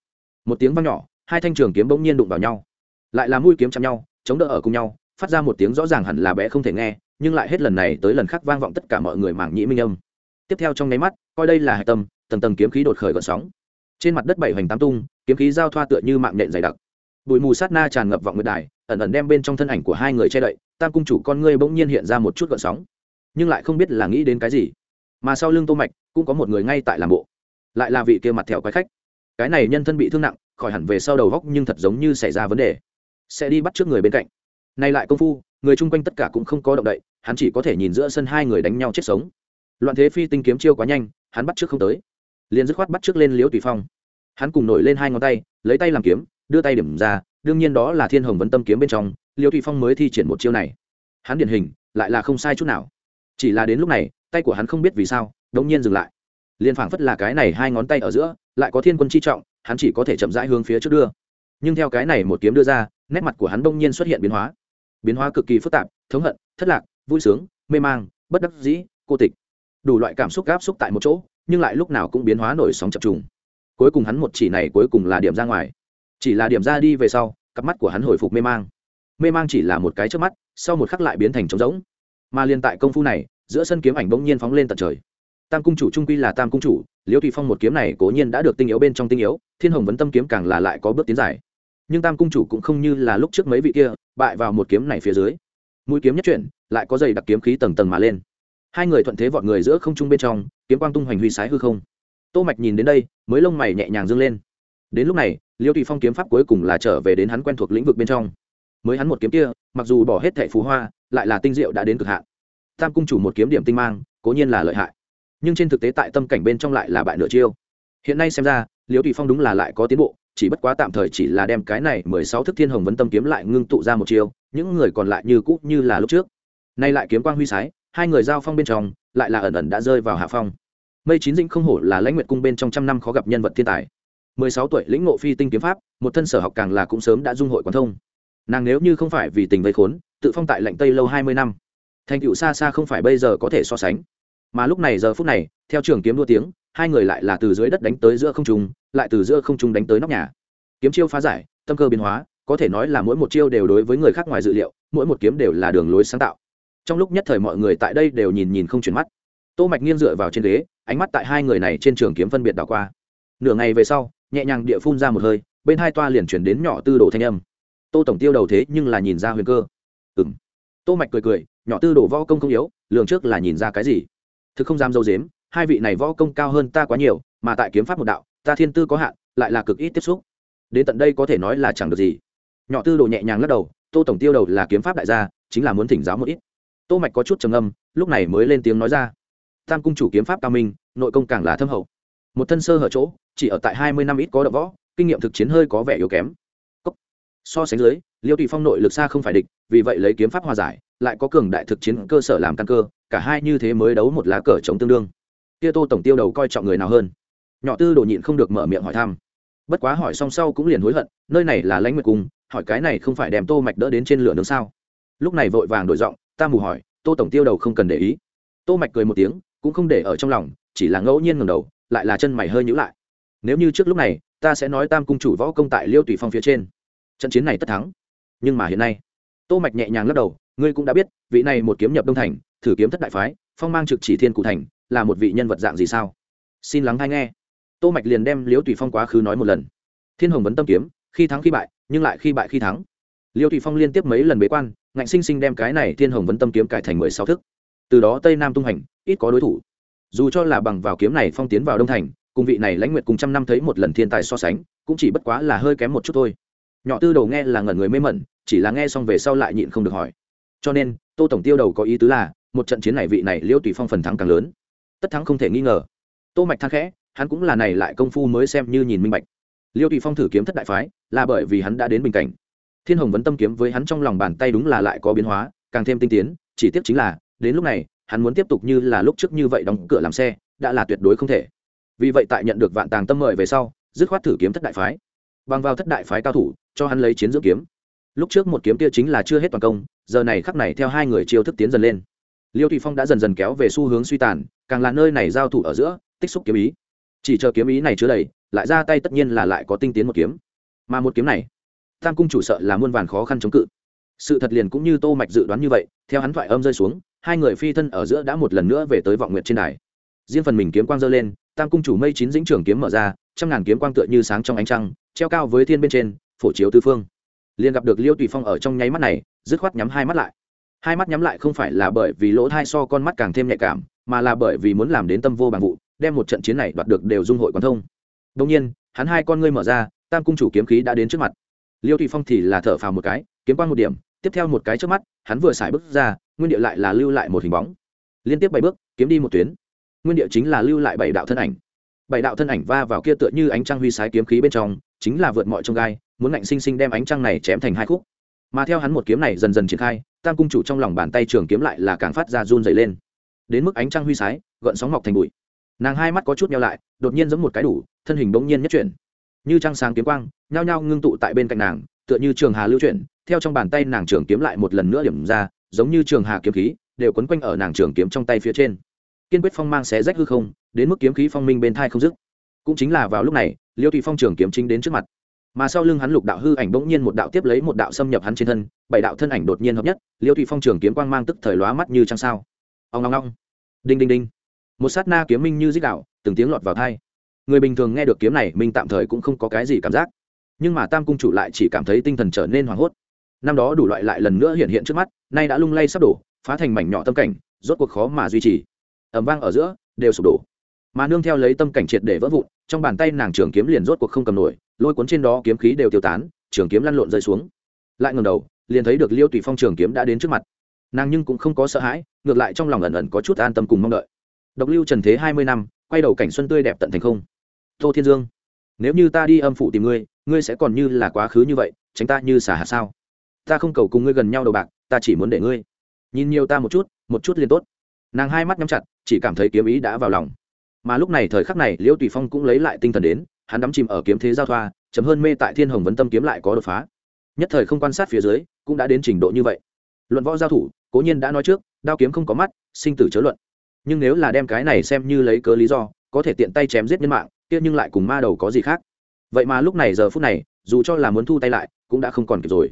Một tiếng vang nhỏ, hai thanh trường kiếm bỗng nhiên đụng vào nhau. Lại là mũi kiếm chạm nhau, chống đỡ ở cùng nhau, phát ra một tiếng rõ ràng hẳn là bé không thể nghe, nhưng lại hết lần này tới lần khác vang vọng tất cả mọi người mảng nhĩ minh âm. Tiếp theo trong nháy mắt, coi đây là hạch tâm tầng tầng kiếm khí đột khởi gợn sóng. Trên mặt đất bảy hoành tám tung, kiếm khí giao thoa tựa như mạng nhện dày đặc. Bụi mù sát na tràn ngập vọng nguyệt đài, ẩn ẩn đem bên trong thân ảnh của hai người che đậy, tam cung chủ con ngươi bỗng nhiên hiện ra một chút gợn sóng. Nhưng lại không biết là nghĩ đến cái gì. Mà sau lưng tô mạch, cũng có một người ngay tại làm bộ. Lại là vị kia mặt thẹo quái khách. Cái này nhân thân bị thương nặng, khỏi hẳn về sau đầu góc nhưng thật giống như xảy ra vấn đề. Sẽ đi bắt trước người bên cạnh. Nay lại công phu, người chung quanh tất cả cũng không có động đậy, hắn chỉ có thể nhìn giữa sân hai người đánh nhau chết sống. Loạn thế phi tinh kiếm chiêu quá nhanh, hắn bắt trước không tới liền dứt khoát bắt trước lên liễu tùy phong. Hắn cùng nổi lên hai ngón tay, lấy tay làm kiếm, đưa tay điểm ra, đương nhiên đó là thiên hồng vấn tâm kiếm bên trong, liễu tùy phong mới thi triển một chiêu này. Hắn điển hình, lại là không sai chút nào. Chỉ là đến lúc này, tay của hắn không biết vì sao đống nhiên dừng lại. Liền phảng phất là cái này hai ngón tay ở giữa, lại có thiên quân chi trọng, hắn chỉ có thể chậm rãi hướng phía trước đưa. Nhưng theo cái này một kiếm đưa ra, nét mặt của hắn đông nhiên xuất hiện biến hóa. Biến hóa cực kỳ phức tạp, thống hận, thất lạc, vui sướng, mê mang, bất đắc dĩ, cô tịch. Đủ loại cảm xúc gáp xúc tại một chỗ nhưng lại lúc nào cũng biến hóa nổi sóng chập trùng. Cuối cùng hắn một chỉ này cuối cùng là điểm ra ngoài. Chỉ là điểm ra đi về sau, cặp mắt của hắn hồi phục mê mang. Mê mang chỉ là một cái trước mắt, sau một khắc lại biến thành trống rỗng. Mà liên tại công phu này, giữa sân kiếm ảnh bỗng nhiên phóng lên tận trời. Tam cung chủ trung quy là tam cung chủ, liễu thủy phong một kiếm này cố nhiên đã được tinh yếu bên trong tinh yếu, thiên hồng vấn tâm kiếm càng là lại có bước tiến dài. Nhưng tam cung chủ cũng không như là lúc trước mấy vị kia, bại vào một kiếm này phía dưới. Mũi kiếm nhất chuyển, lại có dày đặc kiếm khí tầng tầng mà lên hai người thuận thế vọt người giữa không trung bên trong, kiếm quang tung hoành huy sái hư không. Tô mạch nhìn đến đây, mới lông mày nhẹ nhàng dương lên. Đến lúc này, liêu tùy phong kiếm pháp cuối cùng là trở về đến hắn quen thuộc lĩnh vực bên trong. Mới hắn một kiếm kia, mặc dù bỏ hết thệ phú hoa, lại là tinh diệu đã đến cực hạn. Tam cung chủ một kiếm điểm tinh mang, cố nhiên là lợi hại. Nhưng trên thực tế tại tâm cảnh bên trong lại là bại nửa chiêu. Hiện nay xem ra, liêu tùy phong đúng là lại có tiến bộ, chỉ bất quá tạm thời chỉ là đem cái này mười sáu thức thiên hồng vấn tâm kiếm lại ngưng tụ ra một chiêu, những người còn lại như cũ như là lúc trước. Nay lại kiếm quang huy sái hai người giao phong bên trong, lại là ẩn ẩn đã rơi vào hạ phong. Mây chín dĩnh không hổ là lãnh nguyệt cung bên trong trăm năm khó gặp nhân vật thiên tài. Mười sáu tuổi lĩnh ngộ phi tinh kiếm pháp, một thân sở học càng là cũng sớm đã dung hội quán thông. Nàng nếu như không phải vì tình vây khốn, tự phong tại lạnh tây lâu hai mươi năm. Thành cựu xa xa không phải bây giờ có thể so sánh. Mà lúc này giờ phút này, theo trường kiếm đua tiếng, hai người lại là từ dưới đất đánh tới giữa không trung, lại từ giữa không trung đánh tới nóc nhà. Kiếm chiêu phá giải, tâm cơ biến hóa, có thể nói là mỗi một chiêu đều đối với người khác ngoài dự liệu, mỗi một kiếm đều là đường lối sáng tạo trong lúc nhất thời mọi người tại đây đều nhìn nhìn không chuyển mắt. Tô mạch nghiêng dựa vào trên ghế, ánh mắt tại hai người này trên trường kiếm phân biệt đảo qua. Nửa ngày về sau, nhẹ nhàng địa phun ra một hơi, bên hai toa liền chuyển đến nhỏ tư đồ thanh âm. Tô tổng tiêu đầu thế nhưng là nhìn ra huyền cơ. Ừm. Tô mạch cười cười, nhỏ tư đồ võ công không yếu, lường trước là nhìn ra cái gì? Thực không dám dâu dếm, hai vị này võ công cao hơn ta quá nhiều, mà tại kiếm pháp một đạo, ta thiên tư có hạn, lại là cực ít tiếp xúc. Đến tận đây có thể nói là chẳng được gì. Nhỏ tư đồ nhẹ nhàng lắc đầu, tô tổng tiêu đầu là kiếm pháp đại gia, chính là muốn thỉnh giáo một ít tô mạch có chút trầm âm lúc này mới lên tiếng nói ra. Tam cung chủ kiếm pháp cao minh, nội công càng là thâm hậu. Một thân sơ hở chỗ, chỉ ở tại hai mươi năm ít có đ võ, kinh nghiệm thực chiến hơi có vẻ yếu kém. Cốc. so sánh dưới, liêu tùy phong nội lực xa không phải địch, vì vậy lấy kiếm pháp hòa giải, lại có cường đại thực chiến cơ sở làm căn cơ, cả hai như thế mới đấu một lá cờ chống tương đương. Kia tô tổng tiêu đầu coi trọng người nào hơn? Nhỏ tư đồ nhịn không được mở miệng hỏi thăm. Bất quá hỏi xong sau cũng liền hối hận, nơi này là lãnh nguyệt cung, hỏi cái này không phải đem tô mạch đỡ đến trên lửa nướng sao? Lúc này vội vàng đổi giọng ta mù hỏi, tô tổng tiêu đầu không cần để ý. Tô mạch cười một tiếng, cũng không để ở trong lòng, chỉ là ngẫu nhiên ngẩng đầu, lại là chân mày hơi nhíu lại. Nếu như trước lúc này, ta sẽ nói tam cung chủ võ công tại liêu tùy phong phía trên, trận chiến này tất thắng. Nhưng mà hiện nay, tô mạch nhẹ nhàng lắc đầu, ngươi cũng đã biết, vị này một kiếm nhập đông thành, thử kiếm thất đại phái, phong mang trực chỉ thiên cụ thành, là một vị nhân vật dạng gì sao? Xin lắng hay nghe. Tô mạch liền đem liêu tùy phong quá khứ nói một lần. Thiên hồng vấn tâm kiếm, khi thắng khi bại, nhưng lại khi bại khi thắng. Liêu tùy phong liên tiếp mấy lần bế quan ngạnh sinh sinh đem cái này thiên hồng vấn tâm kiếm cải thành mười sáu thức. Từ đó tây nam tung hành, ít có đối thủ. Dù cho là bằng vào kiếm này phong tiến vào đông thành, cùng vị này lãnh nguyệt cùng trăm năm thấy một lần thiên tài so sánh, cũng chỉ bất quá là hơi kém một chút thôi. Nhỏ tư đầu nghe là ngẩn người mê mẩn, chỉ là nghe xong về sau lại nhịn không được hỏi. Cho nên, tô tổng tiêu đầu có ý tứ là, một trận chiến này vị này liêu tùy phong phần thắng càng lớn. Tất thắng không thể nghi ngờ. Tô mạch thang khẽ, hắn cũng là này lại công phu mới xem như nhìn minh bạch. Liêu tùy phong thử kiếm thất đại phái, là bởi vì hắn đã đến bình cảnh thiên hồng vấn tâm kiếm với hắn trong lòng bàn tay đúng là lại có biến hóa, càng thêm tinh tiến, chỉ tiếp chính là, đến lúc này, hắn muốn tiếp tục như là lúc trước như vậy đóng cửa làm xe, đã là tuyệt đối không thể. Vì vậy tại nhận được vạn tàng tâm mời về sau, dứt khoát thử kiếm thất đại phái. Bằng vào thất đại phái cao thủ, cho hắn lấy chiến dưỡng kiếm. Lúc trước một kiếm kia chính là chưa hết toàn công, giờ này khắc này theo hai người chiêu thức tiến dần lên. Liêu thụy phong đã dần dần kéo về xu hướng suy tàn, càng là nơi này giao thủ ở giữa, tích xúc kiếm ý. Chỉ chờ kiếm ý này chứa đầy, lại ra tay tất nhiên là lại có tinh tiến một kiếm. Mà một kiếm này tam cung chủ sợ là muôn vàn khó khăn chống cự. Sự thật liền cũng như tô mạch dự đoán như vậy, theo hắn thoại âm rơi xuống, hai người phi thân ở giữa đã một lần nữa về tới vọng nguyệt trên đài. Riêng phần mình kiếm quang dơ lên, tam cung chủ mây chín dĩnh trường kiếm mở ra, trăm ngàn kiếm quang tựa như sáng trong ánh trăng, treo cao với thiên bên trên, phổ chiếu tứ phương. Liền gặp được liêu tùy phong ở trong nháy mắt này, dứt khoát nhắm hai mắt lại. Hai mắt nhắm lại không phải là bởi vì lỗ thai so con mắt càng thêm nhạy cảm, mà là bởi vì muốn làm đến tâm vô bằng vụ, đem một trận chiến này đoạt được đều dung hội quán thông. Đông nhiên, hắn hai con ngươi mở ra, tam cung chủ kiếm khí đã đến trước mặt liêu thủy phong thì là thở phào một cái, kiếm quang một điểm, tiếp theo một cái trước mắt, hắn vừa xài bước ra, nguyên địa lại là lưu lại một hình bóng. Liên tiếp bảy bước, kiếm đi một tuyến. Nguyên địa chính là lưu lại bảy đạo thân ảnh. Bảy đạo thân ảnh va vào kia tựa như ánh trăng huy sái kiếm khí bên trong, chính là vượt mọi trông gai, muốn ngạnh sinh sinh đem ánh trăng này chém thành hai khúc. Mà theo hắn một kiếm này dần dần triển khai, tam cung chủ trong lòng bàn tay trường kiếm lại là càng phát ra run dày lên. Đến mức ánh trăng huy sái, gợn sóng mọc thành bụi. Nàng hai mắt có chút nhau lại, đột nhiên giống một cái đủ, thân hình bỗng nhiên nhất chuyển như trăng sáng kiếm quang, nhao nhao ngưng tụ tại bên cạnh nàng, tựa như trường hà lưu chuyển, theo trong bàn tay nàng trường kiếm lại một lần nữa điểm ra, giống như trường hà kiếm khí, đều quấn quanh ở nàng trường kiếm trong tay phía trên. Kiên quyết phong mang xé rách hư không, đến mức kiếm khí phong minh bên thai không dứt. Cũng chính là vào lúc này, liêu thủy phong trường kiếm chính đến trước mặt. Mà sau lưng hắn lục đạo hư ảnh bỗng nhiên một đạo tiếp lấy một đạo xâm nhập hắn trên thân, bảy đạo thân ảnh đột nhiên hợp nhất, liêu thủy phong trường kiếm quang mang tức thời lóa mắt như trăng sao. Ông ngong ngong đinh đinh đinh. Một sát na kiếm minh như dích đạo, từng tiếng lọt vào thai người bình thường nghe được kiếm này, mình tạm thời cũng không có cái gì cảm giác. Nhưng mà tam cung chủ lại chỉ cảm thấy tinh thần trở nên hoảng hốt. Năm đó đủ loại lại lần nữa hiện hiện trước mắt, nay đã lung lay sắp đổ, phá thành mảnh nhỏ tâm cảnh, rốt cuộc khó mà duy trì. Ẩm vang ở giữa, đều sụp đổ. Mà nương theo lấy tâm cảnh triệt để vỡ vụn, trong bàn tay nàng trường kiếm liền rốt cuộc không cầm nổi, lôi cuốn trên đó kiếm khí đều tiêu tán, trường kiếm lăn lộn rơi xuống. Lại ngầm đầu, liền thấy được liêu tùy phong trường kiếm đã đến trước mặt. Nàng nhưng cũng không có sợ hãi, ngược lại trong lòng ẩn ẩn có chút an tâm cùng mong đợi. Độc lưu trần thế hai mươi năm, quay đầu cảnh xuân tươi đẹp tận thành không tô thiên dương, nếu như ta đi âm phụ tìm ngươi ngươi sẽ còn như là quá khứ như vậy, tránh ta như xả hạt sao? Ta không cầu cùng ngươi gần nhau đầu bạc, ta chỉ muốn để ngươi nhìn nhiều ta một chút một chút liền tốt. Nàng hai mắt nhắm chặt, chỉ cảm thấy kiếm ý đã vào lòng. Mà lúc này thời khắc này, liễu tùy phong cũng lấy lại tinh thần đến, hắn đắm chìm ở kiếm thế giao thoa chấm hơn mê tại thiên hồng vấn tâm kiếm lại có đột phá. Nhất thời không quan sát phía dưới, cũng đã đến trình độ như vậy. Luận võ giao thủ, cố nhiên đã nói trước, đao kiếm không có mắt, sinh tử chớ luận. Nhưng nếu là đem cái này xem như lấy cớ lý do, có thể tiện tay chém giết nhân mạng kia nhưng lại cùng ma đầu có gì khác? Vậy mà lúc này giờ phút này, dù cho là muốn thu tay lại, cũng đã không còn kịp rồi.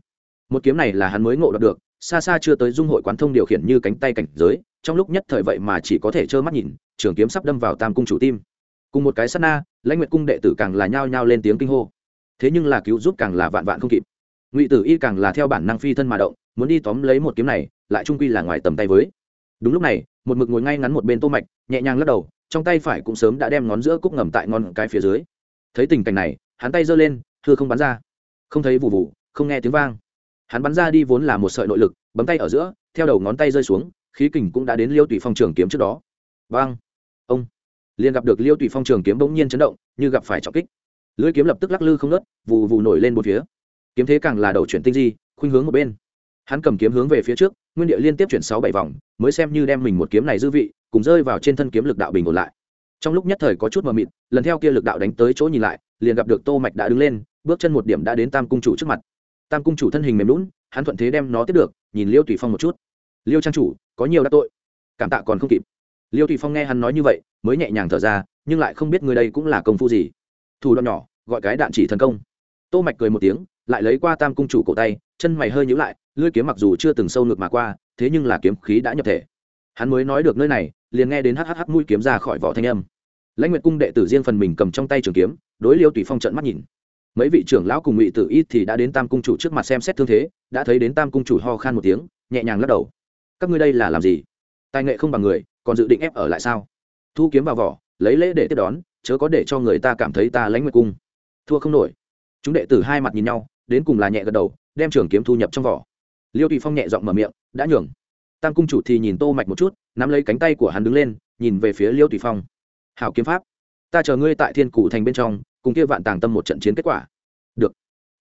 Một kiếm này là hắn mới ngộ đọc được, xa xa chưa tới dung hội quán thông điều khiển như cánh tay cảnh giới, trong lúc nhất thời vậy mà chỉ có thể trơ mắt nhìn, trường kiếm sắp đâm vào tam cung chủ tim. Cùng một cái sát na, lãnh nguyệt cung đệ tử càng là nhao nhao lên tiếng kinh hô. Thế nhưng là cứu giúp càng là vạn vạn không kịp. Ngụy tử y càng là theo bản năng phi thân mà động, muốn đi tóm lấy một kiếm này, lại trung quy là ngoài tầm tay với. Đúng lúc này, một mực ngồi ngay ngắn một bên tô mạch, nhẹ nhàng lắc đầu trong tay phải cũng sớm đã đem ngón giữa cúc ngầm tại ngón cái phía dưới. Thấy tình cảnh này, hắn tay giơ lên thưa không bắn ra. Không thấy vụ vụ không nghe tiếng vang. Hắn bắn ra đi vốn là một sợi nội lực, bấm tay ở giữa, theo đầu ngón tay rơi xuống, khí kình cũng đã đến liêu tùy phong trường kiếm trước đó. Vang! Ông! Liền gặp được liêu tùy phong trường kiếm bỗng nhiên chấn động, như gặp phải trọng kích. Lưỡi kiếm lập tức lắc lư không nớt vụ vụ nổi lên một phía. Kiếm thế càng là đầu chuyển tinh di, khuynh hướng một bên. Hắn cầm kiếm hướng về phía trước nguyên địa liên tiếp chuyển sáu bảy vòng, mới xem như đem mình một kiếm này dư vị, cùng rơi vào trên thân kiếm lực đạo bình ổn lại. Trong lúc nhất thời có chút mờ mịt, lần theo kia lực đạo đánh tới chỗ nhìn lại, liền gặp được tô mạch đã đứng lên, bước chân một điểm đã đến tam cung chủ trước mặt. Tam cung chủ thân hình mềm lún hắn thuận thế đem nó tiếp được, nhìn liêu tùy phong một chút. Liêu trang chủ, có nhiều đã tội. Cảm tạ còn không kịp. Liêu tùy phong nghe hắn nói như vậy, mới nhẹ nhàng thở ra, nhưng lại không biết người đây cũng là công phu gì. Thủ đoạn nhỏ, gọi cái đạn chỉ thần công. Tô mạch cười một tiếng, lại lấy qua tam cung chủ cổ tay, chân mày hơi nhíu lại lưỡi kiếm mặc dù chưa từng sâu ngược mà qua, thế nhưng là kiếm khí đã nhập thể. Hắn mới nói được nơi này, liền nghe đến hắc hắc mũi kiếm ra khỏi vỏ thanh âm. Lãnh nguyệt cung đệ tử riêng phần mình cầm trong tay trường kiếm, đối liêu tùy phong trận mắt nhìn. Mấy vị trưởng lão cùng ngụy tử ít thì đã đến tam cung chủ trước mặt xem xét thương thế, đã thấy đến tam cung chủ ho khan một tiếng, nhẹ nhàng lắc đầu. Các ngươi đây là làm gì? Tài nghệ không bằng người, còn dự định ép ở lại sao? Thu kiếm vào vỏ, lấy lễ để tiếp đón, chớ có để cho người ta cảm thấy ta lãnh nguyệt cung. Thua không nổi. Chúng đệ tử hai mặt nhìn nhau, đến cùng là nhẹ gật đầu, đem trường kiếm thu nhập trong vỏ liêu tùy phong nhẹ giọng mở miệng, đã nhường. Tam cung chủ thì nhìn tô mạch một chút, nắm lấy cánh tay của hắn đứng lên, nhìn về phía liêu tùy phong. Hảo kiếm pháp, ta chờ ngươi tại thiên cụ thành bên trong, cùng kia vạn tàng tâm một trận chiến kết quả. Được.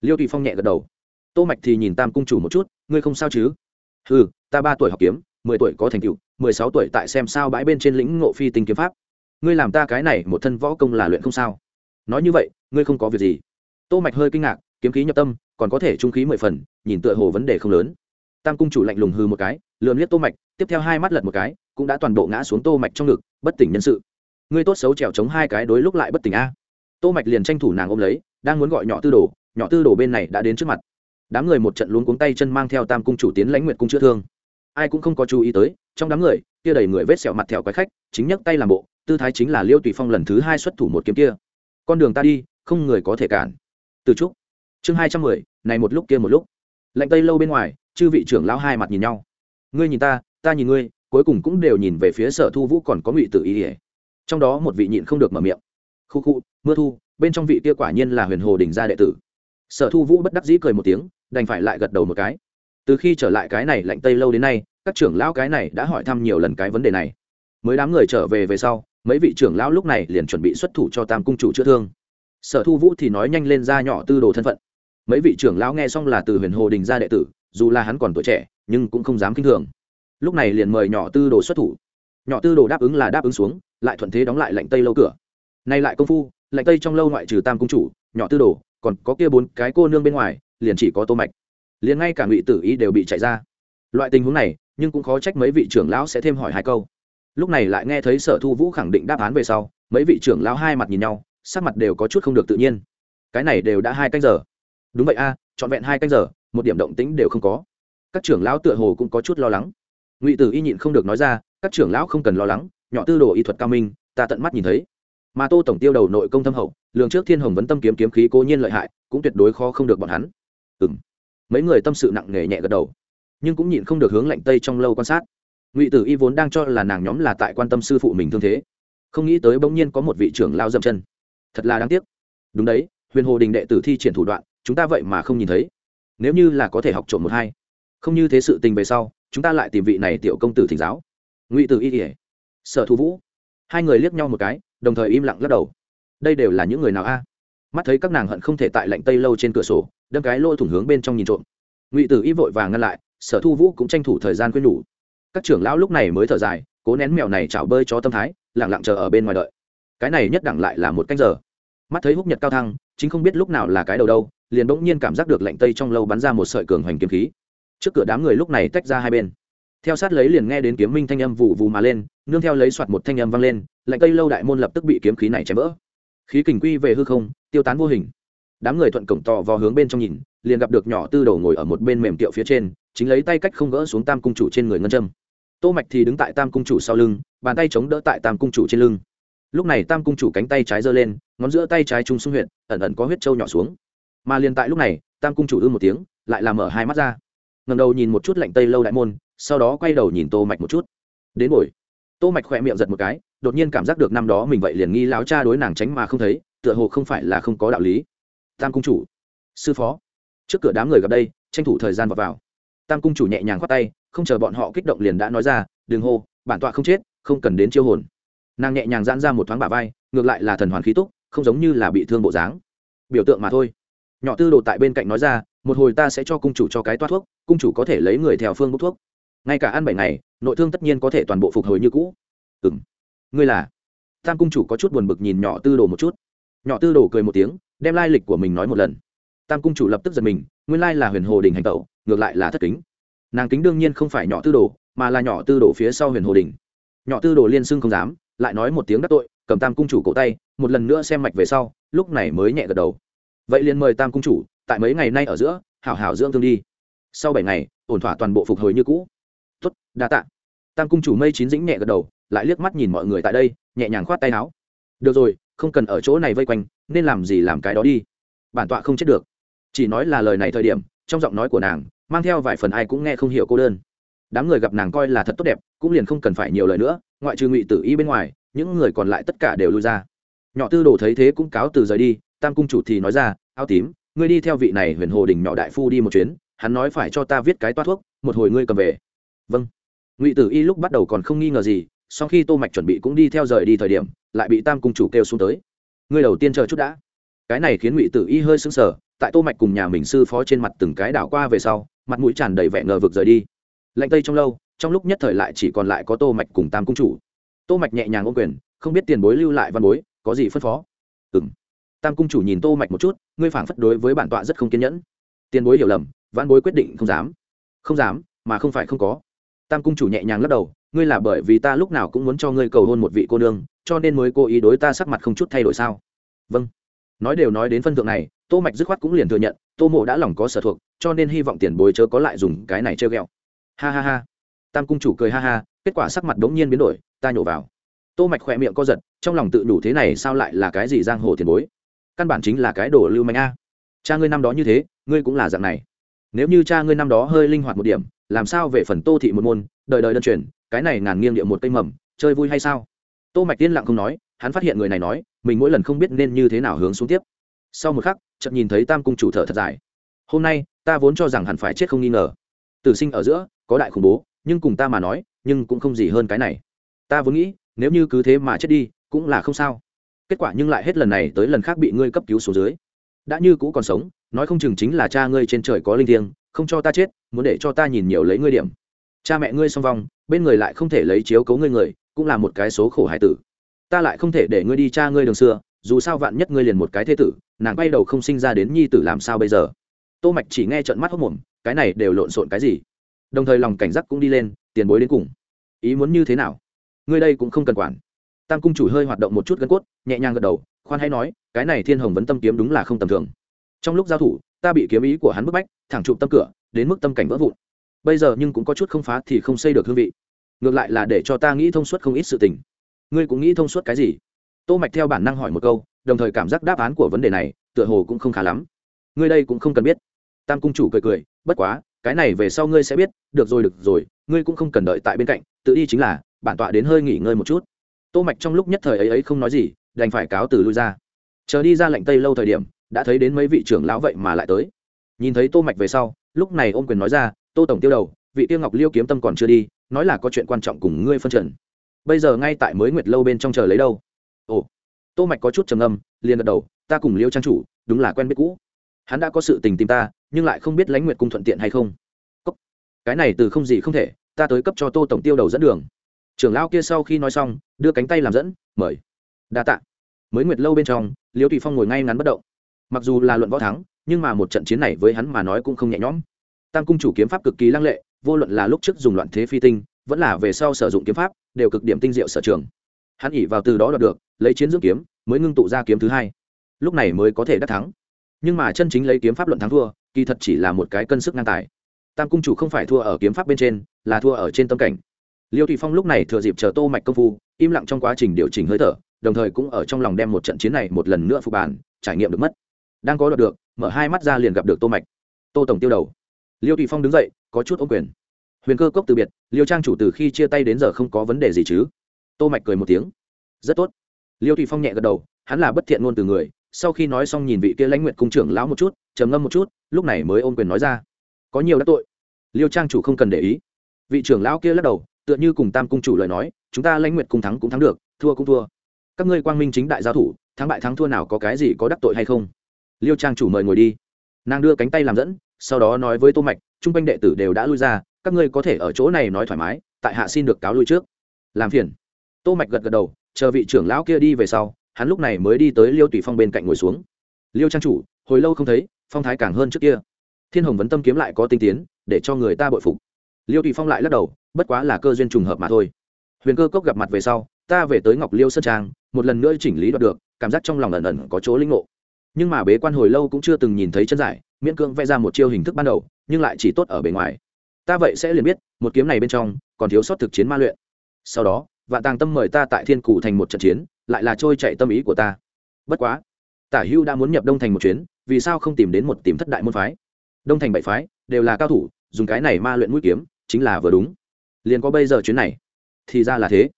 Liêu tùy phong nhẹ gật đầu. Tô mạch thì nhìn tam cung chủ một chút, ngươi không sao chứ? Ừ ta ba tuổi học kiếm, mười tuổi có thành tựu, mười sáu tuổi tại xem sao bãi bên trên lĩnh ngộ phi tinh kiếm pháp. Ngươi làm ta cái này một thân võ công là luyện không sao. Nói như vậy, ngươi không có việc gì. Tô mạch hơi kinh ngạc, kiếm khí nhập tâm, còn có thể trung khí mười phần, nhìn tựa hồ vấn đề không lớn tam cung chủ lạnh lùng hư một cái lượm liếc tô mạch, tiếp theo hai mắt lật một cái, cũng đã toàn bộ ngã xuống tô mạch trong ngực, bất tỉnh nhân sự. Ngươi tốt xấu trèo chống hai cái đối lúc lại bất tỉnh a. Tô mạch liền tranh thủ nàng ôm lấy, đang muốn gọi nhỏ tư đồ, nhỏ tư đồ bên này đã đến trước mặt. Đám người một trận luống cuống tay chân mang theo tam cung chủ tiến lãnh nguyệt cung chữa thương. Ai cũng không có chú ý tới, trong đám người, kia đầy người vết sẹo mặt thẹo quái khách, chính nhấc tay làm bộ, tư thái chính là liêu tùy phong lần thứ hai xuất thủ một kiếm kia. Con đường ta đi, không người có thể cản. Từ trúc. Chương hai trăm mười, này một lúc kia một lúc lạnh tây lâu bên ngoài, chư vị trưởng lão hai mặt nhìn nhau. Ngươi nhìn ta ta nhìn ngươi, cuối cùng cũng đều nhìn về phía sở thu vũ còn có ngụy tử ý ỉa trong đó một vị nhịn không được mở miệng. Khu khu, mưa thu, bên trong vị kia quả nhiên là huyền hồ đình gia đệ tử. Sở thu vũ bất đắc dĩ cười một tiếng, đành phải lại gật đầu một cái. Từ khi trở lại cái này lạnh tây lâu đến nay, các trưởng lão cái này đã hỏi thăm nhiều lần cái vấn đề này. Mới đám người trở về về sau, mấy vị trưởng lão lúc này liền chuẩn bị xuất thủ cho tam cung chủ chữa thương. Sở thu vũ thì nói nhanh lên ra nhỏ tư đồ thân phận mấy vị trưởng lão nghe xong là từ huyền hồ đình ra đệ tử, dù là hắn còn tuổi trẻ, nhưng cũng không dám k i n h thường. Lúc này liền mời nhỏ tư đồ xuất thủ. Nhỏ tư đồ đáp ứng là đáp ứng xuống, lại thuận thế đóng lại lạnh tây lâu cửa. Nay lại công phu lạnh tây trong lâu ngoại trừ tam cung chủ, nhỏ tư đồ, còn có kia bốn cái cô nương bên ngoài, liền chỉ có tô mạch. Liền ngay cả ngụy tử ý đều bị chạy ra. Loại tình huống này, nhưng cũng khó trách mấy vị trưởng lão sẽ thêm hỏi hai câu. Lúc này lại nghe thấy sở thu vũ khẳng định đáp án về sau, mấy vị trưởng lão hai mặt nhìn nhau, sắc mặt đều có chút không được tự nhiên. Cái này đều đã hai canh giờ đúng vậy a à, trọn vẹn hai canh giờ một điểm động tĩnh đều không có. Các trưởng lão tựa hồ cũng có chút lo lắng. Ngụy tử y nhịn không được nói ra các trưởng lão không cần lo lắng nhỏ tư đồ y thuật cao minh ta tận mắt nhìn thấy. Mà tô tổng tiêu đầu nội công thâm hậu lường trước thiên hồng vấn tâm kiếm kiếm khí cố nhiên lợi hại cũng tuyệt đối khó không được bọn hắn. Ừ m mấy người tâm sự nặng nề nhẹ gật đầu nhưng cũng nhịn không được hướng lạnh tây trong lâu quan sát. Ngụy tử y vốn đang cho là nàng nhóm là tại quan tâm sư phụ mình thương thế không nghĩ tới bỗng nhiên có một vị trưởng lao dậm chân. Thật là đáng tiếc. Đúng đấy huyền hồ đình đệ tử thi triển thủ đoạn chúng ta vậy mà không nhìn thấy. Nếu như là có thể học trộm một hai, không như thế sự tình về sau, chúng ta lại tìm vị này tiểu công tử thỉnh giáo. Ngụy tử y kỉa sở thu vũ. Hai người liếc nhau một cái, đồng thời im lặng lắc đầu. Đây đều là những người nào a? Mắt thấy các nàng hận không thể tại lạnh tây lâu trên cửa sổ, đâm cái lôi thủng hướng bên trong nhìn trộm. Ngụy tử y vội vàng ngăn lại, sở thu vũ cũng tranh thủ thời gian quên nhủ. Các trưởng lão lúc này mới thở dài, cố nén mèo này chảo bơi cho tâm thái lẳng lặng chờ ở bên ngoài đợi. Cái này nhất đẳng lại là một canh giờ. Mắt thấy húc nhật cao thăng chính không biết lúc nào là cái đầu đâu, liền bỗng nhiên cảm giác được lạnh tây trong lâu bắn ra một sợi cường hoành kiếm khí. Trước cửa đám người lúc này tách ra hai bên. Theo sát lấy liền nghe đến kiếm minh thanh âm vụ vụ mà lên, nương theo lấy soạt một thanh âm vang lên, lạnh tây lâu đại môn lập tức bị kiếm khí này chém vỡ. Khí kình quy về hư không, tiêu tán vô hình. Đám người thuận cổng tò vào hướng bên trong nhìn, liền gặp được nhỏ tư đầu ngồi ở một bên mềm tiệu phía trên, chính lấy tay cách không gỡ xuống tam cung chủ trên người ngân châm. Tô mạch thì đứng tại tam cung chủ sau lưng, bàn tay chống đỡ tại tam cung chủ trên lưng lúc này tam cung chủ cánh tay trái giơ lên, ngón giữa tay trái trung xung huyện ẩn ẩn có huyết trâu nhỏ xuống. Mà liền tại lúc này, tam cung chủ ư một tiếng, lại làm mở hai mắt ra. Ngầm đầu nhìn một chút lạnh tây lâu đại môn, sau đó quay đầu nhìn tô mạch một chút. Đến buổi tô mạch khỏe miệng giật một cái, đột nhiên cảm giác được năm đó mình vậy liền nghi láo cha đối nàng tránh mà không thấy, tựa hồ không phải là không có đạo lý. Tam cung chủ. Sư phó. Trước cửa đám người gặp đây, tranh thủ thời gian vào vào. Tam cung chủ nhẹ nhàng khoát tay, không chờ bọn họ kích động liền đã nói ra, đừng hô, bản tọa không chết, không cần đến chiêu hồn nàng nhẹ nhàng giãn ra một thoáng bả vai, ngược lại là thần hoàn khí túc, không giống như là bị thương bộ dáng. Biểu tượng mà thôi. Nhỏ tư đồ tại bên cạnh nói ra, một hồi ta sẽ cho cung chủ cho cái toát thuốc, cung chủ có thể lấy người theo phương bốc thuốc. Ngay cả ăn bảy ngày, nội thương tất nhiên có thể toàn bộ phục hồi như cũ. Ừ m ngươi là? Tam cung chủ có chút buồn bực nhìn nhỏ tư đồ một chút. Nhỏ tư đồ cười một tiếng, đem lai lịch của mình nói một lần. Tam cung chủ lập tức giật mình, nguyên lai là huyền hồ đình hành tẩu, ngược lại là thất kính. Nàng kính đương nhiên không phải nhỏ tư đồ, mà là nhỏ tư đồ phía sau huyền hồ đình. Nhỏ tư đồ liên xưng không dám lại nói một tiếng đắc tội, cầm tam cung chủ cổ tay, một lần nữa xem mạch về sau, lúc này mới nhẹ gật đầu. Vậy liền mời tam cung chủ, tại mấy ngày nay ở giữa, hảo hảo dưỡng thương đi. Sau bảy ngày, ổn thỏa toàn bộ phục hồi như cũ. Tuất đa tạ. Tam cung chủ mây chín dĩnh nhẹ gật đầu, lại liếc mắt nhìn mọi người tại đây, nhẹ nhàng khoát tay áo. Được rồi, không cần ở chỗ này vây quanh, nên làm gì làm cái đó đi. Bản tọa không chết được. Chỉ nói là lời này thời điểm, trong giọng nói của nàng, mang theo vài phần ai cũng nghe không hiểu cô đơn đám người gặp nàng coi là thật tốt đẹp, cũng liền không cần phải nhiều lời nữa, ngoại trừ ngụy tử y bên ngoài, những người còn lại tất cả đều lui ra. Nhỏ tư đồ thấy thế cũng cáo từ rời đi, tam cung chủ thì nói ra, áo tím, ngươi đi theo vị này huyền hồ đình nhỏ đại phu đi một chuyến, hắn nói phải cho ta viết cái toát thuốc, một hồi ngươi cầm về. Vâng. Ngụy tử y lúc bắt đầu còn không nghi ngờ gì, sau khi tô mạch chuẩn bị cũng đi theo rời đi thời điểm, lại bị tam cung chủ kêu xuống tới. Ngươi đầu tiên chờ chút đã. Cái này khiến ngụy tử y hơi sững sờ, tại tô mạch cùng nhà mình sư phó trên mặt từng cái đảo qua về sau, mặt mũi tràn đầy vẻ ngờ vực rời đi lạnh tây trong lâu, trong lúc nhất thời lại chỉ còn lại có tô mạch cùng tam cung chủ. Tô mạch nhẹ nhàng ôm quyền, không biết tiền bối lưu lại văn bối, có gì phân phó? Ừm. Tam cung chủ nhìn tô mạch một chút, ngươi phảng phất đối với bản tọa rất không kiên nhẫn. Tiền bối hiểu lầm, văn bối quyết định không dám. Không dám, mà không phải không có. Tam cung chủ nhẹ nhàng lắc đầu, ngươi là bởi vì ta lúc nào cũng muốn cho ngươi cầu hôn một vị cô nương, cho nên mới cố ý đối ta sắc mặt không chút thay đổi sao? Vâng. Nói đều nói đến phân thượng này, tô mạch dứt khoát cũng liền thừa nhận, tô mộ đã lòng có sở thuộc, cho nên hy vọng tiền bối chớ có lại dùng cái này chơi ghẹo ha ha ha. Tam cung chủ cười ha ha, kết quả sắc mặt đống nhiên biến đổi, ta nhổ vào. Tô mạch khỏe miệng co giật, trong lòng tự đủ thế này sao lại là cái gì giang hồ tiền bối? Căn bản chính là cái đồ lưu manh a. Cha ngươi năm đó như thế, ngươi cũng là dạng này. Nếu như cha ngươi năm đó hơi linh hoạt một điểm, làm sao về phần tô thị một môn, đời đời đơn truyền, cái này ngàn nghiêng địa một cây mầm, chơi vui hay sao? Tô mạch tiên lặng không nói, hắn phát hiện người này nói, mình mỗi lần không biết nên như thế nào hướng xuống tiếp. Sau một khắc, chợt nhìn thấy tam cung chủ thở thật dài. Hôm nay, ta vốn cho rằng hẳn phải chết không nghi ngờ. Tử sinh ở giữa có đại khủng bố, nhưng cùng ta mà nói, nhưng cũng không gì hơn cái này. Ta vốn nghĩ, nếu như cứ thế mà chết đi, cũng là không sao. Kết quả nhưng lại hết lần này tới lần khác bị ngươi cấp cứu số dưới. Đã như cũ còn sống, nói không chừng chính là cha ngươi trên trời có linh thiêng, không cho ta chết, muốn để cho ta nhìn nhiều lấy ngươi điểm. Cha mẹ ngươi song vong, bên người lại không thể lấy chiếu cấu ngươi người, cũng là một cái số khổ hải tử. Ta lại không thể để ngươi đi cha ngươi đường xưa, dù sao vạn nhất ngươi liền một cái thế tử, nàng bay đầu không sinh ra đến nhi tử làm sao bây giờ? Tô mạch chỉ nghe trận mắt hốc mồm, cái này đều lộn xộn cái gì? Đồng thời lòng cảnh giác cũng đi lên, tiền bối đến cùng. Ý muốn như thế nào? Ngươi đây cũng không cần quản. Tam cung chủ hơi hoạt động một chút gân cốt, nhẹ nhàng gật đầu, khoan hay nói, cái này thiên hồng vấn tâm kiếm đúng là không tầm thường. Trong lúc giao thủ, ta bị kiếm ý của hắn bức bách, thẳng chụp tâm cửa, đến mức tâm cảnh vỡ vụn. Bây giờ nhưng cũng có chút không phá thì không xây được hương vị. Ngược lại là để cho ta nghĩ thông suốt không ít sự tình. Ngươi cũng nghĩ thông suốt cái gì? Tô mạch theo bản năng hỏi một câu, đồng thời cảm giác đáp án của vấn đề này, tựa hồ cũng không khá lắm. Ngươi đây cũng không cần biết. Tam cung chủ cười cười, bất quá cái này về sau ngươi sẽ biết, được rồi được rồi, ngươi cũng không cần đợi tại bên cạnh, tự đi chính là, bản tọa đến hơi nghỉ ngơi một chút. Tô mạch trong lúc nhất thời ấy ấy không nói gì, đành phải cáo từ lui ra. Chờ đi ra lệnh tây lâu thời điểm, đã thấy đến mấy vị trưởng lão vậy mà lại tới. Nhìn thấy tô mạch về sau, lúc này ôm quyền nói ra, tô tổng tiêu đầu, vị tiêu ngọc liêu kiếm tâm còn chưa đi, nói là có chuyện quan trọng cùng ngươi phân trần. Bây giờ ngay tại mới nguyệt lâu bên trong chờ lấy đâu? Ồ. Tô mạch có chút trầm âm liền gật đầu, ta cùng liêu trang chủ, đúng là quen biết cũ. Hắn đã có sự tình tìm ta nhưng lại không biết lãnh nguyệt cung thuận tiện hay không. Cốc. cái này từ không gì không thể, ta tới cấp cho tô tổng tiêu đầu dẫn đường. Trưởng lão kia sau khi nói xong, đưa cánh tay làm dẫn, mời. Đa tạ. Mới nguyệt lâu bên trong liêu tùy phong ngồi ngay ngắn bất động. Mặc dù là luận võ thắng, nhưng mà một trận chiến này với hắn mà nói cũng không nhẹ nhõm. Tam cung chủ kiếm pháp cực kỳ lăng lệ, vô luận là lúc trước dùng loạn thế phi tinh, vẫn là về sau sử dụng kiếm pháp, đều cực điểm tinh diệu sở trường. Hắn ỉ vào từ đó đoạt được, lấy chiến dưỡng kiếm, mới ngưng tụ ra kiếm thứ hai. Lúc này mới có thể đắc thắng. Nhưng mà chân chính lấy kiếm pháp luận thắng thua kỳ thật chỉ là một cái cân sức ngang tài. Tam cung chủ không phải thua ở kiếm pháp bên trên, là thua ở trên tâm cảnh. Liêu thủy phong lúc này thừa dịp chờ tô mạch công phu, im lặng trong quá trình điều chỉnh hơi thở, đồng thời cũng ở trong lòng đem một trận chiến này một lần nữa phục bàn, trải nghiệm được mất. Đang có đoạt được, mở hai mắt ra liền gặp được tô mạch. Tô tổng tiêu đầu. Liêu thủy phong đứng dậy, có chút ôm quyền. Huyền cơ cốc từ biệt, liêu trang chủ từ khi chia tay đến giờ không có vấn đề gì chứ? Tô mạch cười một tiếng. Rất tốt. Liêu thủy phong nhẹ gật đầu, hắn là bất thiện ngôn từ người sau khi nói xong nhìn vị kia lãnh nguyện cung trưởng lão một chút, trầm ngâm một chút, lúc này mới ôm quyền nói ra, có nhiều đắc tội. Liêu trang chủ không cần để ý. Vị trưởng lão kia lắc đầu, tựa như cùng tam cung chủ lời nói, chúng ta lãnh nguyện cung thắng cũng thắng được, thua cũng thua. Các ngươi quang minh chính đại giao thủ, thắng bại thắng thua nào có cái gì có đắc tội hay không? Liêu trang chủ mời ngồi đi. Nàng đưa cánh tay làm dẫn, sau đó nói với tô mạch, trung quanh đệ tử đều đã lui ra, các ngươi có thể ở chỗ này nói thoải mái, tại hạ xin được cáo lui trước. Làm phiền. Tô mạch gật gật đầu, chờ vị trưởng lão kia đi về sau hắn lúc này mới đi tới liêu tùy phong bên cạnh ngồi xuống liêu trang chủ hồi lâu không thấy phong thái càng hơn trước kia thiên hồng vấn tâm kiếm lại có tinh tiến để cho người ta bội phục liêu tùy phong lại lắc đầu bất quá là cơ duyên trùng hợp mà thôi huyền cơ cốc gặp mặt về sau ta về tới ngọc liêu sơn trang một lần nữa chỉnh lý đoạt được cảm giác trong lòng ẩn ẩn có chỗ linh ngộ nhưng mà bế quan hồi lâu cũng chưa từng nhìn thấy chân giải miễn cưỡng vẽ ra một chiêu hình thức ban đầu nhưng lại chỉ tốt ở bề ngoài ta vậy sẽ liền biết một kiếm này bên trong còn thiếu sót thực chiến ma luyện sau đó vạn tàng tâm mời ta tại thiên cụ thành một trận chiến lại là trôi chạy tâm ý của ta. Bất quá, tả hưu đã muốn nhập đông thành một chuyến, vì sao không tìm đến một tìm thất đại môn phái? Đông thành bảy phái, đều là cao thủ, dùng cái này ma luyện mũi kiếm, chính là vừa đúng. Liền có bây giờ chuyến này, thì ra là thế.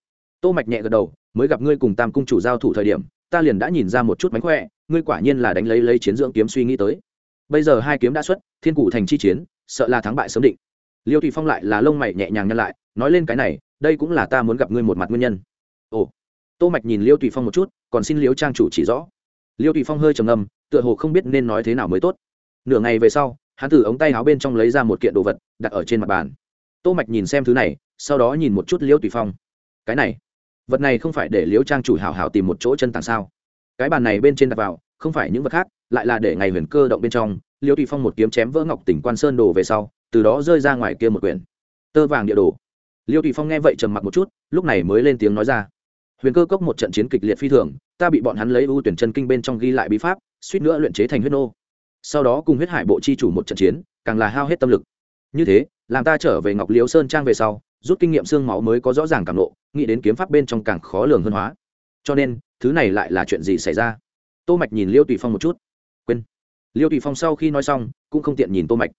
Tô mạch nhẹ gật đầu, mới gặp ngươi cùng tam cung chủ giao thủ thời điểm, ta liền đã nhìn ra một chút mánh khỏe, ngươi quả nhiên là đánh lấy lấy chiến dưỡng kiếm suy nghĩ tới. Bây giờ hai kiếm đã xuất, thiên cụ thành chi chiến, sợ là thắng bại sớm định. Liêu thủy phong lại là lông mày nhẹ nhàng nhăn lại, nói lên cái này, đây cũng là ta muốn gặp ngươi một mặt nguyên nhân tô mạch nhìn liêu Tùy phong một chút, còn xin liêu trang chủ chỉ rõ. Liêu Tùy phong hơi trầm ngâm, tựa hồ không biết nên nói thế nào mới tốt. Nửa ngày về sau, hắn từ ống tay áo bên trong lấy ra một kiện đồ vật, đặt ở trên mặt bàn. Tô mạch nhìn xem thứ này, sau đó nhìn một chút liêu Tùy phong. Cái này, vật này không phải để liêu trang chủ hảo hảo tìm một chỗ chân tàng sao? Cái bàn này bên trên đặt vào, không phải những vật khác, lại là để ngày huyền cơ động bên trong, liêu Tùy phong một kiếm chém vỡ ngọc tỉnh quan sơn đồ về sau, từ đó rơi ra ngoài kia một quyển. Tơ vàng địa đồ. Liêu Tùy phong nghe vậy trầm mặc một chút, lúc này mới lên tiếng nói ra huyền cơ cốc một trận chiến kịch liệt phi thường, ta bị bọn hắn lấy ưu tuyển chân kinh bên trong ghi lại bí pháp, suýt nữa luyện chế thành huyết nô. Sau đó cùng huyết hải bộ chi chủ một trận chiến, càng là hao hết tâm lực. Như thế, làm ta trở về ngọc liếu sơn trang về sau, rút kinh nghiệm xương máu mới có rõ ràng cảm lộ, nghĩ đến kiếm pháp bên trong càng khó lường hơn hóa. Cho nên, thứ này lại là chuyện gì xảy ra? Tô mạch nhìn liêu tùy phong một chút. Quên. Liêu tùy phong sau khi nói xong, cũng không tiện nhìn tô mạch.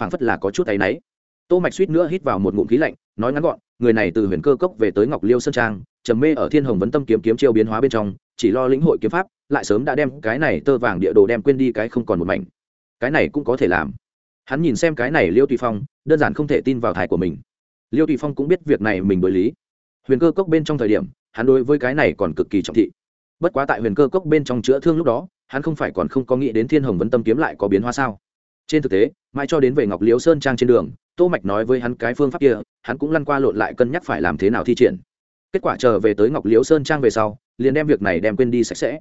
Phảng phất là có chút tay náy. Tô mạch suýt nữa hít vào một ngụm khí lạnh, nói ngắn gọn người này từ huyền cơ cốc về tới ngọc liêu sơn trang, trầm mê ở thiên hồng vấn tâm kiếm kiếm chiêu biến hóa bên trong, chỉ lo lĩnh hội kiếm pháp, lại sớm đã đem cái này tơ vàng địa đồ đem quên đi cái không còn một mảnh. Cái này cũng có thể làm. Hắn nhìn xem cái này liêu tùy phong, đơn giản không thể tin vào thải của mình. Liêu tùy phong cũng biết việc này mình đối lý. Huyền cơ cốc bên trong thời điểm, hắn đối với cái này còn cực kỳ trọng thị. Bất quá tại huyền cơ cốc bên trong chữa thương lúc đó, hắn không phải còn không có nghĩ đến thiên hồng vấn tâm kiếm lại có biến hóa sao? Trên thực tế, mãi cho đến về ngọc Liêu sơn trang trên đường tô mạch nói với hắn cái phương pháp kia, hắn cũng lăn qua lộn lại cân nhắc phải làm thế nào thi triển. Kết quả chờ về tới ngọc Liễu sơn trang về sau, liền đem việc này đem quên đi sạch sẽ.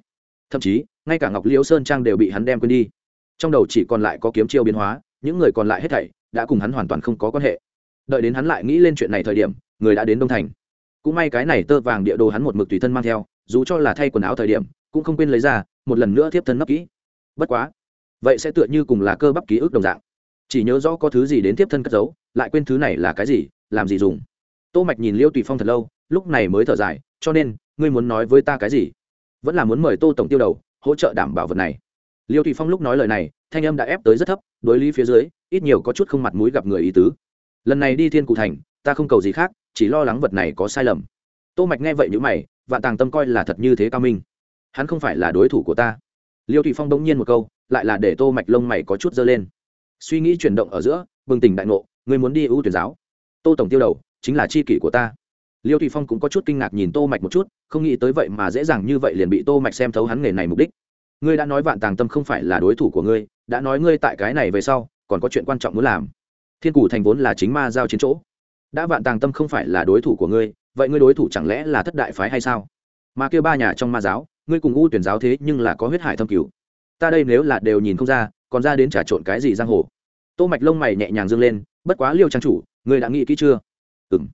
Thậm chí, ngay cả ngọc Liễu sơn trang đều bị hắn đem quên đi. Trong đầu chỉ còn lại có kiếm chiêu biến hóa, những người còn lại hết thảy đã cùng hắn hoàn toàn không có quan hệ. Đợi đến hắn lại nghĩ lên chuyện này thời điểm, người đã đến đông thành. Cũng may cái này tơ vàng địa đồ hắn một mực tùy thân mang theo, dù cho là thay quần áo thời điểm, cũng không quên lấy ra, một lần nữa tiếp thân nấp kỹ. Bất quá, vậy sẽ tựa như cùng là cơ bắp ký ức đồng dạng chỉ nhớ rõ có thứ gì đến tiếp thân cất giấu, lại quên thứ này là cái gì, làm gì dùng. Tô mạch nhìn liêu tùy phong thật lâu, lúc này mới thở dài, cho nên, ngươi muốn nói với ta cái gì? Vẫn là muốn mời tô tổng tiêu đầu, hỗ trợ đảm bảo vật này. Liêu tùy phong lúc nói lời này, thanh âm đã ép tới rất thấp, đối lý phía dưới, ít nhiều có chút không mặt mũi gặp người ý tứ. Lần này đi thiên cụ thành, ta không cầu gì khác, chỉ lo lắng vật này có sai lầm. Tô mạch nghe vậy như mày, vạn tàng tâm coi là thật như thế cao minh. Hắn không phải là đối thủ của ta. Liêu tùy phong bỗng nhiên một câu, lại là để tô mạch lông mày có chút dơ lên suy nghĩ chuyển động ở giữa, bừng tỉnh đại ngộ người muốn đi ưu tuyển giáo. Tô tổng tiêu đầu, chính là chi kỷ của ta. Liêu thủy phong cũng có chút kinh ngạc nhìn tô mạch một chút, không nghĩ tới vậy mà dễ dàng như vậy liền bị tô mạch xem thấu hắn nghề này mục đích. Ngươi đã nói vạn tàng tâm không phải là đối thủ của ngươi, đã nói ngươi tại cái này về sau, còn có chuyện quan trọng muốn làm. Thiên cử thành vốn là chính ma giao chiến chỗ. Đã vạn tàng tâm không phải là đối thủ của ngươi, vậy ngươi đối thủ chẳng lẽ là thất đại phái hay sao? Mà kêu ba nhà trong ma giáo, ngươi cùng u tuyển giáo thế nhưng là có huyết hải thâm cứu ta đây nếu là đều nhìn không ra còn ra đến trà trộn cái gì giang hồ? Tô mạch lông mày nhẹ nhàng dương lên, bất quá liêu trang chủ, ngươi đã nghĩ kỹ chưa? Ừm.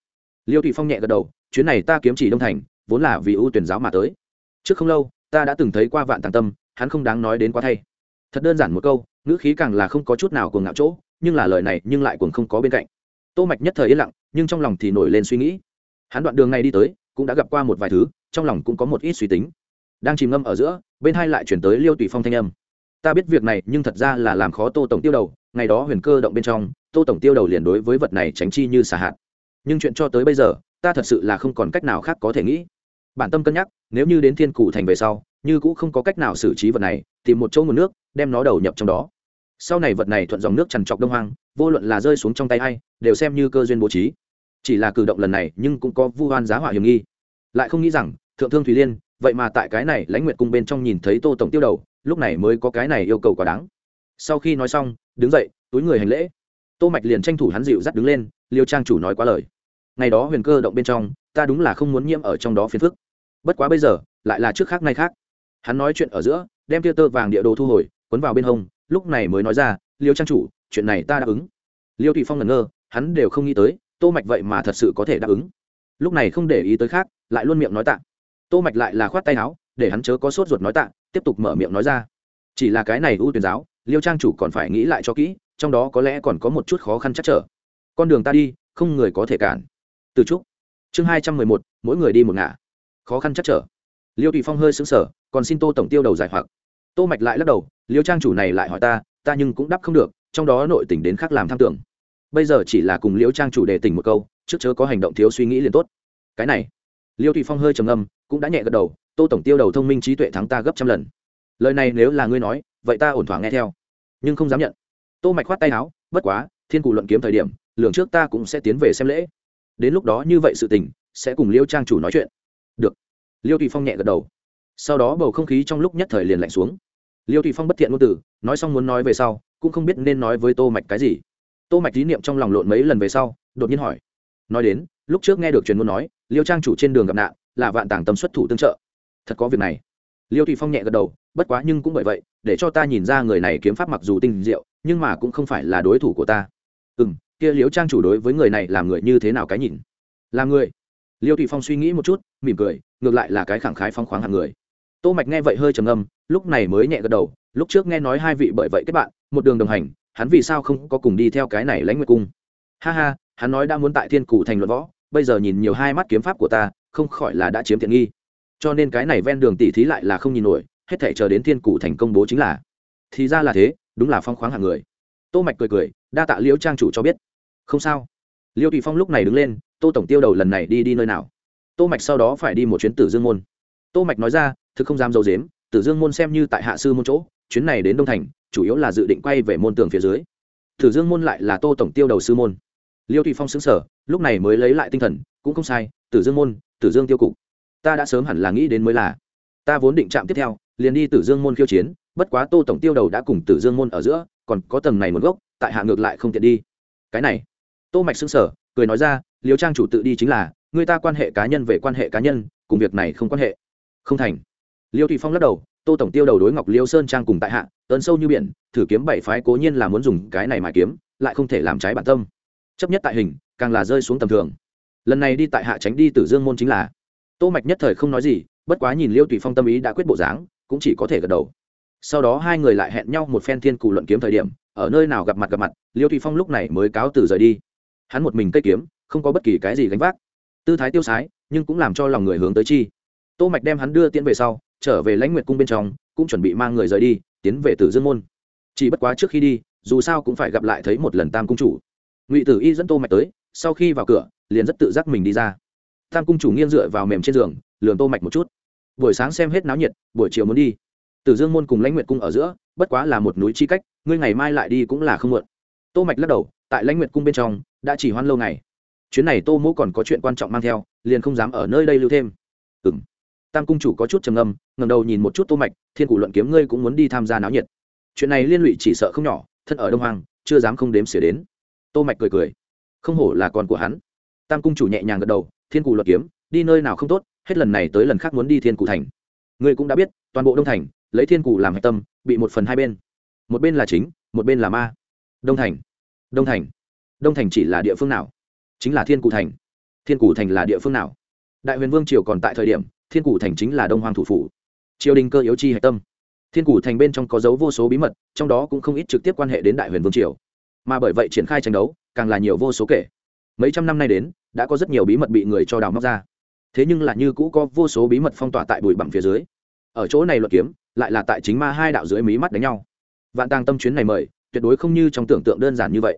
Liêu thủy phong nhẹ gật đầu, chuyến này ta kiếm chỉ đông thành, vốn là vì ưu tuyển giáo mà tới. Trước không lâu, ta đã từng thấy qua vạn tàng tâm, hắn không đáng nói đến quá thay. Thật đơn giản một câu, ngữ khí càng là không có chút nào cuồng ngạo chỗ, nhưng là lời này nhưng lại cuồng không có bên cạnh. Tô mạch nhất thời yên lặng, nhưng trong lòng thì nổi lên suy nghĩ. Hắn đoạn đường này đi tới, cũng đã gặp qua một vài thứ, trong lòng cũng có một ít suy tính. Đang chìm ngâm ở giữa, bên hai lại chuyển tới liêu tùy phong thanh âm ta biết việc này, nhưng thật ra là làm khó tô tổng tiêu đầu, ngày đó huyền cơ động bên trong, tô tổng tiêu đầu liền đối với vật này tránh chi như xả hạt. nhưng chuyện cho tới bây giờ, ta thật sự là không còn cách nào khác có thể nghĩ. Bản tâm cân nhắc, nếu như đến thiên cụ thành về sau, như cũng không có cách nào xử trí vật này, tìm một chỗ nguồn nước, đem nó đầu nhập trong đó. Sau này vật này thuận dòng nước trằn trọc đông hoang, vô luận là rơi xuống trong tay hay đều xem như cơ duyên bố trí. Chỉ là cử động lần này, nhưng cũng có vu oan giá hỏa hiểm nghi. Lại không nghĩ rằng, thượng thương thùy liên, vậy mà tại cái này lãnh nguyệt cung bên trong nhìn thấy tô tổng tiêu đầu lúc này mới có cái này yêu cầu quá đáng. Sau khi nói xong, đứng dậy, túi người hành lễ. Tô mạch liền tranh thủ hắn dịu dắt đứng lên, liêu trang chủ nói quá lời. Ngày đó huyền cơ động bên trong, ta đúng là không muốn nhiễm ở trong đó phiền phức. Bất quá bây giờ, lại là trước khác nay khác. Hắn nói chuyện ở giữa, đem tia tơ vàng địa đồ thu hồi, quấn vào bên hông, lúc này mới nói ra, liêu trang chủ, chuyện này ta đáp ứng. Liêu thị phong ngẩn ngơ, hắn đều không nghĩ tới, tô mạch vậy mà thật sự có thể đáp ứng. Lúc này không để ý tới khác, lại luôn miệng nói tạ. Tô mạch lại là khoát tay áo, để hắn chớ có sốt ruột nói tạ tiếp tục mở miệng nói ra. Chỉ là cái này ưu tuyển giáo, liêu trang chủ còn phải nghĩ lại cho kỹ, trong đó có lẽ còn có một chút khó khăn chắc trở. Con đường ta đi, không người có thể cản. Từ trúc. Chương hai trăm mười một, mỗi người đi một ngả. Khó khăn chắc trở. Liêu tùy phong hơi xứng sở còn xin tô tổng tiêu đầu giải hoặc. Tô mạch lại lắc đầu, liêu trang chủ này lại hỏi ta ta nhưng cũng đáp không được, trong đó nội tình đến khác làm tham tưởng. Bây giờ chỉ là cùng liêu trang chủ đề tình một câu, trước chớ có hành động thiếu suy nghĩ liền tốt. Cái này. Liêu tùy phong hơi trầm âm cũng đã nhẹ gật đầu tô tổng tiêu đầu thông minh trí tuệ thắng ta gấp trăm lần. Lời này nếu là ngươi nói, vậy ta ổn thỏa nghe theo. Nhưng không dám nhận. Tô mạch khoát tay áo, bất quá, thiên cụ luận kiếm thời điểm, lường trước ta cũng sẽ tiến về xem lễ. Đến lúc đó như vậy sự tình, sẽ cùng liêu trang chủ nói chuyện. Được. Liêu tùy phong nhẹ gật đầu. Sau đó bầu không khí trong lúc nhất thời liền lạnh xuống. Liêu tùy phong bất thiện ngôn từ, nói xong muốn nói về sau, cũng không biết nên nói với tô mạch cái gì. Tô mạch lý niệm trong lòng lộn mấy lần về sau, đột nhiên hỏi. Nói đến, lúc trước nghe được truyền muốn nói, liêu trang chủ trên đường gặp nạn, là vạn tàng tâm xuất thủ tương trợ thật có việc này. Liêu thủy phong nhẹ gật đầu, bất quá nhưng cũng bởi vậy, để cho ta nhìn ra người này kiếm pháp mặc dù tinh diệu, nhưng mà cũng không phải là đối thủ của ta. Ừ m kia liêu trang chủ đối với người này làm người như thế nào cái nhìn? Là người? Liêu thủy phong suy nghĩ một chút, mỉm cười, ngược lại là cái khẳng khái phong khoáng hàng người. Tô mạch nghe vậy hơi trầm âm lúc này mới nhẹ gật đầu, lúc trước nghe nói hai vị bởi vậy kết bạn, một đường đồng hành, hắn vì sao không có cùng đi theo cái này lãnh nguyệt cung? Ha ha, hắn nói đã muốn tại thiên cụ thành luận võ, bây giờ nhìn nhiều hai mắt kiếm pháp của ta, không khỏi là đã chiếm tiện nghi cho nên cái này ven đường tỉ thí lại là không nhìn nổi, hết thể chờ đến thiên cụ thành công bố chính là. Thì ra là thế, đúng là phong khoáng hạng người. Tô mạch cười cười, đa tạ liễu trang chủ cho biết. Không sao. Liêu tùy phong lúc này đứng lên, tô tổng tiêu đầu lần này đi đi nơi nào? Tô mạch sau đó phải đi một chuyến tử dương môn. Tô mạch nói ra, thực không dám dầu dếm, tử dương môn xem như tại hạ sư môn chỗ, chuyến này đến đông thành, chủ yếu là dự định quay về môn tường phía dưới. Tử dương môn lại là tô tổng tiêu đầu sư môn. Liêu tùy phong xứng sở lúc này mới lấy lại tinh thần, cũng không sai, tử dương môn, tử dương tiêu cục ta đã sớm hẳn là nghĩ đến mới là. Ta vốn định chạm tiếp theo, liền đi tử dương môn khiêu chiến, bất quá tô tổng tiêu đầu đã cùng tử dương môn ở giữa, còn có tầng này một gốc, tại hạ ngược lại không tiện đi. Cái này, tô mạch xưng sở cười nói ra, liêu trang chủ tự đi chính là, người ta quan hệ cá nhân về quan hệ cá nhân, cùng việc này không quan hệ. Không thành. Liêu thụy phong lắc đầu, tô tổng tiêu đầu đối ngọc liêu sơn trang cùng tại hạ, ơn sâu như biển, thử kiếm bảy phái cố nhiên là muốn dùng cái này mà kiếm, lại không thể làm trái bản tâm. Chấp nhất tại hình, càng là rơi xuống tầm thường. Lần này đi tại hạ tránh đi tử dương môn chính là tô mạch nhất thời không nói gì, bất quá nhìn liêu tùy phong tâm ý đã quyết bộ dáng, cũng chỉ có thể gật đầu. Sau đó hai người lại hẹn nhau một phen thiên cù luận kiếm thời điểm, ở nơi nào gặp mặt gặp mặt, liêu tùy phong lúc này mới cáo từ rời đi. Hắn một mình cây kiếm, không có bất kỳ cái gì gánh vác. Tư thái tiêu sái, nhưng cũng làm cho lòng người hướng tới chi. Tô mạch đem hắn đưa tiễn về sau, trở về lãnh nguyệt cung bên trong, cũng chuẩn bị mang người rời đi, tiến về tử dương môn. Chỉ bất quá trước khi đi, dù sao cũng phải gặp lại thấy một lần tam cung chủ. Ngụy tử y dẫn tô mạch tới, sau khi vào cửa, liền rất tự giác mình đi ra tam cung chủ nghiêng dựa vào mềm trên giường lường tô mạch một chút. Buổi sáng xem hết náo nhiệt, buổi chiều muốn đi. Tử dương môn cùng lãnh nguyệt cung ở giữa, bất quá là một núi chi cách, ngươi ngày mai lại đi cũng là không muộn. Tô mạch lắc đầu, tại lãnh nguyệt cung bên trong, đã chỉ hoan lâu ngày. Chuyến này tô mỗ còn có chuyện quan trọng mang theo, liền không dám ở nơi đây lưu thêm. Ừm. Tam cung chủ có chút trầm ngâm, ngẩng đầu nhìn một chút tô mạch, thiên cử luận kiếm ngươi cũng muốn đi tham gia náo nhiệt. Chuyện này liên lụy chỉ sợ không nhỏ, thân ở đông hoàng chưa dám không đếm xỉa đến. Tô mạch cười cười. Không hổ là con của hắn. Tam cung chủ nhẹ nhàng gật đầu thiên cụ luật kiếm, đi nơi nào không tốt, hết lần này tới lần khác muốn đi thiên cụ thành. Ngươi cũng đã biết, toàn bộ đông thành, lấy thiên cụ làm hạch tâm, bị một phần hai bên. Một bên là chính, một bên là ma. Đông thành đông thành đông thành chỉ là địa phương nào? Chính là thiên cụ thành. Thiên cụ thành là địa phương nào? Đại huyền vương triều còn tại thời điểm, thiên cụ thành chính là đông hoàng thủ phủ. Triều đình cơ yếu chi hạch tâm. Thiên cụ thành bên trong có dấu vô số bí mật, trong đó cũng không ít trực tiếp quan hệ đến đại huyền vương triều. Mà bởi vậy triển khai tranh đấu, càng là nhiều vô số kể. Mấy trăm năm nay đến đã có rất nhiều bí mật bị người cho đào móc ra. Thế nhưng là như cũ có vô số bí mật phong tỏa tại bụi bặm phía dưới. Ở chỗ này luật kiếm, lại là tại chính ma hai đạo dưới mí mắt đánh nhau. Vạn tàng tâm chuyến này mời, tuyệt đối không như trong tưởng tượng đơn giản như vậy.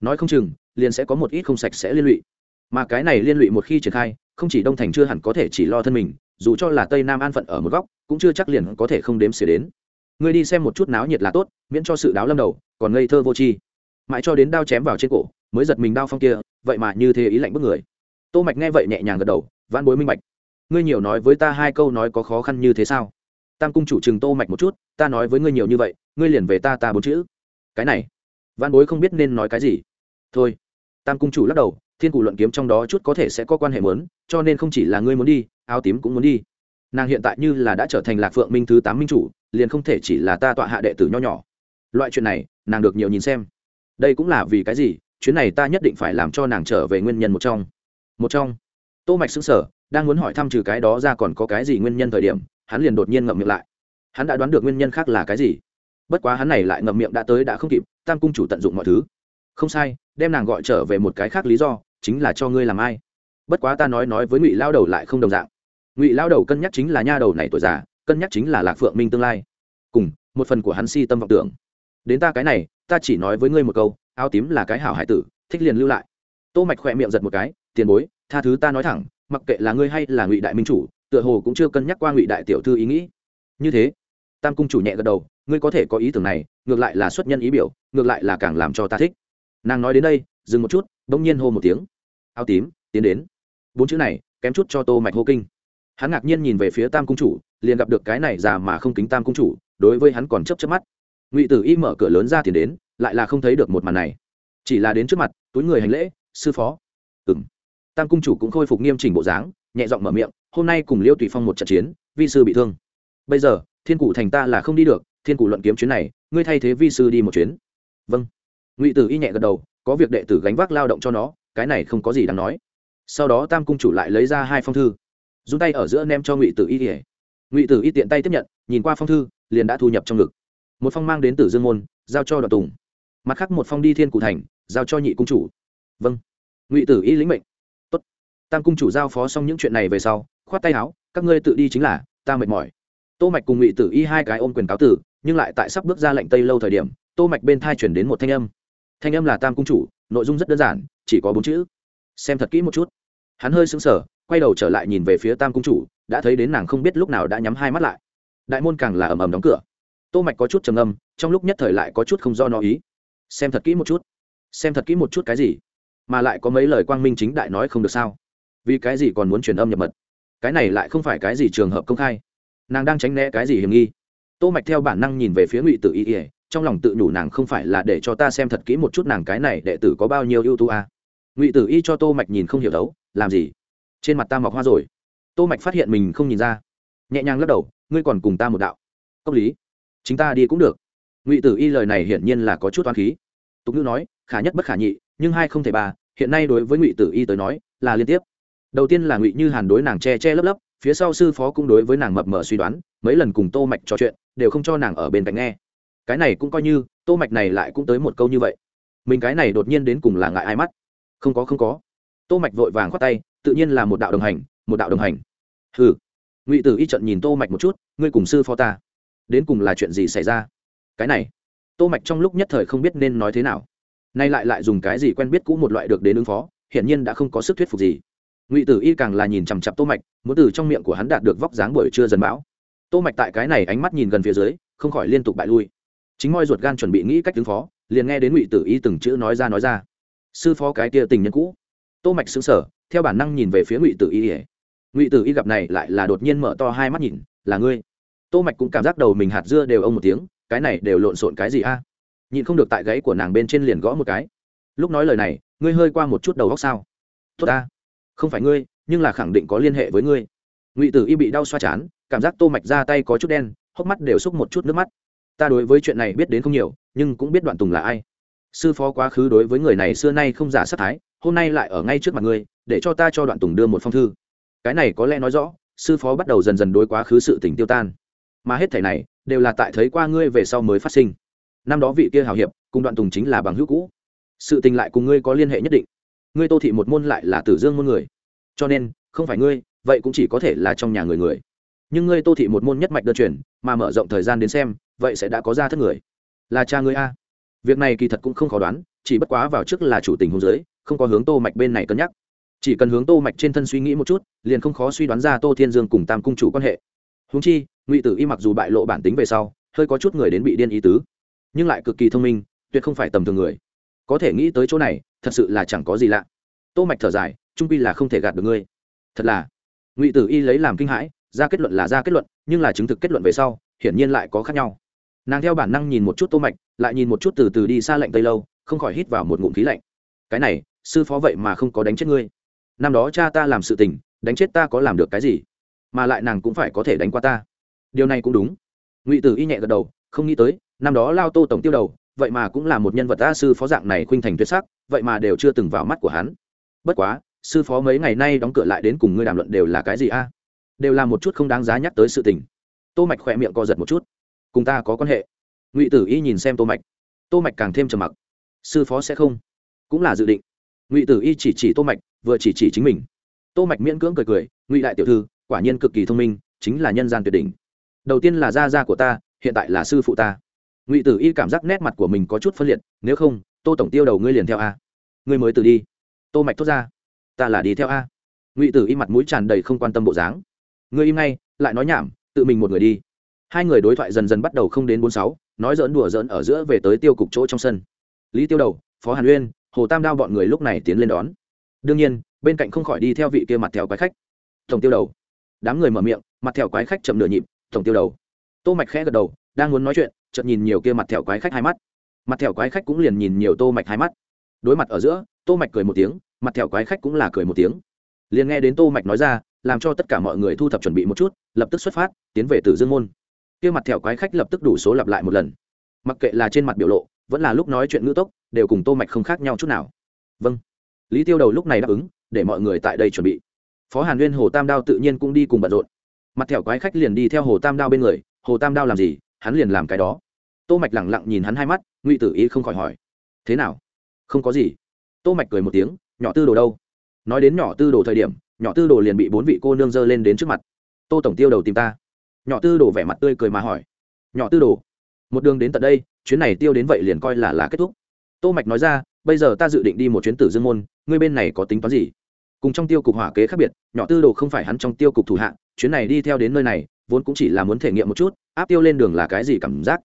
Nói không chừng, liền sẽ có một ít không sạch sẽ liên lụy. Mà cái này liên lụy một khi triển khai, không chỉ đông thành chưa hẳn có thể chỉ lo thân mình, dù cho là tây nam an phận ở một góc, cũng chưa chắc liền có thể không đếm xỉa đến. Người đi xem một chút náo nhiệt là tốt, miễn cho sự đáo lâm đầu, còn ngây thơ vô tri. Mãi cho đến đao chém vào trên cổ mới giật mình đao phong kia, vậy mà như thế ý lạnh bức người. Tô mạch nghe vậy nhẹ nhàng gật đầu văn bối minh bạch. Ngươi nhiều nói với ta hai câu nói có khó khăn như thế sao? Tam cung chủ trừng tô mạch một chút, ta nói với ngươi nhiều như vậy, ngươi liền về ta ta bốn chữ. Cái này văn bối không biết nên nói cái gì. Thôi. Tam cung chủ lắc đầu, thiên cụ luận kiếm trong đó chút có thể sẽ có quan hệ muốn, cho nên không chỉ là ngươi muốn đi, áo tím cũng muốn đi. Nàng hiện tại như là đã trở thành lạc phượng minh thứ tám minh chủ, liền không thể chỉ là ta tọa hạ đệ tử nho nhỏ. Loại chuyện này, nàng được nhiều nhìn xem. Đây cũng là vì cái gì? Chuyến này ta nhất định phải làm cho nàng trở về nguyên nhân một trong. Một trong. Tô mạch sững sở đang muốn hỏi thăm trừ cái đó ra còn có cái gì nguyên nhân thời điểm, hắn liền đột nhiên ngậm miệng lại. Hắn đã đoán được nguyên nhân khác là cái gì. Bất quá hắn này lại ngậm miệng đã tới đã không kịp, tam cung chủ tận dụng mọi thứ. Không sai, đem nàng gọi trở về một cái khác lý do, chính là cho ngươi làm ai. Bất quá ta nói nói với ngụy lao đầu lại không đồng dạng. Ngụy lao đầu cân nhắc chính là nha đầu này tuổi già, cân nhắc chính là lạc phượng minh tương lai. Cùng, một phần của hắn si tâm vọng tưởng. Đến ta cái này, ta chỉ nói với ngươi một câu áo tím là cái hảo hải tử, thích liền lưu lại. Tô mạch khỏe miệng giật một cái, tiền bối, tha thứ ta nói thẳng, mặc kệ là ngươi hay là ngụy đại minh chủ, tựa hồ cũng chưa cân nhắc qua ngụy đại tiểu thư ý nghĩ. Như thế? Tam cung chủ nhẹ gật đầu, ngươi có thể có ý tưởng này, ngược lại là xuất nhân ý biểu, ngược lại là càng làm cho ta thích. Nàng nói đến đây, dừng một chút, bỗng nhiên hô một tiếng. Áo tím, tiến đến. Bốn chữ này, kém chút cho tô mạch hô kinh. Hắn ngạc nhiên nhìn về phía tam cung chủ, liền gặp được cái này già mà không kính tam cung chủ, đối với hắn còn chớp chớp mắt ngụy tử y mở cửa lớn ra tiền đến, lại là không thấy được một màn này. Chỉ là đến trước mặt, túi người hành lễ, sư phó. Ừng tam cung chủ cũng khôi phục nghiêm chỉnh bộ dáng, nhẹ giọng mở miệng, hôm nay cùng liêu tùy phong một trận chiến, vi sư bị thương. Bây giờ, thiên cụ thành ta là không đi được, thiên cụ luận kiếm chuyến này, ngươi thay thế vi sư đi một chuyến. Vâng. Ngụy tử y nhẹ gật đầu, có việc đệ tử gánh vác lao động cho nó, cái này không có gì đáng nói. Sau đó tam cung chủ lại lấy ra hai phong thư dùng tay ở giữa nem cho ngụy tử y kể ngụy tử y tiện tay tiếp nhận, nhìn qua phong thư, liền đã thu nhập trong ngực một phong mang đến từ dương môn, giao cho đoạn tùng. Mặt khác một phong đi thiên cụ thành, giao cho nhị cung chủ. Vâng. Ngụy tử y lĩnh mệnh. Tốt. tam cung chủ giao phó xong những chuyện này về sau, khoát tay áo, các ngươi tự đi chính là, ta mệt mỏi. Tô mạch cùng ngụy tử y hai cái ôm quyền cáo tử, nhưng lại tại sắp bước ra lệnh tây lâu thời điểm, tô mạch bên thai chuyển đến một thanh âm. Thanh âm là tam cung chủ, nội dung rất đơn giản, chỉ có bốn chữ. Xem thật kỹ một chút. Hắn hơi sững sờ, quay đầu trở lại nhìn về phía tam cung chủ, đã thấy đến nàng không biết lúc nào đã nhắm hai mắt lại. Đại môn càng là ầm ầm đóng cửa tô mạch có chút trầm âm trong lúc nhất thời lại có chút không do nó ý. Xem thật kỹ một chút. Xem thật kỹ một chút cái gì? Mà lại có mấy lời quang minh chính đại nói không được sao? Vì cái gì còn muốn truyền âm nhập mật? Cái này lại không phải cái gì trường hợp công khai. Nàng đang tránh né cái gì hiểm nghi? Tô mạch theo bản năng nhìn về phía ngụy Tử Y ỉa trong lòng tự nhủ nàng không phải là để cho ta xem thật kỹ một chút nàng cái này đệ tử có bao nhiêu ưu tú à. ngụy tử y cho tô mạch nhìn không hiểu đấu, làm gì? Trên mặt ta mọc hoa rồi. Tô mạch phát hiện mình không nhìn ra. Nhẹ nhàng lắc đầu, ngươi còn cùng ta một đạo. Cốc lý chính ta đi cũng được. Ngụy tử y lời này hiển nhiên là có chút toán khí. Tục ngữ nói, khả nhất bất khả nhị, nhưng hai không thể ba, hiện nay đối với ngụy tử y tới nói, là liên tiếp. Đầu tiên là ngụy như hàn đối nàng che che lấp lấp, phía sau sư phó cũng đối với nàng mập mờ suy đoán, mấy lần cùng tô mạch trò chuyện, đều không cho nàng ở bên cạnh nghe. Cái này cũng coi như, tô mạch này lại cũng tới một câu như vậy. Mình cái này đột nhiên đến cùng là ngại ai mắt? Không có không có. Tô mạch vội vàng khoát tay, tự nhiên là một đạo đồng hành, một đạo đồng hành. Hừ. Ngụy tử y trận nhìn tô mạch một chút, ngươi cùng sư phó ta đến cùng là chuyện gì xảy ra? Cái này, tô mạch trong lúc nhất thời không biết nên nói thế nào. Nay lại lại dùng cái gì quen biết cũ một loại được đến ứng phó, hiển nhiên đã không có sức thuyết phục gì. Ngụy tử y càng là nhìn chằm chặp tô mạch, muốn từ trong miệng của hắn đạt được vóc dáng buổi trưa dần bão. Tô mạch tại cái này ánh mắt nhìn gần phía dưới, không khỏi liên tục bại lui. Chính moi ruột gan chuẩn bị nghĩ cách ứng phó, liền nghe đến ngụy tử y từng chữ nói ra nói ra. Sư phó cái kia tình nhân cũ. Tô mạch sững sờ, theo bản năng nhìn về phía ngụy tử y. Ngụy tử y gặp này lại là đột nhiên mở to hai mắt nhìn, là ngươi? Tô mạch cũng cảm giác đầu mình hạt dưa đều ông một tiếng, cái này đều lộn xộn cái gì a? Nhìn không được tại gáy của nàng bên trên liền gõ một cái. Lúc nói lời này, ngươi hơi qua một chút đầu góc sao? Tốt ta. Không phải ngươi, nhưng là khẳng định có liên hệ với ngươi. Ngụy tử y bị đau xoa chán, cảm giác tô mạch ra tay có chút đen, hốc mắt đều xúc một chút nước mắt. Ta đối với chuyện này biết đến không nhiều, nhưng cũng biết đoạn tùng là ai. Sư phó quá khứ đối với người này xưa nay không giả sát thái, hôm nay lại ở ngay trước mặt ngươi, để cho ta cho đoạn tùng đưa một phong thư. Cái này có lẽ nói rõ, sư phó bắt đầu dần dần đối quá khứ sự tình tiêu tan mà hết thảy này đều là tại thấy qua ngươi về sau mới phát sinh. Năm đó vị kia hào hiệp, cùng đoạn tùng chính là bằng hữu cũ. Sự tình lại cùng ngươi có liên hệ nhất định. Ngươi tô thị một môn lại là tử dương môn người. Cho nên, không phải ngươi, vậy cũng chỉ có thể là trong nhà người người. Nhưng ngươi tô thị một môn nhất mạch đơn truyền, mà mở rộng thời gian đến xem, vậy sẽ đã có ra thất người. Là cha ngươi a. Việc này kỳ thật cũng không khó đoán, chỉ bất quá vào trước là chủ tình hôn giới, không có hướng tô mạch bên này cân nhắc. Chỉ cần hướng tô mạch trên thân suy nghĩ một chút, liền không khó suy đoán ra tô thiên dương cùng tam cung chủ quan hệ. Huống chi ngụy tử y mặc dù bại lộ bản tính về sau, hơi có chút người đến bị điên ý tứ. Nhưng lại cực kỳ thông minh, tuyệt không phải tầm thường người. Có thể nghĩ tới chỗ này, thật sự là chẳng có gì lạ. Tô mạch thở dài, trung pi là không thể gạt được ngươi. Thật là. Ngụy tử y lấy làm kinh hãi, ra kết luận là ra kết luận, nhưng là chứng thực kết luận về sau, hiển nhiên lại có khác nhau. Nàng theo bản năng nhìn một chút tô mạch, lại nhìn một chút từ từ đi xa lạnh tây lâu, không khỏi hít vào một ngụm khí lạnh. Cái này, sư phó vậy mà không có đánh chết ngươi. Năm đó cha ta làm sự tình, đánh chết ta có làm được cái gì? Mà lại nàng cũng phải có thể đánh qua ta điều này cũng đúng. Ngụy tử y nhẹ gật đầu, không nghĩ tới, năm đó lao tô tổng tiêu đầu, vậy mà cũng là một nhân vật a sư phó dạng này khuynh thành tuyệt sắc, vậy mà đều chưa từng vào mắt của hắn. Bất quá, sư phó mấy ngày nay đóng cửa lại đến cùng ngươi đàm luận đều là cái gì a? Đều là một chút không đáng giá nhắc tới sự tình. Tô mạch khỏe miệng co giật một chút. Cùng ta có quan hệ. Ngụy tử y nhìn xem tô mạch. Tô mạch càng thêm trầm mặc. Sư phó sẽ không? Cũng là dự định. Ngụy tử y chỉ chỉ tô mạch, vừa chỉ chỉ chính mình. Tô mạch miễn cưỡng cười cười, ngụy đại tiểu thư, quả nhiên cực kỳ thông minh, chính là nhân gian tuyệt đỉnh đầu tiên là gia gia của ta, hiện tại là sư phụ ta. Ngụy tử y cảm giác nét mặt của mình có chút phân liệt, nếu không, tô tổng tiêu đầu ngươi liền theo a. Ngươi mới từ đi. Tô mạch thốt ra. Ta là đi theo a. Ngụy tử y mặt mũi tràn đầy không quan tâm bộ dáng. Ngươi im ngay, lại nói nhảm, tự mình một người đi. Hai người đối thoại dần dần bắt đầu không đến bốn sáu, nói dỡn đùa dỡn ở giữa về tới tiêu cục chỗ trong sân. Lý tiêu đầu, phó hàn uyên, hồ tam đao bọn người lúc này tiến lên đón. Đương nhiên, bên cạnh không khỏi đi theo vị kia mặt theo quái khách. Tổng tiêu đầu. Đám người mở miệng, mặt theo quái khách chậm nửa nhịp tổng tiêu đầu. Tô mạch khẽ gật đầu, đang muốn nói chuyện, chợt nhìn nhiều kia mặt theo quái khách hai mắt. Mặt theo quái khách cũng liền nhìn nhiều tô mạch hai mắt. Đối mặt ở giữa, tô mạch cười một tiếng, mặt theo quái khách cũng là cười một tiếng. Liền nghe đến tô mạch nói ra, làm cho tất cả mọi người thu thập chuẩn bị một chút, lập tức xuất phát, tiến về tử dương môn. Kia mặt theo quái khách lập tức đủ số lặp lại một lần. Mặc kệ là trên mặt biểu lộ, vẫn là lúc nói chuyện ngữ tốc, đều cùng tô mạch không khác nhau chút nào. Vâng. Lý tiêu đầu lúc này đáp ứng, để mọi người tại đây chuẩn bị. Phó hàn nguyên, hồ tam đao tự nhiên cũng đi cùng bận rộn mặt thẹo quái khách liền đi theo hồ tam đao bên người, hồ tam đao làm gì? Hắn liền làm cái đó. Tô mạch lẳng lặng nhìn hắn hai mắt, ngụy tử ý không khỏi hỏi, thế nào? Không có gì. Tô mạch cười một tiếng, nhỏ tư đồ đâu? Nói đến nhỏ tư đồ thời điểm, nhỏ tư đồ liền bị bốn vị cô nương dơ lên đến trước mặt. Tô tổng tiêu đầu tìm ta. Nhỏ tư đồ vẻ mặt tươi cười mà hỏi, nhỏ tư đồ, một đường đến tận đây, chuyến này tiêu đến vậy liền coi là là kết thúc. Tô mạch nói ra, bây giờ ta dự định đi một chuyến tử dương môn, ngươi bên này có tính toán gì? Cùng trong tiêu cục hỏa kế khác biệt, nhỏ tư đồ không phải hắn trong tiêu cục thủ hạ chuyến này đi theo đến nơi này, vốn cũng chỉ là muốn thể nghiệm một chút, áp tiêu lên đường là cái gì cảm giác.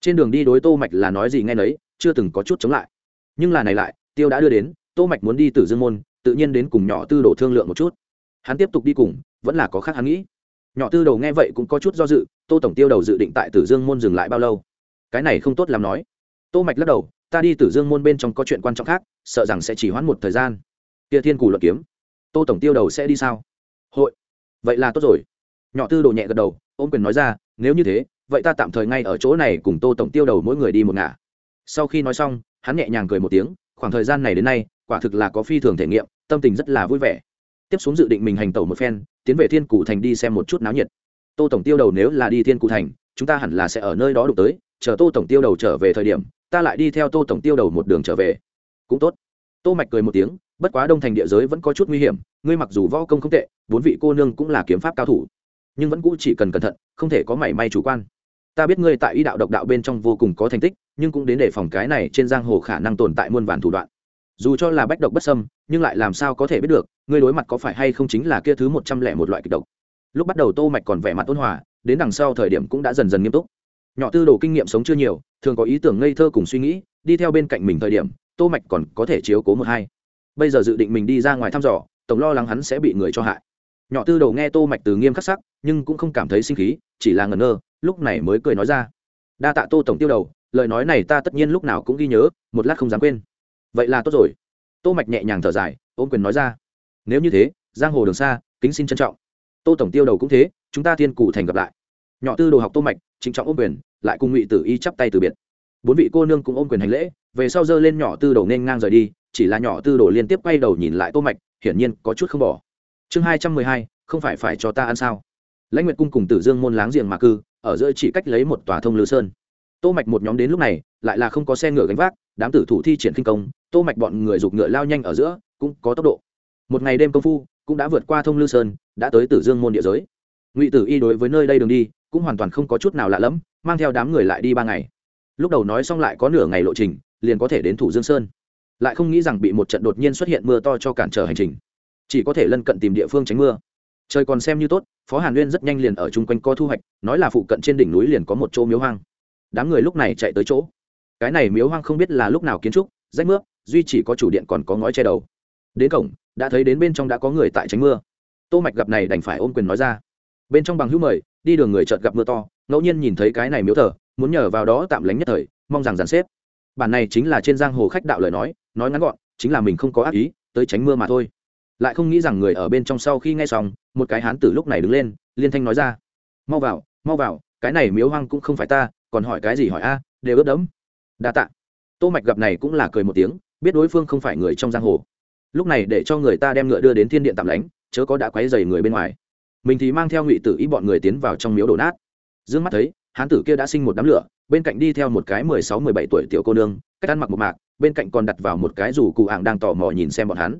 Trên đường đi đối tô mạch là nói gì nghe nấy, chưa từng có chút chống lại. Nhưng là này lại, tiêu đã đưa đến, tô mạch muốn đi tử dương môn, tự nhiên đến cùng nhỏ tư đồ thương lượng một chút. Hắn tiếp tục đi cùng, vẫn là có khác hắn nghĩ. Nhỏ tư đầu nghe vậy cũng có chút do dự, tô tổng tiêu đầu dự định tại tử dương môn dừng lại bao lâu? Cái này không tốt làm nói. Tô mạch lắc đầu, ta đi tử dương môn bên trong có chuyện quan trọng khác, sợ rằng sẽ chỉ hoãn một thời gian. Kia thiên cù luận kiếm. Tô tổng tiêu đầu sẽ đi sao? Hội vậy là tốt rồi. Nhỏ tư đồ nhẹ gật đầu, ôm quyền nói ra, nếu như thế, vậy ta tạm thời ngay ở chỗ này cùng tô tổng tiêu đầu mỗi người đi một ngả. Sau khi nói xong, hắn nhẹ nhàng cười một tiếng, khoảng thời gian này đến nay, quả thực là có phi thường thể nghiệm, tâm tình rất là vui vẻ. Tiếp xuống dự định mình hành tẩu một phen, tiến về thiên cụ thành đi xem một chút náo nhiệt. Tô tổng tiêu đầu nếu là đi thiên cụ thành, chúng ta hẳn là sẽ ở nơi đó đụng tới, chờ tô tổng tiêu đầu trở về thời điểm, ta lại đi theo tô tổng tiêu đầu một đường trở về. Cũng tốt. Tô mạch cười một tiếng bất quá đông thành địa giới vẫn có chút nguy hiểm, ngươi mặc dù võ công không tệ, bốn vị cô nương cũng là kiếm pháp cao thủ, nhưng vẫn cũ chỉ cần cẩn thận, không thể có mảy may chủ quan. Ta biết ngươi tại y đạo độc đạo bên trong vô cùng có thành tích, nhưng cũng đến để phòng cái này trên giang hồ khả năng tồn tại muôn vàn thủ đoạn. Dù cho là bách độc bất sâm nhưng lại làm sao có thể biết được, ngươi đối mặt có phải hay không chính là kia thứ một trăm lẻ một loại kịch độc. Lúc bắt đầu tô mạch còn vẻ mặt ôn hòa, đến đằng sau thời điểm cũng đã dần dần nghiêm túc. Nhỏ tư đồ kinh nghiệm sống chưa nhiều, thường có ý tưởng ngây thơ cùng suy nghĩ, đi theo bên cạnh mình thời điểm, tô mạch còn có thể chiếu cố một hai bây giờ dự định mình đi ra ngoài thăm dò, tổng lo lắng hắn sẽ bị người cho hại. Nhỏ tư đầu nghe tô mạch từ nghiêm khắc sắc, nhưng cũng không cảm thấy sinh khí, chỉ là ngẩn ngơ, lúc này mới cười nói ra. Đa tạ tô tổng tiêu đầu, lời nói này ta tất nhiên lúc nào cũng ghi nhớ, một lát không dám quên. Vậy là tốt rồi. Tô mạch nhẹ nhàng thở dài ôm quyền nói ra. Nếu như thế, giang hồ đường xa, kính xin trân trọng. Tô tổng tiêu đầu cũng thế, chúng ta thiên cụ thành gặp lại. Nhỏ tư đồ học tô mạch chính trọng ôm quyền, lại cùng ngụy tử y chắp tay từ biệt bốn vị cô nương cũng ôm quyền hành lễ, về sau dơ lên nhỏ tư đồ nên ngang rời đi, chỉ là nhỏ tư đồ liên tiếp quay đầu nhìn lại tô mạch, hiển nhiên có chút không bỏ. Chương hai trăm mười hai, không phải phải cho ta ăn sao? Lãnh nguyệt cung cùng tử dương môn láng giềng mà cư, ở giữa chỉ cách lấy một tòa thông lư sơn. Tô mạch một nhóm đến lúc này, lại là không có xe ngựa gánh vác, đám tử thủ thi triển kinh công, tô mạch bọn người giục ngựa lao nhanh ở giữa, cũng có tốc độ. Một ngày đêm công phu, cũng đã vượt qua thông lư sơn, đã tới tử dương môn địa giới. Ngụy tử y đối với nơi đây đường đi, cũng hoàn toàn không có chút nào lạ lẫm, mang theo đám người lại đi ba ngày lúc đầu nói xong lại có nửa ngày lộ trình, liền có thể đến thủ dương sơn. Lại không nghĩ rằng bị một trận đột nhiên xuất hiện mưa to cho cản trở hành trình. Chỉ có thể lân cận tìm địa phương tránh mưa. Trời còn xem như tốt, phó hàn nguyên rất nhanh liền ở chung quanh có thu hoạch, nói là phụ cận trên đỉnh núi liền có một chỗ miếu hoang. Đám người lúc này chạy tới chỗ. Cái này miếu hoang không biết là lúc nào kiến trúc, rách mướp, duy chỉ có chủ điện còn có ngói che đầu. Đến cổng, đã thấy đến bên trong đã có người tại tránh mưa. Tô mạch gặp này đành phải ôm quyền nói ra. Bên trong bằng hữu mời, đi đường người chợt gặp mưa to, ngẫu nhiên nhìn thấy cái này miếu thờ muốn nhờ vào đó tạm lánh nhất thời, mong rằng giàn xếp. Bản này chính là trên giang hồ khách đạo lời nói nói ngắn gọn, chính là mình không có ác ý, tới tránh mưa mà thôi. Lại không nghĩ rằng người ở bên trong sau khi nghe xong, một cái hán tử lúc này đứng lên, liên thanh nói ra. Mau vào mau vào, cái này miếu hoang cũng không phải ta, còn hỏi cái gì hỏi a, đều ướt đẫm. Đa tạ. Tô mạch gặp này cũng là cười một tiếng, biết đối phương không phải người trong giang hồ. Lúc này để cho người ta đem ngựa đưa đến thiên điện tạm lánh, chớ có đã quấy rầy người bên ngoài. Mình thì mang theo ngụy tử ý bọn người tiến vào trong miếu đổ nát. Dương mắt thấy hán tử kia đã sinh một đám lửa, bên cạnh đi theo một cái mười sáu, mười bảy tuổi tiểu cô nương, cách ăn mặc một mạc, bên cạnh còn đặt vào một cái dù cụ hạng đang tò mò nhìn xem bọn hắn.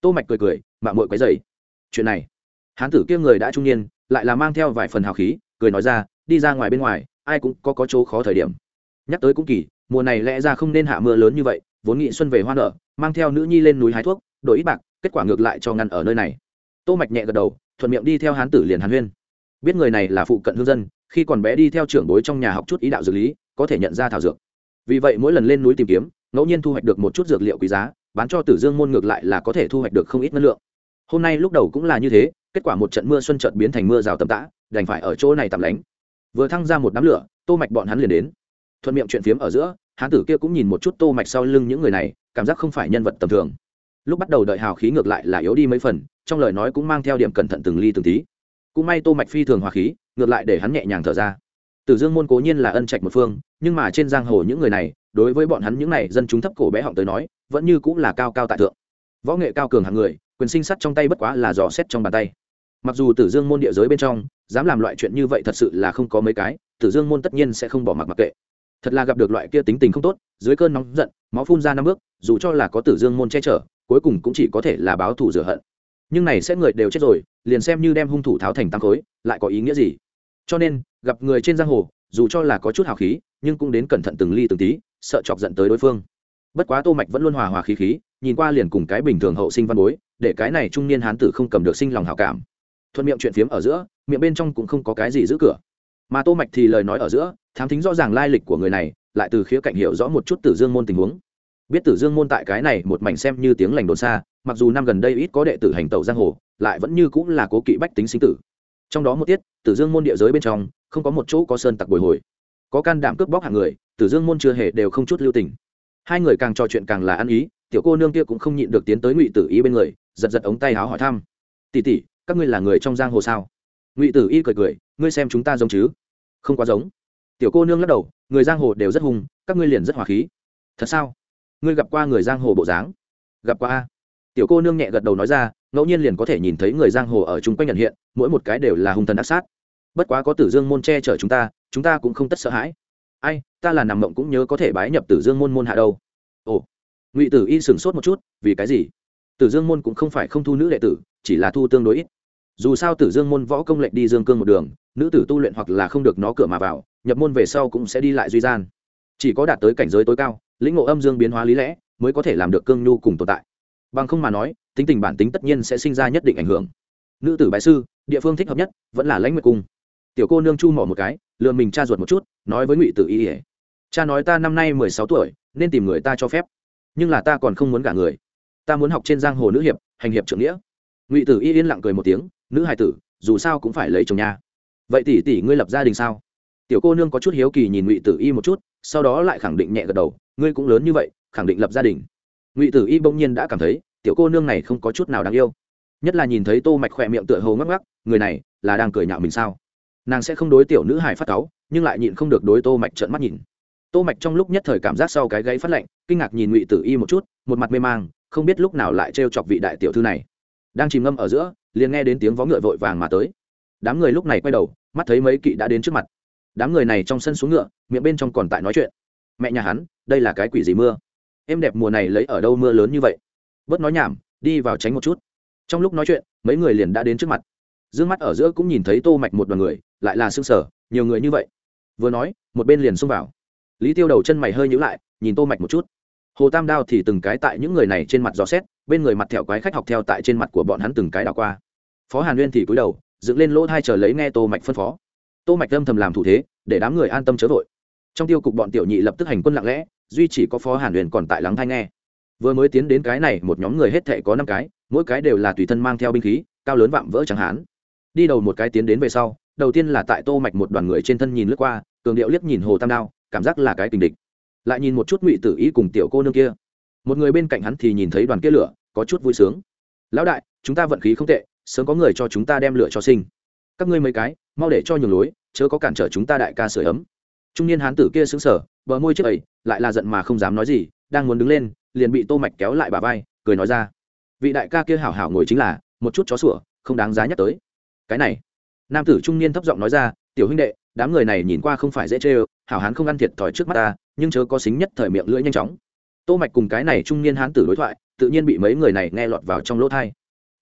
Tô mạch cười cười, mạng muội quấy dày chuyện này, hán tử kia người đã trung niên, lại là mang theo vài phần hào khí, cười nói ra, đi ra ngoài bên ngoài, ai cũng có có chỗ khó thời điểm. Nhắc tới cũng kỳ, mùa này lẽ ra không nên hạ mưa lớn như vậy, vốn nghị xuân về hoa nở, mang theo nữ nhi lên núi hái thuốc, đổi ít bạc, kết quả ngược lại cho ngăn ở nơi này. Tô mạch nhẹ gật đầu, thuận miệng đi theo hán tử liền hàn huyên. Biết người này là phụ cận hương dân khi còn bé đi theo trưởng bối trong nhà học chút ý đạo dược lý, có thể nhận ra thảo dược. Vì vậy mỗi lần lên núi tìm kiếm, ngẫu nhiên thu hoạch được một chút dược liệu quý giá, bán cho tử dương môn ngược lại là có thể thu hoạch được không ít năng lượng. Hôm nay lúc đầu cũng là như thế, kết quả một trận mưa xuân chợt biến thành mưa rào tầm tã, đành phải ở chỗ này tạm lánh. Vừa thăng ra một đám lửa, tô mạch bọn hắn liền đến. Thuận miệng chuyện phiếm ở giữa, hán tử kia cũng nhìn một chút tô mạch sau lưng những người này, cảm giác không phải nhân vật tầm thường. Lúc bắt đầu đợi hào khí ngược lại là yếu đi mấy phần, trong lời nói cũng mang theo điểm cẩn thận từng ly từng tí cũng may tô mạch phi thường hòa khí, ngược lại để hắn nhẹ nhàng thở ra. Tử dương môn cố nhiên là ân trạch một phương, nhưng mà trên giang hồ những người này, đối với bọn hắn những này dân chúng thấp cổ bé họng tới nói, vẫn như cũng là cao cao tại thượng. Võ nghệ cao cường hàng người, quyền sinh sắt trong tay bất quá là dò xét trong bàn tay. Mặc dù tử dương môn địa giới bên trong, dám làm loại chuyện như vậy thật sự là không có mấy cái, tử dương môn tất nhiên sẽ không bỏ mặc mặc kệ. Thật là gặp được loại kia tính tình không tốt, dưới cơn nóng giận, máu phun ra năm bước, dù cho là có tử dương môn che chở, cuối cùng cũng chỉ có thể là báo thù rửa hận. Nhưng này sẽ người đều chết rồi liền xem như đem hung thủ tháo thành tăng khối, lại có ý nghĩa gì? Cho nên, gặp người trên giang hồ, dù cho là có chút hào khí, nhưng cũng đến cẩn thận từng ly từng tí, sợ chọc giận tới đối phương. Bất quá tô mạch vẫn luôn hòa hòa khí khí, nhìn qua liền cùng cái bình thường hậu sinh văn bối, để cái này trung niên hán tử không cầm được sinh lòng hảo cảm. Thuận miệng chuyện phiếm ở giữa, miệng bên trong cũng không có cái gì giữ cửa. Mà tô mạch thì lời nói ở giữa, thám thính rõ ràng lai lịch của người này, lại từ khía cạnh hiểu rõ một chút tử dương môn tình huống biết tử dương môn tại cái này một mảnh xem như tiếng lành đồn xa, mặc dù năm gần đây ít có đệ tử hành tẩu giang hồ, lại vẫn như cũng là cố kỵ bách tính sinh tử. Trong đó một tiết, tử dương môn địa giới bên trong, không có một chỗ có sơn tặc bồi hồi. Có can đảm cướp bóc hàng người, tử dương môn chưa hề đều không chút lưu tình. Hai người càng trò chuyện càng là ăn ý, tiểu cô nương kia cũng không nhịn được tiến tới ngụy tử y bên người, giật giật ống tay háo hỏi thăm. Tỉ tỉ các ngươi là người trong giang hồ sao? Ngụy tử y cười cười, ngươi xem chúng ta giống chứ? Không quá giống. Tiểu cô nương lắc đầu, người giang hồ đều rất hùng các ngươi liền rất hòa khí. Thật sao? Ngươi gặp qua người giang hồ bộ dáng? Gặp qua a? Tiểu cô nương nhẹ gật đầu nói ra, ngẫu nhiên liền có thể nhìn thấy người giang hồ ở chung quanh nhận hiện, mỗi một cái đều là hung thần ác sát. Bất quá có tử dương môn che chở chúng ta chúng ta cũng không tất sợ hãi. Ai, ta là nằm mộng cũng nhớ có thể bái nhập tử dương môn môn hạ đâu. Ồ, ngụy tử y sửng sốt một chút, vì cái gì? Tử dương môn cũng không phải không thu nữ đệ tử, chỉ là thu tương đối ít. Dù sao tử dương môn võ công lệnh đi dương cương một đường, nữ tử tu luyện hoặc là không được nó cửa mà vào, nhập môn về sau cũng sẽ đi lại duy gian. Chỉ có đạt tới cảnh giới tối cao lĩnh ngộ âm dương biến hóa lý lẽ mới có thể làm được cương nhu cùng tồn tại. Bằng không mà nói, tính tình bản tính tất nhiên sẽ sinh ra nhất định ảnh hưởng. Nữ tử bại sư, địa phương thích hợp nhất, vẫn là lãnh nguyệt cung. Tiểu cô nương chu mỏ một cái lừa mình cha ruột một chút, nói với ngụy tử y ỉa cha nói ta năm nay mười sáu tuổi, nên tìm người ta cho phép. Nhưng là ta còn không muốn cả người. Ta muốn học trên giang hồ nữ hiệp, hành hiệp trưởng nghĩa. Ngụy tử y yên lặng cười một tiếng, nữ hài tử, dù sao cũng phải lấy chồng nhà. vậy tỷ tỷ ngươi lập gia đình sao? Tiểu cô nương có chút hiếu kỳ nhìn ngụy tử y một chút, sau đó lại khẳng định nhẹ gật đầu ngươi cũng lớn như vậy, khẳng định lập gia đình. Ngụy tử y bỗng nhiên đã cảm thấy, tiểu cô nương này không có chút nào đáng yêu. Nhất là nhìn thấy tô mạch khỏe miệng tựa hồ ngắc ngắc, người này là đang cười nhạo mình sao? Nàng sẽ không đối tiểu nữ hài phát cáu, nhưng lại nhịn không được đối tô mạch trợn mắt nhìn. Tô mạch trong lúc nhất thời cảm giác sau cái gáy phát lạnh, kinh ngạc nhìn ngụy tử y một chút, một mặt mê mang, không biết lúc nào lại trêu chọc vị đại tiểu thư này. Đang chìm ngâm ở giữa, liền nghe đến tiếng vó ngựa vội vàng mà tới. Đám người lúc này quay đầu, mắt thấy mấy kỵ đã đến trước mặt. Đám người này trong sân xuống ngựa, miệng bên trong còn tại nói chuyện. Mẹ nhà hắn đây là cái quỷ gì mưa? Em đẹp mùa này lấy ở đâu mưa lớn như vậy? Bớt nói nhảm, đi vào tránh một chút. Trong lúc nói chuyện, mấy người liền đã đến trước mặt. D ư ơ n g mắt ở giữa cũng nhìn thấy tô mạch một đoàn người, lại là xương sở nhiều người như vậy. Vừa nói, một bên liền xông vào. Lý tiêu đầu chân mày hơi nhữ lại, nhìn tô mạch một chút. Hồ tam đao thì từng cái tại những người này trên mặt gió xét, bên người mặt thẹo quái khách học theo tại trên mặt của bọn hắn từng cái đảo qua. Phó hàn nguyên thì cúi đầu, dựng lên lỗ thai chờ lấy nghe tô mạch phân phó. Tô mạch âm thầm làm thủ thế, để đám người an tâm chớ vội. Trong tiêu cục bọn tiểu nhị lập tức hành quân lặng lẽ duy chỉ có phó hàn huyền còn tại lắng thai nghe. Vừa mới tiến đến cái này, một nhóm người hết thệ có năm cái, mỗi cái đều là tùy thân mang theo binh khí, cao lớn vạm vỡ chẳng hạn đi đầu một cái tiến đến về sau, đầu tiên là tại tô mạch một đoàn người trên thân nhìn lướt qua, cường điệu liếc nhìn hồ tam đao, cảm giác là cái tình địch. Lại nhìn một chút ngụy tử ý cùng tiểu cô nương kia. Một người bên cạnh hắn thì nhìn thấy đoàn kia lửa, có chút vui sướng. Lão đại, chúng ta vận khí không tệ, sớm có người cho chúng ta đem lửa cho sinh. Các ngươi mấy cái, mau để cho nhường lối, chớ có cản trở chúng ta đại ca sửa ấm. Trung niên hán tử kia sướng sở bờ môi trước ấy lại là giận mà không dám nói gì, đang muốn đứng lên, liền bị tô mạch kéo lại bà vai, cười nói ra. Vị đại ca kia hảo hảo ngồi chính là, một chút chó sủa, không đáng giá nhắc tới. Cái này, nam tử trung niên thấp giọng nói ra, tiểu huynh đệ, đám người này nhìn qua không phải dễ chơi hảo hán không ăn thiệt thòi trước mắt ta, nhưng chớ có xính nhất thời miệng lưỡi nhanh chóng. Tô mạch cùng cái này trung niên hán tử đối thoại, tự nhiên bị mấy người này nghe lọt vào trong lỗ thai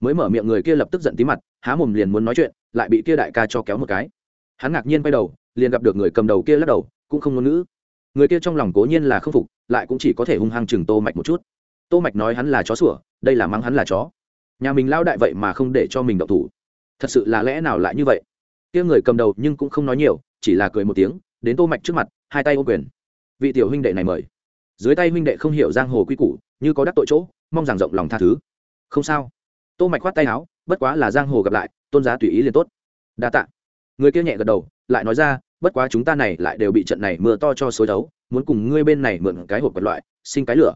mới mở miệng người kia lập tức giận tí mặt, há mồm liền muốn nói chuyện, lại bị kia đại ca cho kéo một cái. Hắn ngạc nhiên quay đầu, liền gặp được người cầm đầu kia lắc đầu, cũng không ngôn ngữ người kia trong lòng cố nhiên là không phục, lại cũng chỉ có thể hung hăng chừng tô mạch một chút. Tô mạch nói hắn là chó sủa, đây là mắng hắn là chó. Nhà mình lao đại vậy mà không để cho mình động thủ. Thật sự là lẽ nào lại như vậy? Kia người cầm đầu nhưng cũng không nói nhiều, chỉ là cười một tiếng, đến tô mạch trước mặt, hai tay ô quyền. Vị tiểu huynh đệ này mời. Dưới tay huynh đệ không hiểu giang hồ quy củ, như có đắc tội chỗ, mong rằng rộng lòng tha thứ. Không sao. Tô mạch khoát tay áo, bất quá là giang hồ gặp lại, tôn giá tùy ý liền tốt. Đa tạ. Người kia nhẹ gật đầu, lại nói ra bất quá chúng ta này lại đều bị trận này mưa to cho xối đấu, muốn cùng ngươi bên này mượn cái hộp vật loại, sinh cái lửa.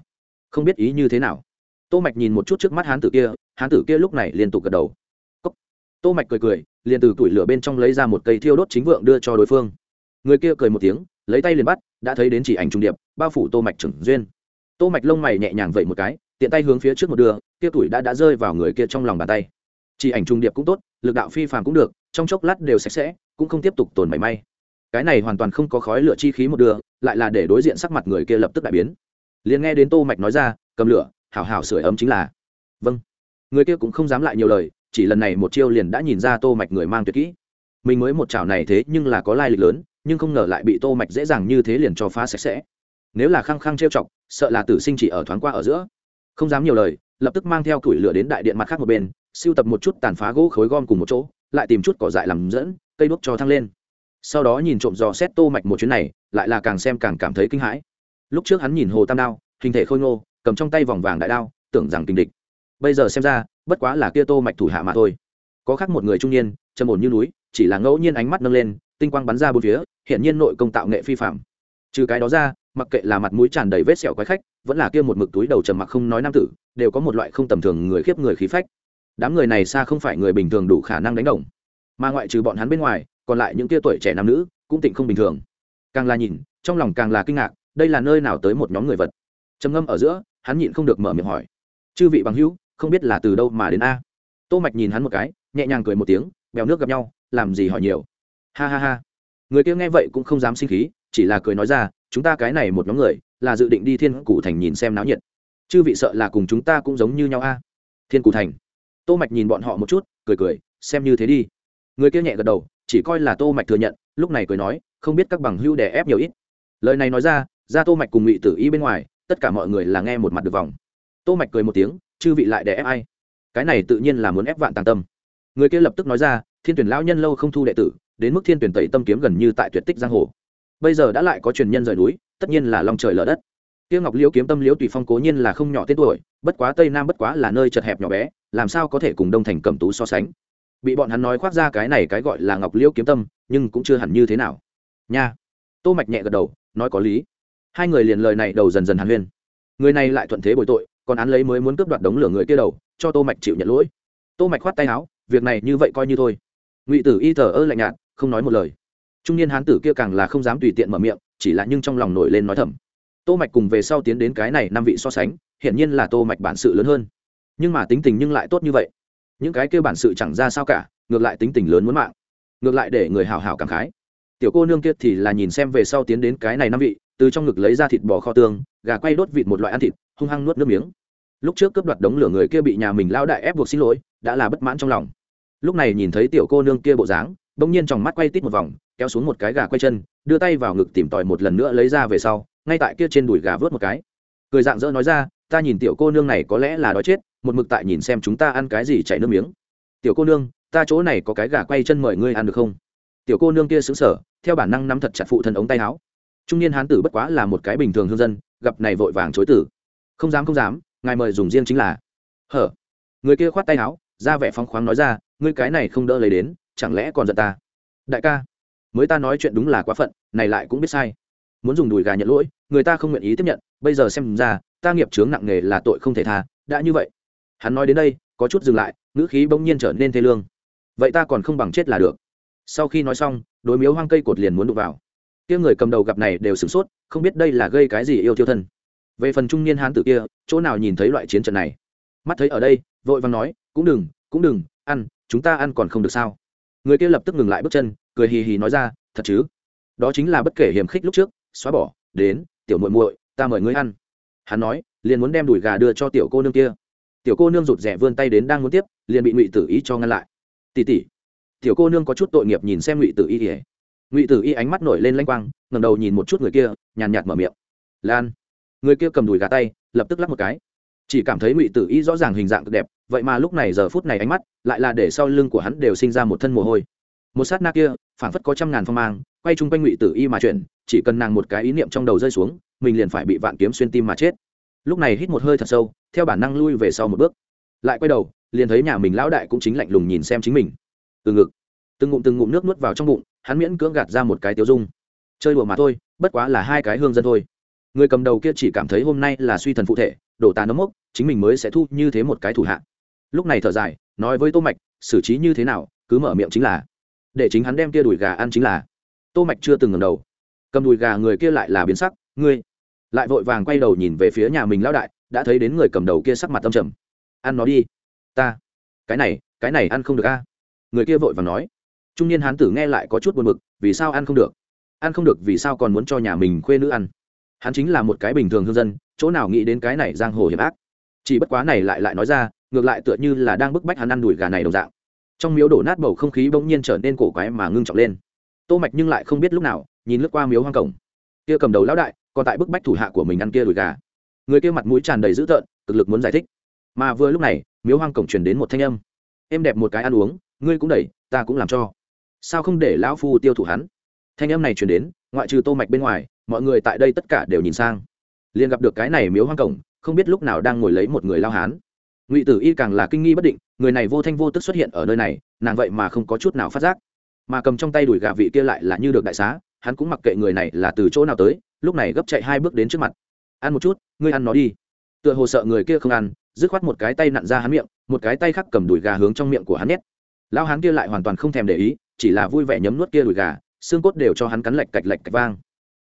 Không biết ý như thế nào. Tô mạch nhìn một chút trước mắt hán tử kia, hán tử kia lúc này liên tục gật đầu. Cốc. tô mạch cười cười, liền từ tuổi lửa bên trong lấy ra một cây thiêu đốt chính vượng đưa cho đối phương. Người kia cười một tiếng, lấy tay liền bắt, đã thấy đến chỉ ảnh trung điệp, bao phủ tô mạch trưởng duyên. Tô mạch lông mày nhẹ nhàng vậy một cái, tiện tay hướng phía trước một đường kia tuổi đã đã rơi vào người kia trong lòng bàn tay. Chỉ ảnh trung điệp cũng tốt, lực đạo phi phàm cũng được, trong chốc lát đều sạch sẽ, cũng không tiếp tục tồn mảy may cái này hoàn toàn không có khói lửa chi khí một đường, lại là để đối diện sắc mặt người kia lập tức đại biến. Liền nghe đến tô mạch nói ra, cầm lửa, hảo hảo sửa ấm chính là. Vâng. Người kia cũng không dám lại nhiều lời, chỉ lần này một chiêu liền đã nhìn ra tô mạch người mang tuyệt kỹ. Mình mới một chảo này thế nhưng là có lai lịch lớn, nhưng không ngờ lại bị tô mạch dễ dàng như thế liền cho phá sạch sẽ. Nếu là khăng khăng trêu chọc, sợ là tử sinh chỉ ở thoáng qua ở giữa. Không dám nhiều lời, lập tức mang theo củi lửa đến đại điện mặt khác một bên, siêu tập một chút tàn phá gỗ khối gom cùng một chỗ, lại tìm chút cỏ dại làm dẫn, cây đuốc cho thăng lên sau đó nhìn trộm dò xét tô mạch một chuyến này, lại là càng xem càng cảm thấy kinh hãi. Lúc trước hắn nhìn hồ tam đao, hình thể khôi ngô, cầm trong tay vòng vàng đại đao, tưởng rằng kinh địch. Bây giờ xem ra, bất quá là kia tô mạch thủ hạ mà thôi. Có khác một người trung niên, trầm ổn như núi, chỉ là ngẫu nhiên ánh mắt nâng lên, tinh quang bắn ra bốn phía hiện nhiên nội công tạo nghệ phi phạm trừ cái đó ra, mặc kệ là mặt mũi tràn đầy vết sẹo quái khách, vẫn là kia một mực túi đầu trầm mặc không nói nam tử, đều có một loại không tầm thường người khiếp người khí phách. Đám người này xa không phải người bình thường đủ khả năng đánh đồng. Mà ngoại trừ bọn hắn bên ngoài còn lại những kia tuổi trẻ nam nữ cũng tịnh không bình thường. Càng là nhìn, trong lòng càng là kinh ngạc, đây là nơi nào tới một nhóm người vật? Trầm ngâm ở giữa, hắn nhịn không được mở miệng hỏi. Chư vị bằng hữu, không biết là từ đâu mà đến a? Tô mạch nhìn hắn một cái, nhẹ nhàng cười một tiếng, bèo nước gặp nhau, làm gì hỏi nhiều. Ha ha ha. Người kia nghe vậy cũng không dám sinh khí, chỉ là cười nói ra, chúng ta cái này một nhóm người, là dự định đi thiên củ thành nhìn xem náo nhiệt. Chư vị sợ là cùng chúng ta cũng giống như nhau a. Thiên củ thành. Tô mạch nhìn bọn họ một chút, cười cười, xem như thế đi. Người kia nhẹ gật đầu chỉ coi là tô mạch thừa nhận, lúc này cười nói, không biết các bằng hưu đè ép nhiều ít. Lời này nói ra ra tô mạch cùng ngụy tử y bên ngoài, tất cả mọi người là nghe một mặt được vòng. Tô mạch cười một tiếng, chư vị lại đè ép ai? Cái này tự nhiên là muốn ép vạn tàng tâm. Người kia lập tức nói ra, thiên tuyển lão nhân lâu không thu đệ tử, đến mức thiên tuyển tẩy tâm kiếm gần như tại tuyệt tích giang hồ. Bây giờ đã lại có truyền nhân rời núi, tất nhiên là long trời lở đất. Tiêu ngọc liễu kiếm tâm liễu tùy phong cố nhiên là không nhỏ tên tuổi, bất quá tây nam bất quá là nơi chật hẹp nhỏ bé, làm sao có thể cùng đông thành cẩm tú so sánh? Bị bọn hắn nói khoác ra cái này cái gọi là ngọc liễu kiếm tâm, nhưng cũng chưa hẳn như thế nào. Nha. Tô mạch nhẹ gật đầu, nói có lý. Hai người liền lời này đầu dần dần hàn huyên. Người này lại thuận thế bồi tội, còn án lấy mới muốn cướp đoạt đống lửa người kia đầu, cho tô mạch chịu nhận lỗi. Tô mạch khoát tay áo, việc này như vậy coi như thôi. Ngụy tử y thờ ơ lạnh nhạt, không nói một lời. Trung niên hán tử kia càng là không dám tùy tiện mở miệng, chỉ là nhưng trong lòng nổi lên nói thầm. Tô mạch cùng về sau tiến đến cái này năm vị so sánh, hiển nhiên là tô mạch bản sự lớn hơn. Nhưng mà tính tình nhưng lại tốt như vậy những cái kia bản sự chẳng ra sao cả, ngược lại tính tình lớn muốn mạng. Ngược lại để người hào hào cảm khái. Tiểu cô nương kia thì là nhìn xem về sau tiến đến cái này năm vị, từ trong ngực lấy ra thịt bò kho tương, gà quay đốt vịt một loại ăn thịt, hung hăng nuốt nước miếng. Lúc trước cướp đoạt đống lửa người kia bị nhà mình lao đại ép buộc xin lỗi, đã là bất mãn trong lòng. Lúc này nhìn thấy tiểu cô nương kia bộ dáng, bỗng nhiên trong mắt quay tít một vòng, kéo xuống một cái gà quay chân, đưa tay vào ngực tìm tòi một lần nữa lấy ra về sau, ngay tại kia trên đùi gà vớt một cái. Cười dạng dỡ nói ra, ta nhìn tiểu cô nương này có lẽ là đói chết một mực tại nhìn xem chúng ta ăn cái gì chảy nước miếng. Tiểu cô nương, ta chỗ này có cái gà quay chân mời ngươi ăn được không? Tiểu cô nương kia xứng sở theo bản năng nắm thật chặt phụ thân ống tay áo. Trung niên hán tử bất quá là một cái bình thường hương dân, gặp này vội vàng chối tử. Không dám không dám, ngài mời dùng riêng chính là. Hở? Người kia khoát tay áo, ra vẻ phong khoáng nói ra, ngươi cái này không đỡ lấy đến, chẳng lẽ còn giận ta? Đại ca, mới ta nói chuyện đúng là quá phận, này lại cũng biết sai. Muốn dùng đùi gà nhận lỗi, người ta không nguyện ý tiếp nhận, bây giờ xem ra, ta nghiệp chướng nặng nề là tội không thể tha, đã như vậy hắn nói đến đây, có chút dừng lại, ngữ khí bỗng nhiên trở nên thê lương. Vậy ta còn không bằng chết là được. Sau khi nói xong, đối miếu hoang cây cột liền muốn đụng vào. Kia người cầm đầu gặp này đều sửng sốt, không biết đây là gây cái gì yêu tiêu thân. Về phần trung niên hán tử kia, chỗ nào nhìn thấy loại chiến trận này? Mắt thấy ở đây, vội vàng nói, cũng đừng cũng đừng, ăn, chúng ta ăn còn không được sao? Người kia lập tức ngừng lại bước chân, cười hì hì nói ra, thật chứ? Đó chính là bất kể hiểm khích lúc trước, xóa bỏ, đến, tiểu muội muội, ta mời ngươi ăn. Hắn nói, liền muốn đem đùi gà đưa cho tiểu cô nương kia tiểu cô nương rụt rè vươn tay đến đang muốn tiếp, liền bị ngụy tử Y cho ngăn lại. Tỉ tỉ tiểu cô nương có chút tội nghiệp nhìn xem ngụy tử y ỉa ngụy tử y ánh mắt nổi lên lanh quang ngầm đầu nhìn một chút người kia, nhàn nhạt mở miệng. Lan. Người kia cầm đùi gà tay, lập tức lắp một cái. Chỉ cảm thấy ngụy tử y rõ ràng hình dạng cực đẹp, vậy mà lúc này giờ phút này ánh mắt, lại là để sau lưng của hắn đều sinh ra một thân mồ hôi. Một sát na kia, phảng phất có trăm ngàn phong mang, quay chung quanh ngụy tử y mà chuyển, chỉ cần nàng một cái ý niệm trong đầu rơi xuống, mình liền phải bị vạn kiếm xuyên tim mà chết. Lúc này hít một hơi thật sâu theo bản năng lui về sau một bước. Lại quay đầu, liền thấy nhà mình lão đại cũng chính lạnh lùng nhìn xem chính mình. Từ ngực, từng ngụm từng ngụm nước nuốt vào trong bụng, hắn miễn cưỡng gạt ra một cái tiêu dung. Chơi đùa mà thôi, bất quá là hai cái hương dân thôi. Người cầm đầu kia chỉ cảm thấy hôm nay là suy thần phụ thể, đổ tàn nấm mốc, chính mình mới sẽ thu như thế một cái thủ hạ. Lúc này thở dài, nói với tô mạch, xử trí như thế nào, cứ mở miệng chính là. Để chính hắn đem kia đùi gà ăn chính là. Tô mạch chưa từng ngẩng đầu. Cầm đùi gà người kia lại là biến sắc, ngươi. Lại vội vàng quay đầu nhìn về phía nhà mình lão đại đã thấy đến người cầm đầu kia sắc mặt tâm trầm. Ăn nó đi, ta, cái này cái này ăn không được a. À? Người kia vội vàng nói. Trung niên hán tử nghe lại có chút buồn bực, vì sao ăn không được? Ăn không được vì sao còn muốn cho nhà mình khuê nữ ăn? Hắn chính là một cái bình thường hương dân, chỗ nào nghĩ đến cái này giang hồ hiểm ác. Chỉ bất quá này lại lại nói ra, ngược lại tựa như là đang bức bách hắn ăn đùi gà này đồng dạng. Trong miếu đổ nát bầu không khí bỗng nhiên trở nên cổ quái mà ngưng trọng lên. Tô mạch nhưng lại không biết lúc nào, nhìn lướt qua miếu hoang cổng. Kia cầm đầu lão đại, còn tại bức bách thủ hạ của mình ăn kia đùi gà người kia mặt mũi tràn đầy dữ tợn, cực lực muốn giải thích. Mà vừa lúc này, miếu hoang cổng truyền đến một thanh âm. Em đẹp một cái ăn uống, ngươi cũng đẩy, ta cũng làm cho. Sao không để lão phu tiêu thụ hắn? Thanh âm này truyền đến, ngoại trừ tô mạch bên ngoài, mọi người tại đây tất cả đều nhìn sang. Liền gặp được cái này miếu hoang cổng, không biết lúc nào đang ngồi lấy một người lao hán. Ngụy tử y càng là kinh nghi bất định, người này vô thanh vô tức xuất hiện ở nơi này, nàng vậy mà không có chút nào phát giác. Mà cầm trong tay đùi gà vị kia lại là như được đại xá, hắn cũng mặc kệ người này là từ chỗ nào tới, lúc này gấp chạy hai bước đến trước mặt ăn một chút, ngươi ăn nó đi. Tựa hồ sợ người kia không ăn, dứt khoát một cái tay nặn ra hắn miệng, một cái tay khác cầm đùi gà hướng trong miệng của hắn nhét. Lao hắn kia lại hoàn toàn không thèm để ý, chỉ là vui vẻ nhấm nuốt kia đùi gà, xương cốt đều cho hắn cắn lạch cạch lạch cạch vang.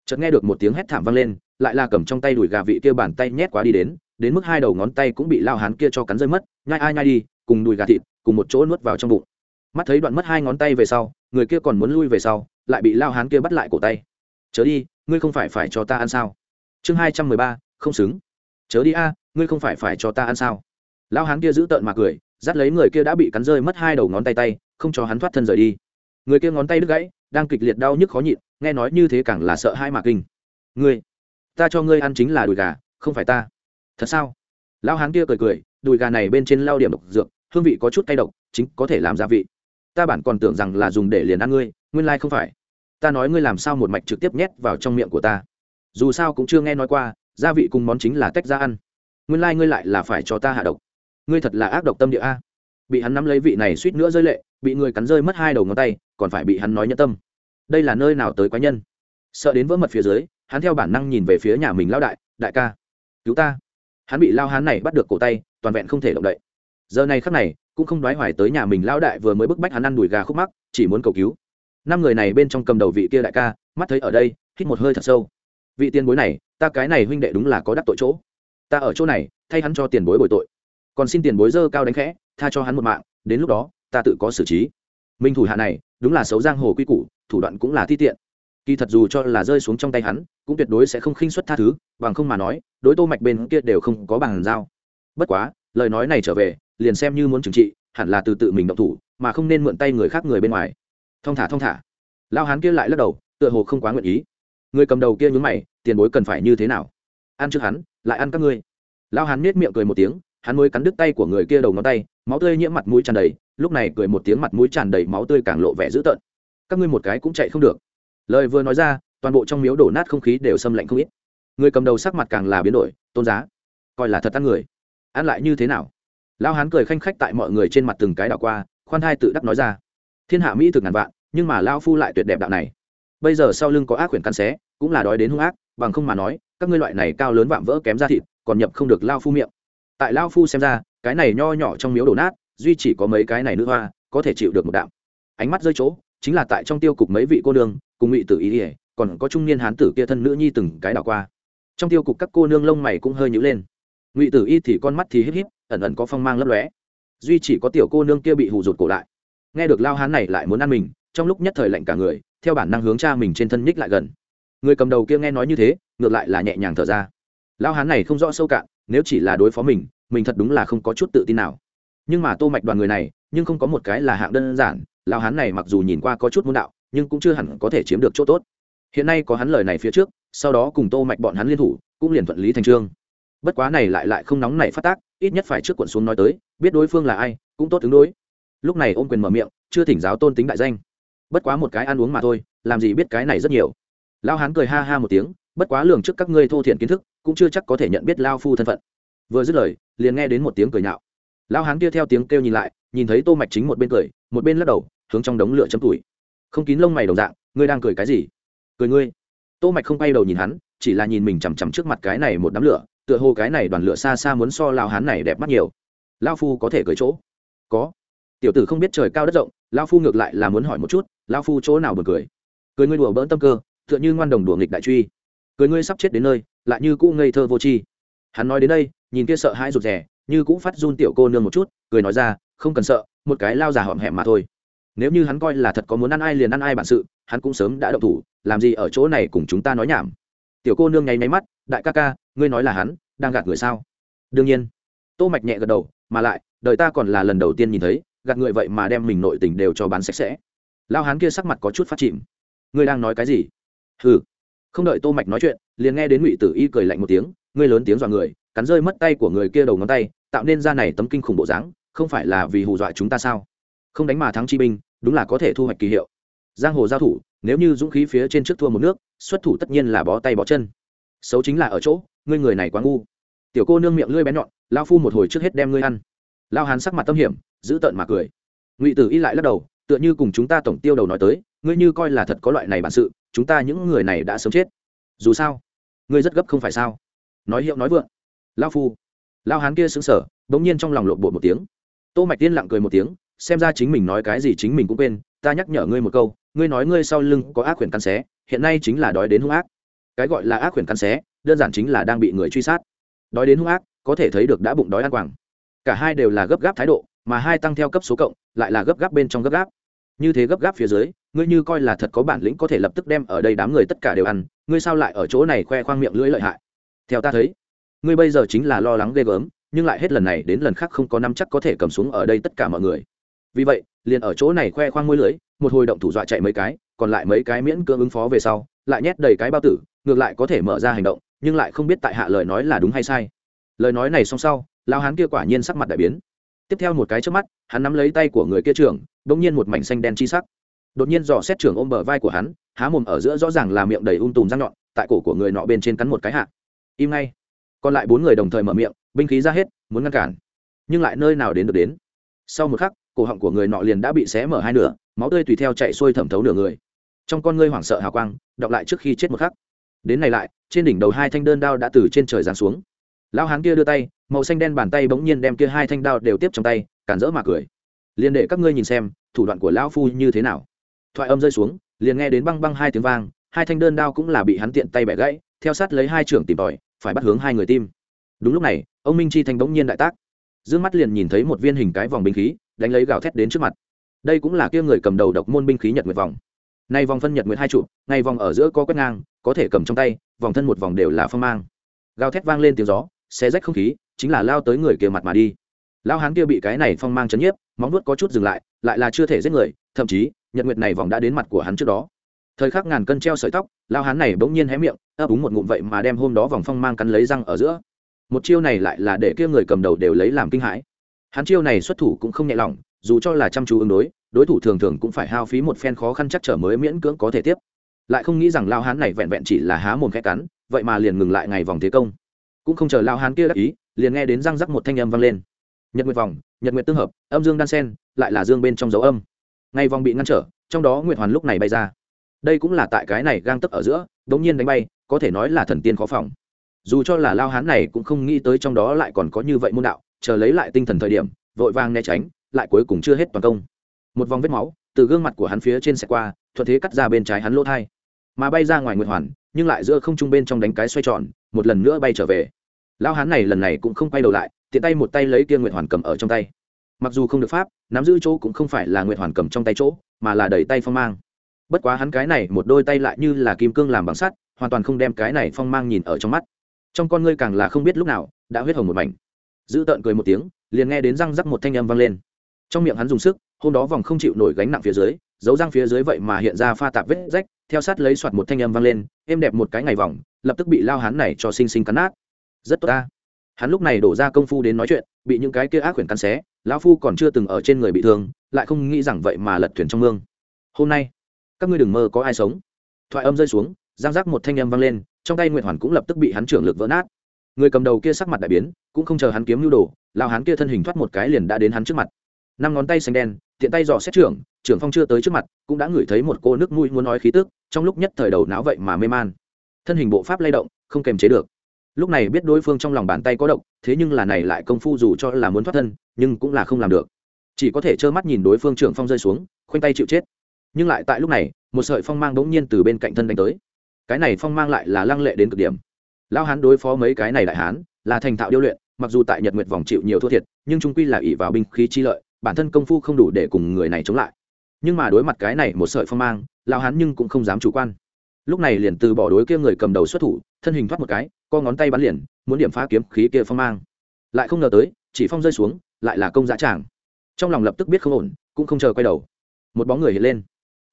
Chợt nghe được một tiếng hét thảm vang lên, lại là cầm trong tay đùi gà vị kia bàn tay nhét quá đi đến đến mức hai đầu ngón tay cũng bị lao hắn kia cho cắn rơi mất, nhai ai nhai đi, cùng đùi gà thịt, cùng một chỗ nuốt vào trong bụng. Mắt thấy đoạn mất hai ngón tay về sau, người kia còn muốn lui về sau, lại bị lao hắn kia bắt lại cổ tay. Chớ đi, ngươi không phải phải cho ta ăn sao? Chương hai trăm mười ba, không xứng. Chớ đi a, ngươi không phải phải cho ta ăn sao? Lao hán kia giữ tợn mà cười, dắt lấy người kia đã bị cắn rơi mất hai đầu ngón tay tay, không cho hắn thoát thân rời đi. Người kia ngón tay đứt gãy, đang kịch liệt đau nhức khó nhịn, nghe nói như thế càng là sợ hai mà kinh. Ngươi, ta cho ngươi ăn chính là đùi gà, không phải ta. Thật sao? Lão hán kia cười cười, đùi gà này bên trên lao điểm độc dược, hương vị có chút tay độc, chính có thể làm gia vị. Ta bản còn tưởng rằng là dùng để liền ăn ngươi, nguyên lai không phải. Ta nói ngươi làm sao một mạch trực tiếp nhét vào trong miệng của ta dù sao cũng chưa nghe nói qua, gia vị cùng món chính là tách ra ăn. Nguyên lai ngươi lại là phải cho ta hạ độc. Ngươi thật là ác độc tâm địa a. Bị hắn nắm lấy vị này suýt nữa rơi lệ, bị người cắn rơi mất hai đầu ngón tay, còn phải bị hắn nói nhẫn tâm. Đây là nơi nào tới quái nhân? Sợ đến vỡ mật phía dưới, hắn theo bản năng nhìn về phía nhà mình lao đại đại ca. Cứu ta. Hắn bị lao hắn này bắt được cổ tay, toàn vẹn không thể động đậy. Giờ này khắc này, cũng không đoái hoài tới nhà mình lao đại vừa mới bức bách hắn ăn đùi gà khúc mắc, chỉ muốn cầu cứu. Năm người này bên trong cầm đầu vị kia đại ca, mắt thấy ở đây, hít một hơi thật sâu vị tiền bối này, ta cái này huynh đệ đúng là có đắc tội chỗ. Ta ở chỗ này, thay hắn cho tiền bối bồi tội. Còn xin tiền bối dơ cao đánh khẽ, tha cho hắn một mạng, đến lúc đó, ta tự có xử trí. Minh thủ hạ này, đúng là xấu giang hồ quy củ, thủ đoạn cũng là thi tiện. Kỳ thật dù cho là rơi xuống trong tay hắn, cũng tuyệt đối sẽ không khinh xuất tha thứ, bằng không mà nói, đối tô mạch bên kia đều không có bàn giao. Bất quá, lời nói này trở về, liền xem như muốn trừng trị, hẳn là từ tự mình động thủ, mà không nên mượn tay người khác người bên ngoài. Thong thả thong thả. Lao hán kia lại lắc đầu, tựa hồ không quá nguyện ý. Người cầm đầu kia nhướng mày tiền bối cần phải như thế nào? Ăn trước hắn, lại ăn các ngươi. Lao hắn nết miệng cười một tiếng, hắn mới cắn đứt tay của người kia đầu ngón tay, máu tươi nhiễm mặt mũi tràn đầy, lúc này cười một tiếng mặt mũi tràn đầy máu tươi càng lộ vẻ dữ tợn. Các ngươi một cái cũng chạy không được. Lời vừa nói ra, toàn bộ trong miếu đổ nát không khí đều xâm lạnh không ít. Người cầm đầu sắc mặt càng là biến đổi, tôn giá, coi là thật ăn người. Ăn lại như thế nào? Lao hán cười khanh khách tại mọi người trên mặt từng cái đảo qua, khoan thai tự đắc nói ra, thiên hạ mỹ thực ngàn vạn, nhưng mà lao phu lại tuyệt đẹp đạo này. Bây giờ sau lưng có ác quyển căn xé, cũng là đói đến hung ác bằng không mà nói, các ngươi loại này cao lớn vạm vỡ kém ra thịt, còn nhập không được lao phu miệng. Tại lao phu xem ra, cái này nho nhỏ trong miếu đổ nát, duy chỉ có mấy cái này nữ hoa, có thể chịu được một đạm. Ánh mắt rơi chỗ, chính là tại trong tiêu cục mấy vị cô nương, cùng ngụy tử ý ỉa còn có trung niên hán tử kia thân nữ nhi từng cái đảo qua. Trong tiêu cục các cô nương lông mày cũng hơi nhữ lên. Ngụy tử y thì con mắt thì híp híp, ẩn ẩn có phong mang lấp lóe. Duy chỉ có tiểu cô nương kia bị hù rụt cổ lại. Nghe được lao hán này lại muốn ăn mình, trong lúc nhất thời lạnh cả người, theo bản năng hướng cha mình trên thân nhích lại gần người cầm đầu kia nghe nói như thế, ngược lại là nhẹ nhàng thở ra. Lao hán này không rõ sâu cạn, nếu chỉ là đối phó mình mình thật đúng là không có chút tự tin nào. Nhưng mà tô mạch đoàn người này, nhưng không có một cái là hạng đơn giản lao hán này mặc dù nhìn qua có chút môn đạo, nhưng cũng chưa hẳn có thể chiếm được chỗ tốt. Hiện nay có hắn lời này phía trước, sau đó cùng tô mạch bọn hắn liên thủ, cũng liền thuận lý thành trương. Bất quá này lại lại không nóng này phát tác, ít nhất phải trước quận xuống nói tới, biết đối phương là ai, cũng tốt ứng đối. Lúc này ôm quyền mở miệng, chưa thỉnh giáo tôn tính đại danh. Bất quá một cái ăn uống mà thôi, làm gì biết cái này rất nhiều lao hán cười ha ha một tiếng, bất quá lường trước các ngươi thô thiện kiến thức, cũng chưa chắc có thể nhận biết lao phu thân phận. Vừa dứt lời, liền nghe đến một tiếng cười nhạo. Lao hán kia theo tiếng kêu nhìn lại, nhìn thấy tô mạch chính một bên cười, một bên lắc đầu, hướng trong đống lửa chấm tuổi không kín lông mày đồng dạng, ngươi đang cười cái gì? Cười ngươi. Tô mạch không quay đầu nhìn hắn, chỉ là nhìn mình chằm chằm trước mặt cái này một đám lửa, tựa hồ cái này đoàn lửa xa xa muốn so lao hán này đẹp mắt nhiều. Lao phu có thể cười chỗ? Có. Tiểu tử không biết trời cao đất rộng lao phu ngược lại là muốn hỏi một chút lao phu chỗ nào buồn cười? Cười ngươi đùa bỡn tâm cơ tựa như ngoan đồng đùa nghịch đại truy. Cười ngươi sắp chết đến nơi, lại như cũ ngây thơ vô tri. Hắn nói đến đây, nhìn kia sợ hãi rụt rè, như cũ phát run tiểu cô nương một chút, cười nói ra, không cần sợ, một cái lao già họm hẹm mà thôi. Nếu như hắn coi là thật có muốn ăn ai liền ăn ai bản sự, hắn cũng sớm đã động thủ, làm gì ở chỗ này cùng chúng ta nói nhảm. Tiểu cô nương nháy máy mắt, đại ca ca, ngươi nói là hắn, đang gạt người sao? Đương nhiên. Tô mạch nhẹ gật đầu, mà lại, đời ta còn là lần đầu tiên nhìn thấy, gạt người vậy mà đem mình nội tình đều cho bán sạch sẽ. Lao hắn kia sắc mặt có chút phát chìm. Ngươi đang nói cái gì? Hừ. Không đợi tô mạch nói chuyện, liền nghe đến ngụy tử y cười lạnh một tiếng, ngươi lớn tiếng dọa người, cắn rơi mất tay của người kia đầu ngón tay, tạo nên ra này tấm kinh khủng bộ dáng, không phải là vì hù dọa chúng ta sao? Không đánh mà thắng chi binh, đúng là có thể thu hoạch kỳ hiệu. Giang hồ giao thủ, nếu như dũng khí phía trên trước thua một nước, xuất thủ tất nhiên là bó tay bó chân. Xấu chính là ở chỗ, ngươi người này quá ngu. Tiểu cô nương miệng lưỡi bé nhọn, lao phu một hồi trước hết đem ngươi ăn. Lao hán sắc mặt tâm hiểm, giữ tợn mà cười. Ngụy tử y lại lắc đầu, tựa như cùng chúng ta tổng tiêu đầu nói tới ngươi như coi là thật có loại này bản sự, chúng ta những người này đã sớm chết. Dù sao, ngươi rất gấp không phải sao? Nói hiệu nói vượng. Lao phu. Lao hán kia xứng sở bỗng nhiên trong lòng lộn bột một tiếng. Tô mạch tiên lặng cười một tiếng, xem ra chính mình nói cái gì chính mình cũng quên, ta nhắc nhở ngươi một câu, ngươi nói ngươi sau lưng có ác quyền căn xé, hiện nay chính là đói đến hung ác. Cái gọi là ác quyền căn xé, đơn giản chính là đang bị người truy sát. Đói đến hung ác, có thể thấy được đã bụng đói ăn quảng. Cả hai đều là gấp gáp thái độ, mà hai tăng theo cấp số cộng, lại là gấp gáp bên trong gấp gáp như thế gấp gáp phía dưới, ngươi như coi là thật có bản lĩnh có thể lập tức đem ở đây đám người tất cả đều ăn, ngươi sao lại ở chỗ này khoe khoang miệng lưỡi lợi hại? Theo ta thấy, ngươi bây giờ chính là lo lắng ghê gớm, nhưng lại hết lần này đến lần khác không có năm chắc có thể cầm xuống ở đây tất cả mọi người. Vì vậy, liền ở chỗ này khoe khoang môi lưới một hồi động thủ dọa chạy mấy cái, còn lại mấy cái miễn cưỡng ứng phó về sau, lại nhét đầy cái bao tử, ngược lại có thể mở ra hành động, nhưng lại không biết tại hạ lời nói là đúng hay sai. Lời nói này xong sau lao hán kia quả nhiên sắc mặt đại biến tiếp theo một cái trước mắt, hắn nắm lấy tay của người kia trưởng đ ỗ n g nhiên một mảnh xanh đen chi sắc. Đột nhiên dò xét trưởng ôm bờ vai của hắn, há mồm ở giữa rõ ràng là miệng đầy ung tùm răng nhọn, tại cổ của người nọ bên trên cắn một cái hạ. Im ngay. Còn lại bốn người đồng thời mở miệng, binh khí ra hết, muốn ngăn cản. Nhưng lại nơi nào đến được đến. Sau một khắc, cổ họng của người nọ liền đã bị xé mở hai nửa, máu tươi tùy theo chạy xuôi thẩm thấu nửa người. Trong con ngươi hoảng sợ hào quang, đọc lại trước khi chết một khắc. Đến này lại, trên đỉnh đầu hai thanh đơn đao đã từ trên trời giáng xuống lão hán kia đưa tay, màu xanh đen bàn tay bỗng nhiên đem kia hai thanh đao đều tiếp trong tay, cản rỡ mà cười. Liền để các ngươi nhìn xem, thủ đoạn của lão phu như thế nào? Thoại âm rơi xuống, liền nghe đến băng băng hai tiếng vang, hai thanh đơn đao cũng là bị hắn tiện tay bẻ gãy, theo sát lấy hai trưởng tìm tòi, phải bắt hướng hai người tim. Đúng lúc này, ông minh chi thanh bỗng nhiên đại tác. D mắt liền nhìn thấy một viên hình cái vòng binh khí, đánh lấy gào thét đến trước mặt. Đây cũng là kia người cầm đầu độc môn binh khí nhật nguyệt vòng. Nay vòng phân nhật nguyệt hai trụ ngay vòng ở giữa có quét ngang, có thể cầm trong tay, vòng thân một vòng đều là phong mang. Gào thét vang lên tiếng gió xé rách không khí, chính là lao tới người kia mặt mà đi. Lao hán kia bị cái này phong mang chấn nhiếp, móng nuốt có chút dừng lại lại là chưa thể giết người, thậm chí, nhật nguyệt này vòng đã đến mặt của hắn trước đó. Thời khắc ngàn cân treo sợi tóc, lao hán này bỗng nhiên hé miệng, ấp úng một ngụm vậy mà đem hôm đó vòng phong mang cắn lấy răng ở giữa. Một chiêu này lại là để kia người cầm đầu đều lấy làm kinh hãi. Hắn chiêu này xuất thủ cũng không nhẹ lòng, dù cho là chăm chú ứng đối đối thủ thường thường cũng phải hao phí một phen khó khăn chắc trở mới miễn cưỡng có thể tiếp. Lại không nghĩ rằng lao hán này vẹn vẹn chỉ là há mồm khẽ cắn, vậy mà liền ngừng lại ngày vòng thế công cũng không chờ lao hán kia đắc ý, liền nghe đến răng rắc một thanh âm vang lên. Nhật nguyệt vòng, nhật nguyệt tương hợp, âm dương đan sen, lại là dương bên trong dấu âm. Ngay vòng bị ngăn trở, trong đó nguyệt hoàn lúc này bay ra. Đây cũng là tại cái này gang tấp ở giữa đ ỗ n g nhiên đánh bay, có thể nói là thần tiên khó phòng. Dù cho là lao hán này cũng không nghĩ tới trong đó lại còn có như vậy môn đạo, chờ lấy lại tinh thần thời điểm, vội vang né tránh, lại cuối cùng chưa hết toàn công. Một vòng vết máu, từ gương mặt của hắn phía trên xe qua, thuận thế cắt ra bên trái hắn lỗ thai. Mà bay ra ngoài nguyệt hoàn nhưng lại giữa không trung bên trong đánh cái xoay tròn, một lần nữa bay trở về. Lao hán này lần này cũng không quay đầu lại, tiện tay một tay lấy kia nguyện hoàn cầm ở trong tay. Mặc dù không được pháp, nắm giữ chỗ cũng không phải là nguyện hoàn cầm trong tay chỗ, mà là đẩy tay phong mang. Bất quá hắn cái này một đôi tay lại như là kim cương làm bằng sắt, hoàn toàn không đem cái này phong mang nhìn ở trong mắt. Trong con ngươi càng là không biết lúc nào, đã huyết hồng một mảnh. Giữ tợn cười một tiếng, liền nghe đến răng rắc một thanh âm vang lên. Trong miệng hắn dùng sức, hôm đó vòng không chịu nổi gánh nặng phía dưới, dấu răng phía dưới vậy mà hiện ra pha tạp vết rách theo sát lấy soạt một thanh âm vang lên, êm đẹp một cái ngày vòng, lập tức bị lao hắn này cho xinh xinh cắn nát. Rất tốt ta. Hắn lúc này đổ ra công phu đến nói chuyện, bị những cái kia ác quyển cắn xé, lão phu còn chưa từng ở trên người bị thương, lại không nghĩ rằng vậy mà lật thuyền trong mương. Hôm nay, các ngươi đừng mơ có ai sống. Thoại âm rơi xuống, giang giác một thanh âm vang lên, trong tay nguyệt hoàn cũng lập tức bị hắn trưởng lực vỡ nát. Người cầm đầu kia sắc mặt đại biến, cũng không chờ hắn kiếm nhu đồ, lao hắn kia thân hình thoát một cái liền đã đến hắn trước mặt. Năm ngón tay xanh đen, tiện tay dò xét trưởng trưởng phong chưa tới trước mặt, cũng đã ngửi thấy một cô nước mũi muốn nói khí tức trong lúc nhất thời đầu não vậy mà mê man. Thân hình bộ pháp lay động, không kềm chế được. Lúc này biết đối phương trong lòng bàn tay có độc, thế nhưng là này lại công phu dù cho là muốn thoát thân, nhưng cũng là không làm được. Chỉ có thể trơ mắt nhìn đối phương trưởng phong rơi xuống, khoanh tay chịu chết. Nhưng lại tại lúc này, một sợi phong mang bỗng nhiên từ bên cạnh thân đánh tới. Cái này phong mang lại là lăng lệ đến cực điểm. Lao hán đối phó mấy cái này đại hán, là thành thạo điêu luyện, mặc dù tại nhật nguyệt vòng chịu nhiều thua thiệt, nhưng trung quy là ỷ vào binh khí chi lợi, bản thân công phu không đủ để cùng người này chống lại. Nhưng mà đối mặt cái này một sợi phong mang lao hán nhưng cũng không dám chủ quan. Lúc này liền từ bỏ đối kia người cầm đầu xuất thủ, thân hình thoát một cái, co ngón tay bắn liền, muốn điểm phá kiếm khí kia phong mang. Lại không ngờ tới, chỉ phong rơi xuống, lại là công giá tràng. Trong lòng lập tức biết không ổn, cũng không chờ quay đầu. Một bóng người hiện lên.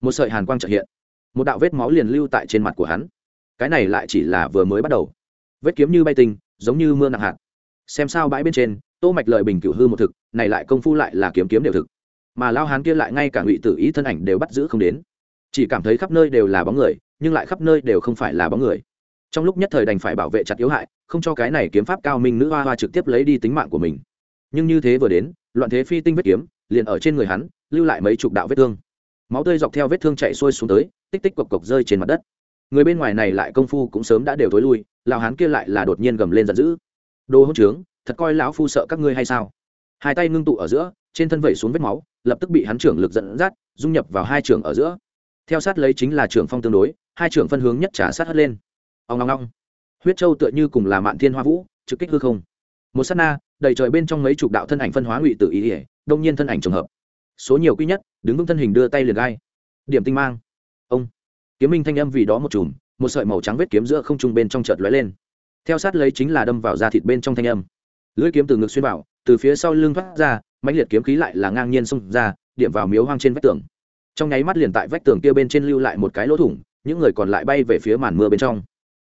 Một sợi hàn quang trợ hiện. Một đạo vết máu liền lưu tại trên mặt của hắn. Cái này lại chỉ là vừa mới bắt đầu. Vết kiếm như bay tinh giống như mưa nặng hạt. Xem sao bãi bên trên, tô mạch lợi bình cửu hư một thực, này lại công phu lại là kiếm kiếm đều thực. Mà lao hán kia lại ngay cả ngụy tử ý thân ảnh đều bắt giữ không đến chỉ cảm thấy khắp nơi đều là bóng người, nhưng lại khắp nơi đều không phải là bóng người. Trong lúc nhất thời đành phải bảo vệ chặt yếu hại, không cho cái này kiếm pháp cao minh nữ hoa hoa trực tiếp lấy đi tính mạng của mình. Nhưng như thế vừa đến, loạn thế phi tinh vết kiếm, liền ở trên người hắn, lưu lại mấy chục đạo vết thương. Máu tươi dọc theo vết thương chạy xuôi xuống tới, tích tích cộc cộc rơi trên mặt đất. Người bên ngoài này lại công phu cũng sớm đã đều thối lui, lão hán kia lại là đột nhiên gầm lên giận dữ. Đồ hỗn trướng, thật coi lão phu sợ các ngươi hay sao? Hai tay ngưng tụ ở giữa, trên thân vẩy xuống vết máu, lập tức bị hắn trưởng lực dẫn dắt, dung nhập vào hai trường ở giữa theo sát lấy chính là trưởng phong tương đối, hai trưởng phân hướng nhất trả sát hất lên. Ông ngong ngong huyết châu tựa như cùng là mạn thiên hoa vũ, trực kích hư không. Một s á t na, đầy trời bên trong mấy chục đạo thân ảnh phân hóa ngụy tự ý ỉa đông nhiên thân ảnh trùng hợp. Số nhiều quy nhất, đứng vững thân hình đưa tay liền gai. Điểm tinh mang. Ông. Kiếm minh thanh âm vì đó một chùm, một sợi màu trắng vết kiếm giữa không trung bên trong chợt lóe lên. Theo sát lấy chính là đâm vào da thịt bên trong thanh âm. Lưỡi kiếm từ ngực xuyên vào, từ phía sau lưng thoát ra, mãnh liệt kiếm khí lại là ngang nhiên xông ra, điểm vào miếu hoang trên vách tường trong nháy mắt liền tại vách tường kia bên trên lưu lại một cái lỗ thủng, những người còn lại bay về phía màn mưa bên trong.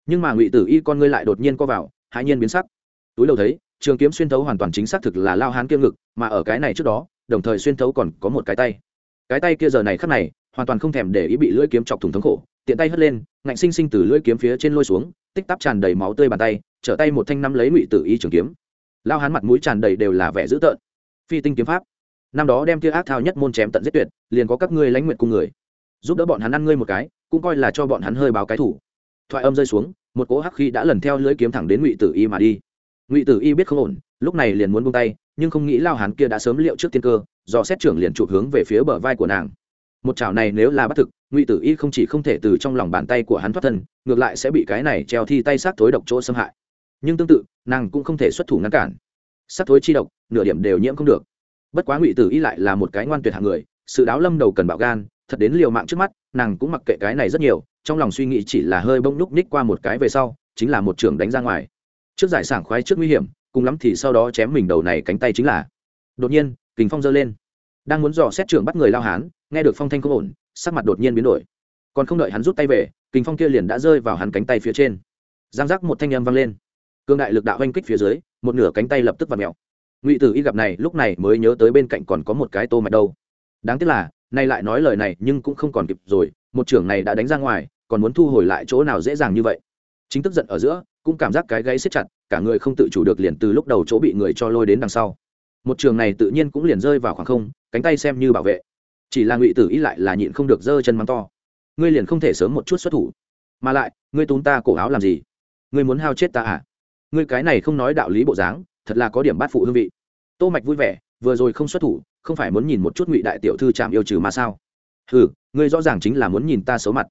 Nhưng mà ngụy tử y con ngươi lại đột nhiên co vào, hãi nhiên biến sắc. Túi đầu thấy, trường kiếm xuyên thấu hoàn toàn chính xác thực là lao hán kia ngực, mà ở cái này trước đó, đồng thời xuyên thấu còn có một cái tay. Cái tay kia giờ này khắc này, hoàn toàn không thèm để ý bị lưỡi kiếm chọc thủng thống khổ, tiện tay hất lên, ngạnh sinh sinh từ lưỡi kiếm phía trên lôi xuống, tích tắp tràn đầy máu tươi bàn tay, trở tay một thanh năm lấy ngụy tử y trường kiếm. Lao hán mặt mũi tràn đầy đều là vẻ dữ tợn. Phi tinh kiếm pháp năm đó đem kia ác thao nhất môn chém tận giết tuyệt, liền có các ngươi lãnh nguyện cùng người. Giúp đỡ bọn hắn ăn ngươi một cái, cũng coi là cho bọn hắn hơi báo cái thủ. Thoại âm rơi xuống, một cỗ hắc khí đã lần theo lưỡi kiếm thẳng đến ngụy tử y mà đi. Ngụy tử y biết không ổn, lúc này liền muốn buông tay, nhưng không nghĩ lao hán kia đã sớm liệu trước tiên cơ, do xét trưởng liền chụp hướng về phía bờ vai của nàng. Một chảo này nếu là bắt thực, ngụy tử y không chỉ không thể từ trong lòng bàn tay của hắn thoát thân, ngược lại sẽ bị cái này treo thi tay sát thối độc chỗ xâm hại. Nhưng tương tự, nàng cũng không thể xuất thủ ngăn cản. Sát thối chi độc, nửa điểm đều nhiễm không được bất quá ngụy tử y lại là một cái ngoan tuyệt hạng người, sự đáo lâm đầu cần bạo gan, thật đến liều mạng trước mắt, nàng cũng mặc kệ cái này rất nhiều, trong lòng suy nghĩ chỉ là hơi bông nhúc ních qua một cái về sau, chính là một trường đánh ra ngoài. Trước giải sảng khoái trước nguy hiểm, cùng lắm thì sau đó chém mình đầu này cánh tay chính là. Đột nhiên, kình phong giơ lên. Đang muốn dò xét trưởng bắt người lao hán, nghe được phong thanh không ổn, sắc mặt đột nhiên biến đổi. Còn không đợi hắn rút tay về, kình phong kia liền đã rơi vào hắn cánh tay phía trên. Giang giác một thanh âm vang lên. Cương đại lực đạo oanh kích phía dưới, một nửa cánh tay lập tức v ặ ngụy tử y gặp này, lúc này mới nhớ tới bên cạnh còn có một cái tô mạch đâu. Đáng tiếc là, nay lại nói lời này nhưng cũng không còn kịp rồi, một trưởng này đã đánh ra ngoài, còn muốn thu hồi lại chỗ nào dễ dàng như vậy? Chính tức giận ở giữa, cũng cảm giác cái gáy siết chặt, cả người không tự chủ được liền từ lúc đầu chỗ bị người cho lôi đến đằng sau. Một trường này tự nhiên cũng liền rơi vào khoảng không, cánh tay xem như bảo vệ. Chỉ là ngụy tử y lại là nhịn không được giơ chân mắng to. Ngươi liền không thể sớm một chút xuất thủ. Mà lại, ngươi túm ta cổ áo làm gì? Ngươi muốn hao chết ta à? Ngươi cái này không nói đạo lý bộ dáng thật là có điểm bát phụ hương vị. Tô mạch vui vẻ, vừa rồi không xuất thủ, không phải muốn nhìn một chút ngụy đại tiểu thư chạm yêu trừ mà sao? Hừ, ngươi rõ ràng chính là muốn nhìn ta xấu mặt.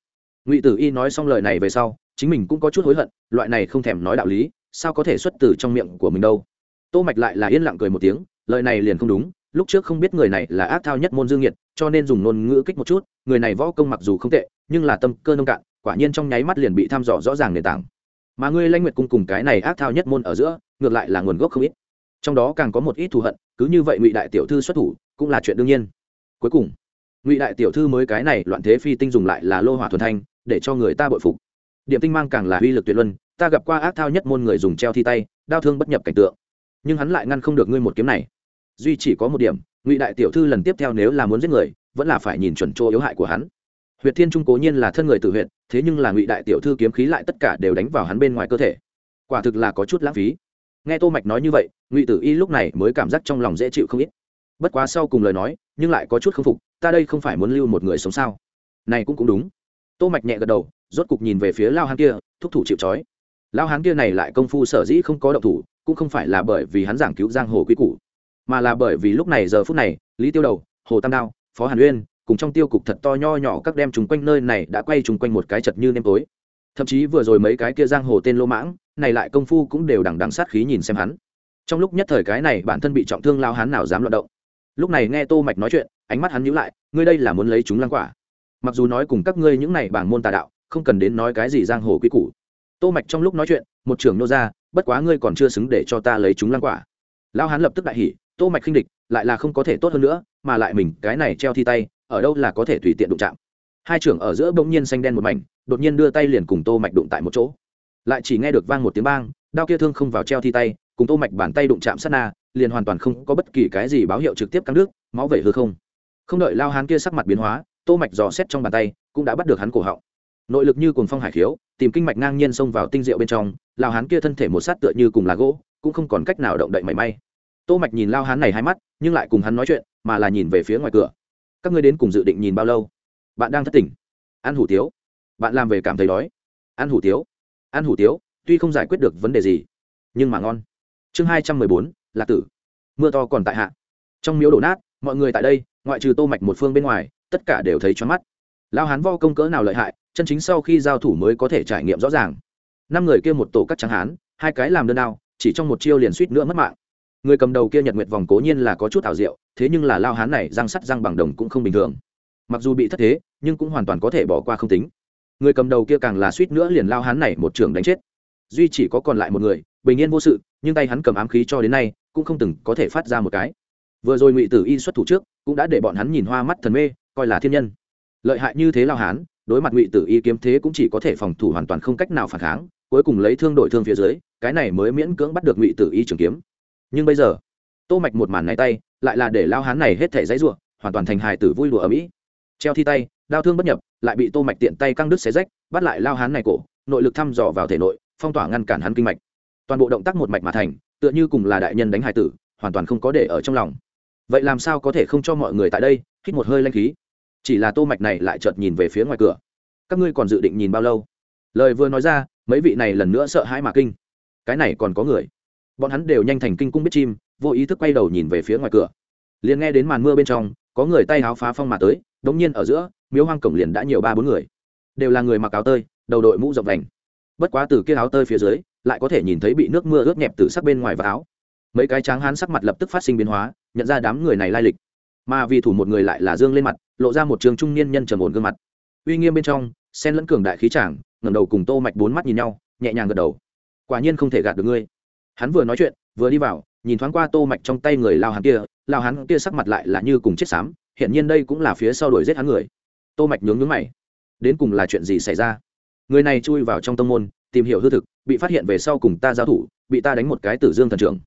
Ngụy tử y nói xong lời này về sau, chính mình cũng có chút hối hận, loại này không thèm nói đạo lý, sao có thể xuất từ trong miệng của mình đâu? Tô mạch lại là yên lặng cười một tiếng, lời này liền không đúng, lúc trước không biết người này là ác thao nhất môn dương nhiệt cho nên dùng ngôn ngữ kích một chút, người này võ công mặc dù không tệ, nhưng là tâm cơ nông cạn, quả nhiên trong nháy mắt liền bị thăm dò rõ ràng nền tảng mà ngươi lanh nguyệt cung cùng cái này ác thao nhất môn ở giữa, ngược lại là nguồn gốc không ít. Trong đó càng có một ít thù hận, cứ như vậy ngụy đại tiểu thư xuất thủ, cũng là chuyện đương nhiên. Cuối cùng, ngụy đại tiểu thư mới cái này loạn thế phi tinh dùng lại là lô hỏa thuần thanh, để cho người ta bội phục. Điểm tinh mang càng là uy lực tuyệt luân, ta gặp qua ác thao nhất môn người dùng treo thi tay, đau thương bất nhập cảnh tượng. Nhưng hắn lại ngăn không được ngươi một kiếm này. Duy chỉ có một điểm, ngụy đại tiểu thư lần tiếp theo nếu là muốn giết người, vẫn là phải nhìn chuẩn chỗ yếu hại của hắn huyệt thiên trung cố nhiên là thân người tự huyện thế nhưng là ngụy đại tiểu thư kiếm khí lại tất cả đều đánh vào hắn bên ngoài cơ thể. Quả thực là có chút lãng phí. Nghe tô mạch nói như vậy, ngụy tử y lúc này mới cảm giác trong lòng dễ chịu không ít. Bất quá sau cùng lời nói, nhưng lại có chút không phục, ta đây không phải muốn lưu một người sống sao? Này cũng cũng đúng. Tô mạch nhẹ gật đầu, rốt cục nhìn về phía lao hán kia, thúc thủ chịu trói. Lao hán kia này lại công phu sở dĩ không có động thủ, cũng không phải là bởi vì hắn giảng cứu giang hồ quý củ, mà là bởi vì lúc này giờ phút này, lý tiêu đầu, hồ tam đao, phó hàn uyên cùng trong tiêu cục thật to nho nhỏ các đem chúng quanh nơi này đã quay chúng quanh một cái chật như nêm tối. Thậm chí vừa rồi mấy cái kia giang hồ tên lô mãng, này lại công phu cũng đều đằng đằng sát khí nhìn xem hắn. Trong lúc nhất thời cái này bản thân bị trọng thương lao hắn nào dám loạn động. Lúc này nghe tô mạch nói chuyện, ánh mắt hắn nhíu lại, ngươi đây là muốn lấy chúng lăng quả. Mặc dù nói cùng các ngươi những này bảng môn tà đạo, không cần đến nói cái gì giang hồ quý củ. Tô mạch trong lúc nói chuyện, một trưởng nô ra, bất quá ngươi còn chưa xứng để cho ta lấy chúng lăng quả. Lao hắn lập tức đại hỉ, tô mạch khinh địch, lại là không có thể tốt hơn nữa, mà lại mình, cái này treo thi tay ở đâu là có thể tùy tiện đụng chạm. Hai trưởng ở giữa bỗng nhiên xanh đen một mảnh, đột nhiên đưa tay liền cùng tô mạch đụng tại một chỗ. Lại chỉ nghe được vang một tiếng bang, đao kia thương không vào treo thi tay, cùng tô mạch bàn tay đụng chạm sát na, liền hoàn toàn không có bất kỳ cái gì báo hiệu trực tiếp căng nước, máu vẩy hư không. Không đợi lao hán kia sắc mặt biến hóa, tô mạch dò xét trong bàn tay, cũng đã bắt được hắn cổ họng. Nội lực như cuồng phong hải khiếu, tìm kinh mạch ngang nhiên xông vào tinh diệu bên trong, lao hán kia thân thể một sát tựa như cùng là gỗ, cũng không còn cách nào động đậy mảy may. Tô mạch nhìn lao hán này hai mắt, nhưng lại cùng hắn nói chuyện, mà là nhìn về phía ngoài cửa các ngươi đến cùng dự định nhìn bao lâu? Bạn đang thất tỉnh ăn hủ tiếu. Bạn làm về cảm thấy đói. Ăn hủ tiếu. Ăn hủ tiếu, tuy không giải quyết được vấn đề gì, nhưng mà ngon. Chương hai trăm mười bốn là tử. Mưa to còn tại hạ. Trong miếu đổ nát, mọi người tại đây, ngoại trừ tô mạch một phương bên ngoài, tất cả đều thấy choáng mắt. Lao hán vo công cỡ nào lợi hại, chân chính sau khi giao thủ mới có thể trải nghiệm rõ ràng. Năm người kia một tổ cắt trắng hán, hai cái làm đơn đao, chỉ trong một chiêu liền suýt nữa mất mạng. Người cầm đầu kia nhật nguyệt vòng cố nhiên là có chút ảo diệu thế nhưng là lao hán này răng sắt răng bằng đồng cũng không bình thường. Mặc dù bị thất thế, nhưng cũng hoàn toàn có thể bỏ qua không tính. Người cầm đầu kia càng là suýt nữa liền lao hán này một trường đánh chết. Duy chỉ có còn lại một người, bình yên vô sự, nhưng tay hắn cầm ám khí cho đến nay, cũng không từng có thể phát ra một cái. Vừa rồi ngụy tử y xuất thủ trước, cũng đã để bọn hắn nhìn hoa mắt thần mê, coi là thiên nhân. Lợi hại như thế lao hán, đối mặt ngụy tử y kiếm thế cũng chỉ có thể phòng thủ hoàn toàn không cách nào phản kháng, cuối cùng lấy thương đổi thương phía dưới, cái này mới miễn cưỡng bắt được ngụy tử y trường kiếm. Nhưng bây giờ tô mạch một màn này tay, lại là để lao hán này hết thể giấy rủa, hoàn toàn thành hài tử vui đùa ở mỹ. Treo thi tay, đao thương bất nhập, lại bị tô mạch tiện tay căng đứt xé rách, bắt lại lao hán này cổ, nội lực thăm dò vào thể nội, phong tỏa ngăn cản hắn kinh mạch. Toàn bộ động tác một mạch mà thành, tựa như cùng là đại nhân đánh hài tử, hoàn toàn không có để ở trong lòng. Vậy làm sao có thể không cho mọi người tại đây, hít một hơi lanh khí? Chỉ là tô mạch này lại chợt nhìn về phía ngoài cửa. Các ngươi còn dự định nhìn bao lâu? Lời vừa nói ra, mấy vị này lần nữa sợ hãi mà kinh. Cái này còn có người. Bọn hắn đều nhanh thành kinh cung biết chim vô ý thức quay đầu nhìn về phía ngoài cửa. Liền nghe đến màn mưa bên trong, có người tay áo phá phong mà tới, đống nhiên ở giữa, miếu hoang cổng liền đã nhiều ba bốn người. Đều là người mặc áo tơi, đầu đội mũ rộng vành. Bất quá từ kia áo tơi phía dưới, lại có thể nhìn thấy bị nước mưa ướt nhẹp từ sắc bên ngoài và áo. Mấy cái tráng hán sắc mặt lập tức phát sinh biến hóa, nhận ra đám người này lai lịch. Mà vì thủ một người lại là dương lên mặt, lộ ra một trường trung niên nhân trầm ổn gương mặt. Uy nghiêm bên trong sen lẫn cường đại khí tràng ngẩng đầu cùng tô mạch bốn mắt nhìn nhau, nhẹ nhàng gật đầu. Quả nhiên không thể gạt được ngươi. Hắn vừa nói chuyện, vừa đi vào nhìn thoáng qua tô mạch trong tay người lao hắn kia, lao hắn kia sắc mặt lại là như cùng chết sám hiện nhiên đây cũng là phía sau đuổi giết hắn người. Tô mạch nhướng nhướng mày. Đến cùng là chuyện gì xảy ra? Người này chui vào trong tông môn, tìm hiểu hư thực, bị phát hiện về sau cùng ta giao thủ, bị ta đánh một cái tử dương thần trưởng.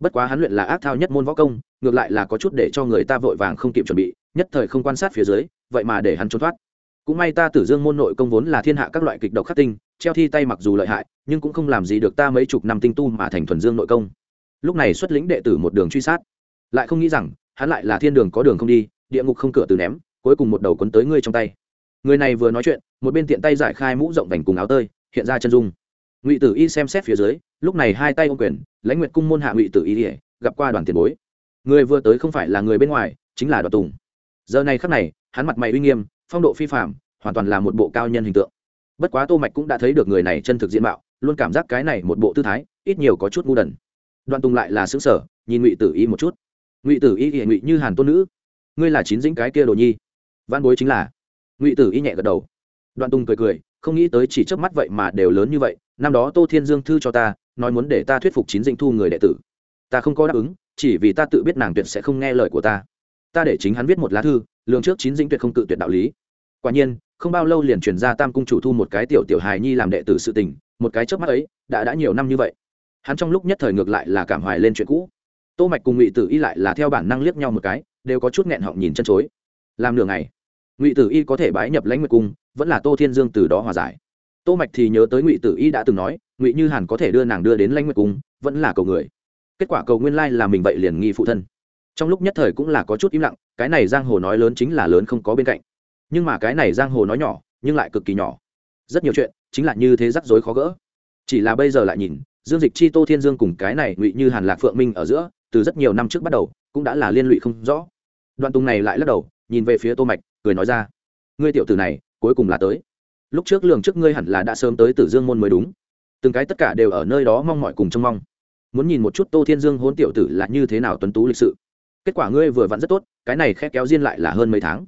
Bất quá hắn luyện là ác thao nhất môn võ công, ngược lại là có chút để cho người ta vội vàng không kịp chuẩn bị, nhất thời không quan sát phía dưới, vậy mà để hắn trốn thoát. Cũng may ta tử dương môn nội công vốn là thiên hạ các loại kịch độc khắc tinh, treo thi tay mặc dù lợi hại, nhưng cũng không làm gì được ta mấy chục năm tinh tu mà thành thuần dương nội công lúc này xuất lĩnh đệ tử một đường truy sát. Lại không nghĩ rằng, hắn lại là thiên đường có đường không đi, địa ngục không cửa từ ném, cuối cùng một đầu quấn tới ngươi trong tay. Người này vừa nói chuyện, một bên tiện tay giải khai mũ rộng vành cùng áo tơi, hiện ra chân dung. Ngụy tử y xem xét phía dưới, lúc này hai tay ô quyền, lãnh nguyệt cung môn hạ ngụy tử y ỉa gặp qua đoàn tiền bối. Người vừa tới không phải là người bên ngoài, chính là đoàn tùng. Giờ này khắc này, hắn mặt mày uy nghiêm, phong độ phi phạm hoàn toàn là một bộ cao nhân hình tượng. Bất quá tô mạch cũng đã thấy được người này chân thực diện mạo, luôn cảm giác cái này một bộ tư thái, ít nhiều có chút ngu đần đoạn tùng lại là xứng sở nhìn ngụy tử y một chút. Ngụy tử y hiện ngụy như hàn tôn nữ. Ngươi là chín dĩnh cái kia đồ nhi. Văn bối chính là. Ngụy tử y nhẹ gật đầu. Đoạn tùng cười cười, không nghĩ tới chỉ trước mắt vậy mà đều lớn như vậy, năm đó tô thiên dương thư cho ta, nói muốn để ta thuyết phục chín dĩnh thu người đệ tử. Ta không có đáp ứng, chỉ vì ta tự biết nàng tuyệt sẽ không nghe lời của ta. Ta để chính hắn viết một lá thư, lường trước chín dĩnh tuyệt không tự tuyệt đạo lý. Quả nhiên, không bao lâu liền truyền ra tam cung chủ thu một cái tiểu tiểu hài nhi làm đệ tử sự tình, một cái trước mắt ấy, đã đã nhiều năm như vậy hắn trong lúc nhất thời ngược lại là cảm hoài lên chuyện cũ. Tô mạch cùng ngụy tử y lại là theo bản năng liếc nhau một cái, đều có chút nghẹn họng nhìn chân chối. Làm nửa ngày, ngụy tử y có thể bái nhập lãnh nguyệt cung, vẫn là tô thiên dương từ đó hòa giải. Tô mạch thì nhớ tới ngụy tử y đã từng nói, ngụy như hàn có thể đưa nàng đưa đến lãnh nguyệt cung, vẫn là cầu người. Kết quả cầu nguyên lai là mình vậy liền nghi phụ thân. Trong lúc nhất thời cũng là có chút im lặng, cái này giang hồ nói lớn chính là lớn không có bên cạnh. Nhưng mà cái này giang hồ nói nhỏ, nhưng lại cực kỳ nhỏ. Rất nhiều chuyện, chính là như thế rắc rối khó gỡ. Chỉ là bây giờ lại nhìn dương dịch chi, tô thiên dương cùng cái này ngụy như hàn lạc phượng minh ở giữa, từ rất nhiều năm trước bắt đầu, cũng đã là liên lụy không rõ. Đoạn tùng này lại lắc đầu, nhìn về phía tô mạch, cười nói ra, ngươi tiểu tử này, cuối cùng là tới. Lúc trước lường trước ngươi hẳn là đã sớm tới tử dương môn mới đúng. Từng cái tất cả đều ở nơi đó mong mọi cùng trông mong. Muốn nhìn một chút tô thiên dương hôn tiểu tử là như thế nào tuấn tú lịch sự. Kết quả ngươi vừa vặn rất tốt, cái này khét kéo riêng lại là hơn mấy tháng.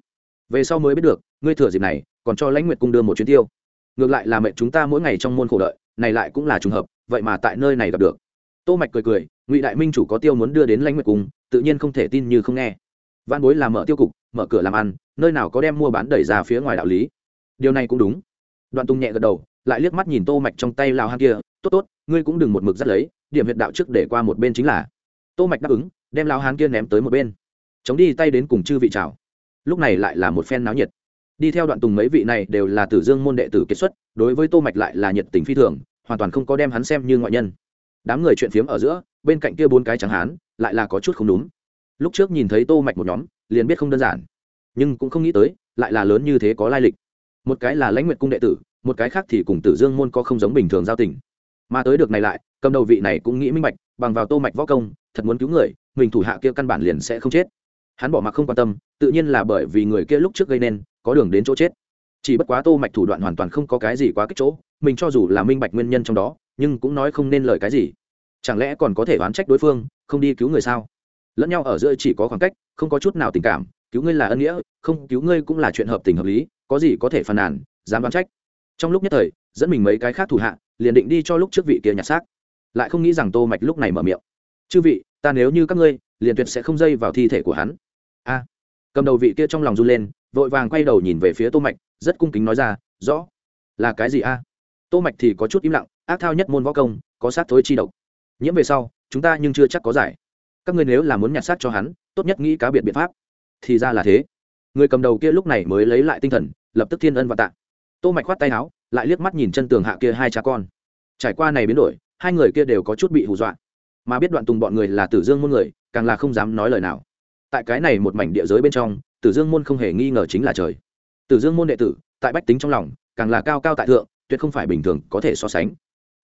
Về sau mới biết được, ngươi thừa dịp này, còn cho lãnh nguyệt cung đưa một chuyến tiêu. Ngược lại là mẹ chúng ta mỗi ngày trong môn khổ đợi này lại cũng là trùng hợp vậy mà tại nơi này gặp được. Tô mạch cười cười ngụy đại minh chủ có tiêu muốn đưa đến lãnh nguyệt cùng, tự nhiên không thể tin như không nghe. Văn bối là mở tiêu cục mở cửa làm ăn nơi nào có đem mua bán đẩy ra phía ngoài đạo lý. Điều này cũng đúng. Đoạn tung nhẹ gật đầu lại liếc mắt nhìn tô mạch trong tay lao hang kia tốt tốt ngươi cũng đừng một mực dắt lấy điểm huyệt đạo trước để qua một bên chính là. Tô mạch đáp ứng đem lao hán kia ném tới một bên. Chống đi tay đến cùng chư vị chào. Lúc này lại là một phen náo nhiệt đi theo đoạn tùng mấy vị này đều là tử dương môn đệ tử kết xuất, đối với tô mạch lại là nhiệt tình phi thường, hoàn toàn không có đem hắn xem như ngoại nhân. Đám người chuyện phiếm ở giữa, bên cạnh kia bốn cái trắng hán, lại là có chút không đúng. Lúc trước nhìn thấy tô mạch một nhóm, liền biết không đơn giản. Nhưng cũng không nghĩ tới, lại là lớn như thế có lai lịch. Một cái là lãnh nguyệt cung đệ tử, một cái khác thì cùng tử dương môn có không giống bình thường giao tình. Mà tới được này lại, cầm đầu vị này cũng nghĩ minh bạch, bằng vào tô mạch võ công, thật muốn cứu người, mình thủ hạ kia căn bản liền sẽ không chết. Hắn bỏ mặc không quan tâm, tự nhiên là bởi vì người kia lúc trước gây nên có đường đến chỗ chết. Chỉ bất quá tô mạch thủ đoạn hoàn toàn không có cái gì quá kích chỗ, mình cho dù là minh bạch nguyên nhân trong đó, nhưng cũng nói không nên lời cái gì. Chẳng lẽ còn có thể oán trách đối phương, không đi cứu người sao? Lẫn nhau ở giữa chỉ có khoảng cách, không có chút nào tình cảm, cứu ngươi là ân nghĩa, không cứu ngươi cũng là chuyện hợp tình hợp lý, có gì có thể phàn nàn, dám đoán trách. Trong lúc nhất thời, dẫn mình mấy cái khác thủ hạ, liền định đi cho lúc trước vị kia nhặt xác. Lại không nghĩ rằng tô mạch lúc này mở miệng. Chư vị, ta nếu như các ngươi, liền tuyệt sẽ không dây vào thi thể của hắn. A. Cầm đầu vị kia trong lòng run lên vội vàng quay đầu nhìn về phía tô mạch, rất cung kính nói ra, rõ. Là cái gì a? Tô mạch thì có chút im lặng, ác thao nhất môn võ công, có sát thối chi độc. Nhiễm về sau, chúng ta nhưng chưa chắc có giải. Các ngươi nếu là muốn nhặt xác cho hắn, tốt nhất nghĩ cá biệt biện pháp. Thì ra là thế. Người cầm đầu kia lúc này mới lấy lại tinh thần, lập tức thiên ân và tạ. Tô mạch khoát tay áo, lại liếc mắt nhìn chân tường hạ kia hai cha con. Trải qua này biến đổi, hai người kia đều có chút bị hù dọa. Mà biết đoạn tùng bọn người là tử dương môn người, càng là không dám nói lời nào. Tại cái này một mảnh địa giới bên trong tử dương môn không hề nghi ngờ chính là trời. Tử dương môn đệ tử, tại bách tính trong lòng, càng là cao cao tại thượng, tuyệt không phải bình thường có thể so sánh.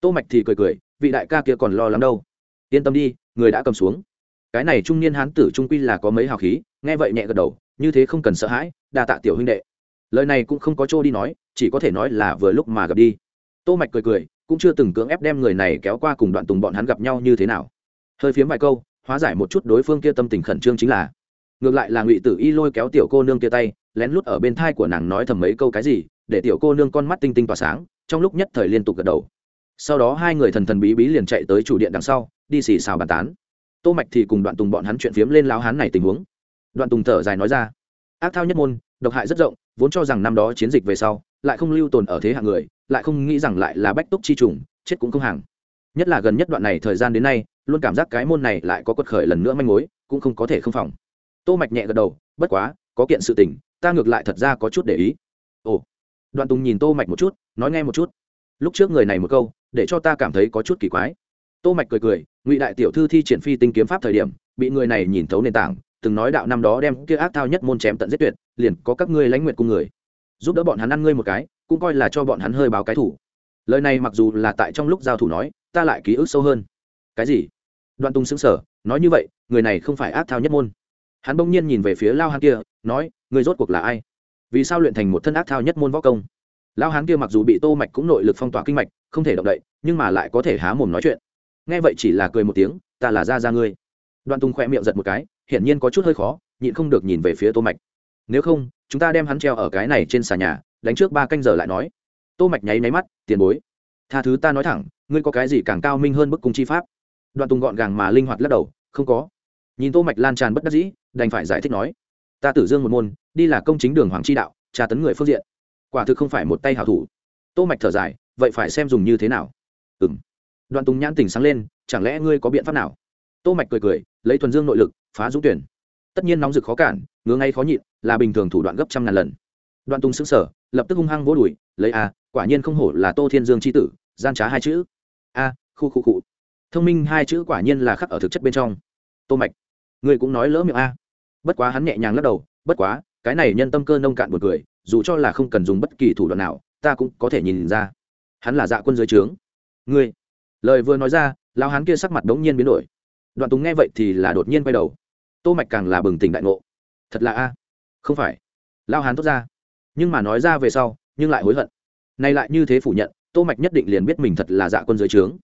Tô mạch thì cười cười, vị đại ca kia còn lo lắng đâu. Yên tâm đi, người đã cầm xuống. Cái này trung niên hán tử trung quy là có mấy hào khí, nghe vậy nhẹ gật đầu, như thế không cần sợ hãi, đa tạ tiểu huynh đệ. Lời này cũng không có chỗ đi nói, chỉ có thể nói là vừa lúc mà gặp đi. Tô mạch cười cười, cũng chưa từng cưỡng ép đem người này kéo qua cùng đoạn tùng bọn hắn gặp nhau như thế nào. Hơi phiếm vài câu, hóa giải một chút đối phương kia tâm tình khẩn trương chính là ngược lại là ngụy tử y lôi kéo tiểu cô nương kia tay, lén lút ở bên thai của nàng nói thầm mấy câu cái gì, để tiểu cô nương con mắt tinh tinh tỏa sáng, trong lúc nhất thời liên tục gật đầu. Sau đó hai người thần thần bí bí liền chạy tới chủ điện đằng sau, đi xì xào bàn tán. Tô mạch thì cùng đoạn tùng bọn hắn chuyện phiếm lên láo hán này tình huống. Đoạn tùng thở dài nói ra, ác thao nhất môn, độc hại rất rộng, vốn cho rằng năm đó chiến dịch về sau, lại không lưu tồn ở thế hạng người, lại không nghĩ rằng lại là bách túc chi trùng, chết cũng không hàng. Nhất là gần nhất đoạn này thời gian đến nay, luôn cảm giác cái môn này lại có quật khởi lần nữa manh mối, cũng không có thể không phòng tô mạch nhẹ gật đầu, bất quá, có kiện sự tình, ta ngược lại thật ra có chút để ý. Ồ. Đoạn tùng nhìn tô mạch một chút, nói nghe một chút. Lúc trước người này một câu, để cho ta cảm thấy có chút kỳ quái. Tô mạch cười cười, ngụy đại tiểu thư thi triển phi tinh kiếm pháp thời điểm, bị người này nhìn thấu nền tảng, từng nói đạo năm đó đem kia ác thao nhất môn chém tận giết tuyệt, liền có các ngươi lãnh nguyện cùng người. Giúp đỡ bọn hắn ăn ngươi một cái, cũng coi là cho bọn hắn hơi báo cái thủ. Lời này mặc dù là tại trong lúc giao thủ nói, ta lại ký ức sâu hơn. Cái gì? Đoạn tùng xứng sở nói như vậy, người này không phải ác thao nhất môn hắn bỗng nhiên nhìn về phía lao hán kia, nói người rốt cuộc là ai? Vì sao luyện thành một thân ác thao nhất môn võ công? Lao hán kia mặc dù bị tô mạch cũng nội lực phong tỏa kinh mạch, không thể động đậy, nhưng mà lại có thể há mồm nói chuyện. Nghe vậy chỉ là cười một tiếng, ta là ra ra ngươi. Đoạn tùng khỏe miệng giật một cái, hiển nhiên có chút hơi khó, nhịn không được nhìn về phía tô mạch. Nếu không, chúng ta đem hắn treo ở cái này trên xà nhà, đánh trước ba canh giờ lại nói. Tô mạch nháy nháy mắt, tiền bối, tha thứ ta nói thẳng, ngươi có cái gì càng cao minh hơn bức cung chi pháp? Đoạn tùng gọn gàng mà linh hoạt lắc đầu, không có nhìn tô mạch lan tràn bất đắc dĩ, đành phải giải thích nói, ta tử dương một môn, đi là công chính đường hoàng chi đạo, tra tấn người phương diện. Quả thực không phải một tay hảo thủ. Tô mạch thở dài, vậy phải xem dùng như thế nào. Ừm. Đoạn tùng nhãn tỉnh sáng lên, chẳng lẽ ngươi có biện pháp nào? Tô mạch cười cười, lấy thuần dương nội lực, phá dũng tuyển. Tất nhiên nóng rực khó cản, ngứa ngay khó nhịn, là bình thường thủ đoạn gấp trăm ngàn lần. Đoạn tùng sững sờ, lập tức hung hăng vỗ đùi, lấy a quả nhiên không hổ là tô thiên dương chi tử, gian trá hai chữ. A, khu khu cụ thông minh hai chữ quả nhiên là khắc ở thực chất bên trong. Tô mạch ngươi cũng nói lỡ miệng a. Bất quá hắn nhẹ nhàng lắc đầu, bất quá, cái này nhân tâm cơ nông cạn một người dù cho là không cần dùng bất kỳ thủ đoạn nào, ta cũng có thể nhìn ra. Hắn là dạ quân dưới trướng. Ngươi, lời vừa nói ra, lão hắn kia sắc mặt đống nhiên biến đổi. Đoạn tùng nghe vậy thì là đột nhiên quay đầu. Tô mạch càng là bừng tỉnh đại ngộ. Thật là a. Không phải. Lao hắn tốt ra. Nhưng mà nói ra về sau, nhưng lại hối hận. Nay lại như thế phủ nhận, tô mạch nhất định liền biết mình thật là dạ quân dưới trướng.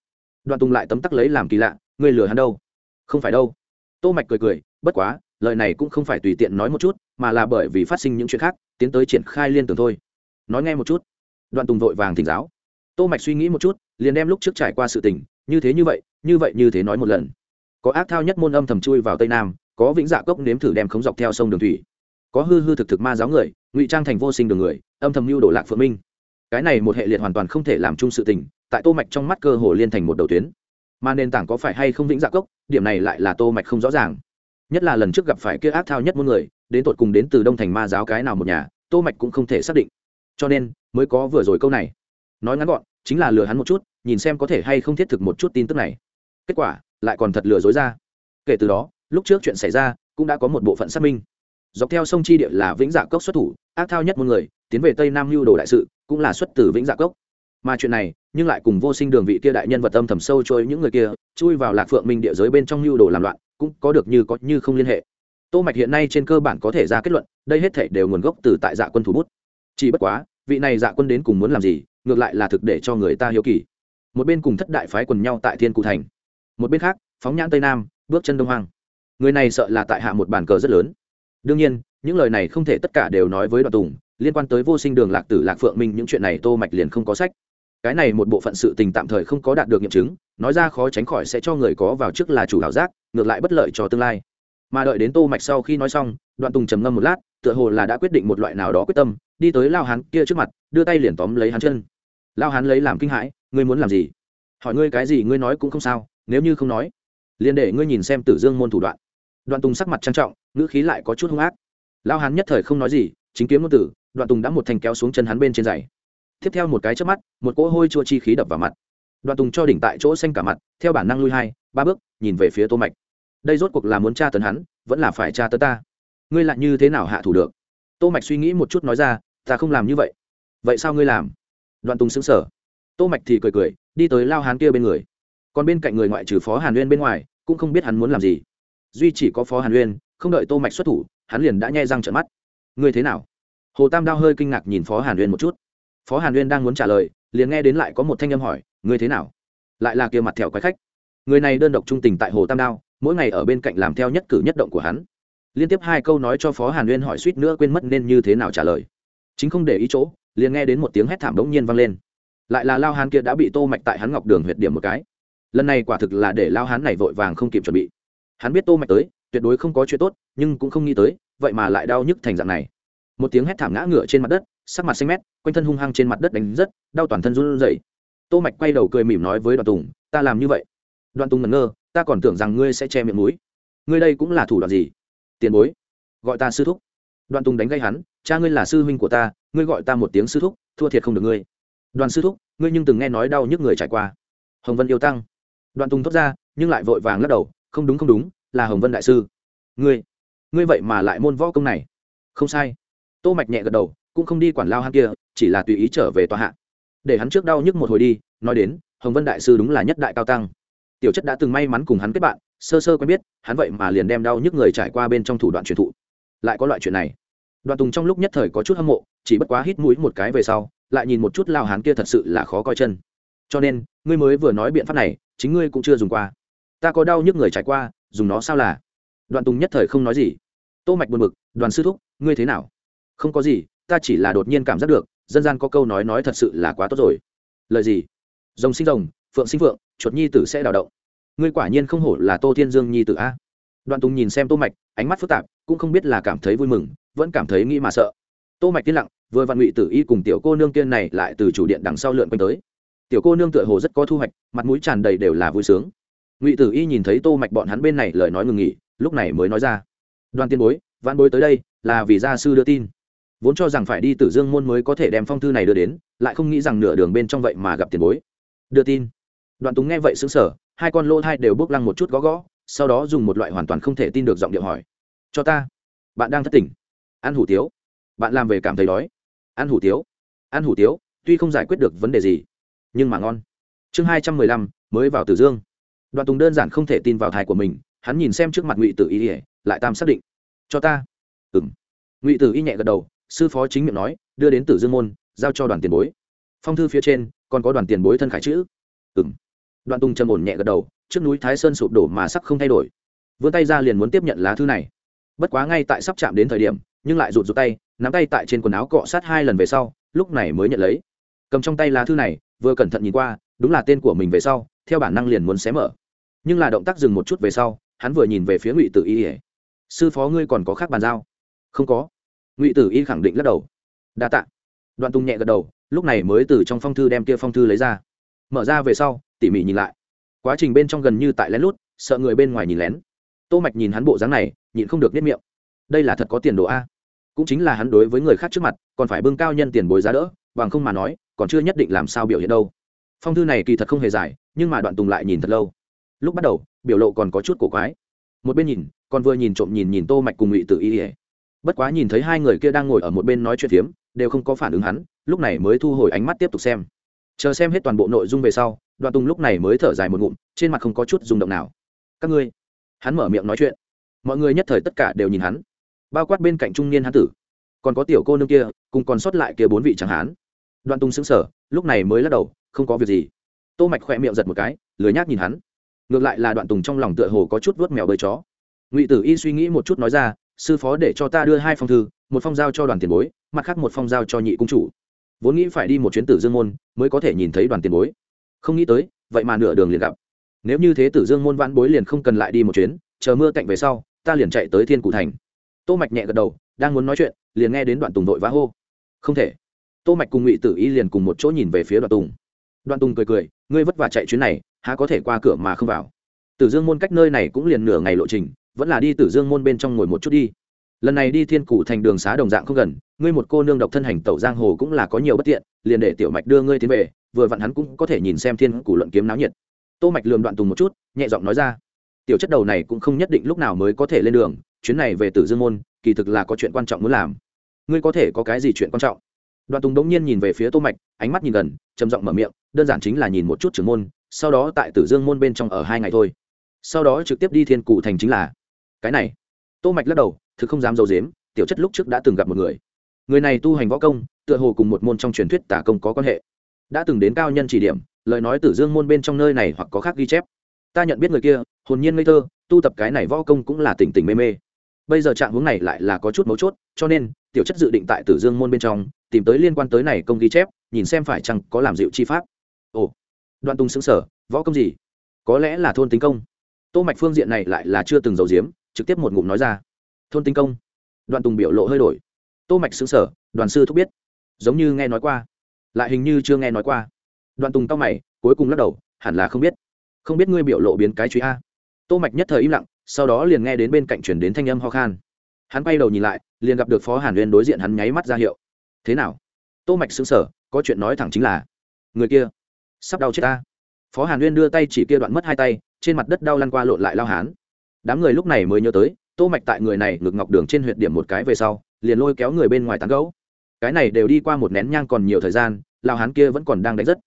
Đoạn tùng lại tấm tắc lấy làm kỳ lạ, ngươi lừa hắn đâu? Không phải đâu tô mạch cười cười, bất quá, lời này cũng không phải tùy tiện nói một chút, mà là bởi vì phát sinh những chuyện khác, tiến tới triển khai liên tưởng thôi. Nói nghe một chút. Đoạn tùng vội vàng thỉnh giáo. Tô mạch suy nghĩ một chút, liền đem lúc trước trải qua sự tình, như thế như vậy như vậy như thế nói một lần. Có ác thao nhất môn âm thầm chui vào tây nam, có vĩnh dạ cốc nếm thử đem khống dọc theo sông đường thủy, có hư hư thực thực ma giáo người, ngụy trang thành vô sinh đường người, âm thầm lưu đổ lạc phượng minh. Cái này một hệ liệt hoàn toàn không thể làm chung sự tình, tại tô mạch trong mắt cơ hồ liên thành một đầu tuyến mà nền tảng có phải hay không vĩnh dạ cốc, điểm này lại là tô mạch không rõ ràng. Nhất là lần trước gặp phải kia ác thao nhất Muôn người, đến tột cùng đến từ đông thành ma giáo cái nào một nhà, tô mạch cũng không thể xác định. Cho nên, mới có vừa rồi câu này. Nói ngắn gọn, chính là lừa hắn một chút, nhìn xem có thể hay không thiết thực một chút tin tức này. Kết quả, lại còn thật lừa dối ra. Kể từ đó, lúc trước chuyện xảy ra, cũng đã có một bộ phận xác minh. Dọc theo sông chi địa là vĩnh dạ cốc xuất thủ, ác thao nhất một người, tiến về tây nam lưu đồ đại sự, cũng là xuất từ vĩnh dạ cốc mà chuyện này, nhưng lại cùng vô sinh đường vị kia đại nhân vật âm thầm sâu trôi những người kia, chui vào lạc phượng minh địa giới bên trong lưu đồ làm loạn, cũng có được như có như không liên hệ. Tô mạch hiện nay trên cơ bản có thể ra kết luận, đây hết thể đều nguồn gốc từ tại dạ quân thủ bút. Chỉ bất quá, vị này dạ quân đến cùng muốn làm gì, ngược lại là thực để cho người ta hiếu kỳ. Một bên cùng thất đại phái quần nhau tại thiên cụ thành, một bên khác, phóng nhãn tây nam, bước chân đông hoang. Người này sợ là tại hạ một bàn cờ rất lớn. Đương nhiên, những lời này không thể tất cả đều nói với đoạn tùng, liên quan tới vô sinh đường lạc tử lạc phượng minh những chuyện này tô mạch liền không có sách cái này một bộ phận sự tình tạm thời không có đạt được nghiệm chứng, nói ra khó tránh khỏi sẽ cho người có vào trước là chủ ảo giác, ngược lại bất lợi cho tương lai. Mà đợi đến tô mạch sau khi nói xong, đoạn tùng trầm ngâm một lát, tựa hồ là đã quyết định một loại nào đó quyết tâm, đi tới lao hán kia trước mặt, đưa tay liền tóm lấy hắn chân. Lao hán lấy làm kinh hãi, ngươi muốn làm gì? Hỏi ngươi cái gì ngươi nói cũng không sao, nếu như không nói, liền để ngươi nhìn xem tử dương môn thủ đoạn. Đoạn tùng sắc mặt trang trọng, ngữ khí lại có chút hung ác. Lao hán nhất thời không nói gì, chính kiếm ngôn tử, đoạn tùng đã một thành kéo xuống chân hắn bên trên giày tiếp theo một cái trước mắt, một cỗ hôi chua chi khí đập vào mặt. Đoạn tùng cho đỉnh tại chỗ xanh cả mặt, theo bản năng lui hai, ba bước, nhìn về phía tô mạch. Đây rốt cuộc là muốn tra tấn hắn, vẫn là phải tra tấn ta? Ngươi lại như thế nào hạ thủ được? Tô mạch suy nghĩ một chút nói ra, ta không làm như vậy. Vậy sao ngươi làm? Đoạn tùng sững sờ. Tô mạch thì cười cười, đi tới lao hán kia bên người. Còn bên cạnh người ngoại trừ phó hàn uyên bên ngoài, cũng không biết hắn muốn làm gì. Duy chỉ có phó hàn uyên, không đợi tô mạch xuất thủ, hắn liền đã nhai răng trợn mắt. Ngươi thế nào? Hồ tam đao hơi kinh ngạc nhìn phó hàn uyên một chút phó hàn uyên đang muốn trả lời, liền nghe đến lại có một thanh âm hỏi, ngươi thế nào? Lại là kia mặt thẹo quái khách. Người này đơn độc trung tình tại hồ tam đao, mỗi ngày ở bên cạnh làm theo nhất cử nhất động của hắn. Liên tiếp hai câu nói cho phó hàn uyên hỏi suýt nữa quên mất nên như thế nào trả lời. Chính không để ý chỗ, liền nghe đến một tiếng hét thảm đống nhiên vang lên. Lại là lao hán kia đã bị tô mạch tại hắn ngọc đường huyệt điểm một cái. Lần này quả thực là để lao hán này vội vàng không kịp chuẩn bị. Hắn biết tô mạch tới, tuyệt đối không có chuyện tốt, nhưng cũng không nghĩ tới, vậy mà lại đau nhức thành dạng này. Một tiếng hét thảm ngã ngửa trên mặt đất sắc mặt xanh mét, quanh thân hung hăng trên mặt đất đánh rất, đau toàn thân run rẩy. Tô mạch quay đầu cười mỉm nói với đoàn tùng, ta làm như vậy. Đoàn tùng ngẩn ngơ, ta còn tưởng rằng ngươi sẽ che miệng mũi. Ngươi đây cũng là thủ đoạn gì? Tiền bối, gọi ta sư thúc. Đoàn tùng đánh gây hắn, cha ngươi là sư huynh của ta, ngươi gọi ta một tiếng sư thúc, thua thiệt không được ngươi. Đoàn sư thúc, ngươi nhưng từng nghe nói đau nhức người trải qua. Hồng vân yêu tăng. Đoàn tùng thốt ra, nhưng lại vội vàng lắc đầu, không đúng không đúng, là hồng vân đại sư. Ngươi ngươi vậy mà lại môn võ công này. Không sai. Tô mạch nhẹ gật đầu cũng không đi quản lao hắn kia, chỉ là tùy ý trở về tòa hạ. Để hắn trước đau nhức một hồi đi, nói đến, hồng vân đại sư đúng là nhất đại cao tăng. Tiểu chất đã từng may mắn cùng hắn kết bạn, sơ sơ quen biết, hắn vậy mà liền đem đau nhức người trải qua bên trong thủ đoạn truyền thụ. Lại có loại chuyện này. Đoàn tùng trong lúc nhất thời có chút hâm mộ, chỉ bất quá hít mũi một cái về sau, lại nhìn một chút lao hán kia thật sự là khó coi chân. Cho nên, ngươi mới vừa nói biện pháp này, chính ngươi cũng chưa dùng qua. Ta có đau nhức người trải qua, dùng nó sao là? Đoàn tùng nhất thời không nói gì. Tô mạch buồn bực, đoàn sư thúc, ngươi thế nào? Không có gì ta chỉ là đột nhiên cảm giác được, dân gian có câu nói nói thật sự là quá tốt rồi. Lời gì? Rồng sinh rồng, phượng sinh phượng, chuột nhi tử sẽ đào động. Ngươi quả nhiên không hổ là tô thiên dương nhi tử a. Đoạn tùng nhìn xem tô mạch, ánh mắt phức tạp, cũng không biết là cảm thấy vui mừng, vẫn cảm thấy nghĩ mà sợ. Tô mạch tiên lặng, vừa văn ngụy tử y cùng tiểu cô nương tiên này lại từ chủ điện đằng sau lượn quanh tới. Tiểu cô nương tựa hồ rất có thu hoạch, mặt mũi tràn đầy đều là vui sướng. Ngụy tử y nhìn thấy tô mạch bọn hắn bên này lời nói ngừng nghỉ, lúc này mới nói ra. Đoàn tiên bối văn bối tới đây, là vì gia sư đưa tin vốn cho rằng phải đi tử dương môn mới có thể đem phong thư này đưa đến, lại không nghĩ rằng nửa đường bên trong vậy mà gặp tiền bối. Đưa tin. Đoạn túng nghe vậy xứng sở hai con lô thai đều bước lăng một chút gõ gõ, sau đó dùng một loại hoàn toàn không thể tin được giọng điệu hỏi. Cho ta. Bạn đang thất tỉnh. Ăn hủ tiếu. Bạn làm về cảm thấy đói. Ăn hủ tiếu. Ăn hủ tiếu, tuy không giải quyết được vấn đề gì, nhưng mà ngon. Chương hai trăm mười lăm, mới vào tử dương. Đoạn tùng đơn giản không thể tin vào thai của mình, hắn nhìn xem trước mặt ngụy tử y, lại tam xác định. Cho ta. Ừ m ngụy tử y nhẹ gật đầu sư phó chính miệng nói, đưa đến tử dương môn, giao cho đoàn tiền bối. Phong thư phía trên, còn có đoàn tiền bối thân khải chữ. Ừ m đoàn tùng trầm ổn nhẹ gật đầu, trước núi thái sơn sụp đổ mà sắc không thay đổi. Vươn tay ra liền muốn tiếp nhận lá thư này. Bất quá ngay tại sắp chạm đến thời điểm, nhưng lại rụt rụt tay, nắm tay tại trên quần áo cọ sát hai lần về sau, lúc này mới nhận lấy. Cầm trong tay lá thư này, vừa cẩn thận nhìn qua, đúng là tên của mình về sau, theo bản năng liền muốn xé mở. Nhưng là động tác dừng một chút về sau, hắn vừa nhìn về phía ngụy tử y ỉa sư phó ngươi còn có khác bàn giao? Không có ngụy tử y khẳng định lắc đầu. Đa t ạ đoạn tùng nhẹ gật đầu, lúc này mới từ trong phong thư đem kia phong thư lấy ra. Mở ra về sau, tỉ mỉ nhìn lại. Quá trình bên trong gần như tại lén lút, sợ người bên ngoài nhìn lén. Tô mạch nhìn hắn bộ dáng này, nhịn không được nếp miệng. Đây là thật có tiền đồ a. Cũng chính là hắn đối với người khác trước mặt, còn phải bưng cao nhân tiền bối giá đỡ, bằng không mà nói, còn chưa nhất định làm sao biểu hiện đâu. Phong thư này kỳ thật không hề dài, nhưng mà đoạn tùng lại nhìn thật lâu. Lúc bắt đầu, biểu lộ còn có chút cổ quái. Một bên nhìn, còn vừa nhìn trộm nhìn nhìn tô mạch cùng ngụy Tử y ỉa bất quá nhìn thấy hai người kia đang ngồi ở một bên nói chuyện phiếm, đều không có phản ứng hắn, lúc này mới thu hồi ánh mắt tiếp tục xem. Chờ xem hết toàn bộ nội dung về sau, đoạn tùng lúc này mới thở dài một ngụm, trên mặt không có chút rung động nào. Các ngươi? Hắn mở miệng nói chuyện. Mọi người nhất thời tất cả đều nhìn hắn. Bao quát bên cạnh trung niên hán tử. Còn có tiểu cô nương kia, cùng còn sót lại kia bốn vị chẳng hán. Đoạn tùng xứng sở lúc này mới lắc đầu, không có việc gì. Tô mạch khỏe miệng giật một cái, lười nhác nhìn hắn. Ngược lại là đoạn tùng trong lòng tựa hồ có chút vuốt mèo bơi chó. Ngụy tử y suy nghĩ một chút nói ra sư phó để cho ta đưa hai phong thư, một phong giao cho đoàn tiền bối, mặt khác một phong giao cho nhị cung chủ. Vốn nghĩ phải đi một chuyến tử dương môn mới có thể nhìn thấy đoàn tiền bối. Không nghĩ tới, vậy mà nửa đường liền gặp. Nếu như thế tử dương môn vãn bối liền không cần lại đi một chuyến, chờ mưa cạnh về sau, ta liền chạy tới thiên cụ thành. Tô mạch nhẹ gật đầu, đang muốn nói chuyện, liền nghe đến đoạn tùng đội vã hô. Không thể. Tô mạch cùng ngụy tử y liền cùng một chỗ nhìn về phía đoạn tùng. Đoạn tùng cười cười, ngươi vất vả chạy chuyến này, há có thể qua cửa mà không vào. Tử dương môn cách nơi này cũng liền nửa ngày lộ trình vẫn là đi tử dương môn bên trong ngồi một chút đi. Lần này đi thiên cụ thành đường xá đồng dạng không gần, ngươi một cô nương độc thân hành tẩu giang hồ cũng là có nhiều bất tiện, liền để tiểu mạch đưa ngươi tiến về, vừa vặn hắn cũng có thể nhìn xem thiên cụ luận kiếm náo nhiệt. Tô mạch lườm đoạn tùng một chút, nhẹ giọng nói ra, tiểu chất đầu này cũng không nhất định lúc nào mới có thể lên đường, chuyến này về tử dương môn, kỳ thực là có chuyện quan trọng muốn làm. Ngươi có thể có cái gì chuyện quan trọng? Đoạn tùng đống nhiên nhìn về phía tô mạch, ánh mắt nhìn gần, trầm giọng mở miệng, đơn giản chính là nhìn một chút trưởng môn, sau đó tại tử dương môn bên trong ở hai ngày thôi. Sau đó trực tiếp đi thiên cụ thành chính là cái này. Tô mạch lắc đầu, thực không dám dầu dếm tiểu chất lúc trước đã từng gặp một người. Người này tu hành võ công, tựa hồ cùng một môn trong truyền thuyết tả công có quan hệ. Đã từng đến cao nhân chỉ điểm, lời nói tử dương môn bên trong nơi này hoặc có khác ghi chép. Ta nhận biết người kia, hồn nhiên ngây thơ, tu tập cái này võ công cũng là tỉnh tỉnh mê mê. Bây giờ trạng hướng này lại là có chút mấu chốt, cho nên, tiểu chất dự định tại tử dương môn bên trong, tìm tới liên quan tới này công ghi chép, nhìn xem phải chăng có làm dịu chi pháp. Ồ, đoạn tùng xứng sở võ công gì? Có lẽ là thôn tính công. Tô mạch phương diện này lại là chưa từng giấu giếm trực tiếp một ngụm nói ra. Thôn Tinh công. Đoạn tùng biểu lộ hơi đổi. Tô mạch xứng sở đoàn sư thúc biết. Giống như nghe nói qua. Lại hình như chưa nghe nói qua. Đoạn tùng cao mày, cuối cùng lắc đầu, hẳn là không biết. Không biết ngươi biểu lộ biến cái truy a. Tô mạch nhất thời im lặng, sau đó liền nghe đến bên cạnh chuyển đến thanh âm ho khan. Hắn quay đầu nhìn lại, liền gặp được phó hàn uyên đối diện hắn nháy mắt ra hiệu. Thế nào? Tô mạch sững sờ, có chuyện nói thẳng chính là, người kia, sắp đau chết ta. Phó hàn uyên đưa tay chỉ kia đoạn mất hai tay, trên mặt đất đau lăn qua lộn lại lao hán đám người lúc này mới nhớ tới, tô mạch tại người này ngực ngọc đường trên huyệt điểm một cái về sau, liền lôi kéo người bên ngoài tán gấu cái này đều đi qua một nén nhang còn nhiều thời gian lao hán kia vẫn còn đang đánh rất.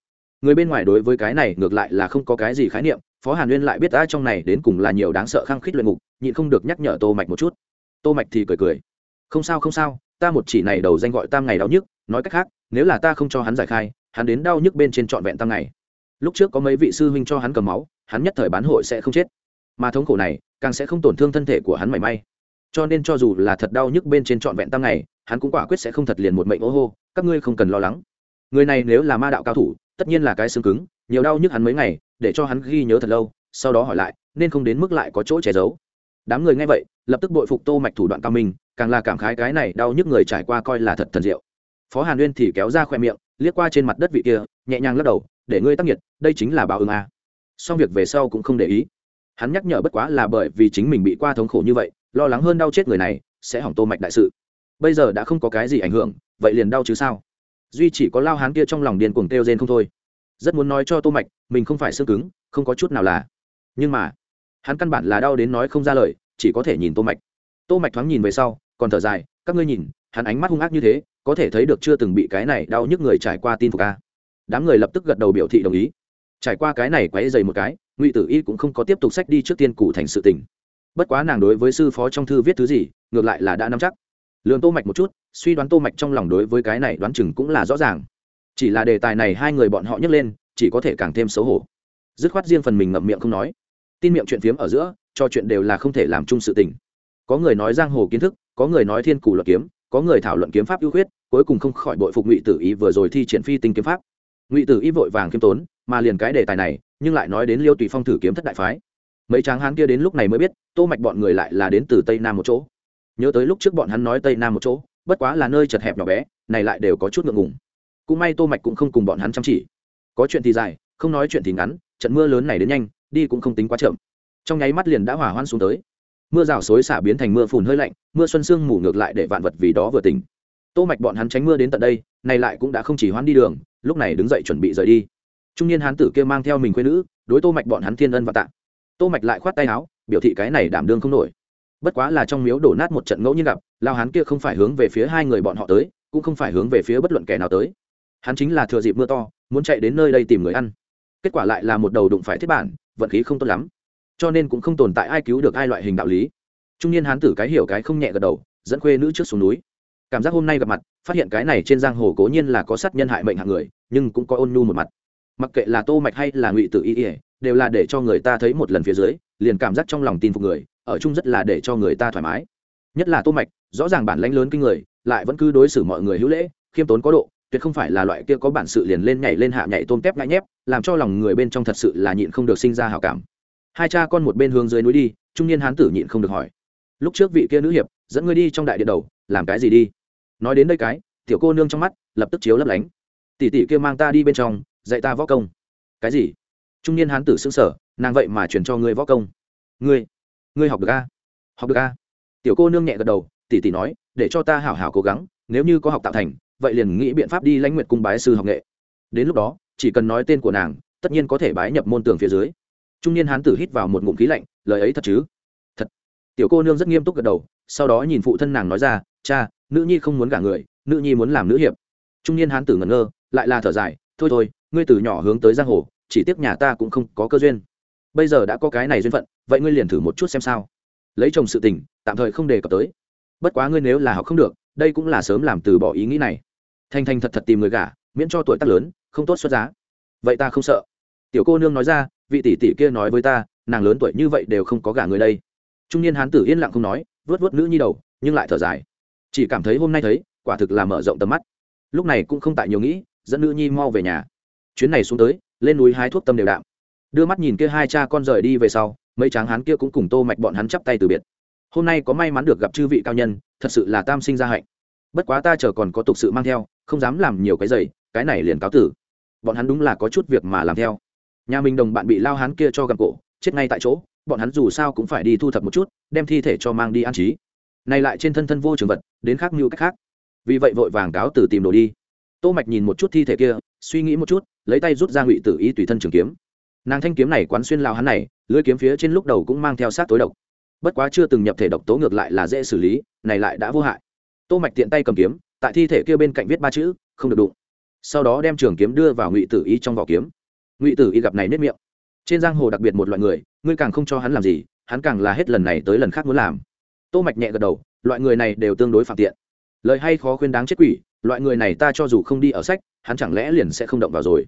Người bên ngoài đối với cái này ngược lại là không có cái gì khái niệm, phó hàn nguyên lại biết ai trong này đến cùng là nhiều đáng sợ khăng khít luyện ngục, nhịn không được nhắc nhở tô mạch một chút. Tô mạch thì cười cười. Không sao không sao, ta một chỉ này đầu danh gọi tam ngày đau nhức, nói cách khác, nếu là ta không cho hắn giải khai, hắn đến đau nhức bên trên trọn vẹn tam ngày. Lúc trước có mấy vị sư huynh cho hắn cầm máu, hắn nhất thời bán hội sẽ không chết mà thống khổ này càng sẽ không tổn thương thân thể của hắn mảy may. Cho nên cho dù là thật đau nhức bên trên trọn vẹn tam ngày hắn cũng quả quyết sẽ không thật liền một mệnh ô hô các ngươi không cần lo lắng. Người này nếu là ma đạo cao thủ tất nhiên là cái xương cứng nhiều đau nhức hắn mấy ngày để cho hắn ghi nhớ thật lâu sau đó hỏi lại nên không đến mức lại có chỗ che giấu. Đám người nghe vậy lập tức bội phục tô mạch thủ đoạn cao minh càng là cảm khái cái này đau nhức người trải qua coi là thật thần diệu. Phó hàn uyên thì kéo ra khoe miệng liếc qua trên mặt đất vị kia nhẹ nhàng lắc đầu để ngươi tác nhiệt, đây chính là báo ứng a. Xong việc về sau cũng không để ý hắn nhắc nhở bất quá là bởi vì chính mình bị qua thống khổ như vậy, lo lắng hơn đau chết người này, sẽ hỏng tô mạch đại sự. Bây giờ đã không có cái gì ảnh hưởng, vậy liền đau chứ sao? Duy chỉ có lao hán kia trong lòng điên cuồng kêu rên không thôi. Rất muốn nói cho tô mạch, mình không phải xương cứng, không có chút nào là. Nhưng mà, hắn căn bản là đau đến nói không ra lời, chỉ có thể nhìn tô mạch. Tô mạch thoáng nhìn về sau, còn thở dài, các ngươi nhìn, hắn ánh mắt hung ác như thế, có thể thấy được chưa từng bị cái này đau nhức người trải qua tin phục a. Đám người lập tức gật đầu biểu thị đồng ý. Trải qua cái này quấy dày một cái ngụy tử y cũng không có tiếp tục sách đi trước tiên cụ thành sự tình. Bất quá nàng đối với sư phó trong thư viết thứ gì, ngược lại là đã nắm chắc. Lường tô mạch một chút, suy đoán tô mạch trong lòng đối với cái này đoán chừng cũng là rõ ràng. Chỉ là đề tài này hai người bọn họ nhắc lên, chỉ có thể càng thêm xấu hổ. Dứt khoát riêng phần mình ngậm miệng không nói. Tin miệng chuyện phiếm ở giữa, cho chuyện đều là không thể làm chung sự tình. Có người nói giang hồ kiến thức, có người nói thiên cù luật kiếm, có người thảo luận kiếm pháp ưu khuyết, cuối cùng không khỏi bội phục ngụy tử ý vừa rồi thi triển phi tinh kiếm pháp. Ngụy tử ý vội vàng kiếm tốn mà liền cái đề tài này, nhưng lại nói đến liêu tùy phong thử kiếm thất đại phái. Mấy tráng hán kia đến lúc này mới biết, tô mạch bọn người lại là đến từ tây nam một chỗ. Nhớ tới lúc trước bọn hắn nói tây nam một chỗ, bất quá là nơi chật hẹp nhỏ bé, này lại đều có chút ngượng ngùng. Cũng may tô mạch cũng không cùng bọn hắn chăm chỉ. Có chuyện thì dài, không nói chuyện thì ngắn, trận mưa lớn này đến nhanh, đi cũng không tính quá chậm. Trong nháy mắt liền đã hỏa hoan xuống tới. Mưa rào xối xả biến thành mưa phùn hơi lạnh, mưa xuân sương mù ngược lại để vạn vật vì đó vừa tỉnh. Tô mạch bọn hắn tránh mưa đến tận đây, này lại cũng đã không chỉ hoan đi đường, lúc này đứng dậy chuẩn bị rời đi trung niên hán tử kia mang theo mình quê nữ, đối tô mạch bọn hắn thiên ân và tạ. Tô mạch lại khoát tay áo, biểu thị cái này đảm đương không nổi. Bất quá là trong miếu đổ nát một trận ngẫu nhiên gặp, lao hán kia không phải hướng về phía hai người bọn họ tới, cũng không phải hướng về phía bất luận kẻ nào tới. Hắn chính là thừa dịp mưa to, muốn chạy đến nơi đây tìm người ăn. Kết quả lại là một đầu đụng phải thiết bản, vận khí không tốt lắm. Cho nên cũng không tồn tại ai cứu được ai loại hình đạo lý. Trung niên hán tử cái hiểu cái không nhẹ gật đầu, dẫn khuê nữ trước xuống núi. Cảm giác hôm nay gặp mặt, phát hiện cái này trên giang hồ cố nhiên là có sát nhân hại mệnh hạng người, nhưng cũng có ôn nhu một mặt mặc kệ là tô mạch hay là ngụy tử y ỉa đều là để cho người ta thấy một lần phía dưới, liền cảm giác trong lòng tin phục người, ở chung rất là để cho người ta thoải mái. Nhất là tô mạch, rõ ràng bản lãnh lớn kinh người, lại vẫn cứ đối xử mọi người hữu lễ, khiêm tốn có độ, tuyệt không phải là loại kia có bản sự liền lên nhảy lên hạ nhảy tôm tép ngại nhép, làm cho lòng người bên trong thật sự là nhịn không được sinh ra hảo cảm. Hai cha con một bên hướng dưới núi đi, trung niên hán tử nhịn không được hỏi. Lúc trước vị kia nữ hiệp, dẫn ngươi đi trong đại địa đầu, làm cái gì đi? Nói đến đây cái, tiểu cô nương trong mắt, lập tức chiếu lấp lánh. Tỷ tỷ kia mang ta đi bên trong dạy ta võ công. Cái gì? Trung niên hán tử xương sở nàng vậy mà truyền cho ngươi võ công. Ngươi ngươi học được a? Học được a? Tiểu cô nương nhẹ gật đầu, tỉ tỉ nói, để cho ta hảo hảo cố gắng, nếu như có học tạo thành, vậy liền nghĩ biện pháp đi lãnh nguyện cung bái sư học nghệ. Đến lúc đó, chỉ cần nói tên của nàng, tất nhiên có thể bái nhập môn tường phía dưới. Trung niên hán tử hít vào một ngụm khí lạnh, lời ấy thật chứ? Thật. Tiểu cô nương rất nghiêm túc gật đầu, sau đó nhìn phụ thân nàng nói ra, cha, nữ nhi không muốn gả người, nữ nhi muốn làm nữ hiệp. Trung niên hán tử ngẩn ngơ, lại là thở dài, thôi thôi ngươi từ nhỏ hướng tới giang hồ, chỉ tiếc nhà ta cũng không có cơ duyên. Bây giờ đã có cái này duyên phận, vậy ngươi liền thử một chút xem sao. Lấy chồng sự tình, tạm thời không đề cập tới. Bất quá ngươi nếu là học không được, đây cũng là sớm làm từ bỏ ý nghĩ này. Thanh thanh thật thật tìm người gả, miễn cho tuổi tác lớn, không tốt xuất giá. Vậy ta không sợ. Tiểu cô nương nói ra, vị tỷ tỷ kia nói với ta, nàng lớn tuổi như vậy đều không có gả người đây. Trung niên hán tử yên lặng không nói vớt vớt nữ nhi đầu, nhưng lại thở dài. Chỉ cảm thấy hôm nay thấy, quả thực là mở rộng tầm mắt. Lúc này cũng không tại nhiều nghĩ, dẫn nữ nhi mau về nhà chuyến này xuống tới, lên núi hái thuốc tâm đều đạm. Đưa mắt nhìn kia hai cha con rời đi về sau, mấy tráng hán kia cũng cùng tô mạch bọn hắn chắp tay từ biệt. Hôm nay có may mắn được gặp chư vị cao nhân, thật sự là tam sinh gia hạnh. Bất quá ta chờ còn có tục sự mang theo, không dám làm nhiều cái giày cái này liền cáo tử. Bọn hắn đúng là có chút việc mà làm theo. Nhà mình đồng bạn bị lao hán kia cho gặm cổ, chết ngay tại chỗ, bọn hắn dù sao cũng phải đi thu thập một chút, đem thi thể cho mang đi an trí. Này lại trên thân thân vô trường vật, đến khác như cách khác. Vì vậy vội vàng cáo tử tìm đồ đi. Tô mạch nhìn một chút thi thể kia suy nghĩ một chút, lấy tay rút ra ngụy tử ý tùy thân trường kiếm. Nàng thanh kiếm này quán xuyên lao hắn này lưỡi kiếm phía trên lúc đầu cũng mang theo sát tối độc. Bất quá chưa từng nhập thể độc tố ngược lại là dễ xử lý, này lại đã vô hại. Tô mạch tiện tay cầm kiếm, tại thi thể kia bên cạnh viết ba chữ, không được đụng. Sau đó đem trường kiếm đưa vào ngụy tử y trong vỏ kiếm. Ngụy tử y gặp này nết miệng. Trên giang hồ đặc biệt một loại người, ngươi càng không cho hắn làm gì, hắn càng là hết lần này tới lần khác muốn làm. Tô mạch nhẹ gật đầu, loại người này đều tương đối phạm tiện. Lời hay khó khuyên đáng chết quỷ, loại người này ta cho dù không đi ở sách hắn chẳng lẽ liền sẽ không động vào rồi?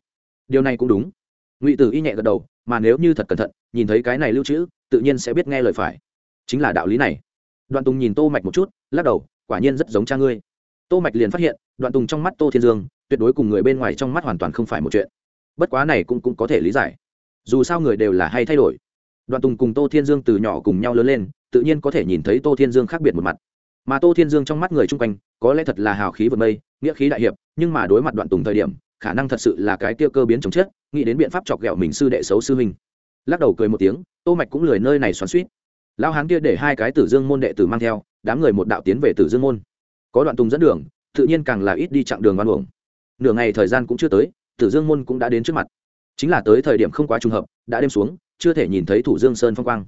Điều này cũng đúng. Ngụy tử y nhẹ gật đầu, mà nếu như thật cẩn thận, nhìn thấy cái này lưu trữ, tự nhiên sẽ biết nghe lời phải. Chính là đạo lý này. Đoạn tùng nhìn tô mạch một chút, lắc đầu, quả nhiên rất giống cha ngươi. Tô mạch liền phát hiện, đoạn tùng trong mắt tô thiên dương, tuyệt đối cùng người bên ngoài trong mắt hoàn toàn không phải một chuyện. Bất quá này cũng cũng có thể lý giải. Dù sao người đều là hay thay đổi. Đoạn tùng cùng tô thiên dương từ nhỏ cùng nhau lớn lên, tự nhiên có thể nhìn thấy tô thiên dương khác biệt một mặt. Mà tô thiên dương trong mắt người chung quanh, có lẽ thật là hào khí vượt mây nghĩa khí đại hiệp, nhưng mà đối mặt đoạn tùng thời điểm, khả năng thật sự là cái tiêu cơ biến chống chết, nghĩ đến biện pháp chọc ghẹo mình sư đệ xấu sư huynh. Lắc đầu cười một tiếng, tô mạch cũng lười nơi này xoắn suýt lão hán kia để hai cái tử dương môn đệ tử mang theo, đám người một đạo tiến về tử dương môn. Có đoạn tùng dẫn đường, tự nhiên càng là ít đi chặng đường văn uổng. Nửa ngày thời gian cũng chưa tới, tử dương môn cũng đã đến trước mặt. Chính là tới thời điểm không quá trùng hợp, đã đêm xuống, chưa thể nhìn thấy thủ dương sơn phong quang.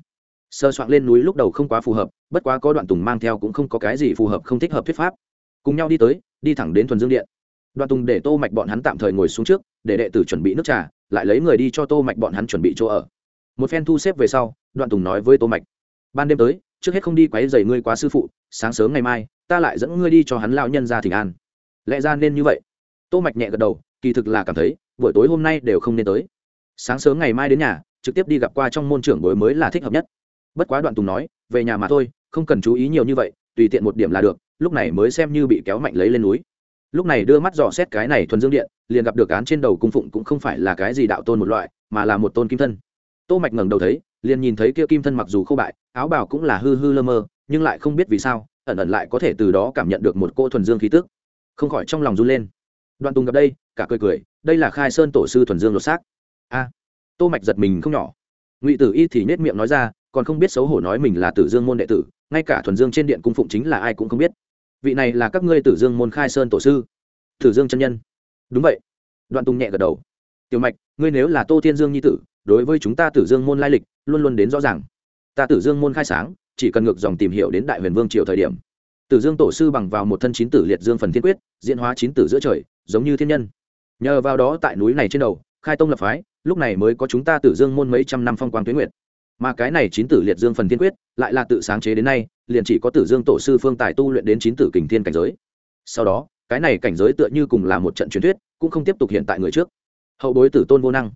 Sơ soạn lên núi lúc đầu không quá phù hợp, bất quá có đoạn tùng mang theo cũng không có cái gì phù hợp không thích hợp thuyết pháp. Cùng nhau đi tới đi thẳng đến thuần dương điện. Đoạn tùng để tô mạch bọn hắn tạm thời ngồi xuống trước, để đệ tử chuẩn bị nước trà, lại lấy người đi cho tô mạch bọn hắn chuẩn bị chỗ ở. Một phen thu xếp về sau đoạn tùng nói với tô mạch, ban đêm tới, trước hết không đi quấy rầy ngươi quá sư phụ, sáng sớm ngày mai, ta lại dẫn ngươi đi cho hắn lão nhân ra thỉnh an. Lẽ ra nên như vậy. Tô mạch nhẹ gật đầu, kỳ thực là cảm thấy, buổi tối hôm nay đều không nên tới. Sáng sớm ngày mai đến nhà, trực tiếp đi gặp qua trong môn trưởng bối mới là thích hợp nhất. Bất quá đoạn tùng nói, về nhà mà thôi, không cần chú ý nhiều như vậy, tùy tiện một điểm là được lúc này mới xem như bị kéo mạnh lấy lên núi. Lúc này đưa mắt dò xét cái này thuần dương điện, liền gặp được án trên đầu cung phụng cũng không phải là cái gì đạo tôn một loại, mà là một tôn kim thân. Tô mạch ngẩng đầu thấy, liền nhìn thấy kia kim thân mặc dù khô bại, áo bào cũng là hư hư lơ mơ, nhưng lại không biết vì sao, ẩn ẩn lại có thể từ đó cảm nhận được một cô thuần dương khí tức. Không khỏi trong lòng run lên. Đoạn tùng gặp đây, cả cười cười, đây là khai sơn tổ sư thuần dương lột xác. A. Tô mạch giật mình không nhỏ. Ngụy tử y thì nết miệng nói ra, còn không biết xấu hổ nói mình là tử dương môn đệ tử, ngay cả thuần dương trên điện cung phụng chính là ai cũng không biết vị này là các ngươi tử dương môn khai sơn tổ sư. Tử dương chân nhân. Đúng vậy. Đoạn tùng nhẹ gật đầu. Tiểu mạch, ngươi nếu là tô thiên dương nhi tử, đối với chúng ta tử dương môn lai lịch, luôn luôn đến rõ ràng. Ta tử dương môn khai sáng, chỉ cần ngược dòng tìm hiểu đến đại huyền vương triều thời điểm. Tử dương tổ sư bằng vào một thân chín tử liệt dương phần thiên quyết, diễn hóa chín tử giữa trời, giống như thiên nhân. Nhờ vào đó tại núi này trên đầu, khai tông lập phái, lúc này mới có chúng ta tử dương môn mấy trăm năm phong quang tuyến nguyệt mà cái này chín tử liệt dương phần thiên quyết, lại là tự sáng chế đến nay, liền chỉ có tử dương tổ sư phương tài tu luyện đến chín tử kình thiên cảnh giới. Sau đó, cái này cảnh giới tựa như cùng là một trận truyền thuyết, cũng không tiếp tục hiện tại người trước. Hậu bối tử tôn vô năng.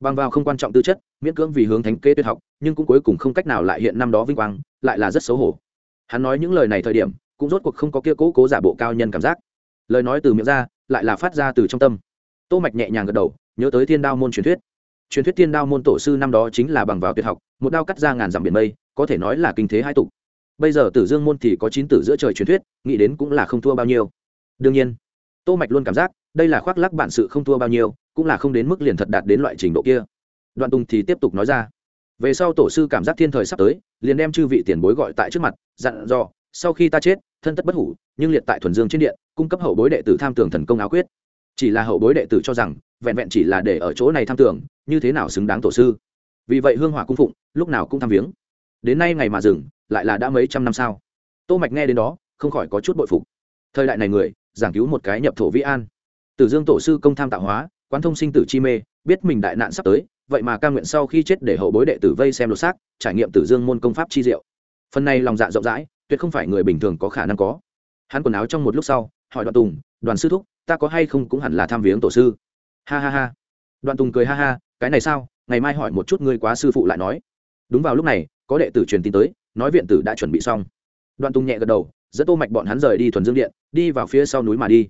Bằng vào không quan trọng tư chất, miễn cưỡng vì hướng thánh kê tuyệt học, nhưng cũng cuối cùng không cách nào lại hiện năm đó vinh quang, lại là rất xấu hổ. Hắn nói những lời này thời điểm, cũng rốt cuộc không có kia cố cố giả bộ cao nhân cảm giác. Lời nói từ miệng ra, lại là phát ra từ trong tâm. Tô mạch nhẹ nhàng gật đầu, nhớ tới thiên đao môn truyền thuyết truyền thuyết thiên đao môn tổ sư năm đó chính là bằng vào tuyệt học, một đao cắt ra ngàn dặm biển mây, có thể nói là kinh thế hai tục. Bây giờ tử dương môn thì có chín tử giữa trời truyền thuyết, nghĩ đến cũng là không thua bao nhiêu. Đương nhiên, tô mạch luôn cảm giác, đây là khoác lác bản sự không thua bao nhiêu, cũng là không đến mức liền thật đạt đến loại trình độ kia. Đoạn tùng thì tiếp tục nói ra, về sau tổ sư cảm giác thiên thời sắp tới, liền đem chư vị tiền bối gọi tại trước mặt, dặn dò, sau khi ta chết, thân tất bất hủ, nhưng liệt tại thuần dương trên điện, cung cấp hậu bối đệ tử tham tưởng thần công áo quyết. Chỉ là hậu bối đệ tử cho rằng vẹn vẹn chỉ là để ở chỗ này tham tưởng, như thế nào xứng đáng tổ sư? Vì vậy hương hỏa cung phụng lúc nào cũng tham viếng. Đến nay ngày mà dừng, lại là đã mấy trăm năm sao tô mạch nghe đến đó, không khỏi có chút bội phục. Thời đại này người, giảng cứu một cái nhập thổ vĩ an. Tử dương tổ sư công tham tạo hóa, quán thông sinh tử chi mê, biết mình đại nạn sắp tới, vậy mà ca nguyện sau khi chết để hậu bối đệ tử vây xem lột xác, trải nghiệm tử dương môn công pháp chi diệu. Phần này lòng dạ rộng rãi, tuyệt không phải người bình thường có khả năng có. Hắn quần áo trong một lúc sau, hỏi đoạn tùng, đoàn sư thúc, ta có hay không cũng hẳn là tham viếng tổ sư? Ha ha ha. Đoạn tùng cười ha ha, cái này sao? Ngày mai hỏi một chút ngươi quá sư phụ lại nói. Đúng vào lúc này, có đệ tử truyền tin tới, nói viện tử đã chuẩn bị xong. Đoạn tùng nhẹ gật đầu, dẫn tô mạch bọn hắn rời đi thuần dương điện, đi vào phía sau núi mà đi.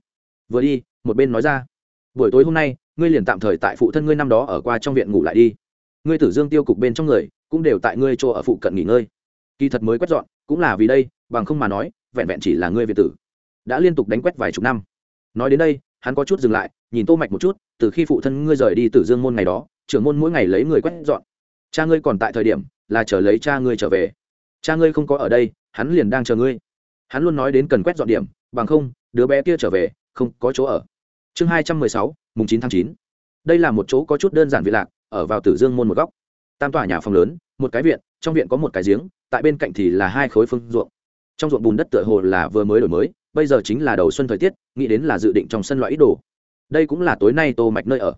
Vừa đi, một bên nói ra. Buổi tối hôm nay, ngươi liền tạm thời tại phụ thân ngươi năm đó ở qua trong viện ngủ lại đi. Ngươi tử dương tiêu cục bên trong người, cũng đều tại ngươi chỗ ở phụ cận nghỉ ngơi. Kỳ thật mới quét dọn, cũng là vì đây, bằng không mà nói, vẹn vẹn chỉ là ngươi việt tử. Đã liên tục đánh quét vài chục năm. Nói đến đây hắn có chút dừng lại, nhìn tô mạch một chút, từ khi phụ thân ngươi rời đi tử dương môn ngày đó, trưởng môn mỗi ngày lấy người quét dọn. Cha ngươi còn tại thời điểm, là chờ lấy cha ngươi trở về. Cha ngươi không có ở đây, hắn liền đang chờ ngươi. Hắn luôn nói đến cần quét dọn điểm, bằng không, đứa bé kia trở về, không có chỗ ở. Chương hai trăm mười sáu, mùng chín tháng chín. Đây là một chỗ có chút đơn giản vị lạc, ở vào tử dương môn một góc. Tam tòa nhà phòng lớn, một cái viện, trong viện có một cái giếng, tại bên cạnh thì là hai khối phương ruộng. Trong ruộng bùn đất tựa hồ là vừa mới đổi mới bây giờ chính là đầu xuân thời tiết, nghĩ đến là dự định trong sân loại ít đồ. Đây cũng là tối nay tô mạch nơi ở.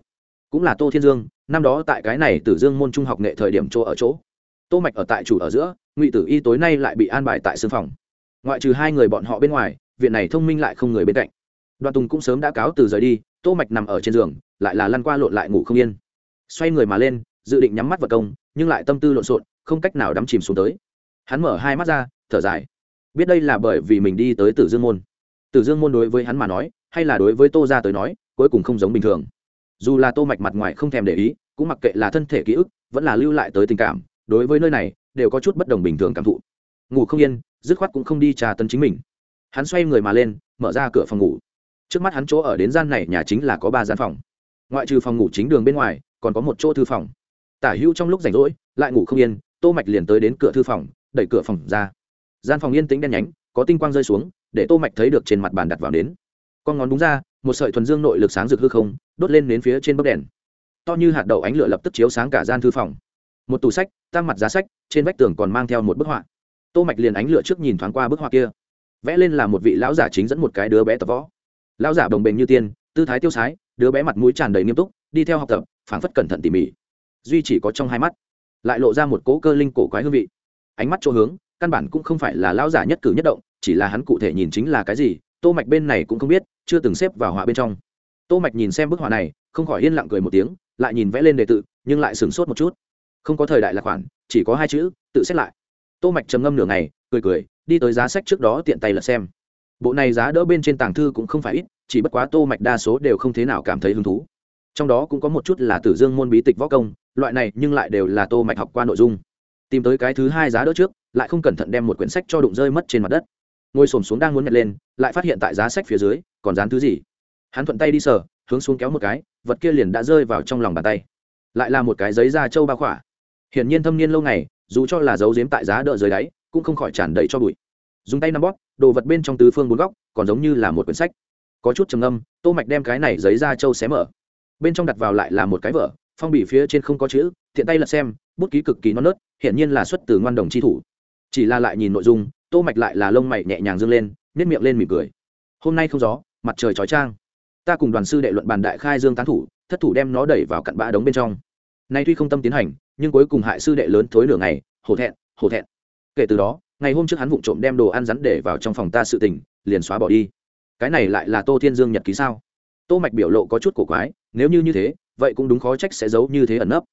Cũng là tô thiên dương, năm đó tại cái này tử dương môn trung học nghệ thời điểm chỗ ở chỗ. Tô mạch ở tại chủ ở giữa, ngụy tử y tối nay lại bị an bài tại sương phòng. Ngoại trừ hai người bọn họ bên ngoài, viện này thông minh lại không người bên cạnh. Đoàn tùng cũng sớm đã cáo từ rời đi, tô mạch nằm ở trên giường, lại là lăn qua lộn lại ngủ không yên. Xoay người mà lên, dự định nhắm mắt vật công, nhưng lại tâm tư lộn xộn, không cách nào đắm chìm xuống tới. Hắn mở hai mắt ra, thở dài biết đây là bởi vì mình đi tới tử dương môn. Tử dương môn đối với hắn mà nói, hay là đối với tô ra tới nói, cuối cùng không giống bình thường. Dù là tô mạch mặt ngoài không thèm để ý, cũng mặc kệ là thân thể ký ức, vẫn là lưu lại tới tình cảm, đối với nơi này, đều có chút bất đồng bình thường cảm thụ. Ngủ không yên, dứt khoát cũng không đi trà tấn chính mình. Hắn xoay người mà lên, mở ra cửa phòng ngủ. Trước mắt hắn chỗ ở đến gian này nhà chính là có ba gian phòng. Ngoại trừ phòng ngủ chính đường bên ngoài, còn có một chỗ thư phòng. Tả hữu trong lúc rảnh rỗi, lại ngủ không yên, tô mạch liền tới đến cửa thư phòng, đẩy cửa phòng ra gian phòng yên tĩnh đen nhánh, có tinh quang rơi xuống, để tô mạch thấy được trên mặt bàn đặt vào đến con ngón đúng ra, một sợi thuần dương nội lực sáng rực hư không, đốt lên đến phía trên bức đèn. To như hạt đậu ánh lửa lập tức chiếu sáng cả gian thư phòng. Một tủ sách, tam mặt giá sách, trên vách tường còn mang theo một bức họa. Tô mạch liền ánh lửa trước nhìn thoáng qua bức họa kia. Vẽ lên là một vị lão giả chính dẫn một cái đứa bé tập võ. Lão giả đồng bền như tiên, tư thái tiêu sái, đứa bé mặt mũi tràn đầy nghiêm túc, đi theo học tập, phảng phất cẩn thận tỉ mỉ. Duy chỉ có trong hai mắt, lại lộ ra một cỗ cơ linh cổ quái hương vị. Ánh mắt chỗ hướng căn bản cũng không phải là lão giả nhất cử nhất động, chỉ là hắn cụ thể nhìn chính là cái gì, tô mạch bên này cũng không biết, chưa từng xếp vào họa bên trong. Tô mạch nhìn xem bức họa này, không khỏi yên lặng cười một tiếng, lại nhìn vẽ lên đề tự, nhưng lại sửng sốt một chút. Không có thời đại là khoản, chỉ có hai chữ, tự xét lại. Tô mạch trầm ngâm nửa ngày, cười cười, đi tới giá sách trước đó tiện tay lật xem. Bộ này giá đỡ bên trên tàng thư cũng không phải ít, chỉ bất quá tô mạch đa số đều không thế nào cảm thấy hứng thú. Trong đó cũng có một chút là tử dương môn bí tịch võ công, loại này nhưng lại đều là tô mạch học qua nội dung. Tìm tới cái thứ hai giá đỡ trước lại không cẩn thận đem một quyển sách cho đụng rơi mất trên mặt đất. Ngồi xổm xuống đang muốn nhặt lên, lại phát hiện tại giá sách phía dưới, còn dán thứ gì. Hắn thuận tay đi sờ, hướng xuống kéo một cái, vật kia liền đã rơi vào trong lòng bàn tay. Lại là một cái giấy da trâu ba khỏa. Hiển nhiên thâm niên lâu ngày, dù cho là dấu giếm tại giá đỡ dưới đáy, cũng không khỏi tràn đầy cho bụi. Dùng tay nắm bóp, đồ vật bên trong tứ phương bốn góc, còn giống như là một quyển sách. Có chút trầm âm tô mạch đem cái này giấy da trâu xé mở. Bên trong đặt vào lại là một cái vở, phong bì phía trên không có chữ thiện tay lật xem, bút ký cực kỳ non nớt, hiển nhiên là xuất từ ngoan đồng chi thủ chỉ là lại nhìn nội dung, tô mạch lại là lông mày nhẹ nhàng dương lên nếp miệng lên mỉm cười. Hôm nay không gió, mặt trời chói chang. Ta cùng đoàn sư đệ luận bàn đại khai dương tán thủ, thất thủ đem nó đẩy vào cặn bã đống bên trong. Nay tuy không tâm tiến hành, nhưng cuối cùng hại sư đệ lớn thối nửa ngày, hổ thẹn hổ thẹn. Kể từ đó, ngày hôm trước hắn vụng trộm đem đồ ăn rắn để vào trong phòng ta sự tình, liền xóa bỏ đi. Cái này lại là tô thiên dương nhật ký sao? Tô mạch biểu lộ có chút cổ quái, nếu như như thế, vậy cũng đúng khó trách sẽ giấu như thế ẩn nấp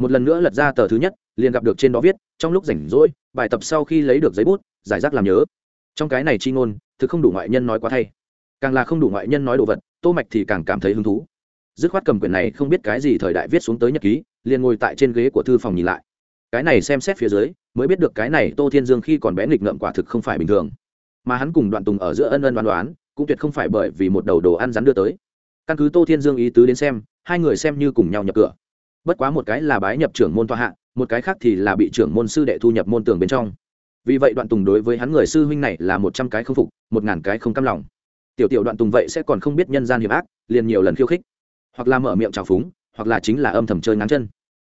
một lần nữa lật ra tờ thứ nhất, liền gặp được trên đó viết, trong lúc rảnh rỗi, bài tập sau khi lấy được giấy bút, giải rác làm nhớ. Trong cái này chi ngôn, thực không đủ ngoại nhân nói quá thay. Càng là không đủ ngoại nhân nói đồ vật, tô mạch thì càng cảm thấy hứng thú. Dứt khoát cầm quyển này không biết cái gì thời đại viết xuống tới nhật ký, liền ngồi tại trên ghế của thư phòng nhìn lại. Cái này xem xét phía dưới, mới biết được cái này tô thiên dương khi còn bé nghịch ngợm quả thực không phải bình thường. Mà hắn cùng đoạn tùng ở giữa ân ân đoán đoán cũng tuyệt không phải bởi vì một đầu đồ ăn rắn đưa tới. Căn cứ tô thiên dương ý tứ đến xem, hai người xem như cùng nhau nhập cửa bất quá một cái là bái nhập trưởng môn tòa hạ, một cái khác thì là bị trưởng môn sư đệ thu nhập môn tường bên trong. Vì vậy đoạn tùng đối với hắn người sư huynh này là một trăm cái không phục, một ngàn cái không căm lòng. Tiểu tiểu đoạn tùng vậy sẽ còn không biết nhân gian hiểm ác, liền nhiều lần khiêu khích. Hoặc là mở miệng trào phúng, hoặc là chính là âm thầm chơi ngắn chân.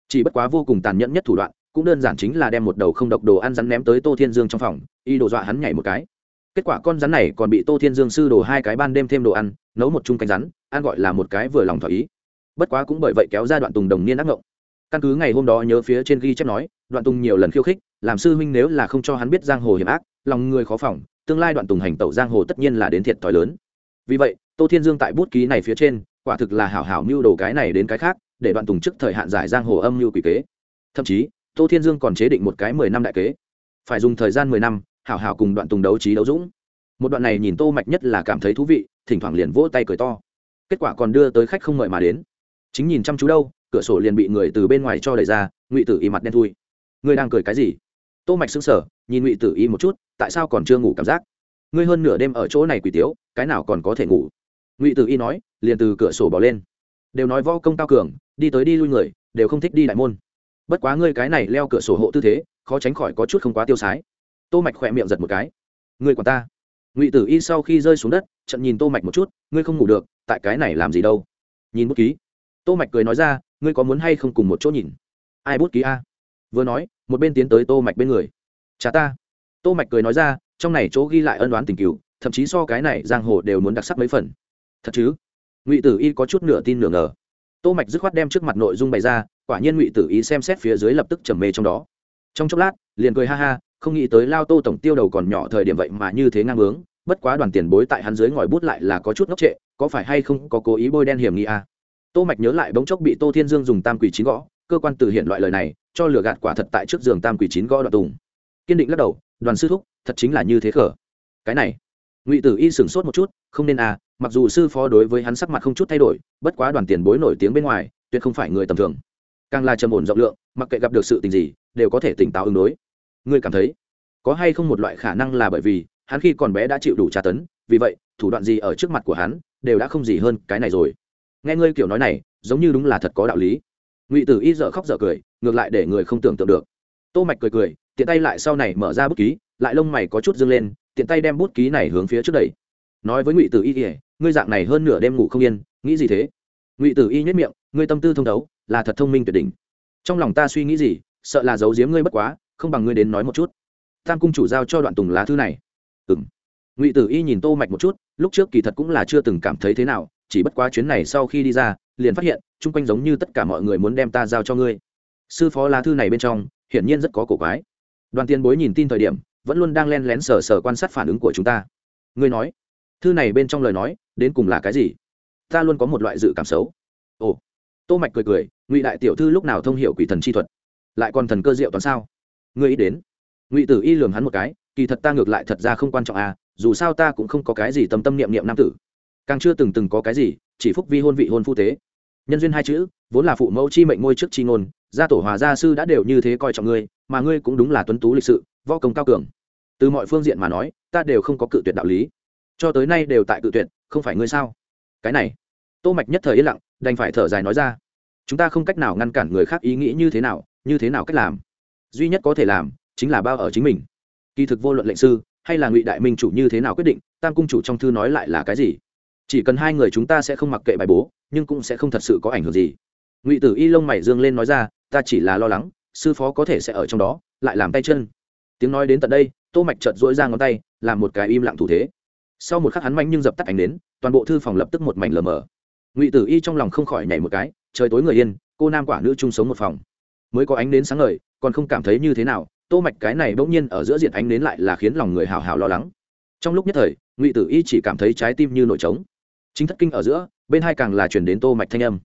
Chỉ bất quá vô cùng tàn nhẫn nhất thủ đoạn, cũng đơn giản chính là đem một đầu không độc đồ ăn rắn ném tới tô thiên dương trong phòng, y đồ dọa hắn nhảy một cái. Kết quả con rắn này còn bị tô thiên dương sư đồ hai cái ban đêm thêm đồ ăn, nấu một chung canh rắn, ăn gọi là một cái vừa lòng thỏa ý bất quá cũng bởi vậy kéo ra đoạn tùng đồng niên ác ngộng. Căn cứ ngày hôm đó nhớ phía trên ghi chép nói, đoạn tùng nhiều lần khiêu khích, làm sư huynh nếu là không cho hắn biết giang hồ hiểm ác, lòng người khó phòng, tương lai đoạn tùng hành tẩu giang hồ tất nhiên là đến thiệt thòi lớn. Vì vậy, tô thiên dương tại bút ký này phía trên, quả thực là hảo hảo mưu đồ cái này đến cái khác, để đoạn tùng trước thời hạn giải giang hồ âm mưu quỷ kế. Thậm chí, tô thiên dương còn chế định một cái mười năm đại kế. Phải dùng thời gian mười năm, hảo hảo cùng đoạn tùng đấu trí đấu dũng. Một đoạn này nhìn tô mạch nhất là cảm thấy thú vị, thỉnh thoảng liền vỗ tay cười to. Kết quả còn đưa tới khách không mời mà đến chính nhìn chăm chú đâu, cửa sổ liền bị người từ bên ngoài cho đẩy ra, ngụy tử y mặt đen thui. Ngươi đang cười cái gì? Tô mạch sững sờ, nhìn ngụy tử y một chút, tại sao còn chưa ngủ cảm giác? Ngươi hơn nửa đêm ở chỗ này quỷ tiếu, cái nào còn có thể ngủ? Ngụy tử y nói, liền từ cửa sổ bỏ lên. Đều nói võ công cao cường, đi tới đi lui người, đều không thích đi đại môn. Bất quá ngươi cái này leo cửa sổ hộ tư thế, khó tránh khỏi có chút không quá tiêu sái. Tô mạch khỏe miệng giật một cái. Ngươi của ta. Ngụy tử y sau khi rơi xuống đất trận nhìn tô mạch một chút, ngươi không ngủ được, tại cái này làm gì đâu? Nhìn bút ký tô mạch cười nói ra, ngươi có muốn hay không cùng một chỗ nhìn? Ai bút ký a? Vừa nói, một bên tiến tới tô mạch bên người. Chả ta. Tô mạch cười nói ra, trong này chỗ ghi lại ân đoán tình cửu, thậm chí so cái này giang hồ đều muốn đặc sắc mấy phần. Thật chứ? Ngụy tử y có chút nửa tin nửa ngờ. Tô mạch dứt khoát đem trước mặt nội dung bày ra, quả nhiên ngụy tử y xem xét phía dưới lập tức trầm mê trong đó. Trong chốc lát, liền cười ha ha, không nghĩ tới lao tô tổng tiêu đầu còn nhỏ thời điểm vậy mà như thế ngang bướng, bất quá đoàn tiền bối tại hắn dưới ngòi bút lại là có chút ngốc trệ, có phải hay không có cố ý bôi đen hiểm nghi à? Tô mạch nhớ lại bỗng chốc bị tô thiên dương dùng tam quỷ chín gõ, cơ quan từ hiện loại lời này, cho lừa gạt quả thật tại trước giường tam quỷ chín gõ đoạn tùng. Kiên định lắc đầu, đoàn sư thúc, thật chính là như thế khở. Cái này. Ngụy tử y sửng sốt một chút, không nên à mặc dù sư phó đối với hắn sắc mặt không chút thay đổi, bất quá đoàn tiền bối nổi tiếng bên ngoài, tuyệt không phải người tầm thường. Càng là trầm ổn rộng lượng, mặc kệ gặp được sự tình gì, đều có thể tỉnh táo ứng đối. Ngươi cảm thấy có hay không một loại khả năng là bởi vì hắn khi còn bé đã chịu đủ tra tấn, vì vậy, thủ đoạn gì ở trước mặt của hắn đều đã không gì hơn cái này rồi? Nghe ngươi kiểu nói này, giống như đúng là thật có đạo lý. Ngụy tử y dợ khóc dợ cười, ngược lại để người không tưởng tượng được. Tô mạch cười cười, tiện tay lại sau này mở ra bút ký, lại lông mày có chút dương lên, tiện tay đem bút ký này hướng phía trước đẩy. Nói với ngụy tử y ỉa ngươi dạng này hơn nửa đêm ngủ không yên, nghĩ gì thế? Ngụy tử y nhất miệng, ngươi tâm tư thông thấu, là thật thông minh tuyệt đỉnh. Trong lòng ta suy nghĩ gì, sợ là giấu giếm ngươi bất quá, không bằng ngươi đến nói một chút. Tam cung chủ giao cho đoạn tùng lá thư này. Ừm. ngụy tử y nhìn tô mạch một chút, lúc trước kỳ thật cũng là chưa từng cảm thấy thế nào chỉ bất quá chuyến này sau khi đi ra, liền phát hiện, chung quanh giống như tất cả mọi người muốn đem ta giao cho ngươi. Sư phó lá thư này bên trong, hiển nhiên rất có cổ quái. Đoàn tiền bối nhìn tin thời điểm, vẫn luôn đang len lén sờ sờ quan sát phản ứng của chúng ta. Ngươi nói, thư này bên trong lời nói, đến cùng là cái gì? Ta luôn có một loại dự cảm xấu. Ồ. Tô mạch cười cười, ngụy đại tiểu thư lúc nào thông hiểu quỷ thần chi thuật? Lại còn thần cơ diệu toàn sao? Ngươi ý đến. Ngụy tử y lường hắn một cái, kỳ thật ta ngược lại thật ra không quan trọng à dù sao ta cũng không có cái gì tâm tâm niệm niệm nam tử càng chưa từng từng có cái gì, chỉ phúc vi hôn vị hôn phu tế. Nhân duyên hai chữ, vốn là phụ mẫu chi mệnh ngôi trước chi ngôn, gia tổ hòa gia sư đã đều như thế coi trọng ngươi, mà ngươi cũng đúng là tuấn tú lịch sự, võ công cao cường. Từ mọi phương diện mà nói, ta đều không có cự tuyệt đạo lý. Cho tới nay đều tại cự tuyệt, không phải ngươi sao? Cái này, tô mạch nhất thời yên lặng, đành phải thở dài nói ra. Chúng ta không cách nào ngăn cản người khác ý nghĩ như thế nào, như thế nào cách làm. Duy nhất có thể làm, chính là bao ở chính mình. Kỳ thực vô luận lệnh sư, hay là ngụy đại minh chủ như thế nào quyết định, tam cung chủ trong thư nói lại là cái gì? Chỉ cần hai người chúng ta sẽ không mặc kệ bài bố, nhưng cũng sẽ không thật sự có ảnh hưởng gì. Ngụy tử y lông mày dương lên nói ra, ta chỉ là lo lắng, sư phó có thể sẽ ở trong đó, lại làm tay chân. Tiếng nói đến tận đây, tô mạch chợt dỗi ra ngón tay, làm một cái im lặng thủ thế. Sau một khắc hắn manh nhưng dập tắt ánh đến toàn bộ thư phòng lập tức một mảnh lờ mờ. Ngụy tử y trong lòng không khỏi nhảy một cái, trời tối người yên, cô nam quả nữ chung sống một phòng. Mới có ánh đến sáng ngời, còn không cảm thấy như thế nào, tô mạch cái này bỗng nhiên ở giữa diện ánh đến lại là khiến lòng người hào hào lo lắng. Trong lúc nhất thời, ngụy tử y chỉ cảm thấy trái tim như nổi trống chính thất kinh ở giữa, bên hai càng là chuyển đến tô mạch thanh âm.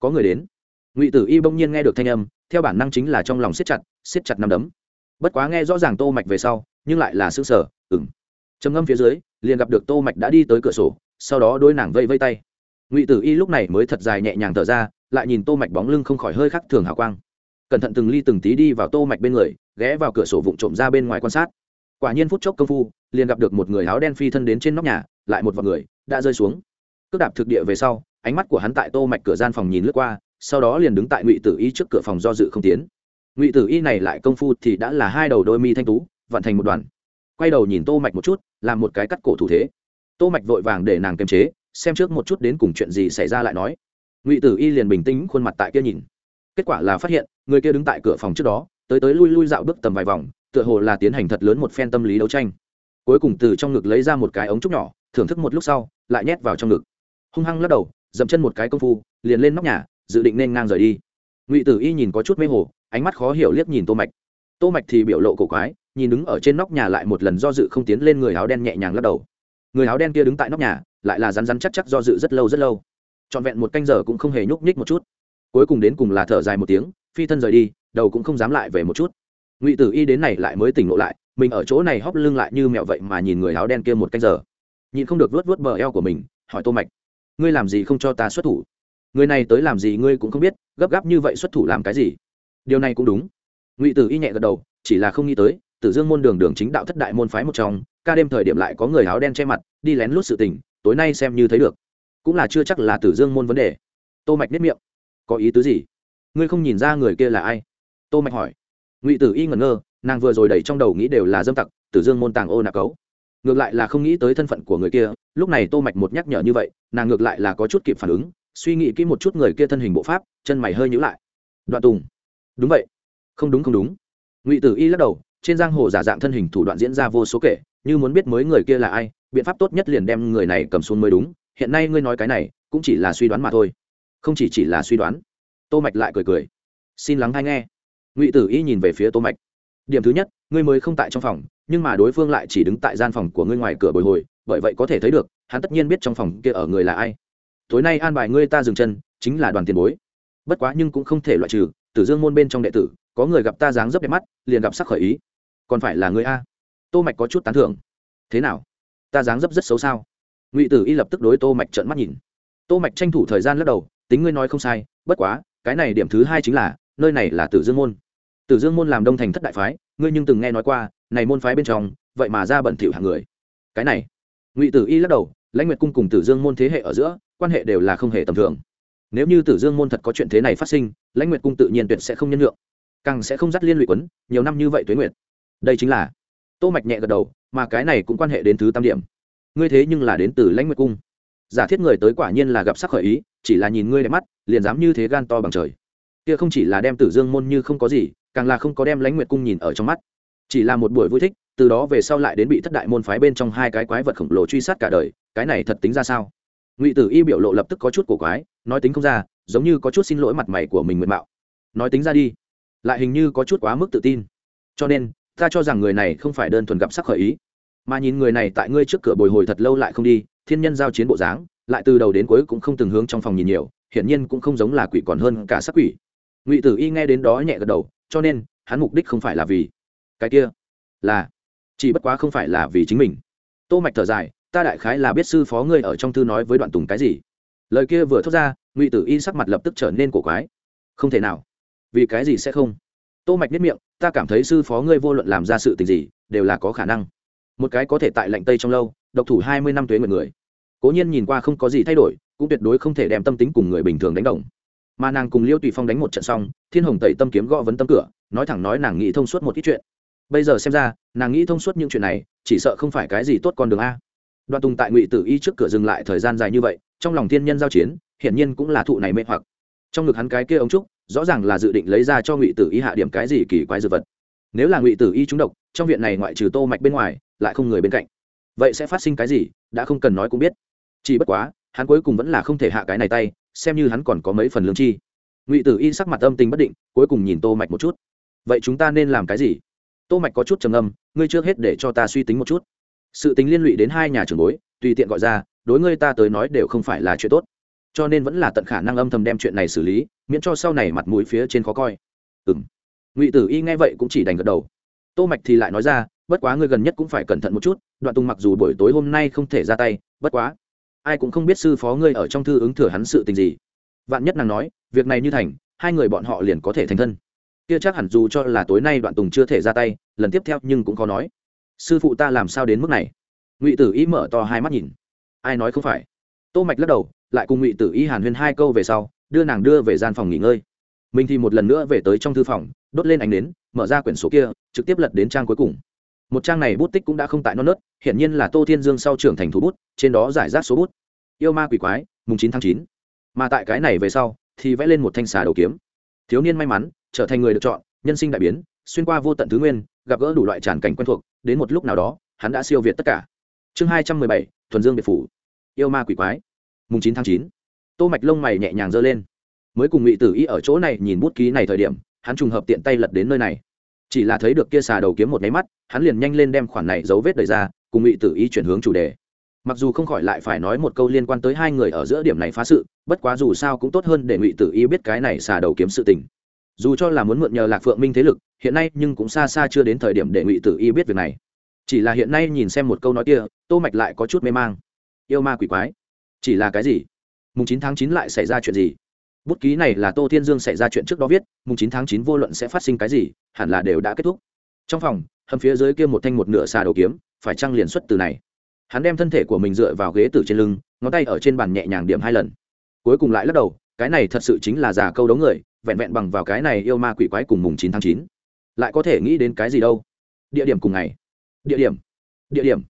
Có người đến. Ngụy tử y bỗng nhiên nghe được thanh âm, theo bản năng chính là trong lòng siết chặt siết chặt nắm đấm. Bất quá nghe rõ ràng tô mạch về sau, nhưng lại là sững sờ, ừm. Trầm ngâm phía dưới, liền gặp được tô mạch đã đi tới cửa sổ, sau đó đôi nàng vây vây tay. Ngụy tử y lúc này mới thật dài nhẹ nhàng thở ra, lại nhìn tô mạch bóng lưng không khỏi hơi khắc thường hào quang. Cẩn thận từng ly từng tí đi vào tô mạch bên người, ghé vào cửa sổ vụng trộm ra bên ngoài quan sát. Quả nhiên phút chốc công phu, liền gặp được một người áo đen phi thân đến trên nóc nhà, lại một vật người, đã rơi xuống cước đạp thực địa về sau, ánh mắt của hắn tại tô mạch cửa gian phòng nhìn lướt qua, sau đó liền đứng tại ngụy tử y trước cửa phòng do dự không tiến. Ngụy tử y này lại công phu thì đã là hai đầu đôi mi thanh tú, vận thành một đoàn. Quay đầu nhìn tô mạch một chút làm một cái cắt cổ thủ thế. Tô mạch vội vàng để nàng kiềm chế, xem trước một chút đến cùng chuyện gì xảy ra lại nói. Ngụy tử y liền bình tĩnh khuôn mặt tại kia nhìn. Kết quả là phát hiện, người kia đứng tại cửa phòng trước đó, tới tới lui lui dạo bước tầm vài vòng, tựa hồ là tiến hành thật lớn một phen tâm lý đấu tranh. Cuối cùng từ trong ngực lấy ra một cái ống trúc nhỏ, thưởng thức một lúc sau, lại nhét vào trong ngực hung hăng lắc đầu, dậm chân một cái công phu, liền lên nóc nhà, dự định nên ngang rời đi. Ngụy tử y nhìn có chút mê hồ, ánh mắt khó hiểu liếc nhìn tô mạch. Tô mạch thì biểu lộ cổ quái, nhìn đứng ở trên nóc nhà lại một lần do dự không tiến lên người áo đen nhẹ nhàng lắc đầu. Người áo đen kia đứng tại nóc nhà, lại là rắn rắn chắc chắc do dự rất lâu rất lâu. Trọn vẹn một canh giờ cũng không hề nhúc nhích một chút. Cuối cùng đến cùng là thở dài một tiếng, phi thân rời đi, đầu cũng không dám lại về một chút. Ngụy tử y đến này lại mới tỉnh ngộ lại, mình ở chỗ này hóp lưng lại như mẹo vậy mà nhìn người áo đen kia một canh giờ. Nhìn không được vớt vớt bờ eo của mình, hỏi tô mạch ngươi làm gì không cho ta xuất thủ? Người này tới làm gì ngươi cũng không biết, gấp gáp như vậy xuất thủ làm cái gì? Điều này cũng đúng. Ngụy tử y nhẹ gật đầu, chỉ là không nghĩ tới, tử dương môn đường đường chính đạo thất đại môn phái một trong, ca đêm thời điểm lại có người áo đen che mặt, đi lén lút sự tình, tối nay xem như thấy được. Cũng là chưa chắc là tử dương môn vấn đề. Tô mạch nếp miệng. Có ý tứ gì? Ngươi không nhìn ra người kia là ai? Tô mạch hỏi. Ngụy tử y ngẩn ngơ, nàng vừa rồi đẩy trong đầu nghĩ đều là dâm tặc, tử dương môn tàng ô nạc cấu ngược lại là không nghĩ tới thân phận của người kia, lúc này tô mạch một nhắc nhở như vậy, nàng ngược lại là có chút kịp phản ứng, suy nghĩ kỹ một chút người kia thân hình bộ pháp, chân mày hơi nhíu lại. Đoạn tùng. Đúng vậy. Không đúng không đúng. Ngụy tử y lắc đầu, trên giang hồ giả dạng thân hình thủ đoạn diễn ra vô số kể, như muốn biết mới người kia là ai, biện pháp tốt nhất liền đem người này cầm xuống mới đúng, hiện nay ngươi nói cái này, cũng chỉ là suy đoán mà thôi. Không chỉ chỉ là suy đoán. Tô mạch lại cười cười. Xin lắng hay nghe. Ngụy tử y nhìn về phía tô mạch điểm thứ nhất, ngươi mới không tại trong phòng, nhưng mà đối phương lại chỉ đứng tại gian phòng của ngươi ngoài cửa bồi hồi, bởi vậy có thể thấy được, hắn tất nhiên biết trong phòng kia ở người là ai. Tối nay an bài ngươi ta dừng chân, chính là đoàn tiền bối. Bất quá nhưng cũng không thể loại trừ, tử dương môn bên trong đệ tử, có người gặp ta dáng dấp đẹp mắt, liền gặp sắc khởi ý. Còn phải là người a. Tô mạch có chút tán thưởng. Thế nào? Ta dáng dấp rất xấu sao? Ngụy tử y lập tức đối tô mạch trợn mắt nhìn. Tô mạch tranh thủ thời gian lắc đầu, tính ngươi nói không sai, bất quá, cái này điểm thứ hai chính là, nơi này là tử dương môn tử dương môn làm đông thành thất đại phái, ngươi nhưng từng nghe nói qua, này môn phái bên trong, vậy mà ra bẩn thỉu hàng người. Cái này. Ngụy tử y lắc đầu, lãnh nguyệt cung cùng tử dương môn thế hệ ở giữa, quan hệ đều là không hề tầm thường. Nếu như tử dương môn thật có chuyện thế này phát sinh, lãnh nguyệt cung tự nhiên tuyệt sẽ không nhân lượng càng sẽ không dắt liên lụy quấn, nhiều năm như vậy tuế nguyệt. Đây chính là. Tô mạch nhẹ gật đầu, mà cái này cũng quan hệ đến thứ tam điểm. Ngươi thế nhưng là đến từ lãnh nguyệt cung. Giả thiết người tới quả nhiên là gặp sắc khởi ý, chỉ là nhìn ngươi đẹp mắt, liền dám như thế gan to bằng trời. Kia không chỉ là đem tử dương môn như không có gì càng là không có đem lãnh nguyệt cung nhìn ở trong mắt. Chỉ là một buổi vui thích, từ đó về sau lại đến bị thất đại môn phái bên trong hai cái quái vật khổng lồ truy sát cả đời, cái này thật tính ra sao? Ngụy tử y biểu lộ lập tức có chút cổ quái, nói tính không ra, giống như có chút xin lỗi mặt mày của mình nguyện mạo. Nói tính ra đi, lại hình như có chút quá mức tự tin. Cho nên, ta cho rằng người này không phải đơn thuần gặp sắc khởi ý. Mà nhìn người này tại ngươi trước cửa bồi hồi thật lâu lại không đi, thiên nhân giao chiến bộ dáng, lại từ đầu đến cuối cũng không từng hướng trong phòng nhìn nhiều, hiển nhiên cũng không giống là quỷ còn hơn cả sắc quỷ. Ngụy tử y nghe đến đó nhẹ gật đầu cho nên, hắn mục đích không phải là vì cái kia, là chỉ bất quá không phải là vì chính mình. Tô mạch thở dài, ta đại khái là biết sư phó ngươi ở trong thư nói với đoạn tùng cái gì. Lời kia vừa thốt ra, ngụy tử y sắc mặt lập tức trở nên cổ quái. Không thể nào. Vì cái gì sẽ không? Tô mạch biết miệng, ta cảm thấy sư phó ngươi vô luận làm ra sự tình gì, đều là có khả năng. Một cái có thể tại lạnh tây trong lâu, độc thủ hai mươi năm tuế người người. Cố nhiên nhìn qua không có gì thay đổi, cũng tuyệt đối không thể đem tâm tính cùng người bình thường đánh đồng mà nàng cùng liêu tùy phong đánh một trận xong, thiên hồng tẩy tâm kiếm gõ vấn tâm cửa, nói thẳng nói nàng nghĩ thông suốt một ít chuyện. Bây giờ xem ra, nàng nghĩ thông suốt những chuyện này, chỉ sợ không phải cái gì tốt con đường a. Đoạn tùng tại ngụy tử y trước cửa dừng lại thời gian dài như vậy, trong lòng thiên nhân giao chiến, hiển nhiên cũng là thụ này mê hoặc. Trong ngực hắn cái kia ống trúc, rõ ràng là dự định lấy ra cho ngụy tử y hạ điểm cái gì kỳ quái dược vật. Nếu là ngụy tử y trúng độc, trong viện này ngoại trừ tô mạch bên ngoài, lại không người bên cạnh. Vậy sẽ phát sinh cái gì, đã không cần nói cũng biết. Chỉ bất quá, hắn cuối cùng vẫn là không thể hạ cái này tay xem như hắn còn có mấy phần lương chi. Ngụy tử y sắc mặt âm tình bất định, cuối cùng nhìn tô mạch một chút. Vậy chúng ta nên làm cái gì? Tô mạch có chút trầm âm ngươi trước hết để cho ta suy tính một chút. Sự tính liên lụy đến hai nhà trưởng bối, tùy tiện gọi ra, đối ngươi ta tới nói đều không phải là chuyện tốt. Cho nên vẫn là tận khả năng âm thầm đem chuyện này xử lý, miễn cho sau này mặt mũi phía trên khó coi. Ừm. Ngụy tử y nghe vậy cũng chỉ đành gật đầu. Tô mạch thì lại nói ra, bất quá ngươi gần nhất cũng phải cẩn thận một chút, đoạn tùng mặc dù buổi tối hôm nay không thể ra tay, bất quá ai cũng không biết sư phó ngươi ở trong thư ứng thừa hắn sự tình gì. Vạn nhất nàng nói, việc này như thành, hai người bọn họ liền có thể thành thân. Kia chắc hẳn dù cho là tối nay đoạn tùng chưa thể ra tay, lần tiếp theo nhưng cũng khó nói. Sư phụ ta làm sao đến mức này? Ngụy tử y mở to hai mắt nhìn. Ai nói không phải? Tô mạch lắc đầu, lại cùng ngụy tử y hàn huyên hai câu về sau, đưa nàng đưa về gian phòng nghỉ ngơi. Mình thì một lần nữa về tới trong thư phòng, đốt lên ánh nến, mở ra quyển số kia, trực tiếp lật đến trang cuối cùng một trang này bút tích cũng đã không tại non nớt, hiển nhiên là tô thiên dương sau trưởng thành thủ bút, trên đó giải rác số bút. Yêu ma quỷ quái, mùng chín tháng chín. Mà tại cái này về sau, thì vẽ lên một thanh xà đầu kiếm. Thiếu niên may mắn, trở thành người được chọn, nhân sinh đại biến, xuyên qua vô tận thứ nguyên, gặp gỡ đủ loại tràn cảnh quen thuộc, đến một lúc nào đó, hắn đã siêu việt tất cả. Chương hai trăm mười bảy, thuần dương biệt phủ. Yêu ma quỷ quái, mùng chín tháng chín. Tô mạch lông mày nhẹ nhàng giơ lên. Mới cùng ngụy tử y ở chỗ này nhìn bút ký này thời điểm, hắn trùng hợp tiện tay lật đến nơi này chỉ là thấy được kia xà đầu kiếm một máy mắt, hắn liền nhanh lên đem khoản này dấu vết đẩy ra, cùng ngụy tử y chuyển hướng chủ đề. Mặc dù không khỏi lại phải nói một câu liên quan tới hai người ở giữa điểm này phá sự, bất quá dù sao cũng tốt hơn để ngụy tử y biết cái này xà đầu kiếm sự tình. Dù cho là muốn mượn nhờ lạc phượng minh thế lực, hiện nay nhưng cũng xa xa chưa đến thời điểm để ngụy tử y biết việc này. Chỉ là hiện nay nhìn xem một câu nói kia, tô mạch lại có chút mê mang. Yêu ma quỷ quái. Chỉ là cái gì? Mùng chín tháng chín lại xảy ra chuyện gì? Bút ký này là tô thiên dương xảy ra chuyện trước đó viết, mùng chín tháng chín vô luận sẽ phát sinh cái gì, hẳn là đều đã kết thúc. Trong phòng, hầm phía dưới kia một thanh một nửa xà đầu kiếm, phải trăng liền xuất từ này? Hắn đem thân thể của mình dựa vào ghế từ trên lưng, ngón tay ở trên bàn nhẹ nhàng điểm hai lần. Cuối cùng lại lắc đầu, cái này thật sự chính là già câu đấu người, vẹn vẹn bằng vào cái này yêu ma quỷ quái cùng mùng chín tháng chín. Lại có thể nghĩ đến cái gì đâu? Địa điểm cùng ngày. Địa điểm. Địa điểm.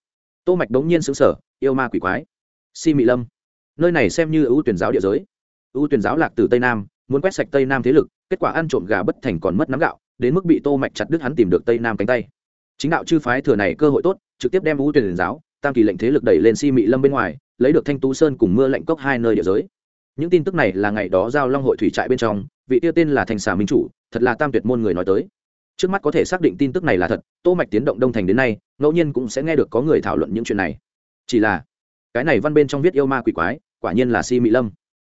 Tô mạch đống nhiên xứng sở yêu ma quỷ quái. Si mị lâm. Nơi này xem như ưu tuyển giáo địa giới ưu tuyển giáo lạc từ tây nam, muốn quét sạch tây nam thế lực, kết quả ăn trộm gà bất thành còn mất nắm gạo, đến mức bị tô mạch chặt đứt hắn tìm được tây nam cánh tay. Chính đạo chư phái thừa này cơ hội tốt, trực tiếp đem ưu tuyển giáo, tam kỳ lệnh thế lực đẩy lên si mị lâm bên ngoài, lấy được thanh tú sơn cùng mưa lệnh cốc hai nơi địa giới. Những tin tức này là ngày đó giao long hội thủy trại bên trong, vị tiêu tên là thành xà minh chủ, thật là tam tuyệt môn người nói tới. Trước mắt có thể xác định tin tức này là thật, tô mạch tiến động đông thành đến nay, ngẫu nhiên cũng sẽ nghe được có người thảo luận những chuyện này. Chỉ là, cái này văn bên trong viết yêu ma quỷ quái, quả nhiên là si mỹ lâm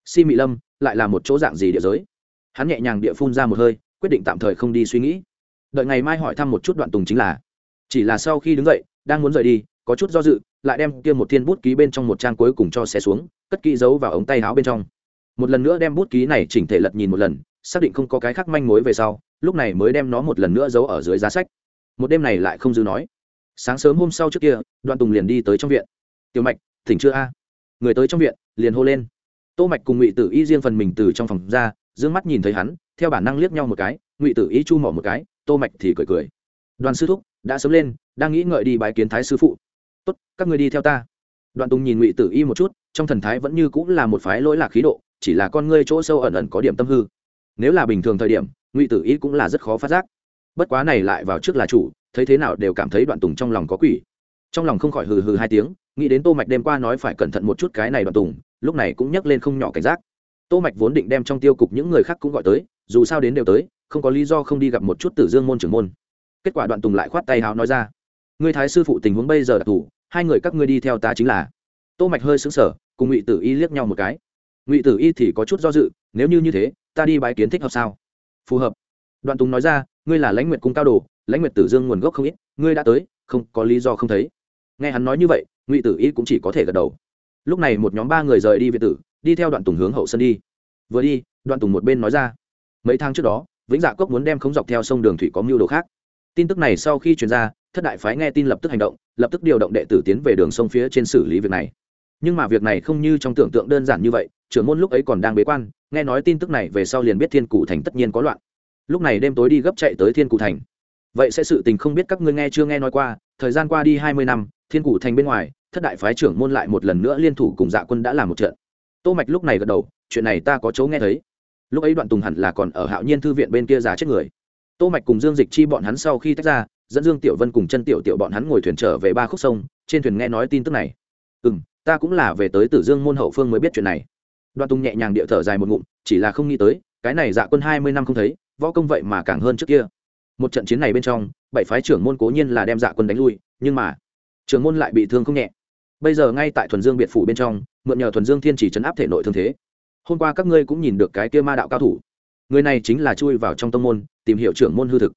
si Mị lâm lại là một chỗ dạng gì địa giới? Hắn nhẹ nhàng địa phun ra một hơi, quyết định tạm thời không đi suy nghĩ. Đợi ngày mai hỏi thăm một chút đoạn tùng chính là. Chỉ là sau khi đứng dậy, đang muốn rời đi, có chút do dự, lại đem kia một thiên bút ký bên trong một trang cuối cùng cho xe xuống, cất kỹ giấu vào ống tay áo bên trong. Một lần nữa đem bút ký này chỉnh thể lật nhìn một lần, xác định không có cái khác manh mối về sau, lúc này mới đem nó một lần nữa giấu ở dưới giá sách. Một đêm này lại không dư nói. Sáng sớm hôm sau trước kia, đoạn tùng liền đi tới trong viện. Tiểu mạch thỉnh chưa a? Người tới trong viện, liền hô lên tô mạch cùng ngụy tử y riêng phần mình từ trong phòng ra, dương mắt nhìn thấy hắn, theo bản năng liếc nhau một cái, ngụy tử y chu mỏ một cái, tô mạch thì cười cười. Đoàn sư thúc, đã sớm lên, đang nghĩ ngợi đi bái kiến thái sư phụ. Tốt, các người đi theo ta. Đoạn tùng nhìn ngụy tử y một chút, trong thần thái vẫn như cũng là một phái lỗi lạc khí độ, chỉ là con ngươi chỗ sâu ẩn ẩn có điểm tâm hư. Nếu là bình thường thời điểm, ngụy tử y cũng là rất khó phát giác. Bất quá này lại vào trước là chủ, thấy thế nào đều cảm thấy đoạn tùng trong lòng có quỷ trong lòng không khỏi hừ hừ hai tiếng, nghĩ đến tô mạch đêm qua nói phải cẩn thận một chút cái này đoạn tùng, lúc này cũng nhắc lên không nhỏ cảnh giác. Tô mạch vốn định đem trong tiêu cục những người khác cũng gọi tới, dù sao đến đều tới, không có lý do không đi gặp một chút tử dương môn trưởng môn. Kết quả đoạn tùng lại khoát tay háo nói ra, ngươi thái sư phụ tình huống bây giờ đặc thủ hai người các ngươi đi theo ta chính là. Tô mạch hơi sững sờ, cùng ngụy tử y liếc nhau một cái. Ngụy tử y thì có chút do dự, nếu như như thế, ta đi bái kiến thích hợp sao? Phù hợp. Đoạn tùng nói ra, ngươi là lãnh nguyệt cung cao đồ, lãnh nguyệt tử dương nguồn gốc không ít, ngươi đã tới, không có lý do không thấy nghe hắn nói như vậy, ngụy tử y cũng chỉ có thể gật đầu. Lúc này một nhóm ba người rời đi việt tử, đi theo đoạn tùng hướng hậu sân đi. Vừa đi, đoạn tùng một bên nói ra, mấy tháng trước đó, vĩnh dạ cốc muốn đem không dọc theo sông đường thủy có mưu đồ khác. Tin tức này sau khi truyền ra, thất đại phái nghe tin lập tức hành động, lập tức điều động đệ tử tiến về đường sông phía trên xử lý việc này. Nhưng mà việc này không như trong tưởng tượng đơn giản như vậy, trưởng môn lúc ấy còn đang bế quan, nghe nói tin tức này về sau liền biết thiên cụ thành tất nhiên có loạn. Lúc này đêm tối đi gấp chạy tới thiên cụ thành. Vậy sẽ sự tình không biết các ngươi nghe chưa nghe nói qua, thời gian qua đi hai mươi năm thiên cụ thành bên ngoài, thất đại phái trưởng môn lại một lần nữa liên thủ cùng dạ quân đã làm một trận. Tô mạch lúc này gật đầu, chuyện này ta có chỗ nghe thấy. Lúc ấy đoạn tùng hẳn là còn ở hạo nhiên thư viện bên kia giá chết người. Tô mạch cùng dương dịch chi bọn hắn sau khi tách ra, dẫn dương tiểu vân cùng chân tiểu tiểu bọn hắn ngồi thuyền trở về ba khúc sông, trên thuyền nghe nói tin tức này. Ừ ta cũng là về tới tử dương môn hậu phương mới biết chuyện này. Đoạn tùng nhẹ nhàng địa thở dài một ngụm, chỉ là không nghĩ tới, cái này dạ quân hai mươi năm không thấy, võ công vậy mà càng hơn trước kia. Một trận chiến này bên trong, bảy phái trưởng môn cố nhiên là đem dạ quân đánh lui, nhưng mà trưởng môn lại bị thương không nhẹ. Bây giờ ngay tại thuần dương biệt phủ bên trong, mượn nhờ thuần dương thiên chỉ chấn áp thể nội thương thế. Hôm qua các ngươi cũng nhìn được cái kia ma đạo cao thủ. Người này chính là chui vào trong tông môn, tìm hiểu trưởng môn hư thực.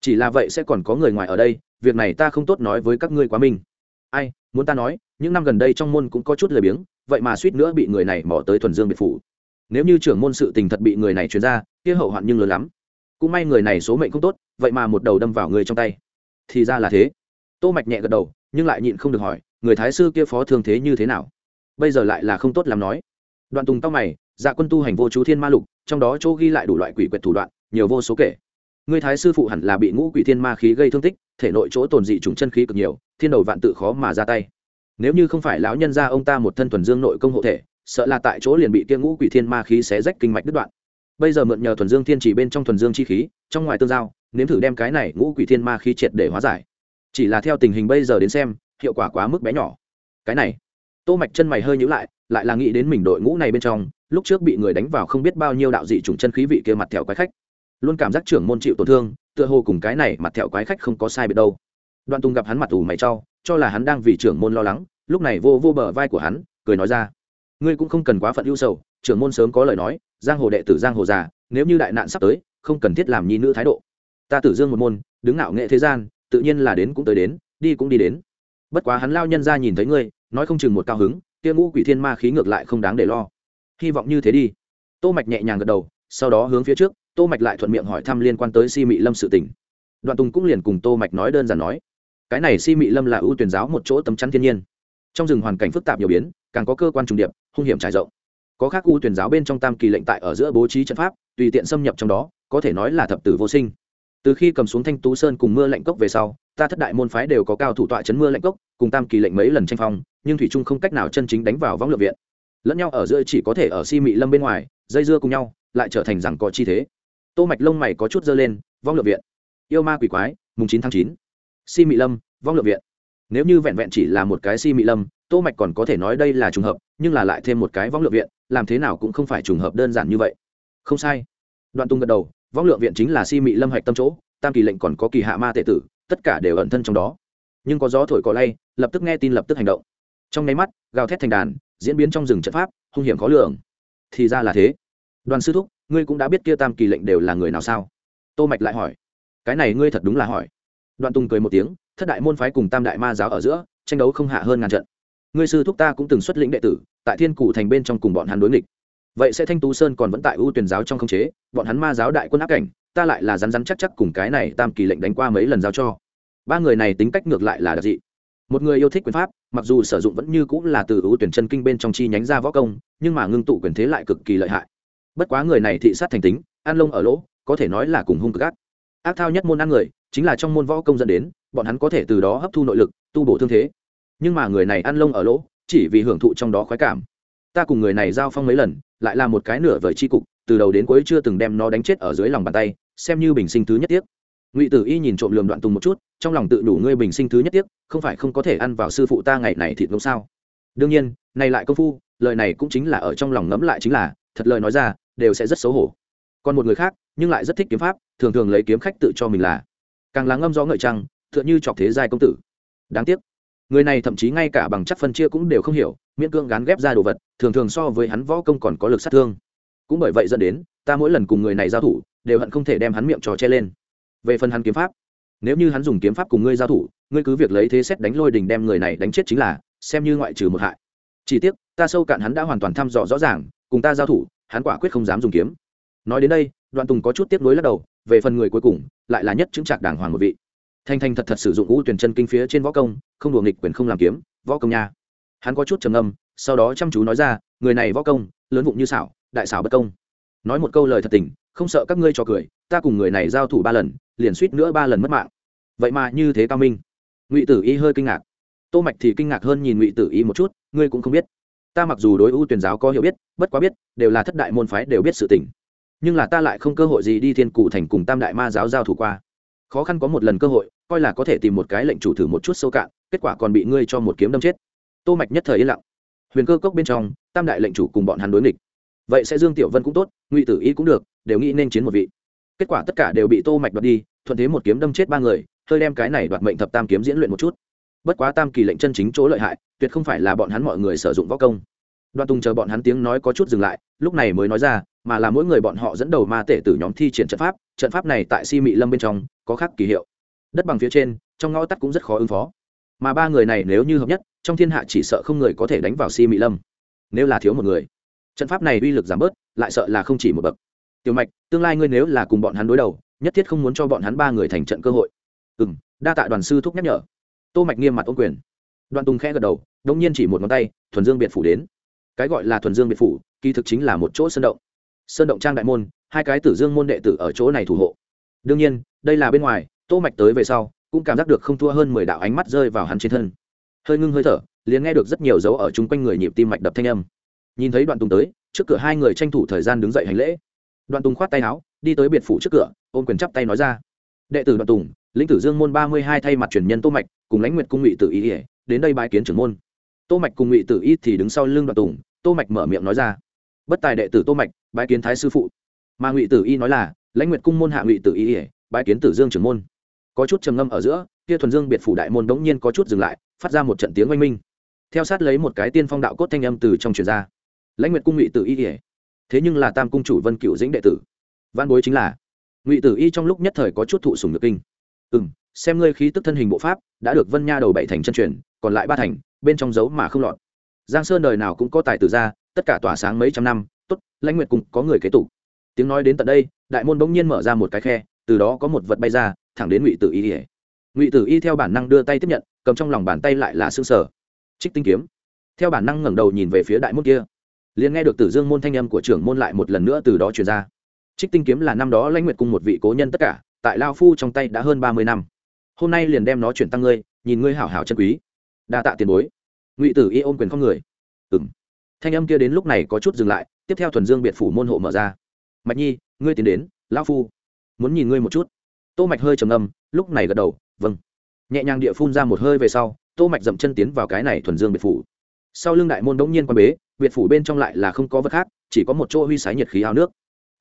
Chỉ là vậy sẽ còn có người ngoài ở đây, việc này ta không tốt nói với các ngươi quá minh. Ai, muốn ta nói, những năm gần đây trong môn cũng có chút lười biếng, vậy mà suýt nữa bị người này mỏ tới thuần dương biệt phủ. Nếu như trưởng môn sự tình thật bị người này truyền ra, kia hậu hoạn nhưng lớn lắm. Cũng may người này số mệnh không tốt, vậy mà một đầu đâm vào người trong tay. Thì ra là thế. Tô mạch nhẹ gật đầu nhưng lại nhịn không được hỏi, người thái sư kia phó thương thế như thế nào? Bây giờ lại là không tốt làm nói. Đoạn tùng tóc mày dạ quân tu hành vô chú thiên ma lục, trong đó chỗ ghi lại đủ loại quỷ quyệt thủ đoạn, nhiều vô số kể. Người thái sư phụ hẳn là bị ngũ quỷ thiên ma khí gây thương tích, thể nội chỗ tồn dị trùng chân khí cực nhiều, thiên đầu vạn tự khó mà ra tay. Nếu như không phải lão nhân gia ông ta một thân thuần dương nội công hộ thể, sợ là tại chỗ liền bị kia ngũ quỷ thiên ma khí xé rách kinh mạch đứt đoạn. Bây giờ mượn nhờ thuần dương thiên chỉ bên trong thuần dương chi khí, trong ngoài tương giao, nếm thử đem cái này ngũ quỷ thiên ma khí triệt để hóa giải chỉ là theo tình hình bây giờ đến xem, hiệu quả quá mức bé nhỏ. Cái này, tô mạch chân mày hơi nhíu lại lại là nghĩ đến mình đội ngũ này bên trong, lúc trước bị người đánh vào không biết bao nhiêu đạo dị trùng chân khí vị kia mặt thẹo quái khách. Luôn cảm giác trưởng môn chịu tổn thương, tựa hồ cùng cái này mặt thẹo quái khách không có sai biệt đâu. Đoạn tùng gặp hắn mặt ủ mày cho cho là hắn đang vì trưởng môn lo lắng, lúc này vô vô bờ vai của hắn, cười nói ra. Ngươi cũng không cần quá phận ưu sầu, trưởng môn sớm có lời nói, giang hồ đệ tử giang hồ già, nếu như đại nạn sắp tới, không cần thiết làm nhi nữ thái độ. Ta tử dương một môn, đứng ngạo nghệ thế gian tự nhiên là đến cũng tới đến, đi cũng đi đến. Bất quá hắn lao nhân ra nhìn thấy ngươi, nói không chừng một cao hứng, kia ngũ quỷ thiên ma khí ngược lại không đáng để lo. Hy vọng như thế đi. Tô mạch nhẹ nhàng gật đầu, sau đó hướng phía trước, tô mạch lại thuận miệng hỏi thăm liên quan tới si mị lâm sự tình. Đoạn tùng cũng liền cùng tô mạch nói đơn giản nói, cái này si mị lâm là ưu tuyển giáo một chỗ tấm chắn thiên nhiên. Trong rừng hoàn cảnh phức tạp nhiều biến, càng có cơ quan trùng điệp, hung hiểm trải rộng. Có khác ưu tuyển giáo bên trong tam kỳ lệnh tại ở giữa bố trí trận pháp, tùy tiện xâm nhập trong đó, có thể nói là thập tử vô sinh từ khi cầm xuống thanh tú sơn cùng mưa lạnh cốc về sau, ta thất đại môn phái đều có cao thủ tọa chấn mưa lạnh cốc, cùng tam kỳ lệnh mấy lần tranh phong, nhưng thủy trung không cách nào chân chính đánh vào võng lượng viện. Lẫn nhau ở giữa chỉ có thể ở si mị lâm bên ngoài, dây dưa cùng nhau, lại trở thành rằng có chi thế. Tô mạch lông mày có chút dơ lên vong lượng viện. Yêu ma quỷ quái, mùng chín tháng chín. Si mị lâm vong lượng viện. Nếu như vẹn vẹn chỉ là một cái si mị lâm, tô mạch còn có thể nói đây là trùng hợp, nhưng là lại thêm một cái vong lượng viện, làm thế nào cũng không phải trùng hợp đơn giản như vậy. Không sai. Đoạn tung gật đầu vong lượng viện chính là si mị lâm hạch tâm chỗ, tam kỳ lệnh còn có kỳ hạ ma tệ tử, tất cả đều ẩn thân trong đó. Nhưng có gió thổi cỏ lay, lập tức nghe tin lập tức hành động. Trong nháy mắt, gào thét thành đàn, diễn biến trong rừng trận pháp, hung hiểm khó lường. Thì ra là thế. Đoàn sư thúc, ngươi cũng đã biết kia tam kỳ lệnh đều là người nào sao? Tô mạch lại hỏi. Cái này ngươi thật đúng là hỏi. Đoạn tùng cười một tiếng, thất đại môn phái cùng tam đại ma giáo ở giữa, tranh đấu không hạ hơn ngàn trận. Ngươi sư thúc ta cũng từng xuất lĩnh đệ tử, tại thiên cụ thành bên trong cùng bọn hắn đối nghịch vậy sẽ thanh tú sơn còn vẫn tại ưu tuyển giáo trong không chế, bọn hắn ma giáo đại quân áp cảnh, ta lại là rắn rắn chắc chắc cùng cái này tam kỳ lệnh đánh qua mấy lần giao cho. Ba người này tính cách ngược lại là đặc dị. Một người yêu thích quyền pháp, mặc dù sử dụng vẫn như cũng là từ ưu tuyển chân kinh bên trong chi nhánh ra võ công, nhưng mà ngưng tụ quyền thế lại cực kỳ lợi hại. Bất quá người này thị sát thành tính, ăn lông ở lỗ, có thể nói là cùng hung cực ác. Ác thao nhất môn ăn người, chính là trong môn võ công dẫn đến, bọn hắn có thể từ đó hấp thu nội lực, tu bổ thương thế. Nhưng mà người này ăn lông ở lỗ, chỉ vì hưởng thụ trong đó khoái cảm. Ta cùng người này giao phong mấy lần lại là một cái nửa vời c cục, từ đầu đến cuối chưa từng đem nó đánh chết ở dưới lòng bàn tay, xem như bình sinh thứ nhất tiếc. Ngụy tử y nhìn trộm lườm đoạn tùng một chút, trong lòng tự đủ ngươi bình sinh thứ nhất tiếc, không phải không có thể ăn vào sư phụ ta ngày này thịt ngông sao? Đương nhiên, này lại công phu, lời này cũng chính là ở trong lòng ngẫm lại chính là, thật lời nói ra, đều sẽ rất xấu hổ. Còn một người khác, nhưng lại rất thích kiếm pháp, thường thường lấy kiếm khách tự cho mình là. Càng lắng ngâm gió ngợi trăng, tựa như chọc thế giai công tử. Đáng tiếc, người này thậm chí ngay cả bằng chắc phân chia cũng đều không hiểu miễn cương gán ghép ra đồ vật, thường thường so với hắn võ công còn có lực sát thương. Cũng bởi vậy dẫn đến, ta mỗi lần cùng người này giao thủ, đều hận không thể đem hắn miệng trò che lên. Về phần hắn kiếm pháp, nếu như hắn dùng kiếm pháp cùng ngươi giao thủ, ngươi cứ việc lấy thế xét đánh lôi đình đem người này đánh chết chính là, xem như ngoại trừ một hại. Chỉ tiếc, ta sâu cạn hắn đã hoàn toàn thăm dò rõ ràng, cùng ta giao thủ, hắn quả quyết không dám dùng kiếm. Nói đến đây, đoạn tùng có chút tiếp nối lắc đầu, về phần người cuối cùng, lại là nhất chứng trạc đàng hoàng một vị. Thanh thanh thật thật sử dụng ngũ tuyển chân kinh phía trên võ công, không đùa nghịch quyền không làm kiếm, võ công nha hắn có chút trầm âm sau đó chăm chú nói ra, người này võ công, lớn vụng như xảo, đại xảo bất công. Nói một câu lời thật tình, không sợ các ngươi cho cười, ta cùng người này giao thủ ba lần, liền suýt nữa ba lần mất mạng. Vậy mà như thế cao minh. Ngụy tử y hơi kinh ngạc. Tô mạch thì kinh ngạc hơn nhìn ngụy tử y một chút, ngươi cũng không biết. Ta mặc dù đối ưu tuyển giáo có hiểu biết, bất quá biết, đều là thất đại môn phái đều biết sự tình. Nhưng là ta lại không cơ hội gì đi thiên cụ thành cùng tam đại ma giáo giao thủ qua. Khó khăn có một lần cơ hội, coi là có thể tìm một cái lệnh chủ thử một chút sâu cạn, kết quả còn bị ngươi cho một kiếm đâm chết tô mạch nhất thời yên lặng. Huyền cơ cốc bên trong, tam đại lệnh chủ cùng bọn hắn đối nghịch. Vậy sẽ dương tiểu vân cũng tốt, ngụy tử y cũng được, đều nghĩ nên chiến một vị. Kết quả tất cả đều bị tô mạch đoạt đi, thuận thế một kiếm đâm chết ba người, hơi đem cái này đoạt mệnh thập tam kiếm diễn luyện một chút. Bất quá tam kỳ lệnh chân chính chỗ lợi hại, tuyệt không phải là bọn hắn mọi người sử dụng võ công. Đoan tùng chờ bọn hắn tiếng nói có chút dừng lại, lúc này mới nói ra, mà là mỗi người bọn họ dẫn đầu ma tể từ nhóm thi triển trận pháp trận pháp này tại si mị lâm bên trong có khác kỳ hiệu. Đất bằng phía trên, trong ngõ tắt cũng rất khó ứng phó mà ba người này nếu như hợp nhất, trong thiên hạ chỉ sợ không người có thể đánh vào si mị lâm. Nếu là thiếu một người, trận pháp này uy lực giảm bớt, lại sợ là không chỉ một bậc. Tiểu mạch, tương lai ngươi nếu là cùng bọn hắn đối đầu, nhất thiết không muốn cho bọn hắn ba người thành trận cơ hội. Ừ m đa tạ đoàn sư thúc nhắc nhở. Tô mạch nghiêm mặt ô quyền. Đoàn tùng khẽ gật đầu đông nhiên chỉ một ngón tay, thuần dương biệt phủ đến. Cái gọi là thuần dương biệt phủ, kỳ thực chính là một chỗ sơn động. Sơn động trang đại môn, hai cái tử dương môn đệ tử ở chỗ này thủ hộ. Đương nhiên, đây là bên ngoài, tô mạch tới về sau cũng cảm giác được không thua hơn mười đạo ánh mắt rơi vào hắn trên thân. Hơi ngưng hơi thở, liền nghe được rất nhiều dấu ở chung quanh người nhịp tim mạch đập thanh âm. Nhìn thấy đoạn tùng tới, trước cửa hai người tranh thủ thời gian đứng dậy hành lễ. Đoạn tùng khoát tay áo, đi tới biệt phủ trước cửa, ôm quyền chắp tay nói ra. Đệ tử đoạn tùng, lĩnh tử dương môn ba mươi hai thay mặt truyền nhân tô mạch, cùng lãnh nguyệt cung ngụy tử y ỉa đến đây bái kiến trưởng môn. Tô mạch cùng ngụy tử y thì đứng sau lưng đoạn tùng, tô mạch mở miệng nói ra. Bất tài đệ tử tô mạch, bái kiến thái sư phụ. Mà ngụy tử y nói là, lãnh nguyệt cung môn hạ ngụy tử y ỉa bãi kiến tử dương trưởng môn có chút trầm ngâm ở giữa, kia thuần dương biệt phủ đại môn đống nhiên có chút dừng lại, phát ra một trận tiếng oanh minh. Theo sát lấy một cái tiên phong đạo cốt thanh âm từ trong truyền ra. Lãnh nguyệt cung ngụy tử y ỉa thế nhưng là tam cung chủ vân cựu dĩnh đệ tử. Văn bối chính là. Ngụy tử y trong lúc nhất thời có chút thụ sùng được kinh. Ừ m xem ngươi khí tức thân hình bộ pháp, đã được vân nha đầu bảy thành chân truyền, còn lại ba thành, bên trong dấu mà không lọt. Giang sơn đời nào cũng có tài tử ra, tất cả tỏa sáng mấy trăm năm t ố t lãnh nguyệt cùng có người kế tục. Tiếng nói đến tận đây, đại môn bỗng nhiên mở ra một cái khe, từ đó có một vật bay ra thẳng đến ngụy tử y ngụy tử y theo bản năng đưa tay tiếp nhận, cầm trong lòng bàn tay lại là xương sở trích tinh kiếm. Theo bản năng ngẩng đầu nhìn về phía đại môn kia, liền nghe được tử dương môn thanh âm của trưởng môn lại một lần nữa từ đó truyền ra. Trích tinh kiếm là năm đó lãnh nguyệt cùng một vị cố nhân tất cả, tại lao phu trong tay đã hơn ba mươi năm. Hôm nay liền đem nó chuyển tăng ngươi, nhìn ngươi hảo hảo chân quý. Đa tạ tiền bối. Ngụy tử y ôm quyền con người. Ừng thanh âm kia đến lúc này có chút dừng lại, tiếp theo thuần dương biệt phủ môn hộ mở ra. Mạch nhi, ngươi tiến đến, lao phu, muốn nhìn ngươi một chút tô mạch hơi trầm âm lúc này gật đầu vâng. Nhẹ nhàng địa phun ra một hơi về sau, tô mạch dậm chân tiến vào cái này thuần dương biệt phủ. Sau lưng đại môn đống nhiên quan bế, biệt phủ bên trong lại là không có vật khác, chỉ có một chỗ huy sái nhiệt khí ao nước.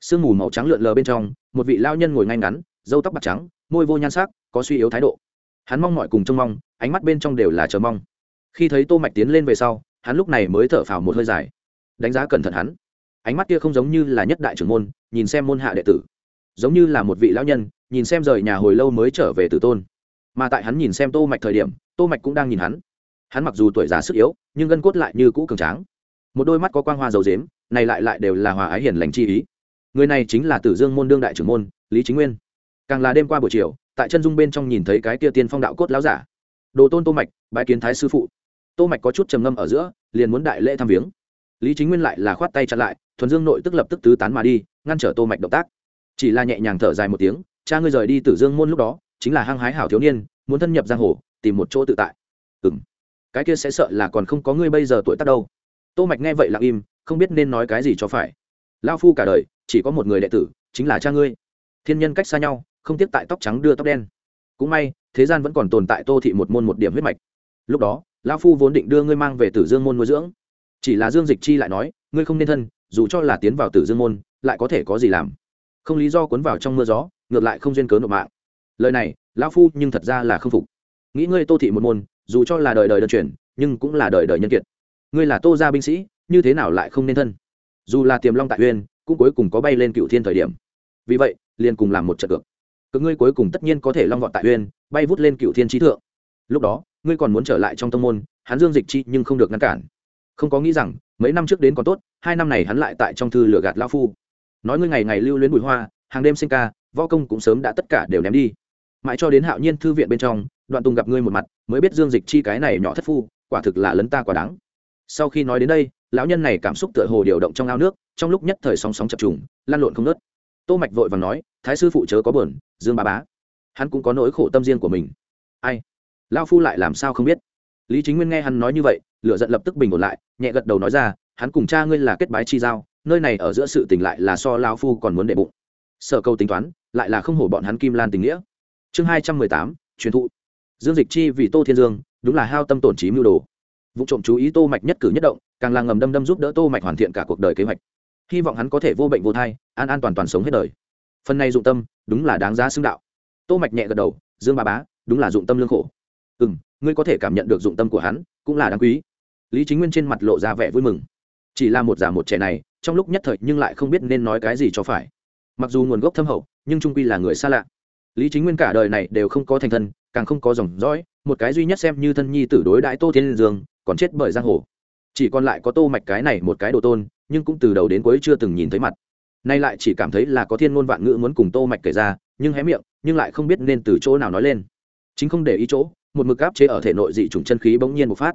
Sương mù màu trắng lượn lờ bên trong, một vị lao nhân ngồi ngay ngắn, râu tóc bạc trắng, môi vô nhan sắc, có suy yếu thái độ. Hắn mong mọi cùng trông mong, ánh mắt bên trong đều là chờ mong. Khi thấy tô mạch tiến lên về sau, hắn lúc này mới thở phào một hơi dài. Đánh giá cẩn thận hắn. Ánh mắt kia không giống như là nhất đại trưởng môn, nhìn xem môn hạ đệ tử giống như là một vị lão nhân, nhìn xem rời nhà hồi lâu mới trở về tử tôn. Mà tại hắn nhìn xem tô mạch thời điểm, tô mạch cũng đang nhìn hắn. Hắn mặc dù tuổi già sức yếu, nhưng gân cốt lại như cũ cường tráng. Một đôi mắt có quang hoa dầu dếm, này lại lại đều là hòa ái hiền lành chi ý. Người này chính là tử dương môn đương đại trưởng môn, lý chính nguyên. Càng là đêm qua buổi chiều, tại chân dung bên trong nhìn thấy cái kia tiên phong đạo cốt láo giả. Đồ tôn tô mạch, bái kiến thái sư phụ. Tô mạch có chút trầm ngâm ở giữa, liền muốn đại lễ thăm viếng. Lý chính nguyên lại là khoát tay chặn lại, thuần dương nội tức lập tức tứ tán mà đi, ngăn trở tô mạch động tác chỉ là nhẹ nhàng thở dài một tiếng, cha ngươi rời đi tử dương môn lúc đó, chính là hăng hái hảo thiếu niên, muốn thân nhập giang hồ, tìm một chỗ tự tại. Ừm. Cái kia sẽ sợ là còn không có ngươi bây giờ tuổi tác đâu. Tô mạch nghe vậy lặng im, không biết nên nói cái gì cho phải. Lao phu cả đời, chỉ có một người đệ tử, chính là cha ngươi. Thiên nhân cách xa nhau, không tiếp tại tóc trắng đưa tóc đen. Cũng may, thế gian vẫn còn tồn tại tô thị một môn một điểm huyết mạch. Lúc đó lao phu vốn định đưa ngươi mang về tử dương môn nuôi dưỡng. Chỉ là dương dịch chi lại nói, ngươi không nên thân, dù cho là tiến vào tử dương môn, lại có thể có gì làm? Không lý do cuốn vào trong mưa gió, ngược lại không duyên cớ nộp mạng. Lời này, lão phu nhưng thật ra là không phục. Nghĩ ngươi tô thị một môn, dù cho là đời đời đơn truyền, nhưng cũng là đời đời nhân kiệt. Ngươi là tô gia binh sĩ, như thế nào lại không nên thân? Dù là tiềm long tại uyên, cũng cuối cùng có bay lên cựu thiên thời điểm. Vì vậy, liền cùng làm một trận cược. Cực ngươi cuối cùng tất nhiên có thể long vọt tại uyên, bay vút lên cựu thiên trí thượng. Lúc đó, ngươi còn muốn trở lại trong tông môn, hắn dương dịch chi nhưng không được ngăn cản. Không có nghĩ rằng, mấy năm trước đến còn tốt, hai năm này hắn lại tại trong thư lửa gạt lão phu nói ngươi ngày ngày lưu luyến bùi hoa, hàng đêm sinh ca, võ công cũng sớm đã tất cả đều ném đi. Mãi cho đến hạo nhiên thư viện bên trong, đoạn tùng gặp ngươi một mặt, mới biết dương dịch chi cái này nhỏ thất phu, quả thực là lấn ta quả đáng. Sau khi nói đến đây, lão nhân này cảm xúc tựa hồ điều động trong ao nước, trong lúc nhất thời sóng sóng chập trùng lan lộn không nớt tô mạch vội vàng nói, thái sư phụ chớ có buồn, dương bà bá, hắn cũng có nỗi khổ tâm riêng của mình. Ai? Lão phu lại làm sao không biết? Lý chính nguyên nghe hắn nói như vậy, lửa giận lập tức bình ổn lại, nhẹ gật đầu nói ra, hắn cùng cha ngươi là kết bái chi giao nơi này ở giữa sự tình lại là so lão phu còn muốn đệ bụng. Sở câu tính toán, lại là không hổ bọn hắn kim lan tình nghĩa. Chương hai trăm mười tám, truyền thụ. Dương dịch chi vì tô thiên dương, đúng là hao tâm tổn trí mưu đồ. Vụ trộm chú ý tô mạch nhất cử nhất động, càng là ngầm đâm đâm giúp đỡ tô mạch hoàn thiện cả cuộc đời kế hoạch. Hy vọng hắn có thể vô bệnh vô thai, an an toàn toàn sống hết đời. Phần này dụng tâm, đúng là đáng giá xưng đạo. Tô mạch nhẹ gật đầu, dương ba bá, đúng là dụng tâm lương khổ. Ừ ngươi có thể cảm nhận được dụng tâm của hắn, cũng là đáng quý. Lý chính nguyên trên mặt lộ ra vẻ vui mừng chỉ là một giả một trẻ này, trong lúc nhất thời nhưng lại không biết nên nói cái gì cho phải. Mặc dù nguồn gốc thâm hậu, nhưng trung quy là người xa lạ. Lý chính nguyên cả đời này đều không có thành thân, càng không có dòng dõi, một cái duy nhất xem như thân nhi tử đối đãi tô thiên dương, còn chết bởi giang hồ. Chỉ còn lại có tô mạch cái này một cái đồ tôn, nhưng cũng từ đầu đến cuối chưa từng nhìn thấy mặt. Nay lại chỉ cảm thấy là có thiên ngôn vạn ngữ muốn cùng tô mạch kể ra, nhưng hé miệng, nhưng lại không biết nên từ chỗ nào nói lên. Chính không để ý chỗ, một mực áp chế ở thể nội dị trùng chân khí bỗng nhiên một phát.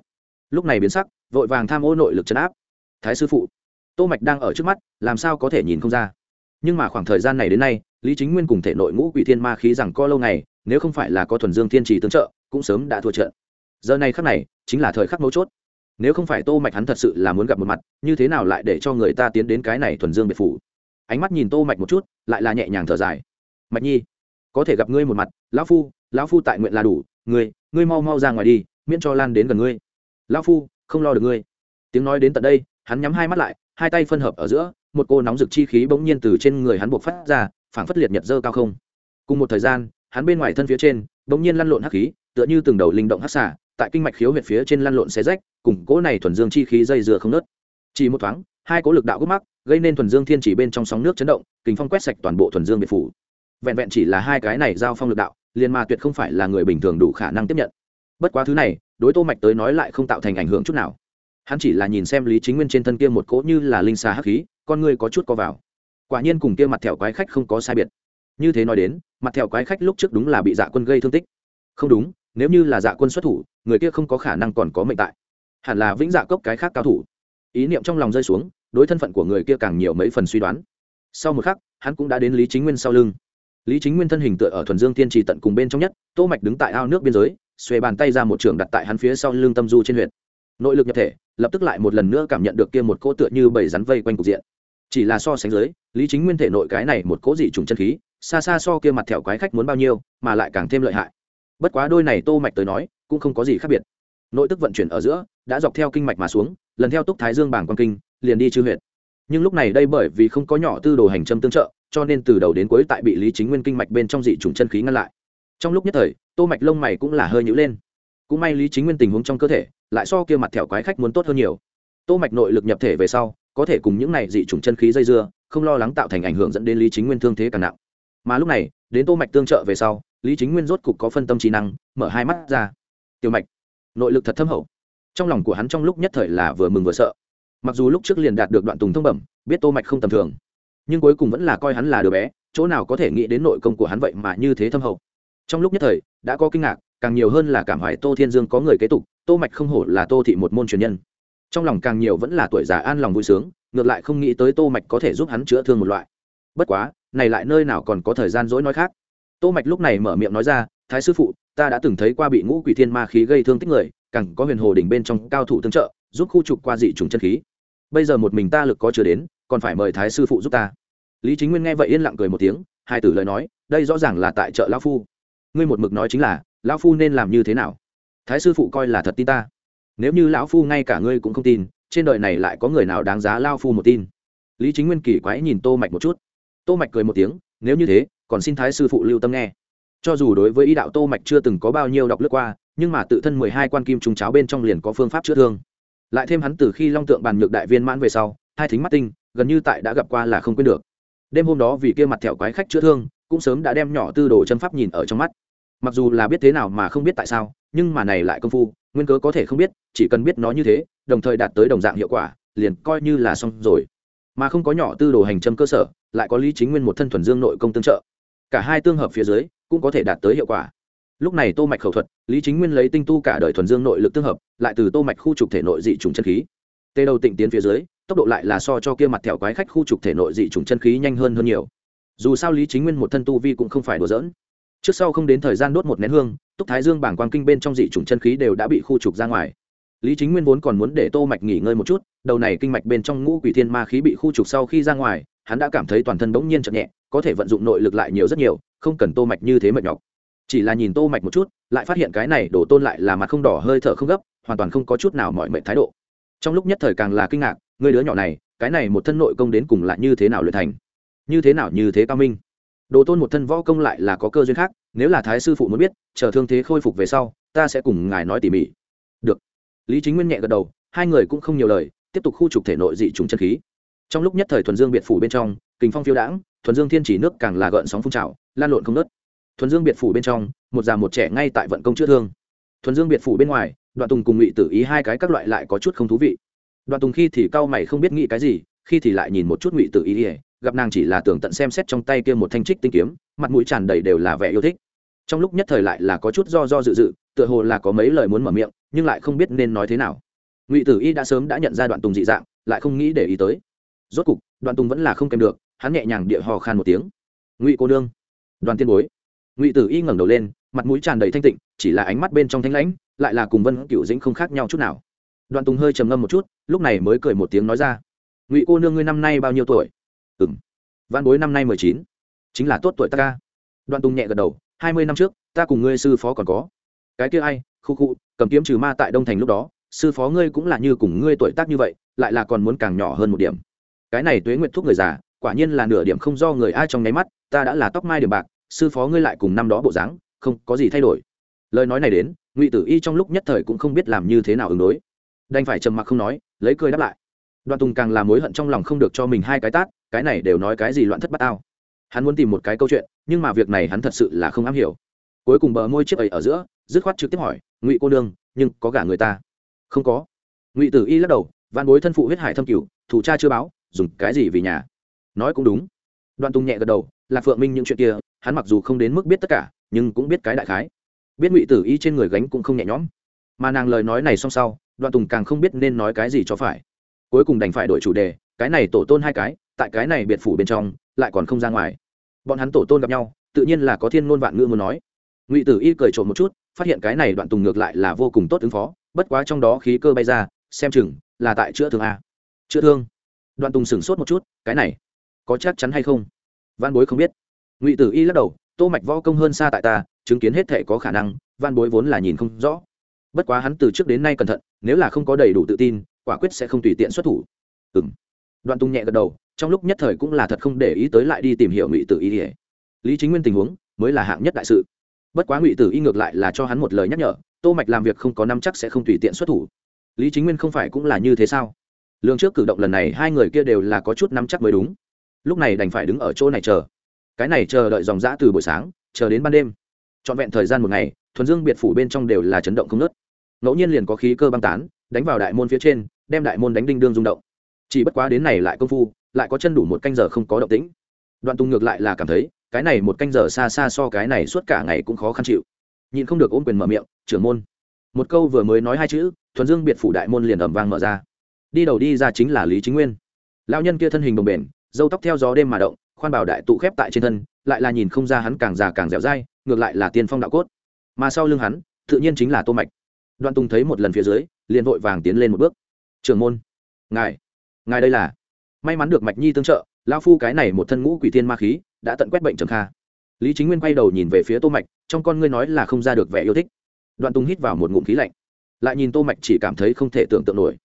Lúc này biến sắc, vội vàng tham ô nội lực chấn áp thái sư phụ. Tô mạch đang ở trước mắt, làm sao có thể nhìn không ra? Nhưng mà khoảng thời gian này đến nay, lý chính nguyên cùng thể nội ngũ quỷ thiên ma khí rằng co lâu ngày, nếu không phải là có thuần dương thiên trì tương trợ, cũng sớm đã thua trận. Giờ này khắc này, chính là thời khắc mấu chốt. Nếu không phải tô mạch hắn thật sự là muốn gặp một mặt, như thế nào lại để cho người ta tiến đến cái này thuần dương biệt phủ? Ánh mắt nhìn tô mạch một chút, lại là nhẹ nhàng thở dài. Mạch nhi, có thể gặp ngươi một mặt, lão phu lão phu tại nguyện là đủ, ngươi ngươi mau mau ra ngoài đi, miễn cho lan đến gần ngươi. Lão phu, không lo được ngươi. Tiếng nói đến tận đây hắn nhắm hai mắt lại, hai tay phân hợp ở giữa, một cô nóng rực chi khí bỗng nhiên từ trên người hắn buộc phát ra, phảng phất liệt nhật dơ cao không. Cùng một thời gian, hắn bên ngoài thân phía trên, bỗng nhiên lăn lộn hắc khí, tựa như từng đầu linh động hắc xả tại kinh mạch khiếu huyệt phía trên lăn lộn xé rách, cùng cỗ này thuần dương chi khí dây dừa không nớt. Chỉ một thoáng, hai cỗ lực đạo gốc mắc, gây nên thuần dương thiên chỉ bên trong sóng nước chấn động kính phong quét sạch toàn bộ thuần dương biệt phủ. Vẹn vẹn chỉ là hai cái này giao phong lực đạo, liền mà tuyệt không phải là người bình thường đủ khả năng tiếp nhận. Bất quá thứ này, đối tô mạch tới nói lại không tạo thành ảnh hưởng chút nào hắn chỉ là nhìn xem lý chính nguyên trên thân kia một cỗ như là linh xà hắc khí, con người có chút co vào. Quả nhiên cùng kia mặt thẹo quái khách không có sai biệt. Như thế nói đến, mặt thẹo quái khách lúc trước đúng là bị dạ quân gây thương tích. Không đúng, nếu như là dạ quân xuất thủ, người kia không có khả năng còn có mệnh tại. Hẳn là vĩnh dạ cốc cái khác cao thủ. Ý niệm trong lòng rơi xuống, đối thân phận của người kia càng nhiều mấy phần suy đoán. Sau một khắc, hắn cũng đã đến lý chính nguyên sau lưng. Lý chính nguyên thân hình tựa ở thuần dương tiên trì tận cùng bên trong nhất, tô mạch đứng tại ao nước biên giới, xuề bàn tay ra một trường đặt tại hắn phía sau lưng tâm du trên huyện nội lực nhập thể, lập tức lại một lần nữa cảm nhận được kia một cỗ tựa như bảy rắn vây quanh cục diện. Chỉ là so sánh dưới, lý chính nguyên thể nội cái này một cỗ dị trùng chân khí, xa xa so kia mặt thẹo quái khách muốn bao nhiêu, mà lại càng thêm lợi hại. Bất quá đôi này tô mạch tới nói, cũng không có gì khác biệt. Nội tức vận chuyển ở giữa, đã dọc theo kinh mạch mà xuống, lần theo túc thái dương bảng quan kinh, liền đi chư huyệt. Nhưng lúc này đây bởi vì không có nhỏ tư đồ hành châm tương trợ, cho nên từ đầu đến cuối tại bị lý chính nguyên kinh mạch bên trong dị trùng chân khí ngăn lại. Trong lúc nhất thời, tô mạch lông mày cũng là hơi nhũ lên. Cũng may lý chính nguyên tình huống trong cơ thể lại so kia mặt thẻo quái khách muốn tốt hơn nhiều. Tô mạch nội lực nhập thể về sau, có thể cùng những này dị trùng chân khí dây dưa, không lo lắng tạo thành ảnh hưởng dẫn đến lý chính nguyên thương thế càng nặng. Mà lúc này, đến tô mạch tương trợ về sau, lý chính nguyên rốt cục có phân tâm trí năng, mở hai mắt ra. Tiểu mạch, nội lực thật thâm hậu. Trong lòng của hắn trong lúc nhất thời là vừa mừng vừa sợ. Mặc dù lúc trước liền đạt được đoạn tùng thông bẩm, biết tô mạch không tầm thường, nhưng cuối cùng vẫn là coi hắn là đứa bé, chỗ nào có thể nghĩ đến nội công của hắn vậy mà như thế thâm hậu. Trong lúc nhất thời, đã có kinh ngạc, càng nhiều hơn là cảm hoài tô thiên dương có người kế tục tô mạch không hổ là tô thị một môn truyền nhân. Trong lòng càng nhiều vẫn là tuổi già an lòng vui sướng, ngược lại không nghĩ tới tô mạch có thể giúp hắn chữa thương một loại. Bất quá, này lại nơi nào còn có thời gian dỗi nói khác. Tô mạch lúc này mở miệng nói ra, thái sư phụ, ta đã từng thấy qua bị ngũ quỷ thiên ma khí gây thương tích người, càng có huyền hồ đỉnh bên trong cao thủ tương trợ, giúp khu trục qua dị trùng chân khí. Bây giờ một mình ta lực có chưa đến, còn phải mời thái sư phụ giúp ta. Lý chính nguyên nghe vậy yên lặng cười một tiếng, hai tử lời nói, đây rõ ràng là tại chợ lão phu. Ngươi một mực nói chính là, lão phu nên làm như thế nào? Thái sư phụ coi là thật tin ta. Nếu như lão phu ngay cả ngươi cũng không tin, trên đời này lại có người nào đáng giá lao phu một tin? Lý chính nguyên kỳ quái nhìn tô mạch một chút. Tô mạch cười một tiếng, nếu như thế, còn xin thái sư phụ lưu tâm nghe. Cho dù đối với ý đạo tô mạch chưa từng có bao nhiêu đọc lướt qua, nhưng mà tự thân mười hai quan kim trùng cháo bên trong liền có phương pháp chữa thương. Lại thêm hắn từ khi long tượng bàn nhược đại viên mãn về sau, hai thính mắt tinh, gần như tại đã gặp qua là không quên được. Đêm hôm đó vì kia mặt thẹo quái khách chữa thương, cũng sớm đã đem nhỏ tư đồ chân pháp nhìn ở trong mắt mặc dù là biết thế nào mà không biết tại sao, nhưng mà này lại công phu, nguyên cớ có thể không biết, chỉ cần biết nó như thế, đồng thời đạt tới đồng dạng hiệu quả, liền coi như là xong rồi. Mà không có nhỏ tư đồ hành châm cơ sở, lại có lý chính nguyên một thân thuần dương nội công tương trợ. Cả hai tương hợp phía dưới, cũng có thể đạt tới hiệu quả. Lúc này tô mạch khẩu thuật, lý chính nguyên lấy tinh tu cả đời thuần dương nội lực tương hợp, lại từ tô mạch khu trục thể nội dị trùng chân khí. Tê đầu tịnh tiến phía dưới, tốc độ lại là so cho kia mặt thẹo quái khách khu trục thể nội dị trùng chân khí nhanh hơn hơn nhiều. Dù sao lý chính nguyên một thân tu vi cũng không phải đùa giỡn trước sau không đến thời gian đốt một nén hương, túc thái dương bảng quang kinh bên trong dị trùng chân khí đều đã bị khu trục ra ngoài. Lý chính nguyên vốn còn muốn để tô mạch nghỉ ngơi một chút, đầu này kinh mạch bên trong ngũ quỷ thiên ma khí bị khu trục sau khi ra ngoài, hắn đã cảm thấy toàn thân bỗng nhiên chậm nhẹ, có thể vận dụng nội lực lại nhiều rất nhiều, không cần tô mạch như thế mệt nhọc. Chỉ là nhìn tô mạch một chút, lại phát hiện cái này đổ tôn lại là mặt không đỏ, hơi thở không gấp, hoàn toàn không có chút nào mọi mệnh thái độ. Trong lúc nhất thời càng là kinh ngạc, người đứa nhỏ này, cái này một thân nội công đến cùng lại như thế nào luyện thành? Như thế nào như thế cao minh? Đồ tôn một thân võ công lại là có cơ duyên khác, nếu là thái sư phụ muốn biết, chờ thương thế khôi phục về sau, ta sẽ cùng ngài nói tỉ mỉ. Được. Lý chính nguyên nhẹ gật đầu, hai người cũng không nhiều lời, tiếp tục khu trục thể nội dị trùng chân khí. Trong lúc nhất thời thuần dương biệt phủ bên trong, kình phong phiêu đãng, thuần dương thiên chỉ nước càng là gợn sóng phun trào, lan lộn không nớt thuần dương biệt phủ bên trong, một già một trẻ ngay tại vận công chữa thương. Thuần dương biệt phủ bên ngoài, đoạn tùng cùng ngụy tử ý hai cái các loại lại có chút không thú vị. Đoạn tùng khi thì cau mày không biết nghĩ cái gì, khi thì lại nhìn một chút ngụy tử ý ỉa gặp nàng chỉ là tưởng tận xem xét trong tay kia một thanh trích tinh kiếm, mặt mũi tràn đầy đều là vẻ yêu thích. Trong lúc nhất thời lại là có chút do do dự dự, tựa hồ là có mấy lời muốn mở miệng, nhưng lại không biết nên nói thế nào. Ngụy tử y đã sớm đã nhận ra đoạn tùng dị dạng, lại không nghĩ để ý tới. Rốt cục, đoạn tùng vẫn là không kèm được, hắn nhẹ nhàng địa hò khan một tiếng. Ngụy cô nương. Đoàn tiên bối. Ngụy tử y ngẩng đầu lên, mặt mũi tràn đầy thanh tịnh, chỉ là ánh mắt bên trong thanh lãnh, lại là cùng vân cựu dĩnh không khác nhau chút nào. Đoạn tùng hơi trầm ngâm một chút, lúc này mới cười một tiếng nói ra. Ngụy cô nương ngươi năm nay bao nhiêu tuổi? Ừ m văn bối năm nay mười chín. Chính là tốt tuổi ta ca. Đoạn tùng nhẹ gật đầu, hai mươi năm trước, ta cùng ngươi sư phó còn có. Cái kia ai, khu khu, cầm kiếm trừ ma tại đông thành lúc đó, sư phó ngươi cũng là như cùng ngươi tuổi tác như vậy, lại là còn muốn càng nhỏ hơn một điểm. Cái này tuế nguyện thuốc người già, quả nhiên là nửa điểm không do người ai trong nháy mắt, ta đã là tóc mai điểm bạc, sư phó ngươi lại cùng năm đó bộ dáng, không có gì thay đổi. Lời nói này đến, ngụy tử y trong lúc nhất thời cũng không biết làm như thế nào ứng đối. Đành phải trầm mặc không nói, lấy cười đáp lại. Đoạn tùng càng làm mối hận trong lòng không được cho mình hai cái tát cái này đều nói cái gì loạn thất bát tao. Hắn muốn tìm một cái câu chuyện, nhưng mà việc này hắn thật sự là không am hiểu. Cuối cùng bờ môi chiếc ấy ở giữa, dứt khoát trực tiếp hỏi, ngụy cô nương, nhưng có gả người ta? Không có. Ngụy tử y lắc đầu văn bối thân phụ huyết hải thâm cửu, thủ cha chưa báo, dùng cái gì vì nhà? Nói cũng đúng. Đoạn tùng nhẹ gật đầu, lạc phượng minh những chuyện kia, hắn mặc dù không đến mức biết tất cả, nhưng cũng biết cái đại khái. Biết ngụy tử y trên người gánh cũng không nhẹ nhõm. Mà nàng lời nói này xong sau, đoạn tùng càng không biết nên nói cái gì cho phải. Cuối cùng đành phải đổi chủ đề, cái này tổ tôn hai cái tại cái này biệt phủ bên trong, lại còn không ra ngoài. Bọn hắn tổ tôn gặp nhau, tự nhiên là có thiên ngôn vạn ngữ muốn nói. Ngụy tử y cười trộm một chút, phát hiện cái này đoạn tùng ngược lại là vô cùng tốt ứng phó, bất quá trong đó khí cơ bay ra, xem chừng là tại chữa thương a. Chữa thương? Đoạn tùng sửng sốt một chút, cái này, có chắc chắn hay không? Văn bối không biết. Ngụy tử y lắc đầu, tô mạch võ công hơn xa tại ta, chứng kiến hết thể có khả năng, văn bối vốn là nhìn không rõ. Bất quá hắn từ trước đến nay cẩn thận, nếu là không có đầy đủ tự tin, quả quyết sẽ không tùy tiện xuất thủ. Ừm. đoạn tùng nhẹ gật đầu trong lúc nhất thời cũng là thật không để ý tới lại đi tìm hiểu ngụy tử y ỉa lý chính nguyên tình huống mới là hạng nhất đại sự. Bất quá ngụy tử y ngược lại là cho hắn một lời nhắc nhở, tô mạch làm việc không có năm chắc sẽ không tùy tiện xuất thủ. Lý chính nguyên không phải cũng là như thế sao? Lương trước cử động lần này hai người kia đều là có chút năm chắc mới đúng. Lúc này đành phải đứng ở chỗ này chờ. Cái này chờ đợi dòng dã từ buổi sáng, chờ đến ban đêm. Trọn vẹn thời gian một ngày, thuần dương biệt phủ bên trong đều là chấn động không nớt ngẫu nhiên liền có khí cơ băng tán, đánh vào đại môn phía trên, đem đại môn đánh đinh đương rung động. Chỉ bất quá đến này lại công phu lại có chân đủ một canh giờ không có động tĩnh. Đoạn tùng ngược lại là cảm thấy, cái này một canh giờ xa xa so cái này suốt cả ngày cũng khó khăn chịu. Nhìn không được ôm quyền mở miệng, trưởng môn. Một câu vừa mới nói hai chữ, thuần dương biệt phủ đại môn liền ẩm vang mở ra. Đi đầu đi ra chính là lý chính nguyên. Lao nhân kia thân hình đồng bền dâu tóc theo gió đêm mà động, khoan bảo đại tụ khép tại trên thân, lại là nhìn không ra hắn càng già càng dẻo dai, ngược lại là tiên phong đạo cốt. Mà sau lưng hắn, tự nhiên chính là tô mạch. Đoạn tùng thấy một lần phía dưới, liền vội vàng tiến lên một bước. Trưởng môn, ngài ngài đây là may mắn được mạch nhi tương trợ lao phu cái này một thân ngũ quỷ thiên ma khí, đã tận quét bệnh trầm kha. Lý chính nguyên quay đầu nhìn về phía tô mạch, trong con ngươi nói là không ra được vẻ yêu thích. Đoạn tùng hít vào một ngụm khí lạnh, lại nhìn tô mạch chỉ cảm thấy không thể tưởng tượng nổi.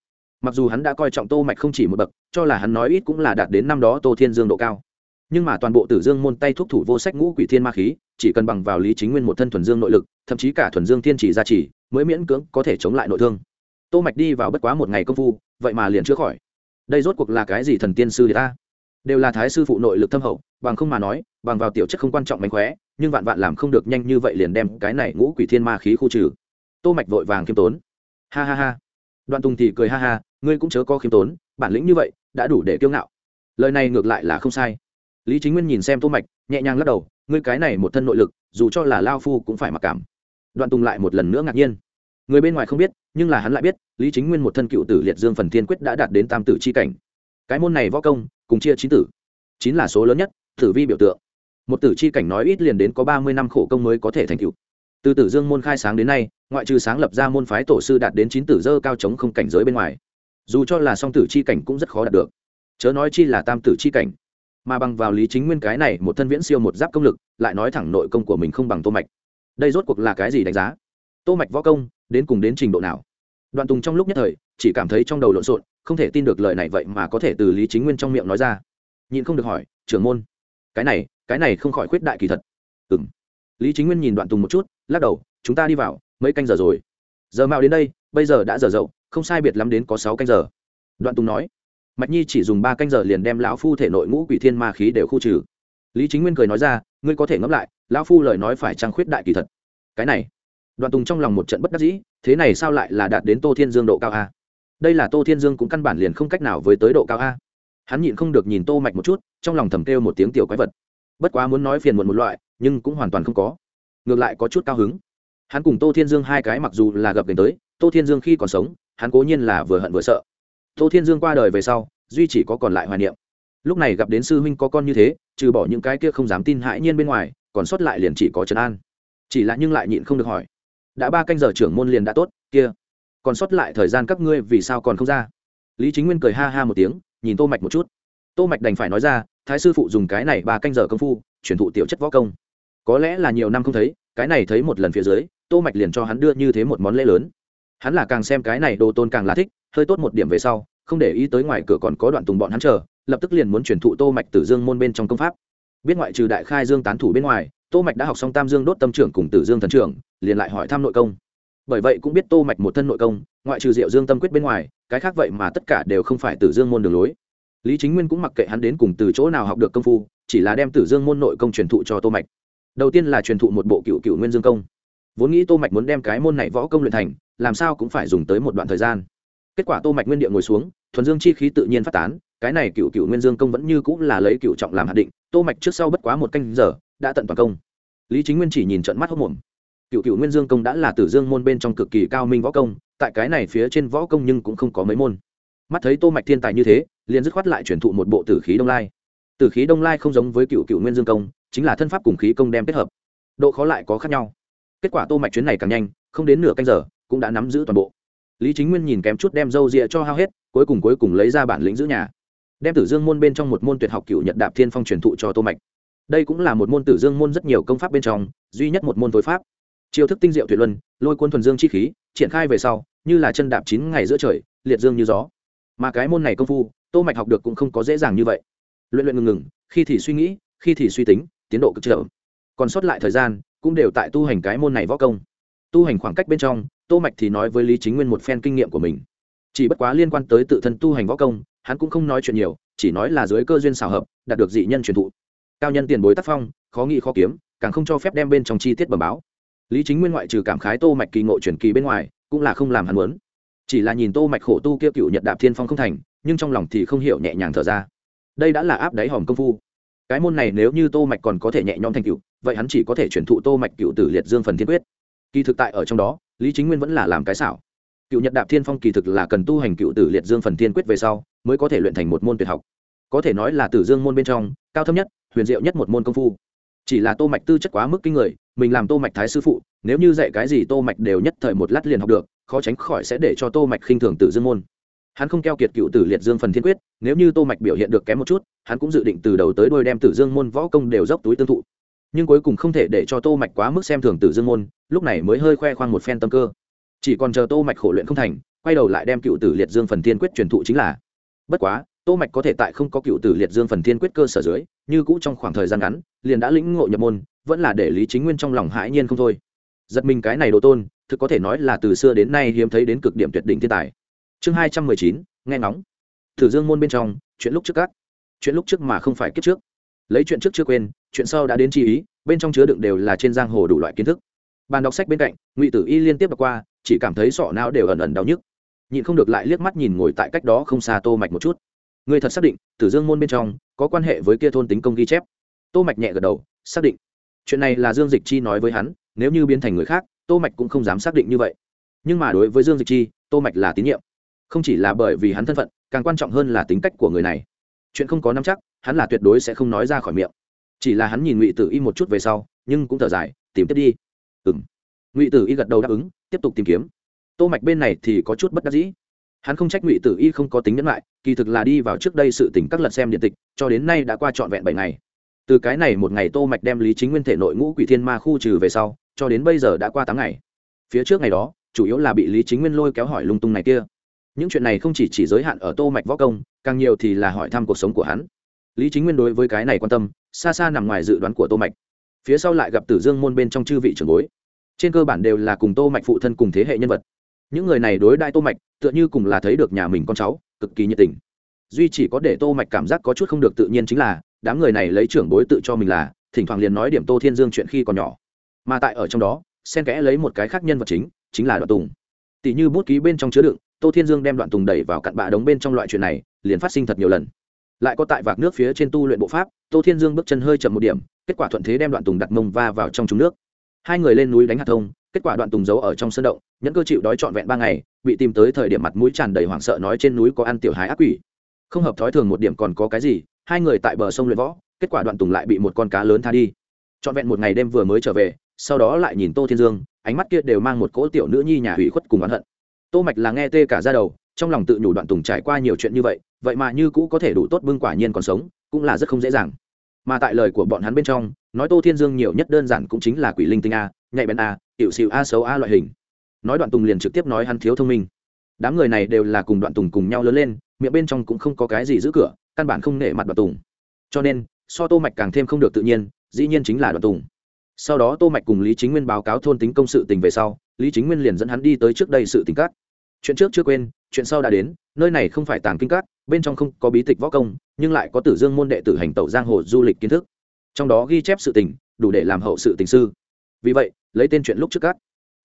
Mặc dù hắn đã coi trọng tô mạch không chỉ một bậc, cho là hắn nói ít cũng là đạt đến năm đó tô thiên dương độ cao. Nhưng mà toàn bộ tử dương môn tay thuốc thủ vô sách ngũ quỷ thiên ma khí, chỉ cần bằng vào lý chính nguyên một thân thuần dương nội lực, thậm chí cả thuần dương thiên chỉ gia trì, mới miễn cưỡng có thể chống lại nội thương. Tô mạch đi vào bất quá một ngày công phu, vậy mà liền chữa khỏi đây rốt cuộc là cái gì thần tiên sư ta? Đều là thái sư phụ nội lực thâm hậu, bằng không mà nói, bằng vào tiểu chất không quan trọng mánh khóe, nhưng vạn vạn làm không được nhanh như vậy liền đem cái này ngũ quỷ thiên ma khí khu trừ. Tô mạch vội vàng khiêm tốn. Ha ha ha. Đoạn tùng thì cười ha ha, ngươi cũng chớ có khiêm tốn, bản lĩnh như vậy, đã đủ để kiêu ngạo. Lời này ngược lại là không sai. Lý chính nguyên nhìn xem tô mạch, nhẹ nhàng lắc đầu, ngươi cái này một thân nội lực, dù cho là lao phu cũng phải mặc cảm. Đoạn tùng lại một lần nữa ngạc nhiên người bên ngoài không biết, nhưng là hắn lại biết, lý chính nguyên một thân cựu tử liệt dương phần thiên quyết đã đạt đến tam tử c h i cảnh. Cái môn này võ công, cùng chia chín tử, chín là số lớn nhất, tử vi biểu tượng. Một tử c h i cảnh nói ít liền đến có ba mươi năm khổ công mới có thể thành cựu từ tử dương môn khai sáng đến nay, ngoại trừ sáng lập ra môn phái tổ sư đạt đến chín tử dơ cao chống không cảnh giới bên ngoài, dù cho là song tử c h i cảnh cũng rất khó đạt được. Chớ nói chi là tam tử c h i cảnh, mà bằng vào lý chính nguyên cái này một thân viễn siêu một giáp công lực, lại nói thẳng nội công của mình không bằng tô mạch. Đây rốt cuộc là cái gì đánh giá? Tô mạch võ công, đến cùng đến trình độ nào? Đoạn tùng trong lúc nhất thời, chỉ cảm thấy trong đầu lộn xộn, không thể tin được lời này vậy mà có thể từ lý chính nguyên trong miệng nói ra. Nhìn không được hỏi, trưởng môn, cái này cái này không khỏi khuyết đại kỳ thật. Ừm. Lý chính nguyên nhìn đoạn tùng một chút, lắc đầu, chúng ta đi vào, mấy canh giờ rồi. Giờ mạo đến đây, bây giờ đã giờ dậu, không sai biệt lắm đến có sáu canh giờ. Đoạn tùng nói. Mạch nhi chỉ dùng ba canh giờ liền đem lão phu thể nội ngũ quỷ thiên ma khí đều khu trừ. Lý chính nguyên cười nói ra, ngươi có thể ngẫm lại, lão phu lời nói phải trang khuyết đại kỳ thật? Cái này Đoàn tùng trong lòng một trận bất đắc dĩ, thế này sao lại là đạt đến tô thiên dương độ cao a? Đây là tô thiên dương cũng căn bản liền không cách nào với tới độ cao a. Hắn nhịn không được nhìn tô mạch một chút, trong lòng thầm kêu một tiếng tiểu quái vật. Bất quá muốn nói phiền muộn một loại, nhưng cũng hoàn toàn không có. Ngược lại có chút cao hứng. Hắn cùng tô thiên dương hai cái mặc dù là gặp đến tới, tô thiên dương khi còn sống, hắn cố nhiên là vừa hận vừa sợ. Tô thiên dương qua đời về sau, duy chỉ có còn lại hoài niệm. Lúc này gặp đến sư huynh có con như thế, trừ bỏ những cái kia không dám tin hãi nhiên bên ngoài, còn sót lại liền chỉ có trấn an. Chỉ là nhưng lại nhịn không được hỏi đã ba canh giờ trưởng môn liền đã tốt, kia. Còn sót lại thời gian các ngươi vì sao còn không ra? Lý chính nguyên cười ha ha một tiếng, nhìn tô mạch một chút. Tô mạch đành phải nói ra, thái sư phụ dùng cái này ba canh giờ công phu chuyển thụ tiểu chất võ công. Có lẽ là nhiều năm không thấy, cái này thấy một lần phía dưới, tô mạch liền cho hắn đưa như thế một món lễ lớn. Hắn là càng xem cái này đồ tôn càng là thích, hơi tốt một điểm về sau, không để ý tới ngoài cửa còn có đoạn tùng bọn hắn chờ, lập tức liền muốn chuyển thụ tô mạch tử dương môn bên trong công pháp. Biết ngoại trừ đại khai dương tán thủ bên ngoài tô mạch đã học xong tam dương đốt tâm trưởng cùng tử dương thần trưởng, liền lại hỏi thăm nội công. Bởi vậy cũng biết tô mạch một thân nội công, ngoại trừ diệu dương tâm quyết bên ngoài, cái khác vậy mà tất cả đều không phải tử dương môn đường lối. Lý chính nguyên cũng mặc kệ hắn đến cùng từ chỗ nào học được công phu, chỉ là đem tử dương môn nội công truyền thụ cho tô mạch. Đầu tiên là truyền thụ một bộ cựu cựu nguyên dương công. Vốn nghĩ tô mạch muốn đem cái môn này võ công luyện thành, làm sao cũng phải dùng tới một đoạn thời gian. Kết quả tô mạch nguyên địa ngồi xuống, thuần dương chi khí tự nhiên phát tán, cái này cựu cựu nguyên dương công vẫn như cũng là lấy cựu trọng làm hạt định. Tô mạch trước sau bất quá một canh giờ đã tận toàn công. Lý chính nguyên chỉ nhìn trận mắt hốc mồm cựu cựu nguyên dương công đã là tử dương môn bên trong cực kỳ cao minh võ công, tại cái này phía trên võ công nhưng cũng không có mấy môn. Mắt thấy tô mạch thiên tài như thế, liền dứt khoát lại truyền thụ một bộ tử khí đông lai. Tử khí đông lai không giống với cựu cựu nguyên dương công, chính là thân pháp cùng khí công đem kết hợp. Độ khó lại có khác nhau. Kết quả tô mạch chuyến này càng nhanh, không đến nửa canh giờ, cũng đã nắm giữ toàn bộ. Lý chính nguyên nhìn kém chút đem dâu rịa cho hao hết, cuối cùng cuối cùng lấy ra bản lĩnh giữ nhà. Đem tử dương môn bên trong một môn tuyệt học cựu nhật đạp thiên phong truyền thụ cho tô mạch đây cũng là một môn tử dương môn rất nhiều công pháp bên trong, duy nhất một môn tối pháp. Chiêu thức tinh diệu tuyệt luân, lôi quân thuần dương chi khí, triển khai về sau, như là chân đạp chín ngày giữa trời, liệt dương như gió. Mà cái môn này công phu, tô mạch học được cũng không có dễ dàng như vậy. Luyện luyện ngừng ngừng, khi thì suy nghĩ, khi thì suy tính, tiến độ cực chậm. Còn sót lại thời gian, cũng đều tại tu hành cái môn này võ công. Tu hành khoảng cách bên trong, tô mạch thì nói với lý chính nguyên một phen kinh nghiệm của mình. Chỉ bất quá liên quan tới tự thân tu hành võ công, hắn cũng không nói chuyện nhiều, chỉ nói là dưới cơ duyên xảo hợp, đạt được dị nhân truyền thụ cao nhân tiền bối tác phong, khó nghĩ khó kiếm, càng không cho phép đem bên trong chi tiết bẩm báo. Lý chính nguyên ngoại trừ cảm khái tô mạch kỳ ngộ truyền kỳ bên ngoài, cũng là không làm hắn muốn. Chỉ là nhìn tô mạch khổ tu kia cựu nhật đạp thiên phong không thành, nhưng trong lòng thì không hiểu nhẹ nhàng thở ra. Đây đã là áp đáy hòm công phu. Cái môn này nếu như tô mạch còn có thể nhẹ nhõm thành cựu vậy hắn chỉ có thể chuyển thụ tô mạch cựu tử liệt dương phần thiên quyết. Kỳ thực tại ở trong đó, lý chính nguyên vẫn là làm cái xảo. Cựu nhật đạp thiên phong kỳ thực là cần tu hành cựu tử liệt dương phần thiên quyết về sau, mới có thể luyện thành một môn tuyệt học. Có thể nói là tử dương môn bên trong, cao thấp nhất huyền diệu nhất một môn công phu. Chỉ là tô mạch tư chất quá mức kinh người, mình làm tô mạch thái sư phụ, nếu như dạy cái gì tô mạch đều nhất thời một lát liền học được, khó tránh khỏi sẽ để cho tô mạch khinh thường tử dương môn. Hắn không keo kiệt cựu tử liệt dương phần thiên quyết, nếu như tô mạch biểu hiện được kém một chút, hắn cũng dự định từ đầu tới đuôi đem tử dương môn võ công đều dốc túi tương thụ. Nhưng cuối cùng không thể để cho tô mạch quá mức xem thường tử dương môn, lúc này mới hơi khoe khoang một phen tâm cơ. Chỉ còn chờ tô mạch khổ luyện không thành, quay đầu lại đem cựu tử liệt dương phần thiên quyết truyền thụ chính là, bất quá, tô mạch có thể tại không có cựu tử liệt dương phần thiên quyết cơ sở dưới như cũ trong khoảng thời gian ngắn, liền đã lĩnh ngộ nhập môn, vẫn là để lý chính nguyên trong lòng hãi nhiên không thôi. Giật mình cái này đồ tôn, thực có thể nói là từ xưa đến nay hiếm thấy đến cực điểm tuyệt đỉnh thiên tài. Chương hai trăm mười chín, nghe ngóng. Thử dương môn bên trong, chuyện lúc trước các. Chuyện lúc trước mà không phải kiếp trước. Lấy chuyện trước chưa quên, chuyện sau đã đến chi ý, bên trong chứa đựng đều là trên giang hồ đủ loại kiến thức. Bàn đọc sách bên cạnh, ngụy tử y liên tiếp đọc qua, chỉ cảm thấy sọ não đều ẩn ẩn đau nhức. Nhịn không được lại liếc mắt nhìn ngồi tại cách đó không xa tô mạch một chút người thật xác định, tử dương môn bên trong có quan hệ với kia thôn tính công ghi chép? Tô mạch nhẹ gật đầu, xác định. Chuyện này là dương dịch chi nói với hắn, nếu như biến thành người khác, tô mạch cũng không dám xác định như vậy. Nhưng mà đối với dương dịch chi, tô mạch là tín nhiệm. Không chỉ là bởi vì hắn thân phận, càng quan trọng hơn là tính cách của người này. Chuyện không có nắm chắc, hắn là tuyệt đối sẽ không nói ra khỏi miệng. Chỉ là hắn nhìn ngụy tử y một chút về sau, nhưng cũng thở dài, tìm tiếp đi. Ừ. ngụy tử y gật đầu đáp ứng, tiếp tục tìm kiếm. Tô mạch bên này thì có chút bất đắc dĩ hắn không trách ngụy tử y không có tính nhẫn lại, kỳ thực là đi vào trước đây sự tỉnh các lật xem điện tịch, cho đến nay đã qua trọn vẹn bảy ngày. Từ cái này một ngày tô mạch đem lý chính nguyên thể nội ngũ quỷ thiên ma khu trừ về sau, cho đến bây giờ đã qua tám ngày. Phía trước ngày đó, chủ yếu là bị lý chính nguyên lôi kéo hỏi lung tung này kia. Những chuyện này không chỉ chỉ giới hạn ở tô mạch võ công, càng nhiều thì là hỏi thăm cuộc sống của hắn. Lý chính nguyên đối với cái này quan tâm, xa xa nằm ngoài dự đoán của tô mạch. Phía sau lại gặp tử dương môn bên trong chư vị trưởng bối. Trên cơ bản đều là cùng tô mạch phụ thân cùng thế hệ nhân vật. Những người này đối đại tô mạch tựa như cùng là thấy được nhà mình con cháu, cực kỳ nhiệt tình. Duy chỉ có để tô mạch cảm giác có chút không được tự nhiên chính là, đám người này lấy trưởng bối tự cho mình là, thỉnh thoảng liền nói điểm tô thiên dương chuyện khi còn nhỏ. Mà tại ở trong đó, xen kẽ lấy một cái khác nhân vật chính chính là đoạn tùng. Tỷ như bút ký bên trong chứa đựng, tô thiên dương đem đoạn tùng đẩy vào cặn bạ đống bên trong loại chuyện này, liền phát sinh thật nhiều lần. Lại có tại vạc nước phía trên tu luyện bộ pháp, tô thiên dương bước chân hơi chậm một điểm, kết quả thuận thế đem đoạn tùng đặt mông va vào trong trúng nước. Hai người lên núi đánh hạt thông kết quả đoạn tùng giấu ở trong sân động, nhẫn cơ chịu đói trọn vẹn ba ngày, bị tìm tới thời điểm mặt mũi tràn đầy hoảng sợ nói trên núi có ăn tiểu hái ác quỷ. Không hợp thói thường một điểm còn có cái gì, hai người tại bờ sông luyện võ, kết quả đoạn tùng lại bị một con cá lớn tha đi. Trọn vẹn một ngày đêm vừa mới trở về, sau đó lại nhìn tô thiên dương, ánh mắt kia đều mang một cỗ tiểu nữ nhi nhà hủy khuất cùng oán hận. Tô mạch là nghe tê cả ra đầu, trong lòng tự nhủ đoạn tùng trải qua nhiều chuyện như vậy vậy mà như cũ có thể đủ tốt bưng quả nhiên còn sống, cũng là rất không dễ dàng. Mà tại lời của bọn hắn bên trong, nói tô thiên dương nhiều nhất đơn giản cũng chính là quỷ linh tinh a, nhạy bén a hiệu xịu a xấu a loại hình. Nói đoạn tùng liền trực tiếp nói hắn thiếu thông minh. Đám người này đều là cùng đoạn tùng cùng nhau lớn lên, miệng bên trong cũng không có cái gì giữ cửa, căn bản không nể mặt đoạn tùng. Cho nên, so tô mạch càng thêm không được tự nhiên, dĩ nhiên chính là đoạn tùng. Sau đó tô mạch cùng lý chính nguyên báo cáo thôn tính công sự tình về sau, lý chính nguyên liền dẫn hắn đi tới trước đây sự tình cát chuyện trước chưa quên, chuyện sau đã đến, nơi này không phải tàng kinh cát bên trong không có bí tịch võ công, nhưng lại có tử dương môn đệ tử hành tẩu giang hồ du lịch kiến thức. Trong đó ghi chép sự tình, đủ để làm hậu sự tình sư vì vậy, lấy tên chuyện lúc trước cát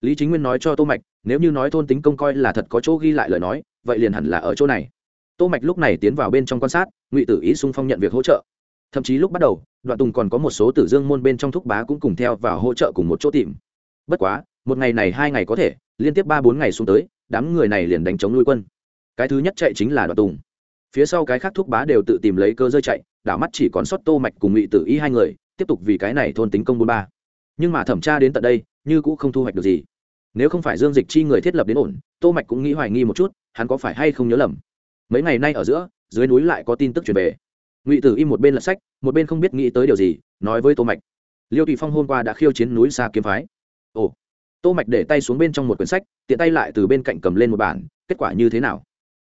lý chính nguyên nói cho tô mạch, nếu như nói thôn tính công coi là thật có chỗ ghi lại lời nói, vậy liền hẳn là ở chỗ này. Tô mạch lúc này tiến vào bên trong quan sát, ngụy tử ý xung phong nhận việc hỗ trợ. Thậm chí lúc bắt đầu, đoạn tùng còn có một số tử dương môn bên trong thúc bá cũng cùng theo và hỗ trợ cùng một chỗ tìm. Bất quá, một ngày này hai ngày có thể, liên tiếp ba bốn ngày xuống tới, đám người này liền đánh chống nuôi quân. Cái thứ nhất chạy chính là đoạn tùng. Phía sau cái khác thúc bá đều tự tìm lấy cơ rơi chạy, đảo mắt chỉ còn sót tô mạch cùng ngụy tử ý hai người, tiếp tục vì cái này thôn tính công bốn ba nhưng mà thẩm tra đến tận đây, như cũng không thu hoạch được gì. Nếu không phải dương dịch chi người thiết lập đến ổn, tô mạch cũng nghĩ hoài nghi một chút, hắn có phải hay không nhớ lầm? Mấy ngày nay ở giữa, dưới núi lại có tin tức truyền về. Ngụy tử im một bên lật sách, một bên không biết nghĩ tới điều gì, nói với tô mạch. Liêu tùy phong hôm qua đã khiêu chiến núi xa kiếm phái. Ồ. Tô mạch để tay xuống bên trong một quyển sách, tiện tay lại từ bên cạnh cầm lên một bản, kết quả như thế nào?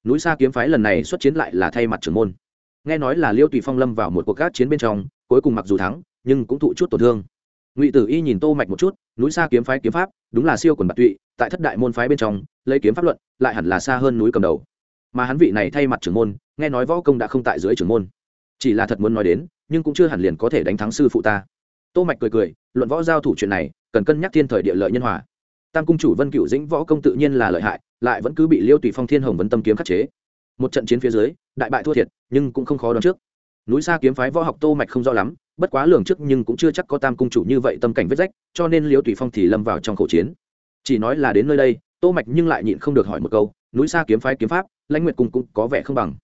Núi xa kiếm phái lần này xuất chiến lại là thay mặt trưởng môn. Nghe nói là liêu tùy phong lâm vào một cuộc gác chiến bên trong, cuối cùng mặc dù thắng, nhưng cũng thụ chút tổn thương ngụy tử y nhìn tô mạch một chút núi xa kiếm phái kiếm pháp đúng là siêu quần bạc tụy tại thất đại môn phái bên trong lấy kiếm pháp luận lại hẳn là xa hơn núi cầm đầu mà hắn vị này thay mặt trưởng môn nghe nói võ công đã không tại dưới trưởng môn chỉ là thật muốn nói đến nhưng cũng chưa hẳn liền có thể đánh thắng sư phụ ta tô mạch cười cười luận võ giao thủ chuyện này cần cân nhắc thiên thời địa lợi nhân hòa tam cung chủ vân cửu dĩnh võ công tự nhiên là lợi hại lại vẫn cứ bị liêu tùy phong thiên hồng vấn tâm kiếm khắc chế một trận chiến phía dưới đại bại thua thiệt nhưng cũng không khó đoán trước núi xa kiếm phái võ học tô mạch không rõ lắm bất quá lường trước nhưng cũng chưa chắc có tam cung chủ như vậy tâm cảnh vết rách, cho nên liễu tùy phong thì lâm vào trong khẩu chiến. Chỉ nói là đến nơi đây, tô mạch nhưng lại nhịn không được hỏi một câu, núi xa kiếm phái kiếm pháp, lãnh nguyệt cung cũng có vẻ không bằng.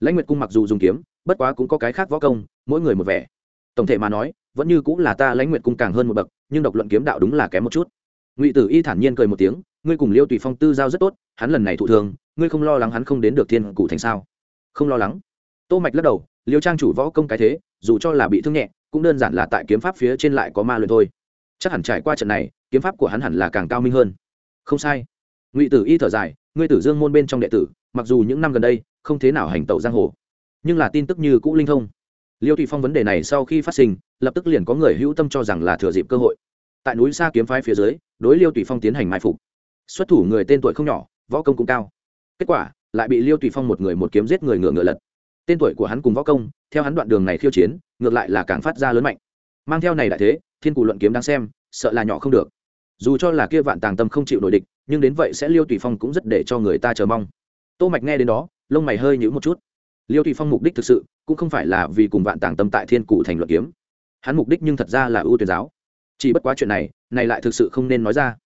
Lãnh nguyệt cung mặc dù dùng kiếm, bất quá cũng có cái khác võ công, mỗi người một vẻ. Tổng thể mà nói, vẫn như cũng là ta lãnh nguyệt cung càng hơn một bậc, nhưng độc luận kiếm đạo đúng là kém một chút. Ngụy tử y thản nhiên cười một tiếng, ngươi cùng liêu tùy phong tư giao rất tốt, hắn lần này thụ thường ngươi không lo lắng hắn không đến được thiên cụ thành sao? Không lo lắng. Tô mạch lắc đầu, liêu trang chủ võ công cái thế, dù cho là bị thương nhẹ cũng đơn giản là tại kiếm pháp phía trên lại có ma luyện thôi. Chắc hẳn trải qua trận này, kiếm pháp của hắn hẳn là càng cao minh hơn. Không sai. Ngụy tử y thở dài, ngươi tử dương môn bên trong đệ tử, mặc dù những năm gần đây, không thế nào hành tẩu giang hồ, nhưng là tin tức như cũ linh thông. Liêu thụy phong vấn đề này sau khi phát sinh, lập tức liền có người hữu tâm cho rằng là thừa dịp cơ hội. Tại núi xa kiếm phái phía dưới, đối liêu thụy phong tiến hành mai phục. Xuất thủ người tên tuổi không nhỏ, võ công cũng cao. Kết quả, lại bị liêu thụy phong một người một kiếm giết người ngựa ngựa lật. Tên tuổi của hắn cùng võ công theo hắn đoạn đường này khiêu chiến, ngược lại là càng phát ra lớn mạnh. Mang theo này đại thế, thiên cụ luận kiếm đang xem, sợ là nhỏ không được. Dù cho là kia vạn tàng tâm không chịu nổi địch, nhưng đến vậy sẽ liêu tùy phong cũng rất để cho người ta chờ mong. Tô mạch nghe đến đó, lông mày hơi nhíu một chút. Liêu tùy phong mục đích thực sự, cũng không phải là vì cùng vạn tàng tâm tại thiên cụ thành luận kiếm. Hắn mục đích nhưng thật ra là ưu tuyển giáo. Chỉ bất quá chuyện này này lại thực sự không nên nói ra.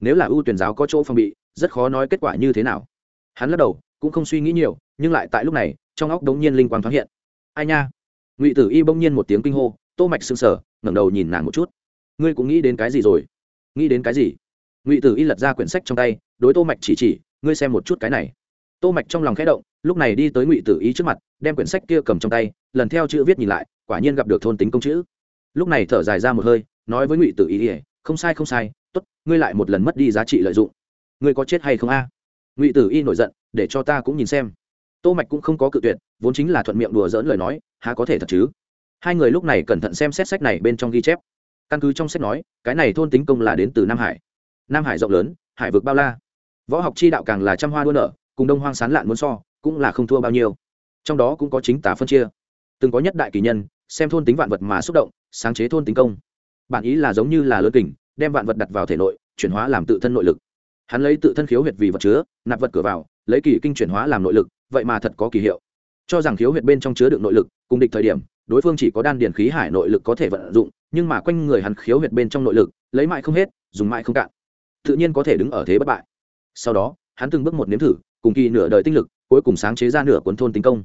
Nếu là ưu tuyển giáo có chỗ phong bị, rất khó nói kết quả như thế nào. Hắn lắc đầu, cũng không suy nghĩ nhiều, nhưng lại tại lúc này, trong óc đống nhiên linh quang thoáng hiện ai nha? Ngụy tử y bỗng nhiên một tiếng kinh hô tô mạch sưng sờ, ngẩng đầu nhìn nàng một chút. Ngươi cũng nghĩ đến cái gì rồi? Nghĩ đến cái gì? Ngụy tử y lật ra quyển sách trong tay đối tô mạch chỉ chỉ ngươi xem một chút cái này. Tô mạch trong lòng khẽ động lúc này đi tới ngụy tử y trước mặt đem quyển sách kia cầm trong tay lần theo chữ viết nhìn lại quả nhiên gặp được thôn tính công chữ. Lúc này thở dài ra một hơi nói với ngụy tử y không sai không sai tốt ngươi lại một lần mất đi giá trị lợi dụng. Ngươi có chết hay không a? Ngụy tử y nổi giận để cho ta cũng nhìn xem tô mạch cũng không có cự tuyệt, vốn chính là thuận miệng đùa dỡn lời nói, há có thể thật chứ? Hai người lúc này cẩn thận xem xét sách này bên trong ghi chép. Căn cứ trong sách nói, cái này thôn tính công là đến từ nam hải. Nam hải rộng lớn, hải vực bao la. Võ học chi đạo càng là trăm hoa đua nở, cùng đông hoang sán lạn muốn so, cũng là không thua bao nhiêu. Trong đó cũng có chính tả phân chia. Từng có nhất đại kỳ nhân, xem thôn tính vạn vật mà xúc động, sáng chế thôn tính công. Bản ý là giống như là lớn kình, đem vạn vật đặt vào thể nội, chuyển hóa làm tự thân nội lực. Hắn lấy tự thân khiếu huyệt vì vật chứa, nạp vật cửa vào, lấy kỳ kinh chuyển hóa làm nội lực vậy mà thật có kỳ hiệu. Cho rằng khiếu huyệt bên trong chứa đựng nội lực, cùng địch thời điểm, đối phương chỉ có đan điền khí hải nội lực có thể vận dụng, nhưng mà quanh người hắn khiếu huyệt bên trong nội lực, lấy mãi không hết, dùng mãi không cạn. Tự nhiên có thể đứng ở thế bất bại. Sau đó, hắn từng bước một nếm thử, cùng kỳ nửa đời tinh lực, cuối cùng sáng chế ra nửa cuốn thôn tính công.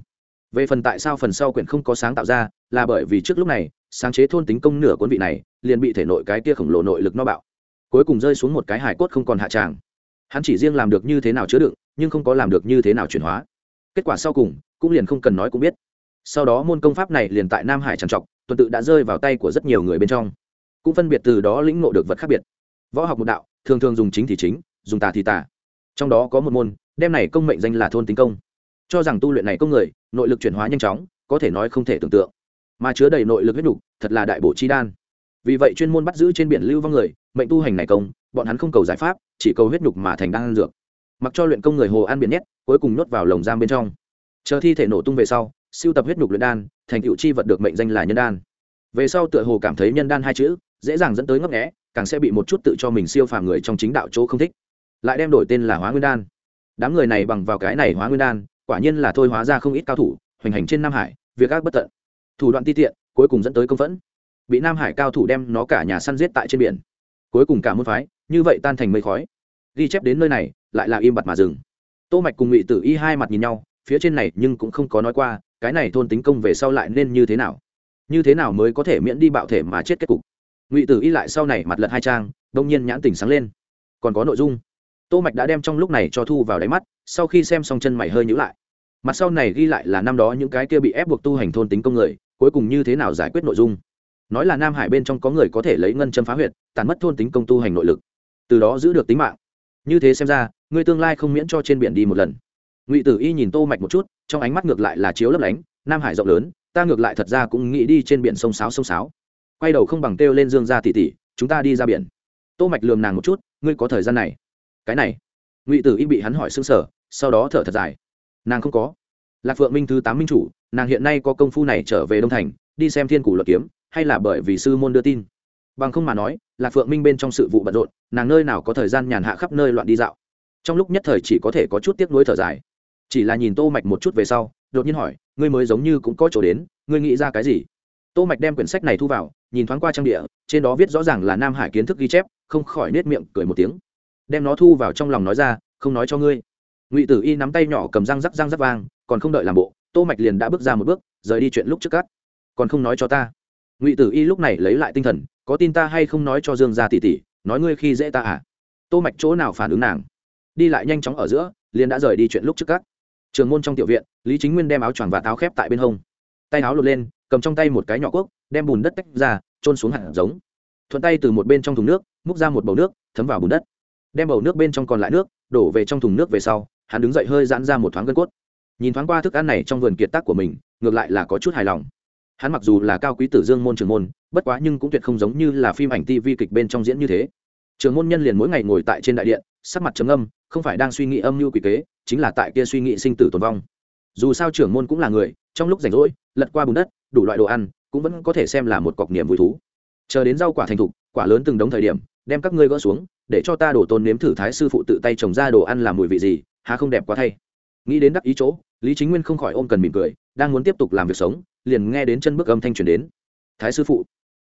Về phần tại sao phần sau quyển không có sáng tạo ra, là bởi vì trước lúc này, sáng chế thôn tính công nửa cuốn vị này, liền bị thể nội cái kia khổng lồ nội lực no bạo. Cuối cùng rơi xuống một cái hải cốt không còn hạ tràng. Hắn chỉ riêng làm được như thế nào chứa đựng, nhưng không có làm được như thế nào chuyển hóa kết quả sau cùng cũng liền không cần nói cũng biết. Sau đó môn công pháp này liền tại nam hải trằn trọc tuần tự đã rơi vào tay của rất nhiều người bên trong. Cũng phân biệt từ đó lĩnh ngộ được vật khác biệt. Võ học một đạo thường thường dùng chính thì chính dùng tà thì tà. Trong đó có một môn đem này công mệnh danh là thôn tính công. Cho rằng tu luyện này công người nội lực chuyển hóa nhanh chóng có thể nói không thể tưởng tượng. Mà chứa đầy nội lực huyết đủ, thật là đại bổ chi đan. Vì vậy chuyên môn bắt giữ trên biển lưu vong người mệnh tu hành này công bọn hắn không cầu giải pháp chỉ cầu huyết nhục mà thành đan dược mặc cho luyện công người hồ an biển nhét, cuối cùng nhốt vào lồng giam bên trong. Chờ thi thể nổ tung về sau, siêu tập huyết nhục luyện đan, thành tựu chi vật được mệnh danh là nhân đan. Về sau tựa hồ cảm thấy nhân đan hai chữ, dễ dàng dẫn tới ngấp nghẽ càng sẽ bị một chút tự cho mình siêu phàm người trong chính đạo chỗ không thích. Lại đem đổi tên là hóa nguyên đan. Đám người này bằng vào cái này hóa nguyên đan, quả nhiên là thôi hóa ra không ít cao thủ, hoành hành trên nam hải, việc ác bất tận. Thủ đoạn ti tiện, cuối cùng dẫn tới công phẫn. Bị nam hải cao thủ đem nó cả nhà săn giết tại trên biển. Cuối cùng cả môn phái, như vậy tan thành mây khói. Ghi chép đến nơi này lại là im bặt mà dừng. Tô mạch cùng ngụy tử y hai mặt nhìn nhau, phía trên này nhưng cũng không có nói qua, cái này thôn tính công về sau lại nên như thế nào? Như thế nào mới có thể miễn đi bạo thể mà chết kết cục? Ngụy tử y lại sau này mặt lật hai trang, đông nhiên nhãn tỉnh sáng lên. Còn có nội dung. Tô mạch đã đem trong lúc này cho thu vào đáy mắt, sau khi xem xong chân mày hơi nhíu lại. Mặt sau này ghi lại là năm đó những cái kia bị ép buộc tu hành thôn tính công người, cuối cùng như thế nào giải quyết nội dung? Nói là nam hải bên trong có người có thể lấy ngân châm phá huyệt, tàn mất thôn tính công tu hành nội lực. Từ đó giữ được tính mạng. Như thế xem ra ngươi tương lai không miễn cho trên biển đi một lần. Ngụy tử y nhìn tô mạch một chút, trong ánh mắt ngược lại là chiếu lấp lánh, nam hải rộng lớn, ta ngược lại thật ra cũng nghĩ đi trên biển sông sáo sông sáo. Quay đầu không bằng kêu lên dương ra tỉ tỉ chúng ta đi ra biển. Tô mạch lườm nàng một chút, ngươi có thời gian này? Cái này. Ngụy tử y bị hắn hỏi sưng sở sau đó thở thật dài. Nàng không có. Lạc phượng minh thứ tám minh chủ, nàng hiện nay có công phu này trở về đông thành, đi xem thiên củ luật kiếm, hay là bởi vì sư môn đưa tin. Bằng không mà nói, lạc phượng minh bên trong sự vụ bận rộn, nàng nơi nào có thời gian nhàn hạ khắp nơi loạn đi dạo trong lúc nhất thời chỉ có thể có chút tiếc nuối thở dài. Chỉ là nhìn tô mạch một chút về sau, đột nhiên hỏi, ngươi mới giống như cũng có chỗ đến, ngươi nghĩ ra cái gì? Tô mạch đem quyển sách này thu vào, nhìn thoáng qua trang địa, trên đó viết rõ ràng là nam hải kiến thức ghi chép, không khỏi nết miệng cười một tiếng. Đem nó thu vào trong lòng nói ra, không nói cho ngươi. Ngụy tử y nắm tay nhỏ cầm răng rắc răng rắc vang, còn không đợi làm bộ, tô mạch liền đã bước ra một bước, rời đi chuyện lúc trước cắt còn không nói cho ta. Ngụy tử y lúc này lấy lại tinh thần, có tin ta hay không nói cho dương gia tỷ tỷ, nói ngươi khi dễ ta à? Tô mạch chỗ nào phản ứng nàng? Đi lại nhanh chóng ở giữa, liền đã rời đi chuyện lúc trước các. Trường môn trong tiểu viện, lý chính nguyên đem áo choàng và táo khép tại bên hông. Tay áo lột lên, cầm trong tay một cái nhỏ cuốc, đem bùn đất tách ra trôn xuống hạt giống. Thuận tay từ một bên trong thùng nước, múc ra một bầu nước, thấm vào bùn đất. Đem bầu nước bên trong còn lại nước, đổ về trong thùng nước về sau, hắn đứng dậy hơi giãn ra một thoáng gân cốt. Nhìn thoáng qua thức ăn này trong vườn kiệt tác của mình, ngược lại là có chút hài lòng. Hắn mặc dù là cao quý tử dương môn trường môn, bất quá nhưng cũng tuyệt không giống như là phim ảnh tv kịch bên trong diễn như thế. Trường môn nhân liền mỗi ngày ngồi tại trên đại điện sắc mặt trầm âm không phải đang suy nghĩ âm mưu quỷ kế, chính là tại kia suy nghĩ sinh tử tồn vong. Dù sao trưởng môn cũng là người, trong lúc rảnh rỗi, lật qua bùn đất, đủ loại đồ ăn, cũng vẫn có thể xem là một cọc niềm vui thú. Chờ đến rau quả thành thục, quả lớn từng đống thời điểm, đem các ngươi gỡ xuống, để cho ta đổ tôn nếm thử thái sư phụ tự tay trồng ra đồ ăn làm mùi vị gì, há không đẹp quá thay. Nghĩ đến đắc ý chỗ, lý chính nguyên không khỏi ôm cần mỉm cười, đang muốn tiếp tục làm việc sống, liền nghe đến chân bước âm thanh truyền đến. Thái sư phụ.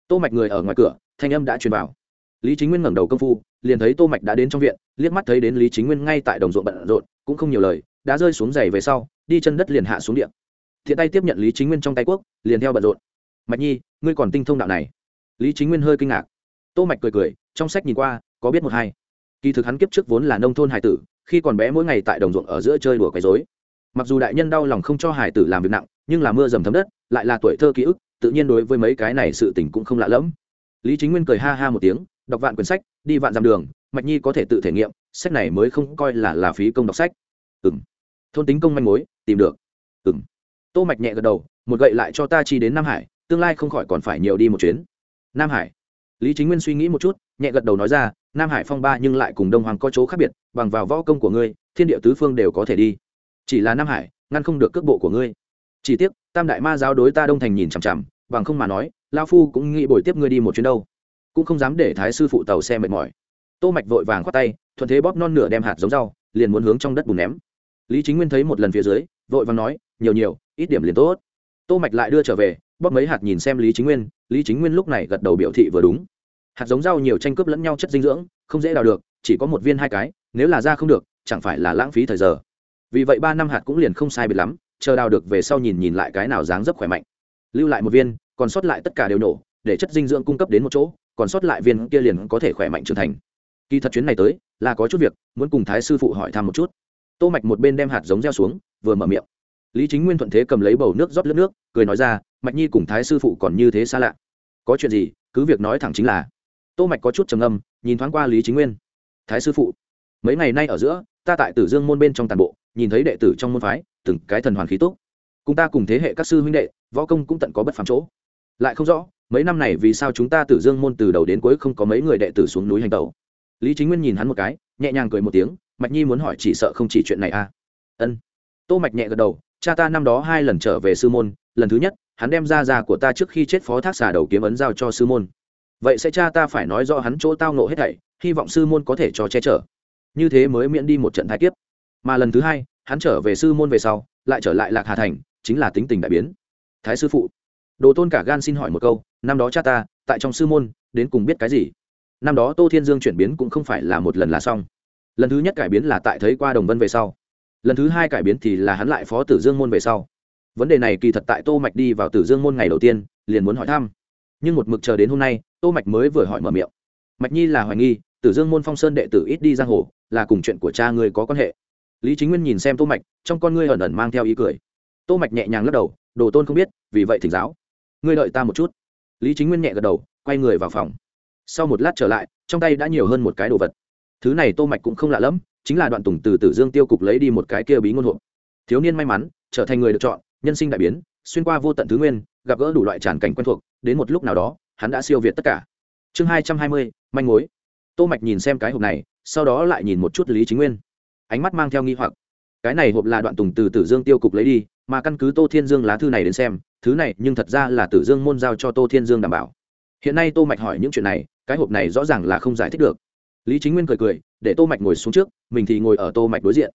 Tô mạch người ở ngoài cửa, thanh âm đã truyền vào lý chính nguyên ngẩng đầu công phu, liền thấy tô mạch đã đến trong viện, liếc mắt thấy đến lý chính nguyên ngay tại đồng ruộng bận rộn, cũng không nhiều lời, đã rơi xuống giày về sau, đi chân đất liền hạ xuống điện thiện tay tiếp nhận lý chính nguyên trong tay quốc liền theo bận rộn. Mạch nhi, ngươi còn tinh thông đạo này. Lý chính nguyên hơi kinh ngạc. Tô mạch cười cười, trong sách nhìn qua, có biết một hai. Kỳ thực hắn kiếp trước vốn là nông thôn hải tử, khi còn bé mỗi ngày tại đồng ruộng ở giữa chơi đùa quấy rối. Mặc dù đại nhân đau lòng không cho hải tử làm việc nặng, nhưng là mưa dầm thấm đất, lại là tuổi thơ ký ức, tự nhiên đối với mấy cái này sự tình cũng không lạ lẫm. Lý chính nguyên cười ha ha một tiếng đọc vạn quyển sách, đi vạn dặm đường, mạch nhi có thể tự thể nghiệm, sách này mới không coi là là phí công đọc sách. Ừm. Thôn tính công manh mối, tìm được. Ừm. Tô mạch nhẹ gật đầu, một gậy lại cho ta chi đến nam hải, tương lai không khỏi còn phải nhiều đi một chuyến. Nam hải. Lý chính nguyên suy nghĩ một chút, nhẹ gật đầu nói ra, nam hải phong ba nhưng lại cùng đông hoàng có chỗ khác biệt, bằng vào võ công của ngươi, thiên địa tứ phương đều có thể đi. Chỉ là nam hải, ngăn không được cước bộ của ngươi. Chỉ tiếc, tam đại ma giáo đối ta đông thành nhìn chằm chằm, bằng không mà nói lao phu cũng nghĩ bồi tiếp ngươi đi một chuyến đâu cũng không dám để thái sư phụ tàu xe mệt mỏi. Tô mạch vội vàng khoát tay, thuận thế bóp non nửa đem hạt giống rau, liền muốn hướng trong đất bùn ném. Lý chính nguyên thấy một lần phía dưới, vội vàng nói, nhiều nhiều, ít điểm liền tốt. Tô mạch lại đưa trở về, bóp mấy hạt nhìn xem lý chính nguyên, lý chính nguyên lúc này gật đầu biểu thị vừa đúng. Hạt giống rau nhiều tranh cướp lẫn nhau chất dinh dưỡng, không dễ đào được, chỉ có một viên hai cái, nếu là ra không được, chẳng phải là lãng phí thời giờ. Vì vậy ba năm hạt cũng liền không sai biệt lắm, chờ đào được về sau nhìn nhìn lại cái nào dáng dấp khỏe mạnh. Lưu lại một viên, còn sót lại tất cả đều nổ, để chất dinh dưỡng cung cấp đến một chỗ còn sót lại viên kia liền có thể khỏe mạnh trưởng thành. Kỳ thật chuyến này tới, là có chút việc, muốn cùng thái sư phụ hỏi thăm một chút. Tô mạch một bên đem hạt giống gieo xuống, vừa mở miệng. Lý chính nguyên thuận thế cầm lấy bầu nước rót lướt nước, cười nói ra, mạch nhi cùng thái sư phụ còn như thế xa lạ. Có chuyện gì, cứ việc nói thẳng chính là. Tô mạch có chút trầm âm nhìn thoáng qua lý chính nguyên. Thái sư phụ, mấy ngày nay ở giữa, ta tại tử dương môn bên trong tàn bộ, nhìn thấy đệ tử trong môn phái, từng cái thần hoàn khí tốt cùng ta cùng thế hệ các sư huynh đệ, võ công cũng tận có bất phàm chỗ. Lại không rõ mấy năm này vì sao chúng ta tử dương môn từ đầu đến cuối không có mấy người đệ tử xuống núi hành tẩu? Lý chính nguyên nhìn hắn một cái, nhẹ nhàng cười một tiếng, mạch nhi muốn hỏi chỉ sợ không chỉ chuyện này à? Ân. Tô mạch nhẹ gật đầu, cha ta năm đó hai lần trở về sư môn, lần thứ nhất, hắn đem ra già của ta trước khi chết phó thác xà đầu kiếm ấn giao cho sư môn. Vậy sẽ cha ta phải nói rõ hắn chỗ tao nộ hết thảy, hy vọng sư môn có thể cho che chở. Như thế mới miễn đi một trận thái kiếp. Mà lần thứ hai, hắn trở về sư môn về sau, lại trở lại lạc hà thành, chính là tính tình đại biến. Thái sư phụ đồ tôn cả gan xin hỏi một câu, năm đó cha ta, tại trong sư môn, đến cùng biết cái gì? Năm đó tô thiên dương chuyển biến cũng không phải là một lần là xong. Lần thứ nhất cải biến là tại thấy qua đồng vân về sau. Lần thứ hai cải biến thì là hắn lại phó tử dương môn về sau. Vấn đề này kỳ thật tại tô mạch đi vào tử dương môn ngày đầu tiên, liền muốn hỏi thăm. Nhưng một mực chờ đến hôm nay, tô mạch mới vừa hỏi mở miệng. Mạch nhi là hoài nghi, tử dương môn phong sơn đệ tử ít đi giang hồ, là cùng chuyện của cha ngươi có quan hệ. Lý chính nguyên nhìn xem tô mạch, trong con ngươi ẩn ẩn mang theo ý cười. Tô mạch nhẹ nhàng lắc đầu, đồ tôn không biết, vì vậy thỉnh giáo ngươi đợi ta một chút. Lý chính nguyên nhẹ gật đầu, quay người vào phòng. Sau một lát trở lại, trong tay đã nhiều hơn một cái đồ vật. Thứ này tô mạch cũng không lạ lắm chính là đoạn tùng từ tử dương tiêu cục lấy đi một cái kia bí ngôn hộp. Thiếu niên may mắn, trở thành người được chọn, nhân sinh đại biến, xuyên qua vô tận thứ nguyên, gặp gỡ đủ loại tràn cảnh quen thuộc, đến một lúc nào đó, hắn đã siêu việt tất cả. Chương hai trăm hai mươi, manh mối. Tô mạch nhìn xem cái hộp này, sau đó lại nhìn một chút lý chính nguyên. Ánh mắt mang theo nghi hoặc. Cái này hộp là đoạn tùng từ tử dương tiêu cục lấy đi, mà căn cứ tô thiên dương lá thư này đến xem thứ này nhưng thật ra là tử dương môn giao cho tô thiên dương đảm bảo. Hiện nay tô mạch hỏi những chuyện này, cái hộp này rõ ràng là không giải thích được. Lý chính nguyên cười cười, để tô mạch ngồi xuống trước, mình thì ngồi ở tô mạch đối diện.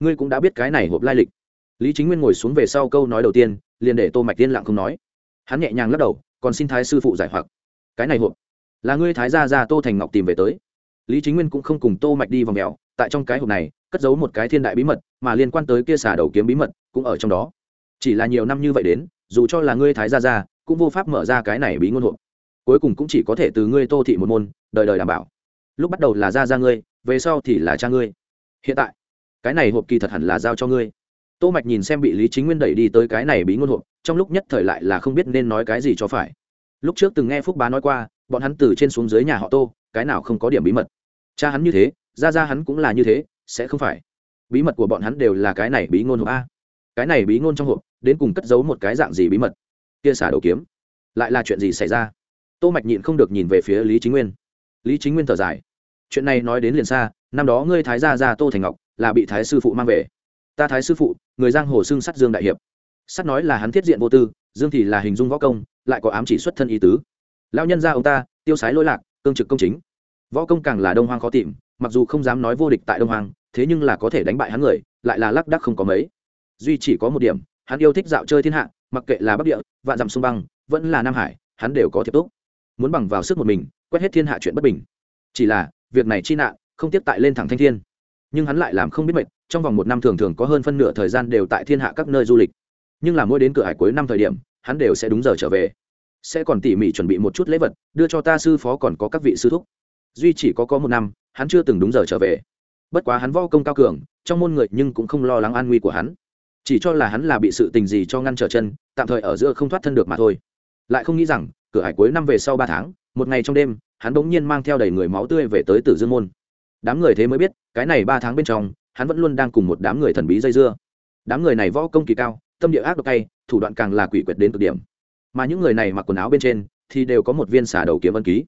Ngươi cũng đã biết cái này hộp lai lịch. Lý chính nguyên ngồi xuống về sau câu nói đầu tiên, liền để tô mạch tiên lặng không nói. Hắn nhẹ nhàng lắc đầu, còn xin thái sư phụ giải hoặc. Cái này hộp, là ngươi thái gia gia tô thành ngọc tìm về tới. Lý chính nguyên cũng không cùng tô mạch đi vòng mèo, tại trong cái hộp này, cất giấu một cái thiên đại bí mật, mà liên quan tới kia xả đầu kiếm bí mật, cũng ở trong đó. Chỉ là nhiều năm như vậy đến dù cho là ngươi thái gia gia, cũng vô pháp mở ra cái này bí ngôn hộp. Cuối cùng cũng chỉ có thể từ ngươi tô thị một môn, đời đời đảm bảo. Lúc bắt đầu là gia gia ngươi, về sau thì là cha ngươi. Hiện tại, cái này hộp kỳ thật hẳn là giao cho ngươi. Tô mạch nhìn xem bị lý chính nguyên đẩy đi tới cái này bí ngôn hộp, trong lúc nhất thời lại là không biết nên nói cái gì cho phải. Lúc trước từng nghe phúc bá nói qua, bọn hắn từ trên xuống dưới nhà họ tô, cái nào không có điểm bí mật. Cha hắn như thế ra ra hắn cũng là như thế, sẽ không phải. Bí mật của bọn hắn đều là cái này bí ngôn hộp a cái này bí ngôn trong hộp, đến cùng cất giấu một cái dạng gì bí mật? Kia xả đầu kiếm, lại là chuyện gì xảy ra? Tô mạch nhịn không được nhìn về phía lý chính nguyên. Lý chính nguyên thở dài. Chuyện này nói đến liền xa, năm đó ngươi thái gia gia tô thành ngọc là bị thái sư phụ mang về. Ta thái sư phụ, người giang hồ xưng sắt dương đại hiệp. Sắt nói là hắn thiết diện vô tư, dương thì là hình dung võ công, lại có ám chỉ xuất thân ý tứ. Lão nhân gia ông ta, tiêu sái lỗi lạc, cương trực công chính. Võ công càng là đông hoang khó tìm, mặc dù không dám nói vô địch tại đông hoang, thế nhưng là có thể đánh bại hắn người, lại là lác đắc không có mấy duy chỉ có một điểm, hắn yêu thích dạo chơi thiên hạ, mặc kệ là bắc địa, vạn dặm sông băng, vẫn là nam hải, hắn đều có thiệp túc. Muốn bằng vào sức một mình, quét hết thiên hạ chuyện bất bình. Chỉ là, việc này chi nạn, không tiếp tại lên thẳng thanh thiên. Nhưng hắn lại làm không biết mệt, trong vòng một năm thường thường có hơn phân nửa thời gian đều tại thiên hạ các nơi du lịch. Nhưng là mỗi đến cửa hải cuối năm thời điểm, hắn đều sẽ đúng giờ trở về. Sẽ còn tỉ mỉ chuẩn bị một chút lễ vật, đưa cho ta sư phó còn có các vị sư thúc. Duy chỉ có có một năm, hắn chưa từng đúng giờ trở về. Bất quá hắn võ công cao cường, trong môn người nhưng cũng không lo lắng an nguy của hắn chỉ cho là hắn là bị sự tình gì cho ngăn trở chân, tạm thời ở giữa không thoát thân được mà thôi. Lại không nghĩ rằng, cửa hải cuối năm về sau ba tháng, một ngày trong đêm, hắn bỗng nhiên mang theo đầy người máu tươi về tới tử dương môn. Đám người thế mới biết, cái này ba tháng bên trong, hắn vẫn luôn đang cùng một đám người thần bí dây dưa. Đám người này võ công kỳ cao, tâm địa ác độc tay thủ đoạn càng là quỷ quyệt đến cực điểm. Mà những người này mặc quần áo bên trên, thì đều có một viên xả đầu kiếm ân ký.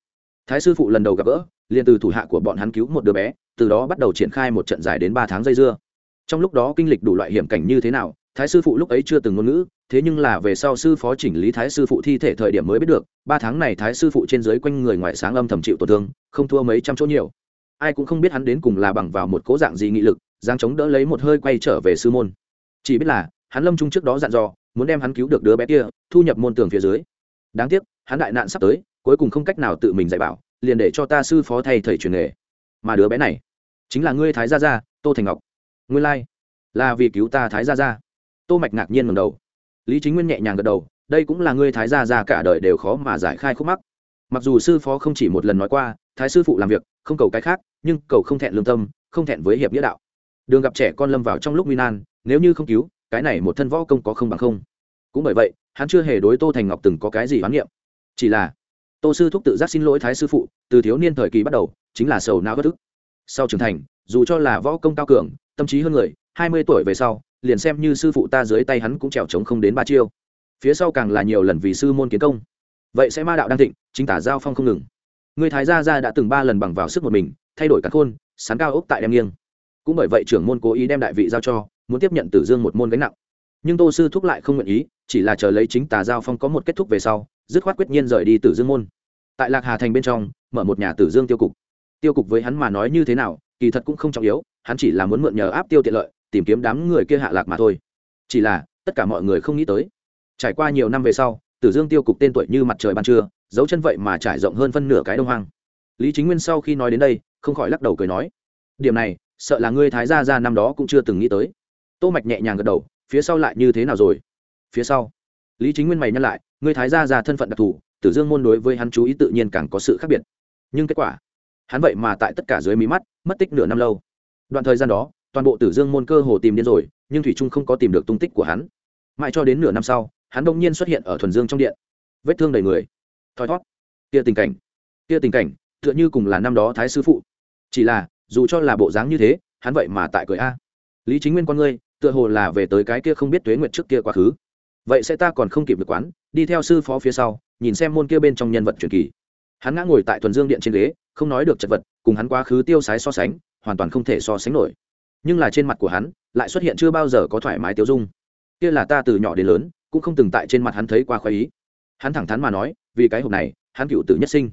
Thái sư phụ lần đầu gặp gỡ, liền từ thủ hạ của bọn hắn cứu một đứa bé, từ đó bắt đầu triển khai một trận dài đến ba tháng dây dưa trong lúc đó kinh lịch đủ loại hiểm cảnh như thế nào, thái sư phụ lúc ấy chưa từng ngôn ngữ, thế nhưng là về sau sư phó chỉnh lý thái sư phụ thi thể thời điểm mới biết được, ba tháng này thái sư phụ trên dưới quanh người ngoại sáng âm thầm chịu tổn thương, không thua mấy trăm chỗ nhiều. Ai cũng không biết hắn đến cùng là bằng vào một cố dạng gì nghị lực giang chống đỡ lấy một hơi quay trở về sư môn. Chỉ biết là, hắn lâm trung trước đó dặn dò, muốn đem hắn cứu được đứa bé kia, thu nhập môn tường phía dưới. Đáng tiếc, hắn đại nạn sắp tới, cuối cùng không cách nào tự mình dạy bảo, liền để cho ta sư phó thay thầy truyền nghề. Mà đứa bé này, chính là ngươi thái gia gia, tô thành ngọc nguyên lai、like, là vì cứu ta thái gia gia. Tô mạch ngạc nhiên ngầm đầu. Lý chính nguyên nhẹ nhàng gật đầu đây cũng là ngươi thái gia gia cả đời đều khó mà giải khai khúc mắc. Mặc dù sư phó không chỉ một lần nói qua thái sư phụ làm việc không cầu cái khác nhưng cầu không thẹn lương tâm không thẹn với hiệp nghĩa đạo. Đường gặp trẻ con lâm vào trong lúc nguy nan nếu như không cứu cái này một thân võ công có không bằng không. Cũng bởi vậy hắn chưa hề đối tô thành ngọc từng có cái gì hoán niệm. Chỉ là tô sư thúc tự giác xin lỗi thái sư phụ từ thiếu niên thời kỳ bắt đầu chính là sầu não bất ức. Sau trưởng thành dù cho là võ công cao cường tâm trí hơn người, hai mươi tuổi về sau, liền xem như sư phụ ta dưới tay hắn cũng trèo trống không đến ba chiêu. Phía sau càng là nhiều lần vì sư môn kiến công. Vậy sẽ ma đạo đang thịnh, chính tả giao phong không ngừng. Người thái gia gia đã từng ba lần bằng vào sức một mình, thay đổi cả khôn, sán cao ốc tại đem nghiêng. Cũng bởi vậy trưởng môn cố ý đem đại vị giao cho, muốn tiếp nhận tử dương một môn gánh nặng. Nhưng tô sư thúc lại không nguyện ý, chỉ là chờ lấy chính tà giao phong có một kết thúc về sau, dứt khoát quyết nhiên rời đi tử dương môn. Tại lạc hà thành bên trong, mở một nhà tử dương tiêu cục. Tiêu cục với hắn mà nói như thế nào, kỳ thật cũng không trọng yếu hắn chỉ là muốn mượn nhờ áp tiêu tiện lợi, tìm kiếm đám người kia hạ lạc mà thôi. Chỉ là, tất cả mọi người không nghĩ tới. Trải qua nhiều năm về sau, tử dương tiêu cục tên tuổi như mặt trời ban trưa, dấu chân vậy mà trải rộng hơn phân nửa cái đông hoang. Lý chính nguyên sau khi nói đến đây, không khỏi lắc đầu cười nói, điểm này, sợ là ngươi thái gia ra năm đó cũng chưa từng nghĩ tới. Tô mạch nhẹ nhàng gật đầu, phía sau lại như thế nào rồi? Phía sau. Lý chính nguyên mày nhắc lại, ngươi thái gia ra thân phận đặc thù, tử dương môn đối với hắn chú ý tự nhiên càng có sự khác biệt. Nhưng kết quả, hắn vậy mà tại tất cả dưới mí mắt, mất tích nửa năm lâu đoạn thời gian đó, toàn bộ tử dương môn cơ hồ tìm đến rồi, nhưng thủy trung không có tìm được tung tích của hắn. Mãi cho đến nửa năm sau, hắn đông nhiên xuất hiện ở thuần dương trong điện. Vết thương đầy người. Thoi thót. Kia tình cảnh. Kia tình cảnh, tựa như cùng là năm đó thái sư phụ. Chỉ là, dù cho là bộ dáng như thế, hắn vậy mà tại cười a. Lý chính nguyên con ngươi, tựa hồ là về tới cái kia không biết tuế nguyện trước kia quá khứ. Vậy sẽ ta còn không kịp được quán, đi theo sư phó phía sau, nhìn xem môn kia bên trong nhân vật truyền kỳ. Hắn ngã ngồi tại thuần dương điện trên ghế, không nói được chật vật, cùng hắn quá khứ tiêu sái so sánh hoàn toàn không thể so sánh nổi. Nhưng là trên mặt của hắn, lại xuất hiện chưa bao giờ có thoải mái tiêu dung. Kia là ta từ nhỏ đến lớn, cũng không từng tại trên mặt hắn thấy qua khoái ý. Hắn thẳng thắn mà nói, vì cái hộp này, hắn cựu tử nhất sinh.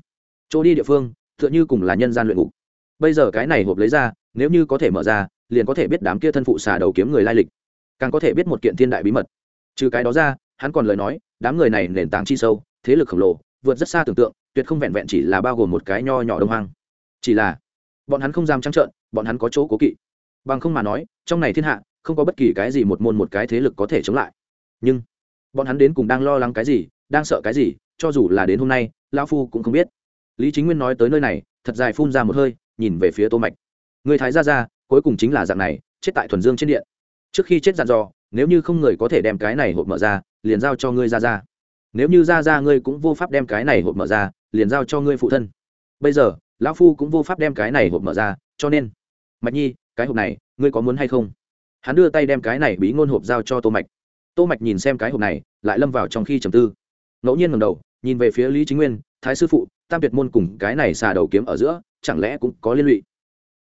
Chỗ đi địa phương, tựa như cùng là nhân gian luyện ngục. Bây giờ cái này hộp lấy ra, nếu như có thể mở ra, liền có thể biết đám kia thân phụ xà đầu kiếm người lai lịch. Càng có thể biết một kiện thiên đại bí mật. Trừ cái đó ra, hắn còn lời nói, đám người này nền tảng chi sâu, thế lực khổng lồ, vượt rất xa tưởng tượng, tuyệt không vẹn vẹn chỉ là bao gồm một cái nho nhỏ đông hoang. Chỉ là, bọn hắn không dám trắng trợn bọn hắn có chỗ cố kỵ. Bằng không mà nói trong này thiên hạ không có bất kỳ cái gì một môn một cái thế lực có thể chống lại. Nhưng bọn hắn đến cùng đang lo lắng cái gì đang sợ cái gì cho dù là đến hôm nay lão phu cũng không biết. Lý chính nguyên nói tới nơi này thật dài phun ra một hơi nhìn về phía tô mạch. Người thái gia gia, cuối cùng chính là dạng này chết tại thuần dương trên điện. Trước khi chết dặn dò nếu như không người có thể đem cái này hộp mở ra liền giao cho ngươi ra ra nếu như ra ra ngươi cũng vô pháp đem cái này hộp mở ra liền giao cho ngươi phụ thân. Bây giờ lão phu cũng vô pháp đem cái này hộp mở ra cho nên mạch nhi, cái hộp này, ngươi có muốn hay không? Hắn đưa tay đem cái này bí ngôn hộp giao cho tô mạch. Tô mạch nhìn xem cái hộp này, lại lâm vào trong khi trầm tư. Ngẫu nhiên ngẩng đầu, nhìn về phía lý chính nguyên, thái sư phụ, tam tuyệt môn cùng cái này xà đầu kiếm ở giữa, chẳng lẽ cũng có liên lụy?